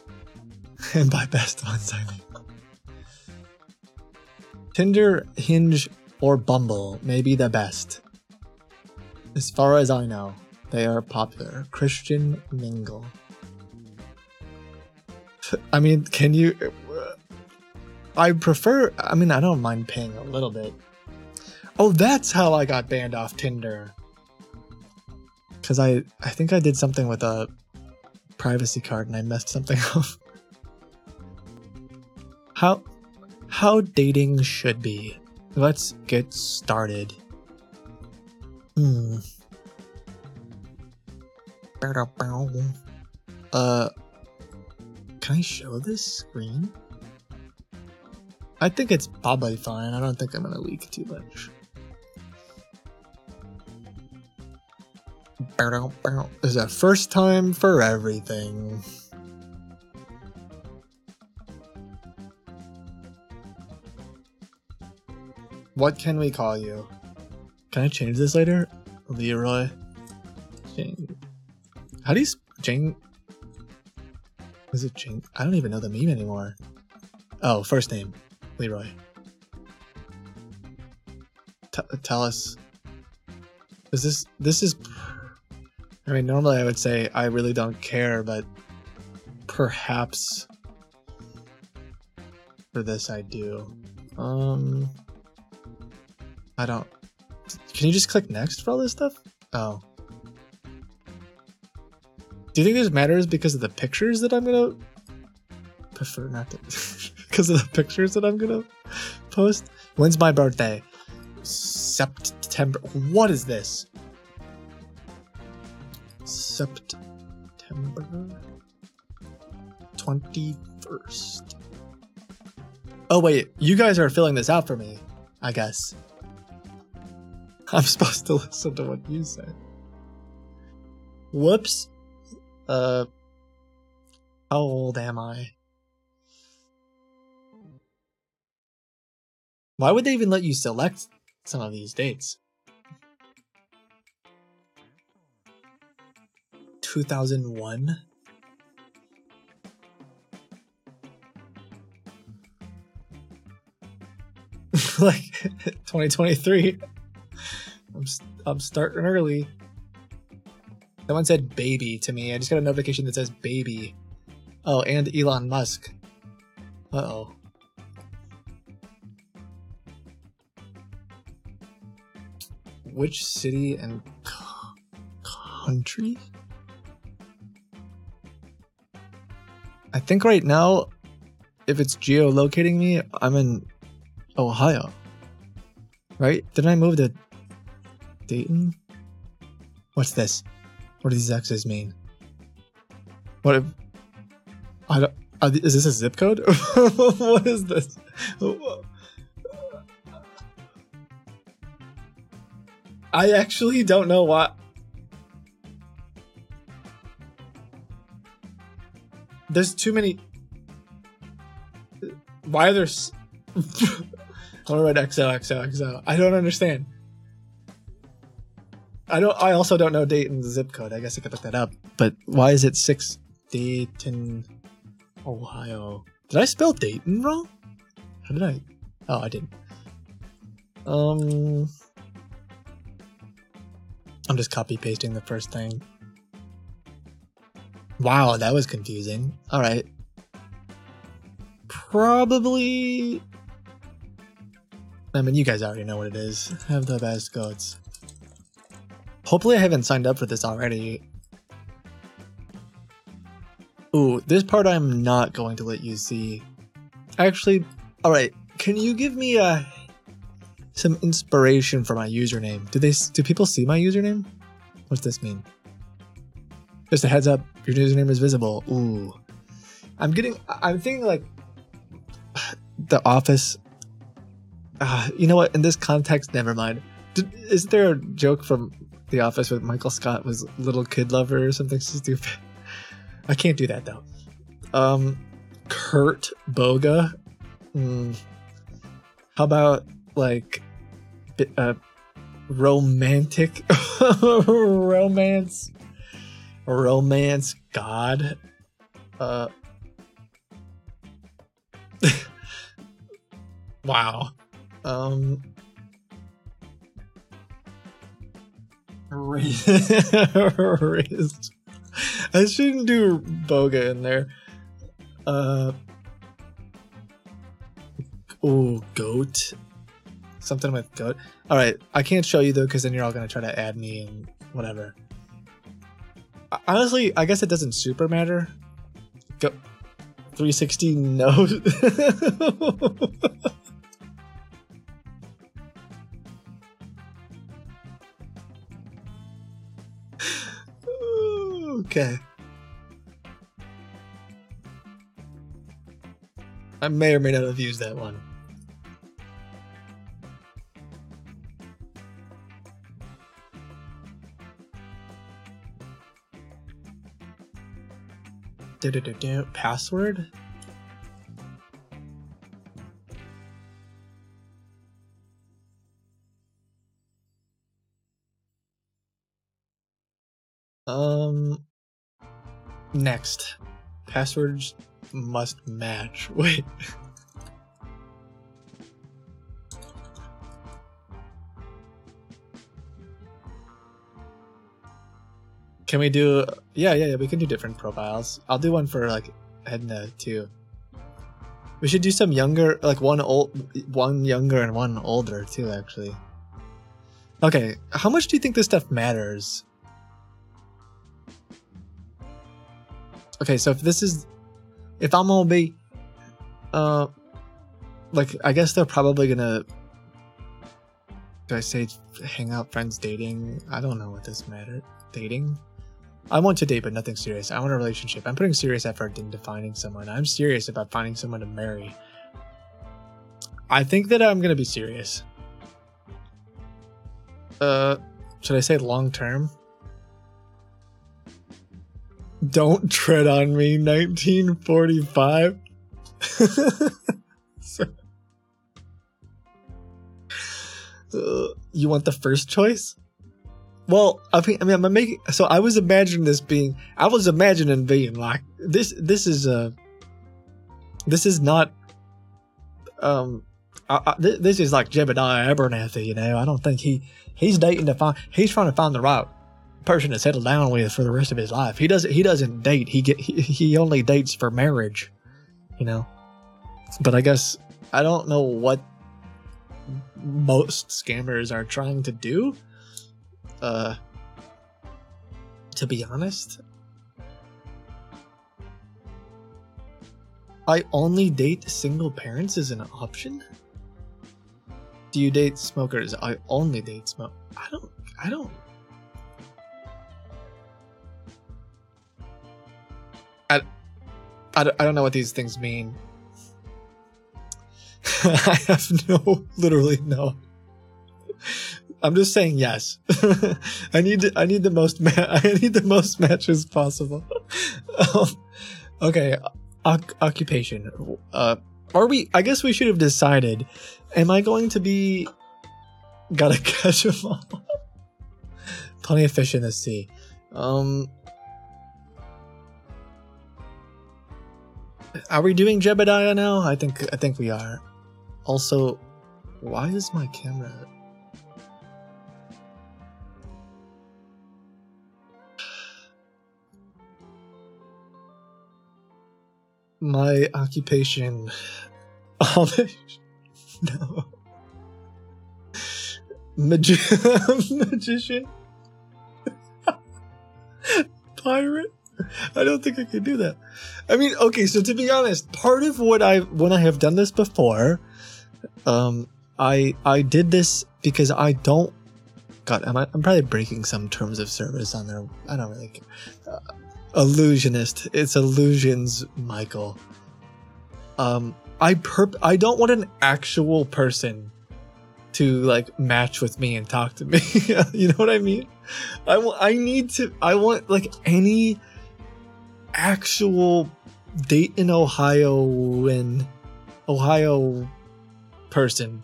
and by best ones I mean Tinder, Hinge, or Bumble may be the best. As far as I know, they are popular. Christian Mingle. I mean, can you uh, I prefer I mean, I don't mind paying a little bit. Oh, that's how I got banned off Tinder because I I think I did something with a privacy card and I messed something up. How how dating should be. Let's get started. Hmm. Uh, can I show this screen? I think it's probably fine. I don't think I'm gonna leak too much. There's a first time for everything. What can we call you? Can I change this later? Leroy. Jing. How do you Jane? Is it Jing? I don't even know the meme anymore. Oh, first name, Leroy. T- tell us. Is this this is? I mean, normally I would say I really don't care, but perhaps for this I do. Um, I don't. Can you just click next for all this stuff? Oh. Do you think this matters because of the pictures that I'm gonna prefer not to? because of the pictures that I'm gonna post. When's my birthday? September. What is this? September 21st. Oh, wait. You guys are filling this out for me, I guess. I'm supposed to listen to what you say. Whoops. Uh, how old am I? Why would they even let you select some of these dates? 2001? like 2023. I'm, I'm starting early. Someone said baby to me. I just got a notification that says baby. Oh, and Elon Musk. Uh oh. Which city and country? I think right now, if it's geolocating me, I'm in Ohio. Right? Didn't I move to Dayton? What's this? What do these X's mean? What if I don't is this a zip code? what is this? I actually don't know what. There's too many. Why are there? s- I want to write XOXOXO. I don't understand. I don't. I also don't know Dayton's zip code. I guess I could look that up. But why is it six Dayton, Ohio? Did I spell Dayton wrong? How did I? Oh, I didn't. Um, I'm just copy pasting the first thing. Wow, that was confusing. All right. Probably. I mean, you guys already know what it is. Have the best goats. Hopefully, I haven't signed up for this already. Ooh, this part I'm not going to let you see. Actually, all right. Can you give me uh some inspiration for my username? Do they do people see my username? What's this mean? Just a heads up, your username is visible. Ooh, I'm getting. I'm thinking like the Office. Uh, you know what? In this context, never mind. Did, isn't there a joke from The Office with Michael Scott was little kid lover or something stupid? I can't do that though. Um, Kurt Boga. Hmm. How about like uh, romantic romance romance god uh wow um Riz- I shouldn't do boga in there. Uh oh, goat. Something with goat. All right, I can't show you though because then you're all gonna try to add me and whatever. Honestly, I guess it doesn't super matter. Go 360 no. Okay. I may or may not have used that one. Do-do-do-do. Password? Um. Next. Passwords must match. Wait. Can we do? Yeah, yeah, yeah. We can do different profiles. I'll do one for like Edna too. We should do some younger, like one old, one younger and one older too. Actually. Okay, how much do you think this stuff matters? Okay, so if this is, if I'm gonna be, uh, like I guess they're probably gonna. Do I say hang out, friends, dating? I don't know what this matter. Dating. I want to date, but nothing serious. I want a relationship. I'm putting serious effort into finding someone. I'm serious about finding someone to marry. I think that I'm gonna be serious. Uh, should I say long term? Don't tread on me, 1945. So- Uh, you want the first choice? Well, I mean, I mean, I'm making. So I was imagining this being. I was imagining being like this. This is a. This is not. Um, I, I, thi- this is like Jebediah Abernathy. You know, I don't think he he's dating to find. He's trying to find the right person to settle down with for the rest of his life. He doesn't. He doesn't date. He get. He, he only dates for marriage. You know. But I guess I don't know what most scammers are trying to do. Uh, to be honest, I only date single parents as an option. Do you date smokers? I only date smoke. I don't. I don't. I, I, don't- I don't know what these things mean. I have no, literally no. I'm just saying yes. I need to, I need the most ma- I need the most matches possible. um, okay, oc- occupation. Uh, are we? I guess we should have decided. Am I going to be? Gotta catch them all. Plenty of fish in the sea. Um. Are we doing Jebediah now? I think I think we are. Also, why is my camera? My occupation. No. Magi- magician? Pirate? I don't think I could do that. I mean, okay, so to be honest, part of what I when I have done this before, um, I I did this because I don't. God, am I, I'm probably breaking some terms of service on there. I don't really care. Uh, illusionist, it's illusions, Michael. Um, I perp. I don't want an actual person to like match with me and talk to me. you know what I mean? I. I need to. I want like any actual Dayton, Ohio, and Ohio person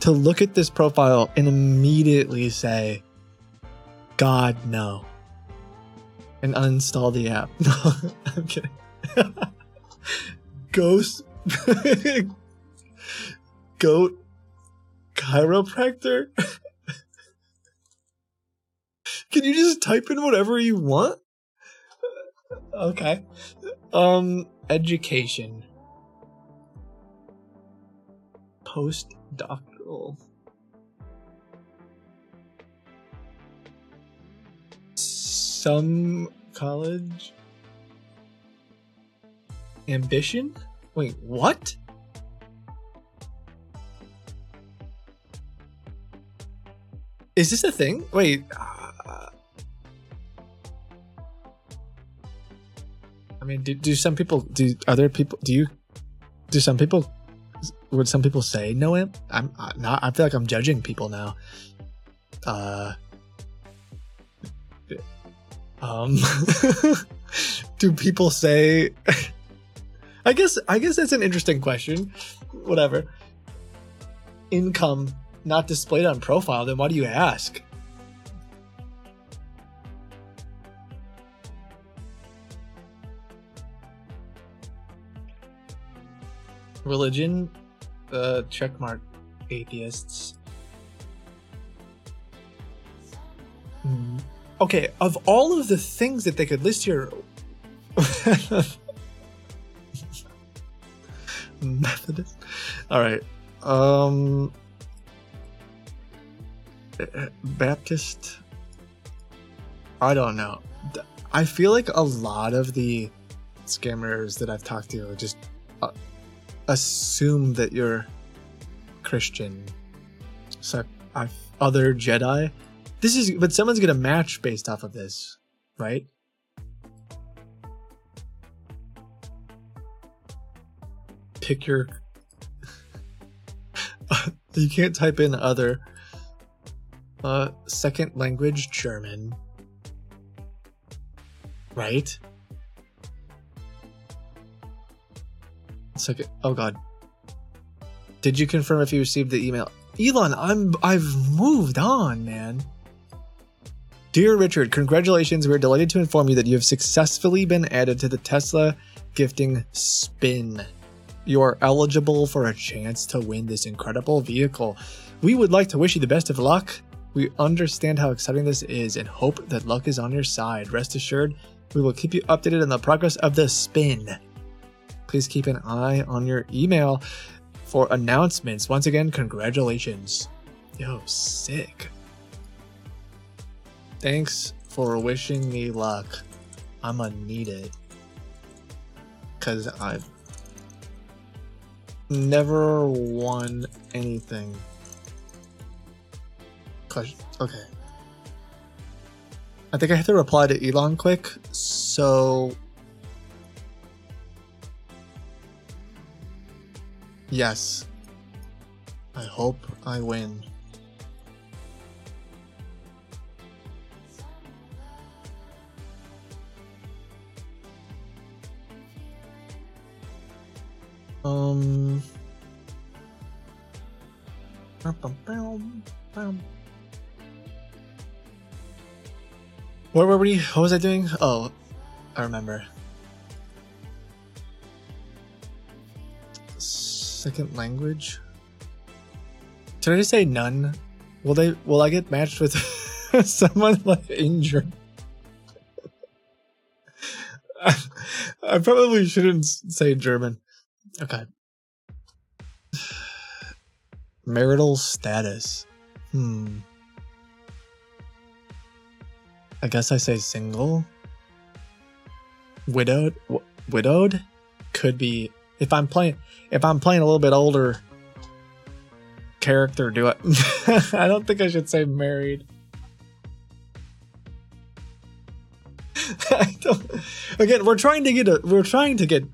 to look at this profile and immediately say, "God, no," and uninstall the app. No, I'm kidding. Ghost, goat, chiropractor. Can you just type in whatever you want? Okay. Um, education. Postdoctoral. Some college. Ambition? Wait, what? Is this a thing? Wait. uh, I mean, do, do some people do other people do you do some people would some people say no imp? I'm not. I feel like I'm judging people now. Uh. Um. do people say? I guess I guess that's an interesting question. Whatever. Income not displayed on profile, then why do you ask? Religion, uh, checkmark atheists. Hmm. Okay, of all of the things that they could list here, Methodist. All right. Um Baptist I don't know. I feel like a lot of the scammers that I've talked to are just uh, assume that you're Christian. So I other Jedi. This is but someone's gonna match based off of this, right? Pick your. you can't type in other. Uh, second language German. Right? Second. Oh God. Did you confirm if you received the email? Elon, I'm I've moved on, man. Dear Richard, congratulations. We're delighted to inform you that you have successfully been added to the Tesla gifting spin. You are eligible for a chance to win this incredible vehicle. We would like to wish you the best of luck. We understand how exciting this is and hope that luck is on your side. Rest assured, we will keep you updated on the progress of the spin. Please keep an eye on your email for announcements. Once again, congratulations. Yo, sick. Thanks for wishing me luck. I'ma need it. Cause I've never won anything. Okay. I think I have to reply to Elon quick. So. Yes. I hope I win. Um. Where were we? What was I doing? Oh, I remember. Second language. Did I just say none? Will they? Will I get matched with someone like injured? I, probably shouldn't say German. Okay. Marital status. Hmm. I guess I say single. widowed w- widowed could be if i'm playing if i'm playing a little bit older character do it i don't think i should say married. I again we're trying to get a we're trying to get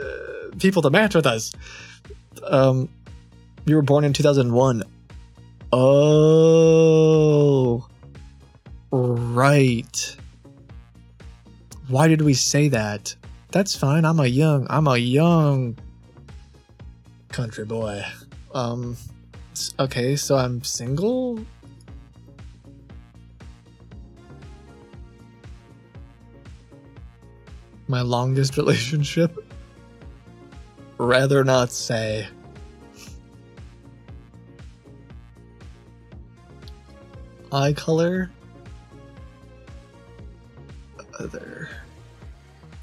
uh, people to match with us. Um you were born in 2001 oh right. Why did we say that? That's fine. I'm a young i'm a young country boy. Um okay so i'm single? My longest relationship? Rather not say. Eye color? Other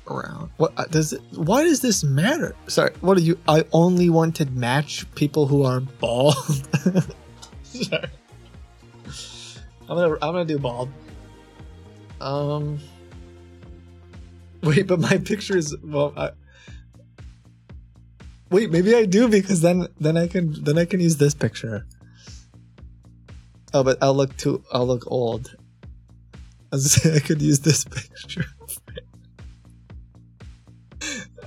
around. What uh, does it why does this matter? Sorry what are you i only want to match people who are bald? Sorry. I'm gonna i'm gonna do bald. Um wait but my picture is well I, wait maybe i do because then then i can then i can use this picture. Oh but i'll look too i'll look old. I I could use this picture.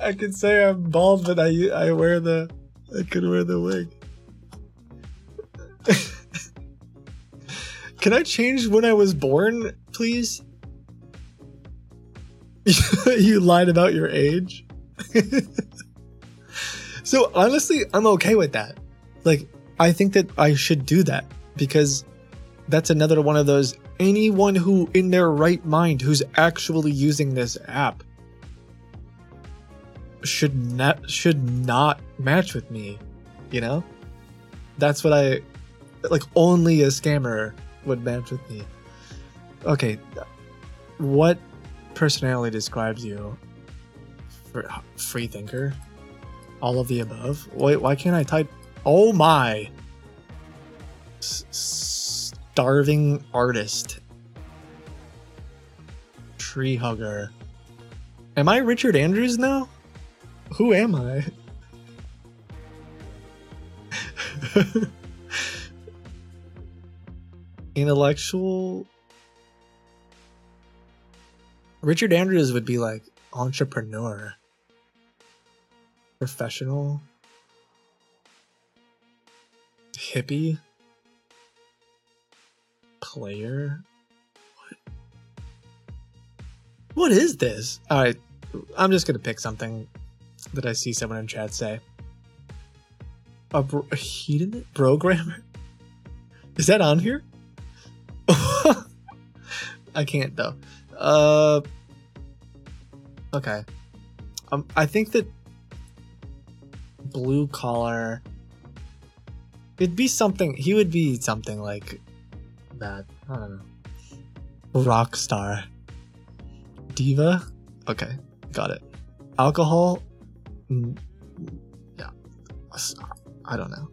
I could say I'm bald, but I I wear the I could wear the wig. Can I change when I was born, please? you lied about your age. so honestly, I'm okay with that. Like, I think that I should do that because that's another one of those anyone who in their right mind who's actually using this app should not should not match with me you know? That's what i like only a scammer would match with me. Okay what personality describes you? Free thinker all of the above? Wait why can't i type oh my! S- starving artist. Tree hugger. Am i richard andrews now who am i? Intellectual. Richard andrews would be like entrepreneur. Professional. Hippie. Player. What? What is this? All right i'm just gonna pick something that i see someone in chat say a, bro- a heathen programmer? Is that on here? I can't though. Uh okay. Um i think that blue collar it'd be something he would be something like that. I don't know. Rock star diva? Okay. Got it. Alcohol Mm, yeah. S- i don't know.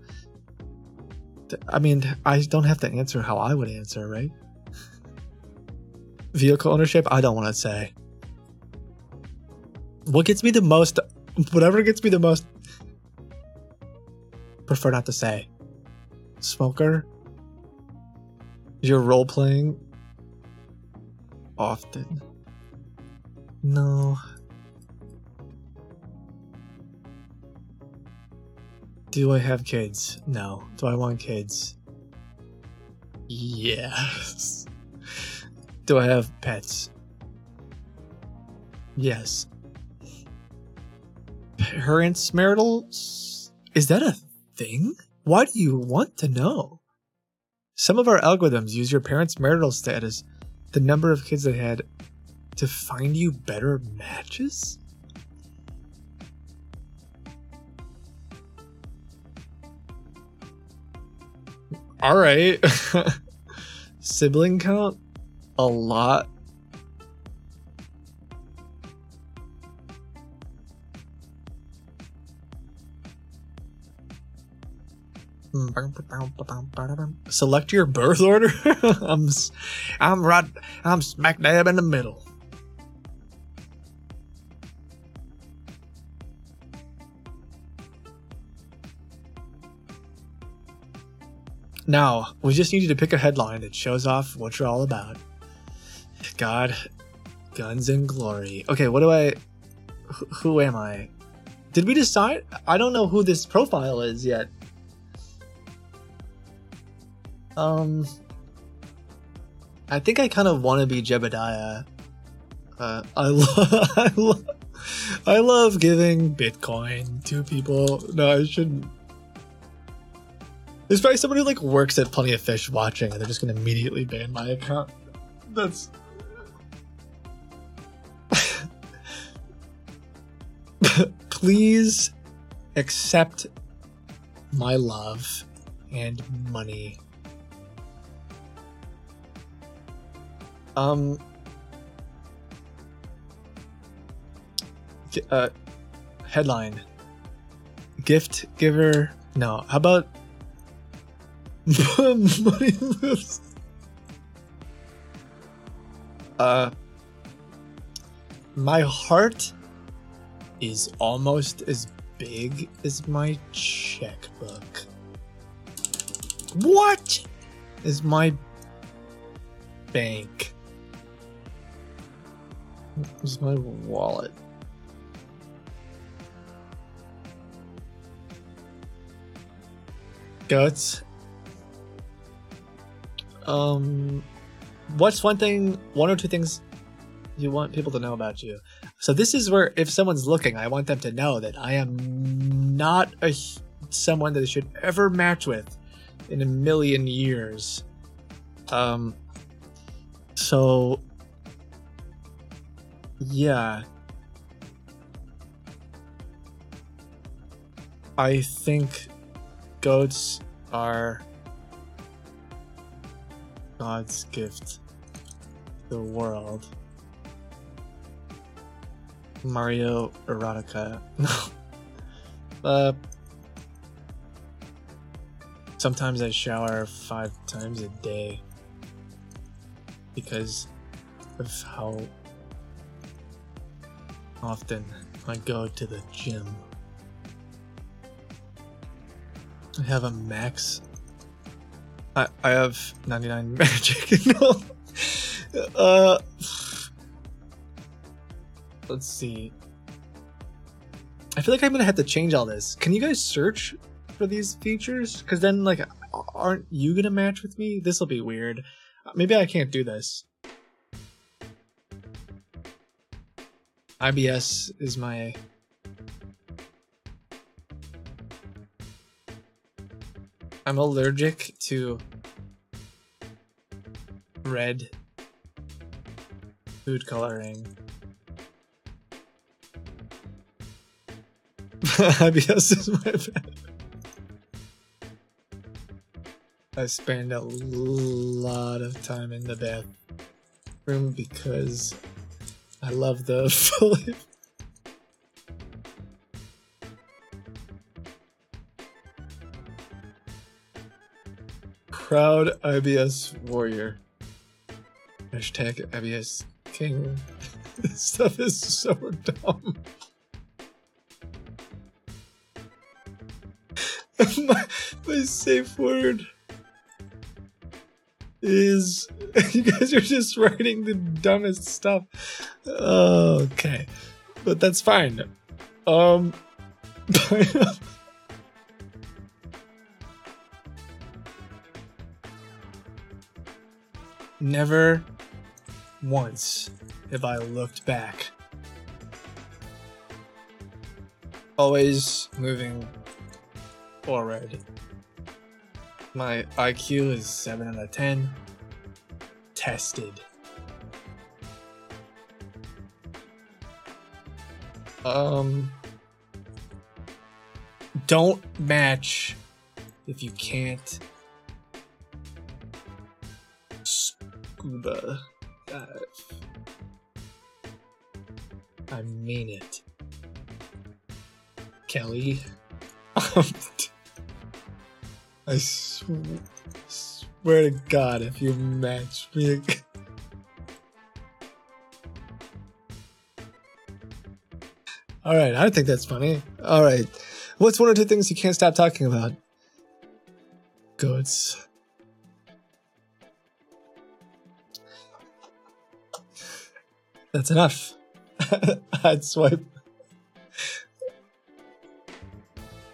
I mean i don't have to answer how i would answer right? Vehicle ownership? I don't want to say. What gets me the most whatever gets me the most prefer not to say. Smoker? You're role playing often. No do i have kids? No. Do i want kids? Yes. Do i have pets? Yes. Parents marital? Is that a thing? Why do you want to know? Some of our algorithms use your parents marital status the number of kids they had to find you better matches all right. Sibling count? A lot. Select your birth order. I'm i'm right i'm smack dab in the middle Now, we just need you to pick a headline that shows off what you're all about. God, guns and glory. Okay, what do I. Who, am I? Did we decide? I don't know who this profile is yet. Um. I think I kind of want to be Jebediah. Uh, I love, I love, I love giving Bitcoin to people. No, I shouldn't. There's probably somebody who like works at Plenty of Fish watching, and they're just gonna immediately ban my account. That's. Please accept my love and money. Um. Uh, headline. Gift giver. No. How about moves? Uh. My heart is almost as big as my checkbook. What is my bank? Is my wallet? Goats. Um, what's one thing, one or two things you want people to know about you? So this is where, if someone's looking, I want them to know that I am not a someone that they should ever match with in a million years. Um. So. Yeah. I think goats are God's gift the world. Mario erotica. uh, sometimes I shower five times a day because of how often I go to the gym. I have a max. I I have 99 magic. no. Uh. Let's see. I feel like I'm gonna have to change all this. Can you guys search for these features? Because then, like, aren't you gonna match with me? This will be weird. Maybe I can't do this. IBS is my I'm allergic to red food coloring. IBS is my bad. I spend a lot of time in the bathroom because I love the fully. Proud IBS warrior. Hashtag IBS king. this stuff is so dumb. my, my safe word is you guys are just writing the dumbest stuff. Okay. But that's fine. Um Never once have I looked back. Always moving forward. My IQ is 7 out of 10. Tested. Um. Don't match if you can't scuba dive. I mean it. Kelly. I sw- swear to God, if you match me again. All right, I think that's funny. All right, what's one or two things you can't stop talking about? Goats. That's enough. I'd swipe.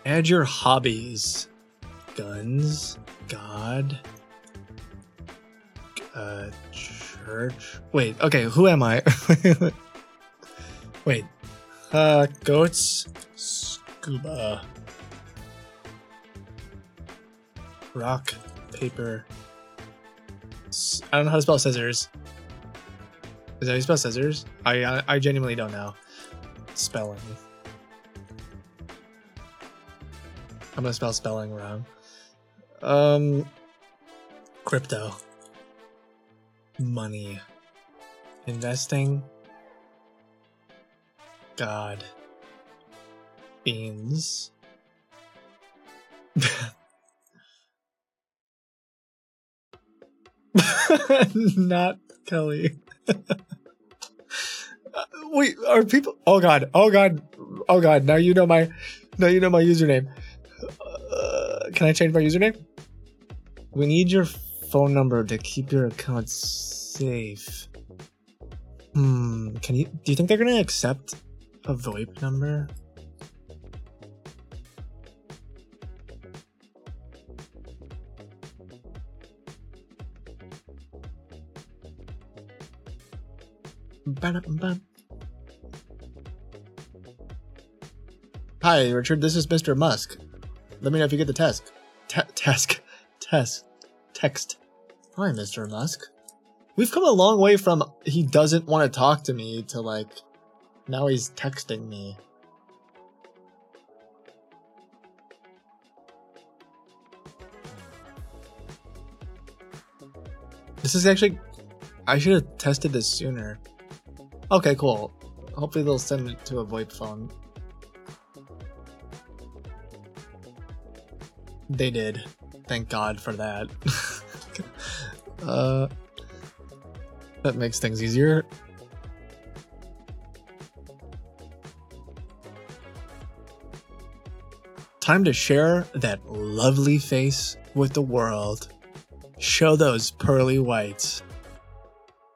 Add your hobbies. Guns. God. Uh, church. Wait, okay, who am I? Wait. Uh, goats. Scuba. Rock. Paper. I don't know how to spell scissors. Is that how you spell scissors? I I, I genuinely don't know. Spelling. I'm gonna spell spelling wrong. Um, crypto. Money. Investing. God. Beans. Not Kelly. Wait, are people? Oh god! Oh god! Oh god! Now you know my, now you know my username. Uh, can I change my username? We need your phone number to keep your account safe. Hmm. Can you? Do you think they're gonna accept a VoIP number? Hi, Richard. This is Mr. Musk. Let me know if you get the test. Te- task. Test. Text. Hi, Mr. Musk. We've come a long way from he doesn't want to talk to me to like now he's texting me. This is actually I should have tested this sooner. Okay, cool. Hopefully they'll send it to a VoIP phone. They did. Thank God for that. uh, that makes things easier. Time to share that lovely face with the world. Show those pearly whites.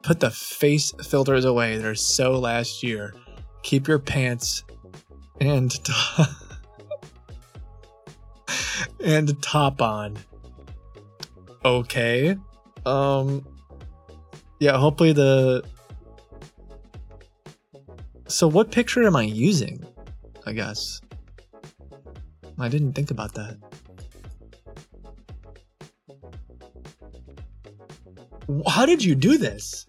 Put the face filters away They're so last year. Keep your pants and and top on. Okay. Um yeah, hopefully the So what picture am I using? I guess. I didn't think about that. How did you do this?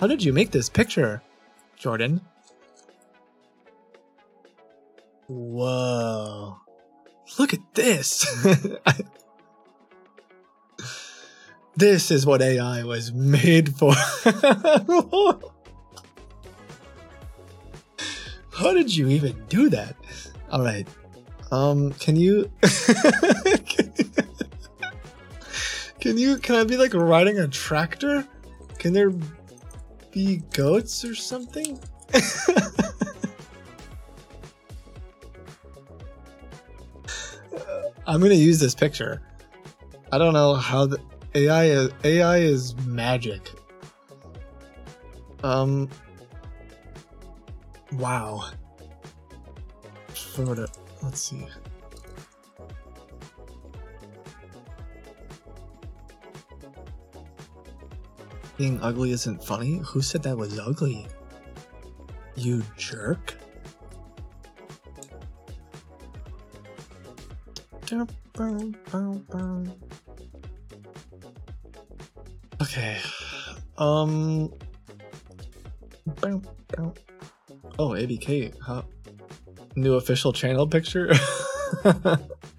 How did you make this picture, Jordan? Whoa. Look at this. this is what AI was made for. How did you even do that? All right. Um, can you Can you can I be like riding a tractor? Can there be goats or something? I'm gonna use this picture. I don't know how the AI is AI is magic. Um Wow. Photo let's see. Being ugly isn't funny? Who said that was ugly? You jerk. Okay. Um. Oh, ABK. Huh? New official channel picture?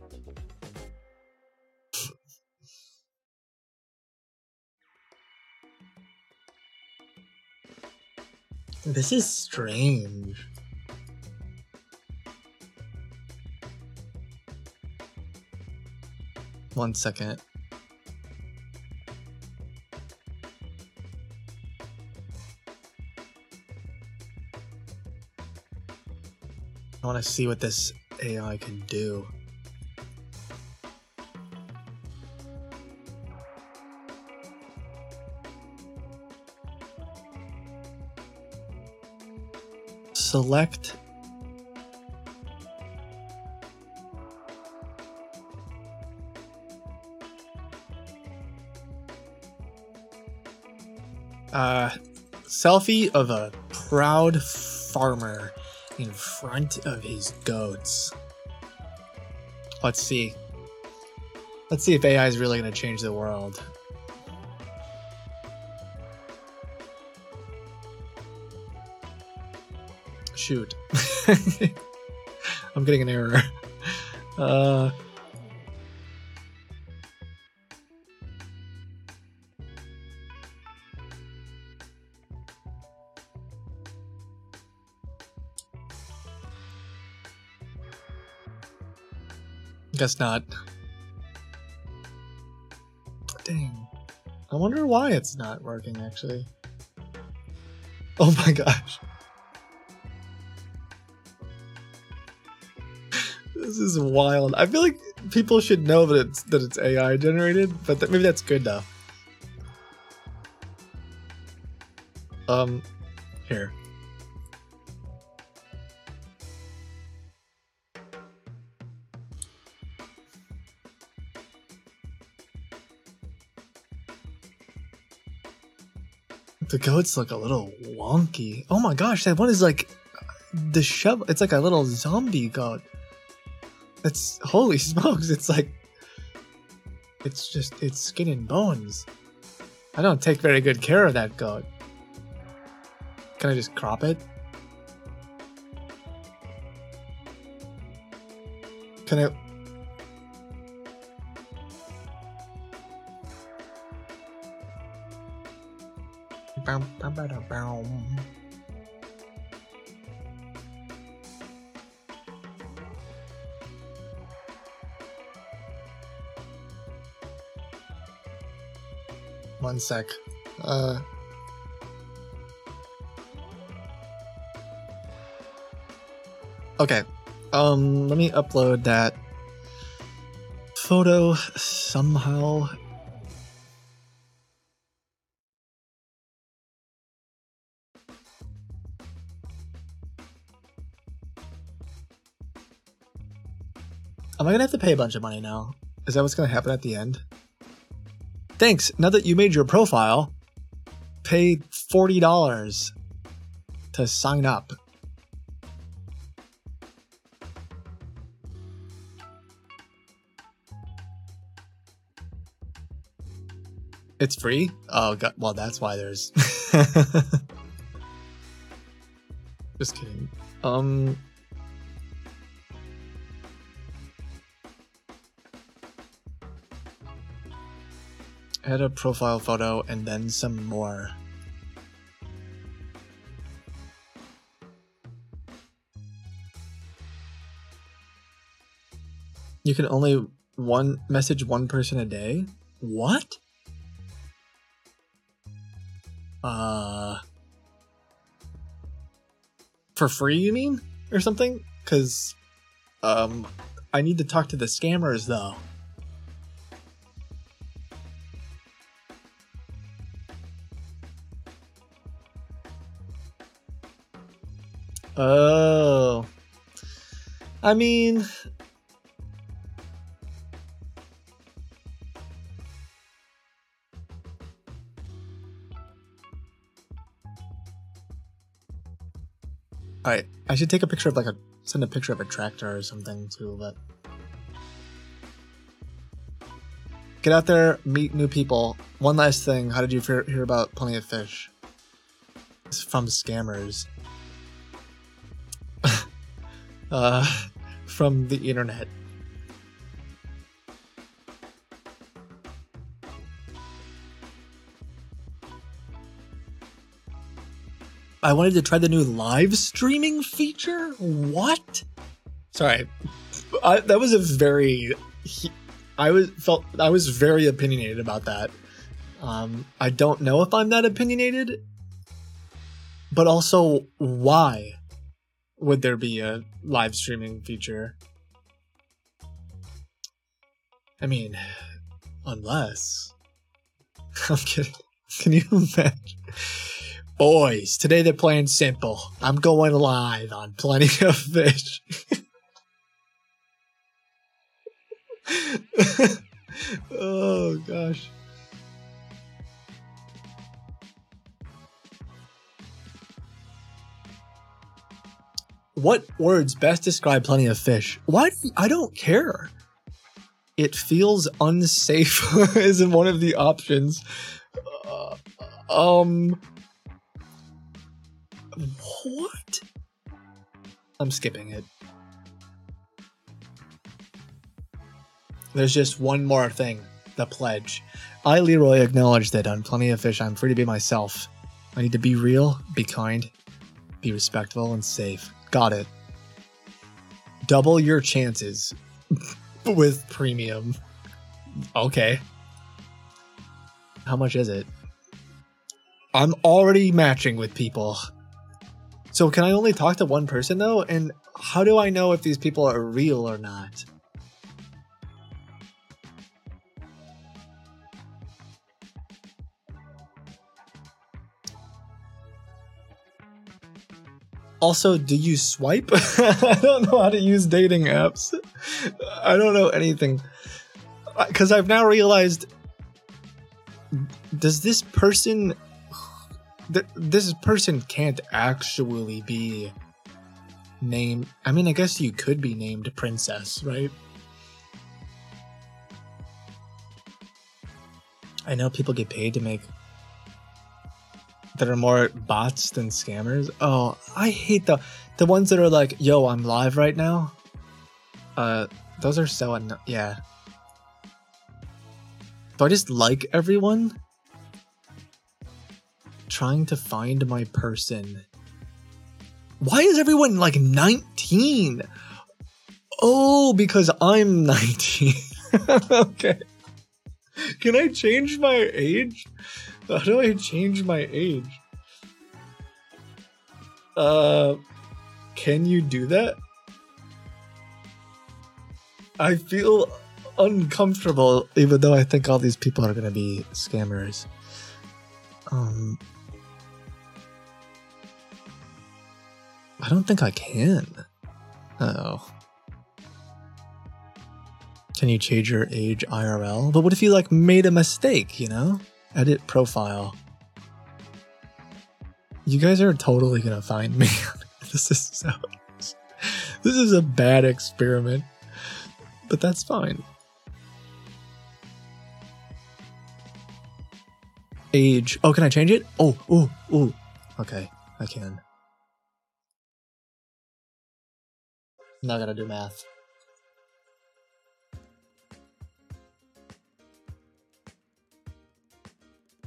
this is strange. One second. I want to see what this AI can do. Select uh selfie of a proud farmer in front of his goats. Let's see. Let's see if AI is really going to change the world. Shoot. I'm getting an error. Uh, guess not. Dang. I wonder why it's not working actually. Oh my gosh. This is wild. I feel like people should know that it's that it's AI generated, but maybe that's good though. Um, here. The goats look a little wonky. Oh my gosh, that one is like the shove. It's like a little zombie goat. It's holy smokes! It's like it's just it's skin and bones. I don't take very good care of that goat. Can I just crop it? Can I? One sec. Uh. Okay. Um, let me upload that photo somehow. Am I gonna have to pay a bunch of money now? Is that what's gonna happen at the end? Thanks. Now that you made your profile, pay $40 to sign up. It's free? Oh god, well that's why there's Just kidding. Um add a profile photo and then some more. You can only one message one person a day? What? Uh for free you mean or something? Cuz um I need to talk to the scammers though. Oh. I mean, Alright, I should take a picture of like a send a picture of a tractor or something too, but get out there, meet new people. One last thing, how did you hear, hear about Plenty of Fish? It's from scammers. Uh, from the internet. I wanted to try the new live streaming feature. What? Sorry, I, that was a very. I was felt I was very opinionated about that. Um, I don't know if I'm that opinionated, but also why would there be a live streaming feature? I mean, unless I'm kidding. Can you imagine? Boys, today they're playing simple. I'm going live on Plenty of Fish. oh gosh. What words best describe Plenty of Fish? Why? do you- I don't care. It feels unsafe isn't one of the options. Uh, um. What? I'm skipping it. There's just one more thing the pledge. I, Leroy, acknowledge that on Plenty of Fish, I'm free to be myself. I need to be real, be kind, be respectful, and safe. Got it. Double your chances with premium. Okay. How much is it? I'm already matching with people. So can I only talk to one person though? And how do I know if these people are real or not? Also, do you swipe? I don't know how to use dating apps. I don't know anything. Because I've now realized does this person. th- This person can't actually be named. I mean, I guess you could be named Princess, right? I know people get paid to make that are more bots than scammers. Oh, I hate the the ones that are like, "Yo, I'm live right now." Uh, those are so anno- yeah. Do I just like everyone? Trying to find my person. Why is everyone like 19? Oh, because I'm 19. okay. Can I change my age? How do I change my age? Uh, can you do that? I feel uncomfortable, even though I think all these people are gonna be scammers. Um, I don't think I can. Oh. Can you change your age IRL? But what if you like made a mistake, you know? Edit profile. You guys are totally gonna find me. this is so This is a bad experiment. But that's fine. Age. Oh, can I change it? Oh, oh, oh. Okay, I can. Now I gotta do math.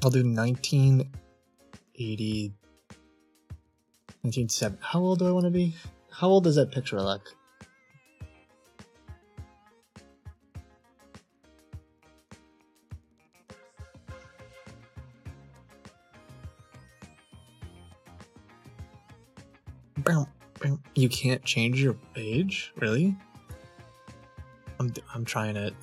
I'll do 1980. 1970. How old do I want to be? How old does that picture look? You can't change your age? Really? I'm, I'm trying it.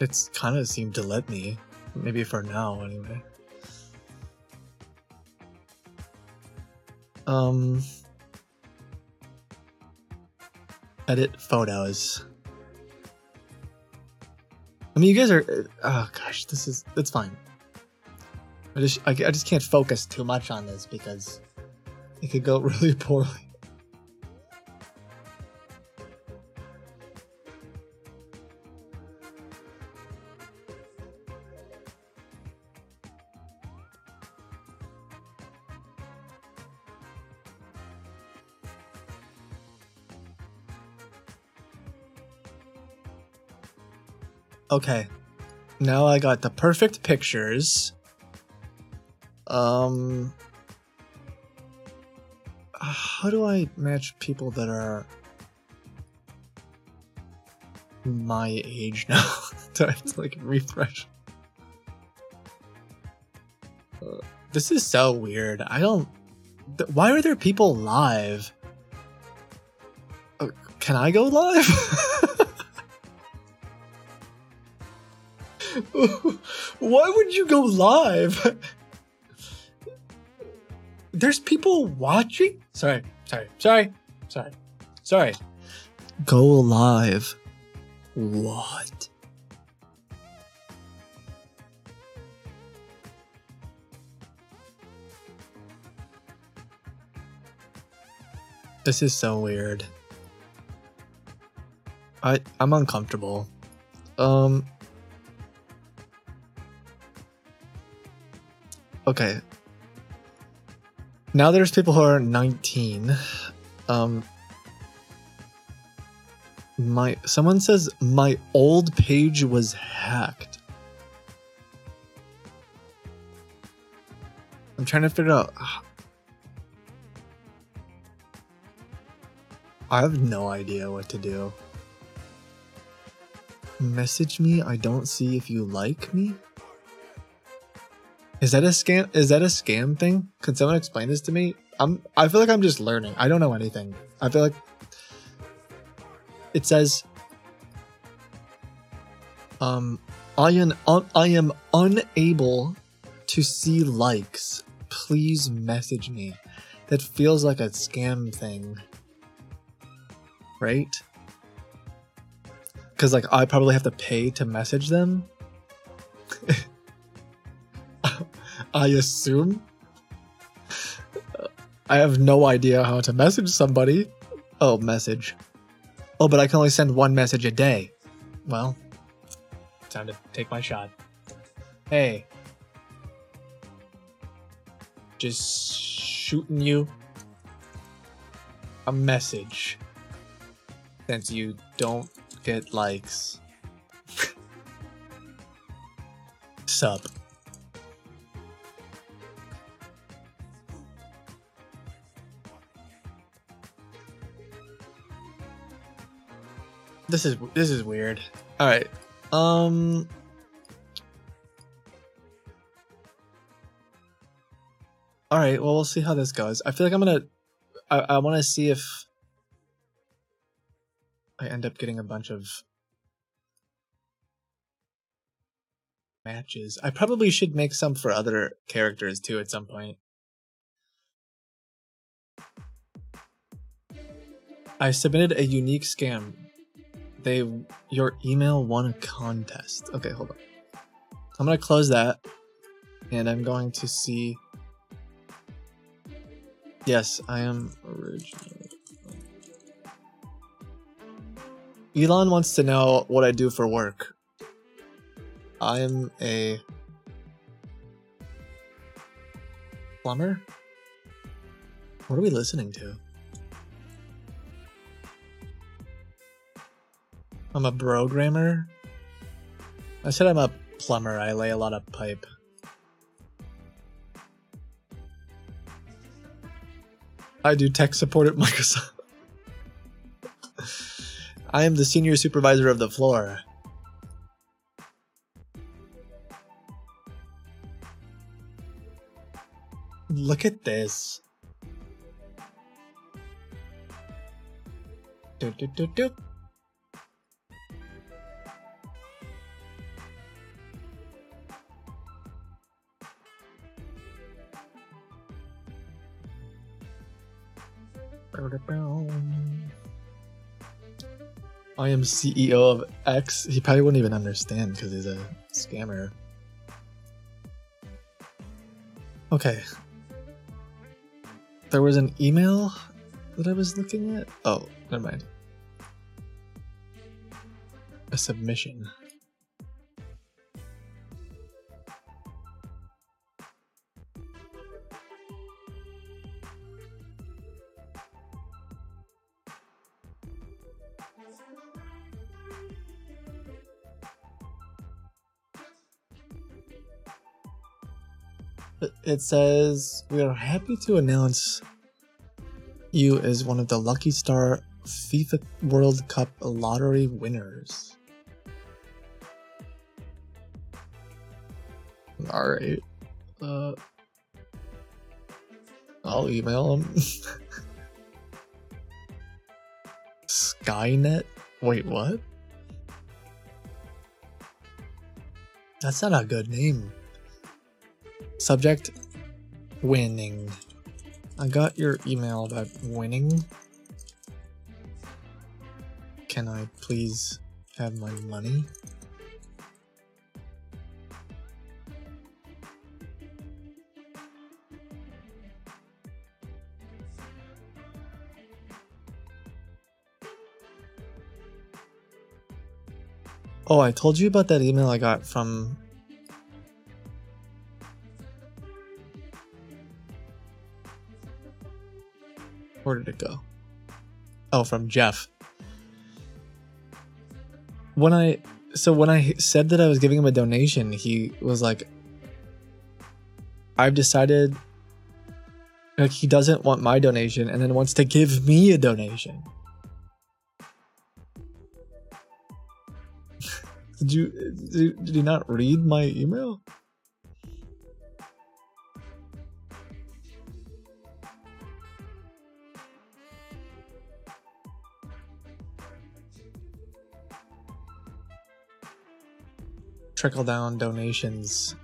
It's kind of seemed to let me. Maybe for now, anyway. Um. Edit photos. I mean, you guys are. Oh gosh, this is. It's fine. I just, I, I just can't focus too much on this because it could go really poorly. Okay. Now I got the perfect pictures. Um how do I match people that are my age now? do I have to like refresh? Uh, this is so weird. I don't. th- Why are there people live? Uh, can I go live? Why would you go live? There's people watching? Sorry, sorry, sorry, sorry, sorry. Go live. What? This is so weird. I I'm uncomfortable. Um Okay. Now there's people who are 19. Um my someone says my old page was hacked. I'm trying to figure out I have no idea what to do. Message me, I don't see if you like me. Is that a scam is that a scam thing? Can someone explain this to me? I'm I feel like I'm just learning. I don't know anything. I feel like it says um I am un- I am unable to see likes. Please message me. That feels like a scam thing. Right? Cuz like I probably have to pay to message them. I assume. I have no idea how to message somebody. Oh, message. Oh, but I can only send one message a day. Well, time to take my shot. Hey. Just shooting you a message. Since you don't get likes. Sup. This is this is weird. All right. Um All right, well we'll see how this goes. I feel like I'm going to I, I want to see if I end up getting a bunch of matches. I probably should make some for other characters too at some point. I submitted a unique scam. They your email won a contest. Okay, hold on. I'm gonna close that, and I'm going to see. Yes, I am original. Elon wants to know what I do for work. I am a plumber. What are we listening to? I'm a programmer. I said I'm a plumber. I lay a lot of pipe. I do tech support at Microsoft. I am the senior supervisor of the floor. Look at this. Do, do, do, I am CEO of X. He probably wouldn't even understand because he's a scammer. Okay. There was an email that I was looking at. Oh, never mind. A submission. It says, We are happy to announce you as one of the Lucky Star FIFA World Cup lottery winners. Alright. Uh, I'll email him. Skynet? Wait, what? That's not a good name. Subject winning. I got your email about winning. Can I please have my money? Oh, I told you about that email I got from. Where did it go? Oh, from Jeff. When I. So when I said that I was giving him a donation, he was like, I've decided. Like, he doesn't want my donation and then wants to give me a donation. Did you did, did you not read my email? Trickle down donations.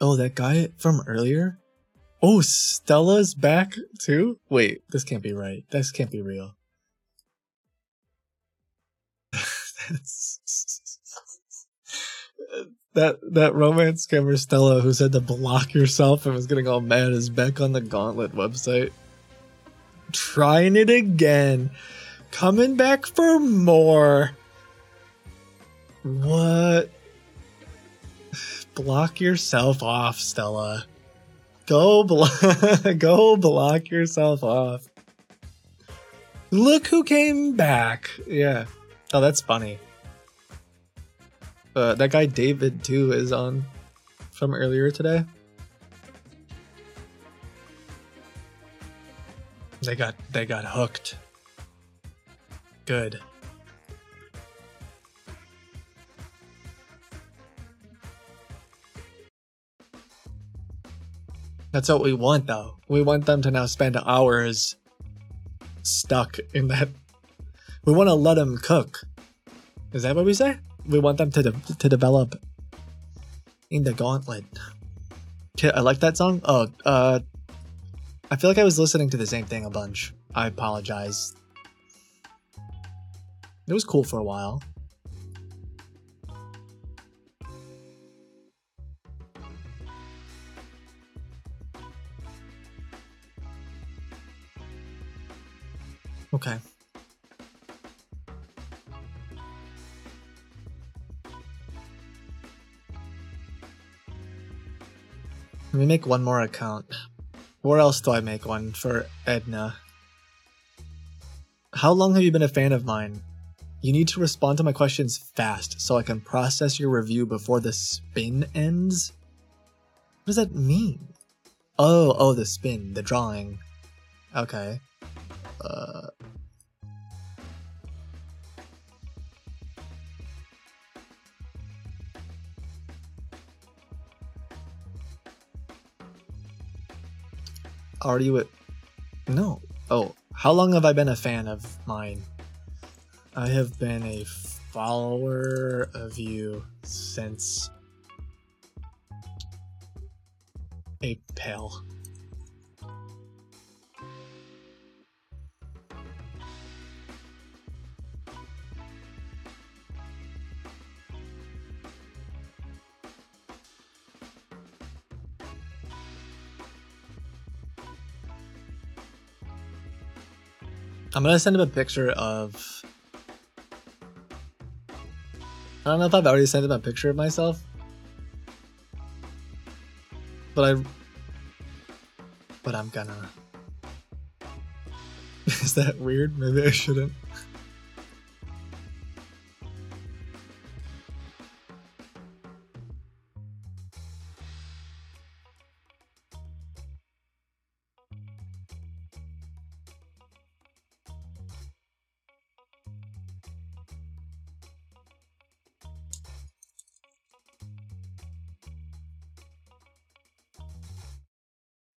Oh, that guy from earlier? Oh, Stella's back too? Wait, this can't be right. This can't be real. that that romance scammer Stella who said to block yourself and was getting all mad is back on the Gauntlet website. Trying it again. Coming back for more. What? Block yourself off, Stella. Go blo- go block yourself off. Look who came back. Yeah. Oh, that's funny. Uh, that guy David too is on from earlier today. They got they got hooked. Good. That's what we want though. We want them to now spend hours stuck in that. We want to let them cook. Is that what we say? We want them to de- to develop in the gauntlet. I like that song. Oh, uh, I feel like I was listening to the same thing a bunch. I apologize. It was cool for a while. Okay. Let me make one more account. Where else do I make one for Edna? How long have you been a fan of mine? You need to respond to my questions fast so I can process your review before the spin ends? What does that mean? Oh, oh, the spin, the drawing. Okay. Uh. Are you a. No. Oh, how long have I been a fan of mine? I have been a follower of you since. April. I'm gonna send him a picture of. I don't know if I've already sent him a picture of myself. But I. But I'm gonna. Is that weird? Maybe I shouldn't.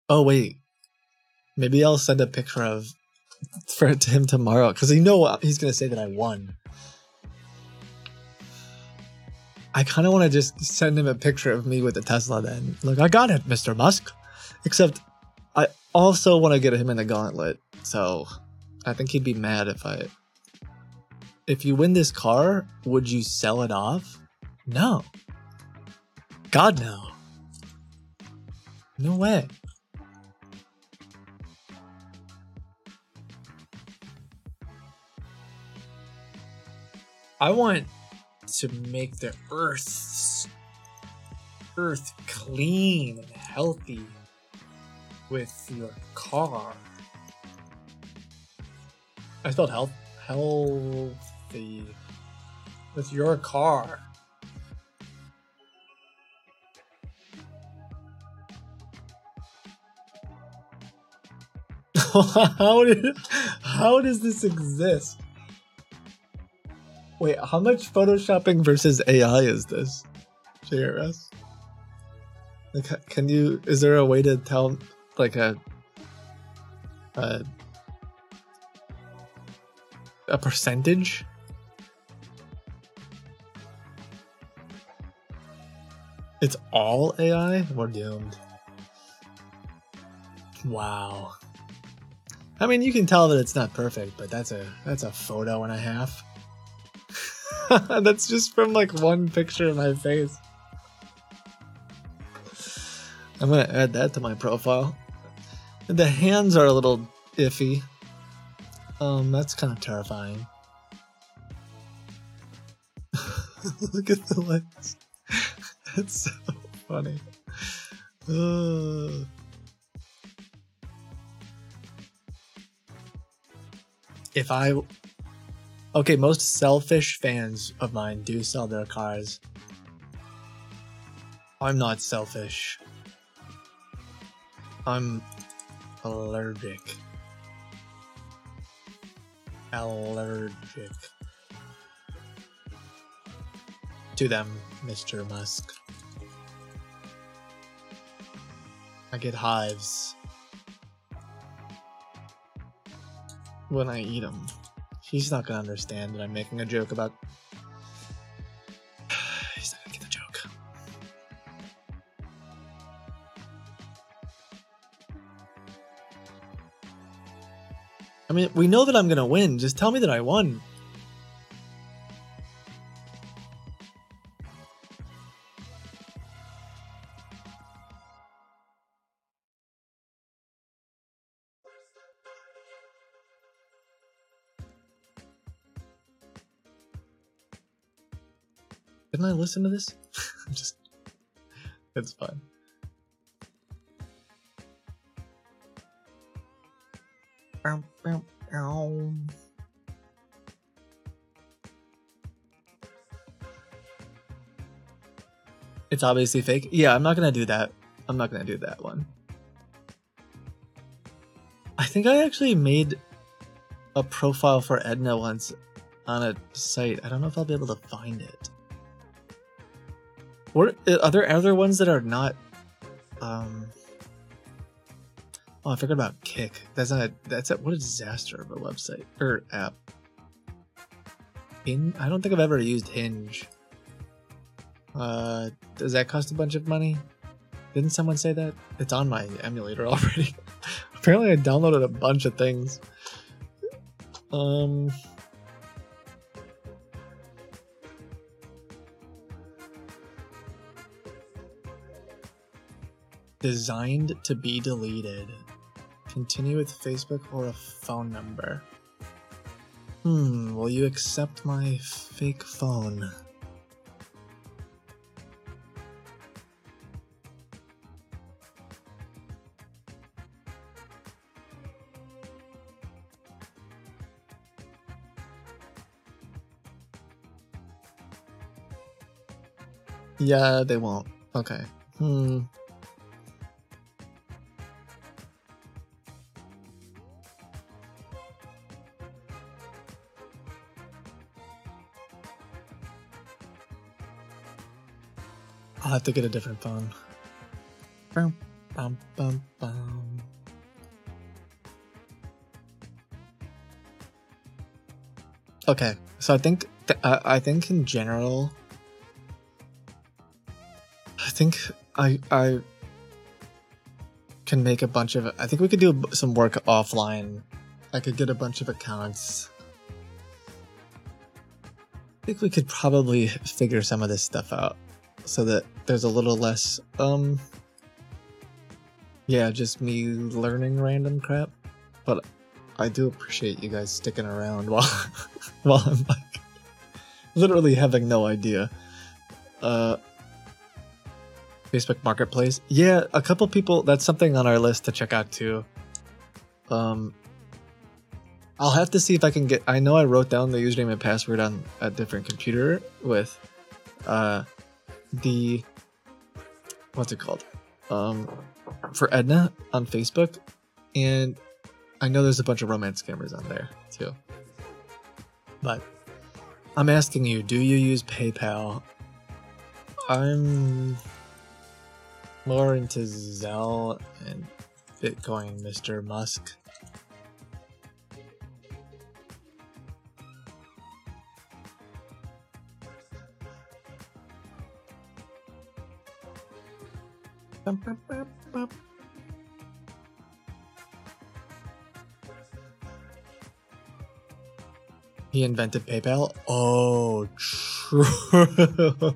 Oh wait, maybe I'll send a picture of for to him tomorrow because you know he's gonna say that I won. I kind of want to just send him a picture of me with the Tesla. Then, look, I got it, Mr. Musk. Except, I also want to get him in the gauntlet. So, I think he'd be mad if I. If you win this car, would you sell it off? No. God no. No way. I want to make the earth earth clean and healthy with your car. I spelled health healthy with your car. how did how does this exist? Wait, how much photoshopping versus AI is this? JRS? Like, can you? Is there a way to tell, like a, a, a percentage? It's all AI. We're doomed. Wow. I mean, you can tell that it's not perfect, but that's a that's a photo and a half. That's just from like one picture of my face. I'm gonna add that to my profile. The hands are a little iffy. Um, that's kind of terrifying. Look at the legs. It's so funny. Ugh. If I Okay, most selfish fans of mine do sell their cars. I'm not selfish. I'm allergic. Allergic. To them, Mr. Musk. I get hives when I eat them. He's not gonna understand that I'm making a joke about. He's not gonna get the joke. I mean, we know that I'm gonna win. Just tell me that I won. Listen to this? Just, it's fine. It's obviously fake. Yeah, I'm not gonna do that. I'm not gonna do that one. I think I actually made a profile for Edna once on a site. I don't know if I'll be able to find it. What are there other ones that are not? Um. Oh, I forgot about Kick. That's not. A, that's a, what a disaster of a website or app. In I don't think I've ever used Hinge. Uh, does that cost a bunch of money? Didn't someone say that? It's on my emulator already. Apparently, I downloaded a bunch of things. Um. Designed to be deleted. Continue with Facebook or a phone number. Hmm, will you accept my fake phone? Yeah, they won't. Okay. Hmm. I'll have to get a different phone. Bow, Bum, bum, bum. Okay, so I think th- uh, I think in general, I think I I can make a bunch of. I think we could do some work offline. I could get a bunch of accounts. I think we could probably figure some of this stuff out so that there's a little less um yeah, just me learning random crap. But I do appreciate you guys sticking around while while I'm like literally having no idea. Uh Facebook Marketplace. Yeah, a couple people that's something on our list to check out too. Um I'll have to see if I can get I know I wrote down the username and password on a different computer with uh the what's it called? Um for Edna on Facebook and I know there's a bunch of romance scammers on there too. But I'm asking you, do you use PayPal? I'm more into Zelle and Bitcoin, Mr. Musk. He invented PayPal? Oh, true.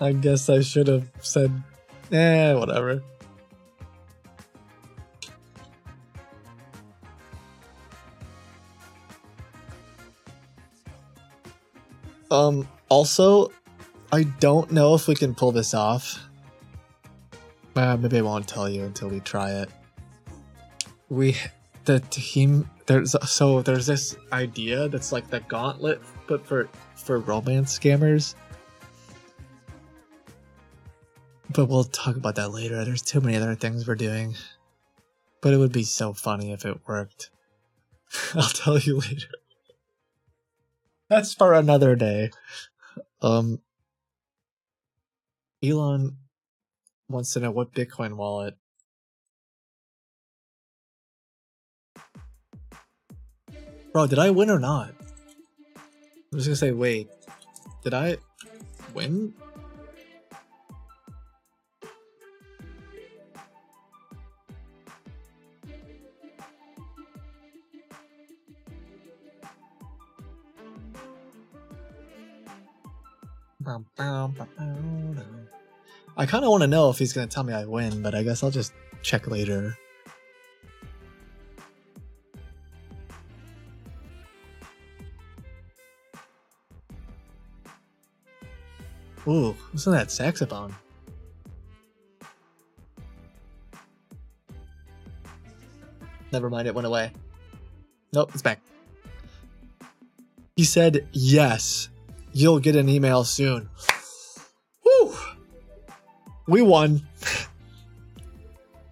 I guess I should have said, eh, whatever. Um, also, I don't know if we can pull this off. Uh, maybe I won't tell you until we try it. We, the team, there's so there's this idea that's like the gauntlet, but for for romance scammers. But we'll talk about that later. There's too many other things we're doing. But it would be so funny if it worked. I'll tell you later. That's for another day. Um Elon wants to know what Bitcoin wallet. Bro, did I win or not? I'm just gonna say, wait, did I win? I kind of want to know if he's going to tell me I win, but I guess I'll just check later. Ooh, listen to that saxophone. Never mind, it went away. Nope, it's back. He said, yes, you'll get an email soon. We won.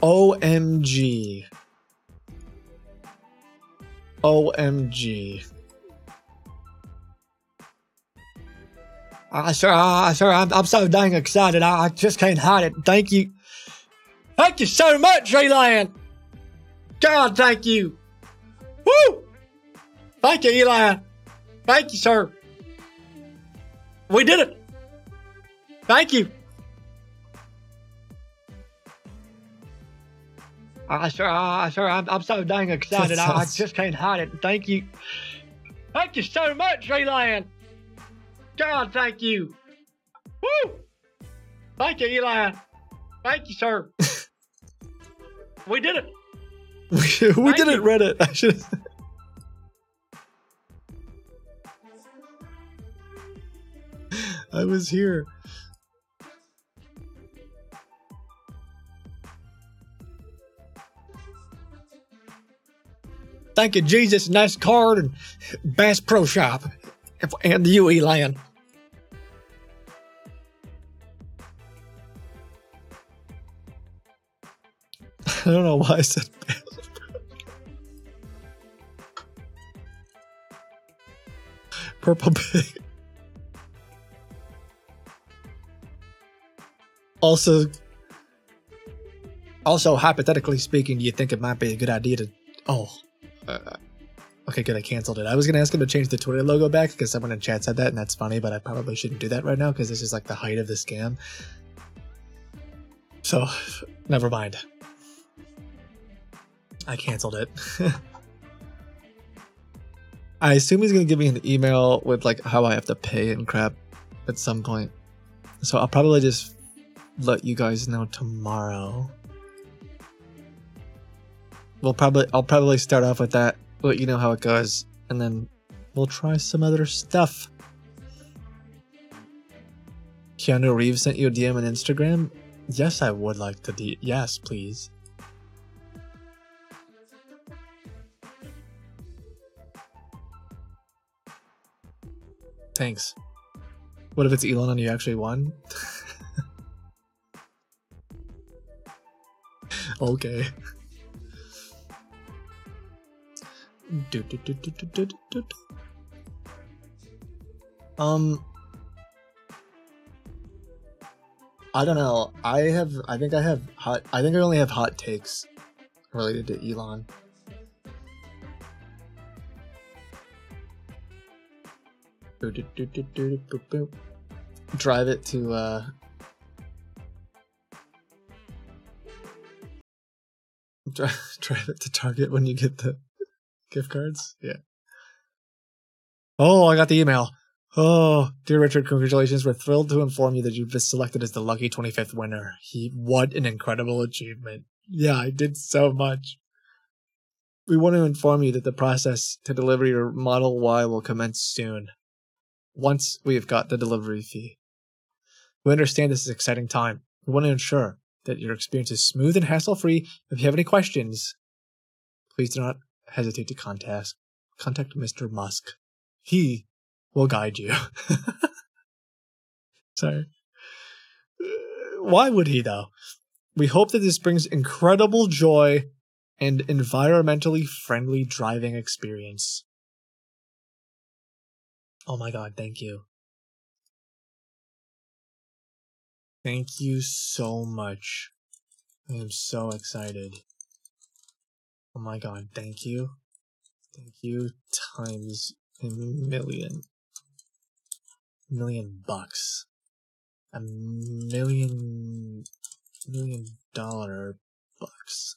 OMG. OMG. Uh, sir, uh, sir, I'm, I'm so dang excited. I, I just can't hide it. Thank you. Thank you so much, Elan. God, thank you. Woo! Thank you, Eli. Thank you, sir. We did it. Thank you. Uh, sir, uh, sir, I'm, I'm so dang excited. I, I just can't hide it. Thank you. Thank you so much, Elan. God, thank you. Woo! Thank you, Eli. Thank you, sir. we did it. we read it. I should. I was here. Thank you, Jesus. Nice card and Bass Pro Shop and the UE land. I don't know why I said Bass Purple Pig. Also, Also, hypothetically speaking, do you think it might be a good idea to? Oh, uh, okay, good. I canceled it. I was gonna ask him to change the Twitter logo back because someone in chat said that, and that's funny. But I probably shouldn't do that right now because this is like the height of the scam. So, never mind. I canceled it. I assume he's gonna give me an email with like how I have to pay and crap at some point. So I'll probably just let you guys know tomorrow. We'll probably I'll probably start off with that, but you know how it goes, and then we'll try some other stuff. Keanu Reeves sent you a DM on Instagram? Yes, I would like to yes, please. Thanks. What if it's Elon and you actually won? okay. Do, do, do. Um, I don't know. I have. I think I have hot. I think I only have hot takes related to Elon. Drive it to uh drive, drive it to Target when you get the gift cards. Yeah. Oh, I got the email. Oh, dear Richard, congratulations. We're thrilled to inform you that you've been selected as the lucky 25th winner. He, what an incredible achievement. Yeah, I did so much. We want to inform you that the process to deliver your Model Y will commence soon once we have got the delivery fee. We understand this is an exciting time. We want to ensure that your experience is smooth and hassle free. If you have any questions, please do not hesitate to contact contact Mr. Musk. He will guide you. Sorry. Uh, why would he though? We hope that this brings incredible joy and environmentally friendly driving experience. Oh my god, thank you. Thank you so much. I am so excited. Oh my god, thank you. Thank you times a million. Million bucks. A million million dollar bucks.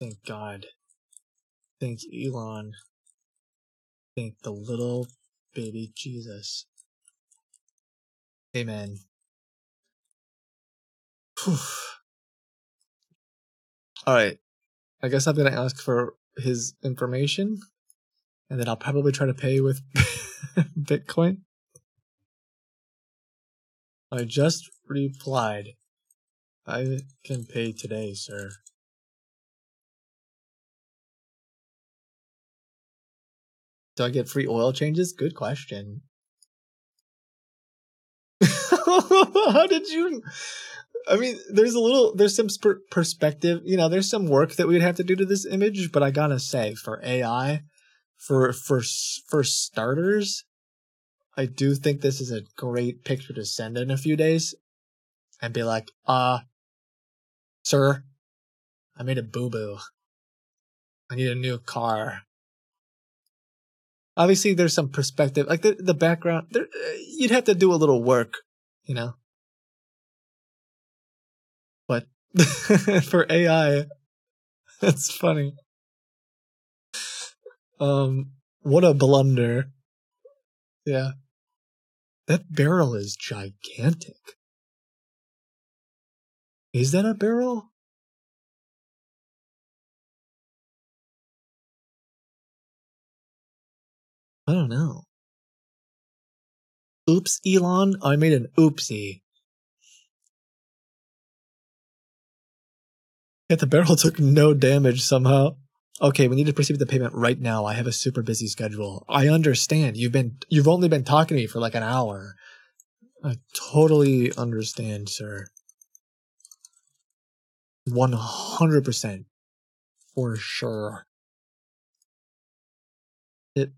Thank God. Thank Elon. Thank the little baby Jesus. Amen. Alright. I guess I'm gonna ask for his information. And then I'll probably try to pay with Bitcoin. I just replied. I can pay today, sir. Do I get free oil changes? Good question. How did you? I mean, there's a little, there's some sp- perspective. You know, there's some work that we'd have to do to this image, but I gotta say, for AI, for for for starters, I do think this is a great picture to send in a few days, and be like, uh, sir, I made a boo boo. I need a new car obviously there's some perspective like the the background there you'd have to do a little work you know for ai that's funny um what a blunder yeah that barrel is gigantic is that a barrel I don't know. Oops, Elon. I made an oopsie. The barrel took no damage somehow. Okay, we need to proceed with the payment right now. I have a super busy schedule. I understand. You've been you've only been talking to me for like an hour. I totally understand, sir. 100% for sure. It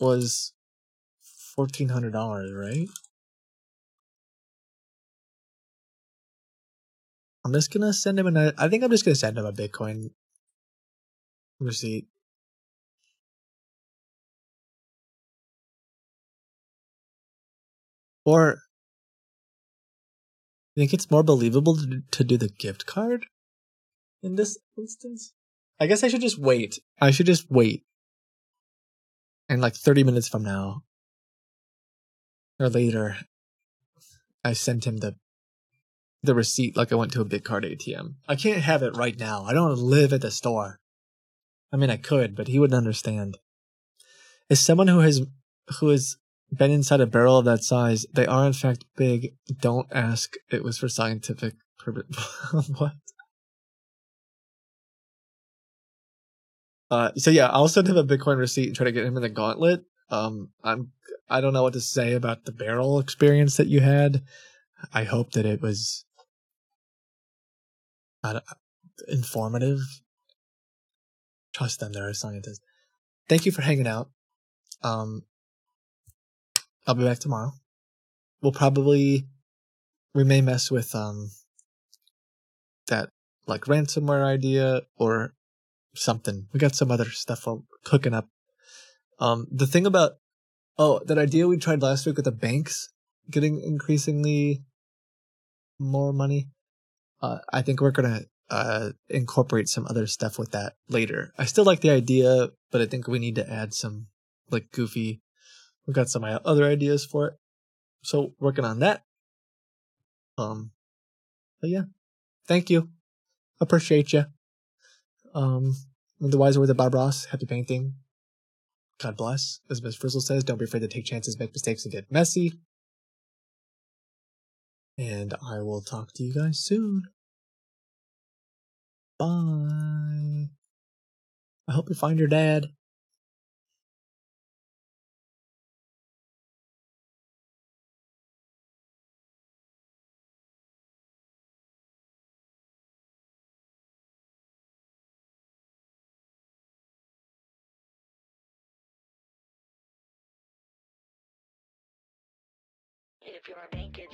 was fourteen hundred dollars, right? I'm just gonna send him an. I think I'm just gonna send him a Bitcoin receipt. Or I think it's more believable to, to do the gift card in this instance. I guess I should just wait. I should just wait. And like 30 minutes from now or later, I sent him the the receipt like I went to a Bitcard ATM. I can't have it right now. I don't live at the store. I mean, I could, but he wouldn't understand. As someone who has who has been inside a barrel of that size, they are in fact big. Don't ask. It was for scientific purpose. what? Uh, so yeah, I'll send him a Bitcoin receipt and try to get him in the gauntlet. Um, I'm I don't know what to say about the barrel experience that you had. I hope that it was informative. Trust them; they're a scientist. Thank you for hanging out. Um, I'll be back tomorrow. We'll probably we may mess with um that like ransomware idea or something. We got some other stuff cooking up. Um, the thing about oh that idea we tried last week with the banks getting increasingly more money. Uh, I think we're gonna uh, incorporate some other stuff with that later. I still like the idea, but I think we need to add some like goofy. We've got some other ideas for it, so working on that. Um, but yeah, thank you, appreciate you. Um, the wise words of Bob Ross, happy painting. God bless. As Miss Frizzle says, don't be afraid to take chances, make mistakes, and get messy. And I will talk to you guys soon. Bye. I hope you find your dad. If your bank gets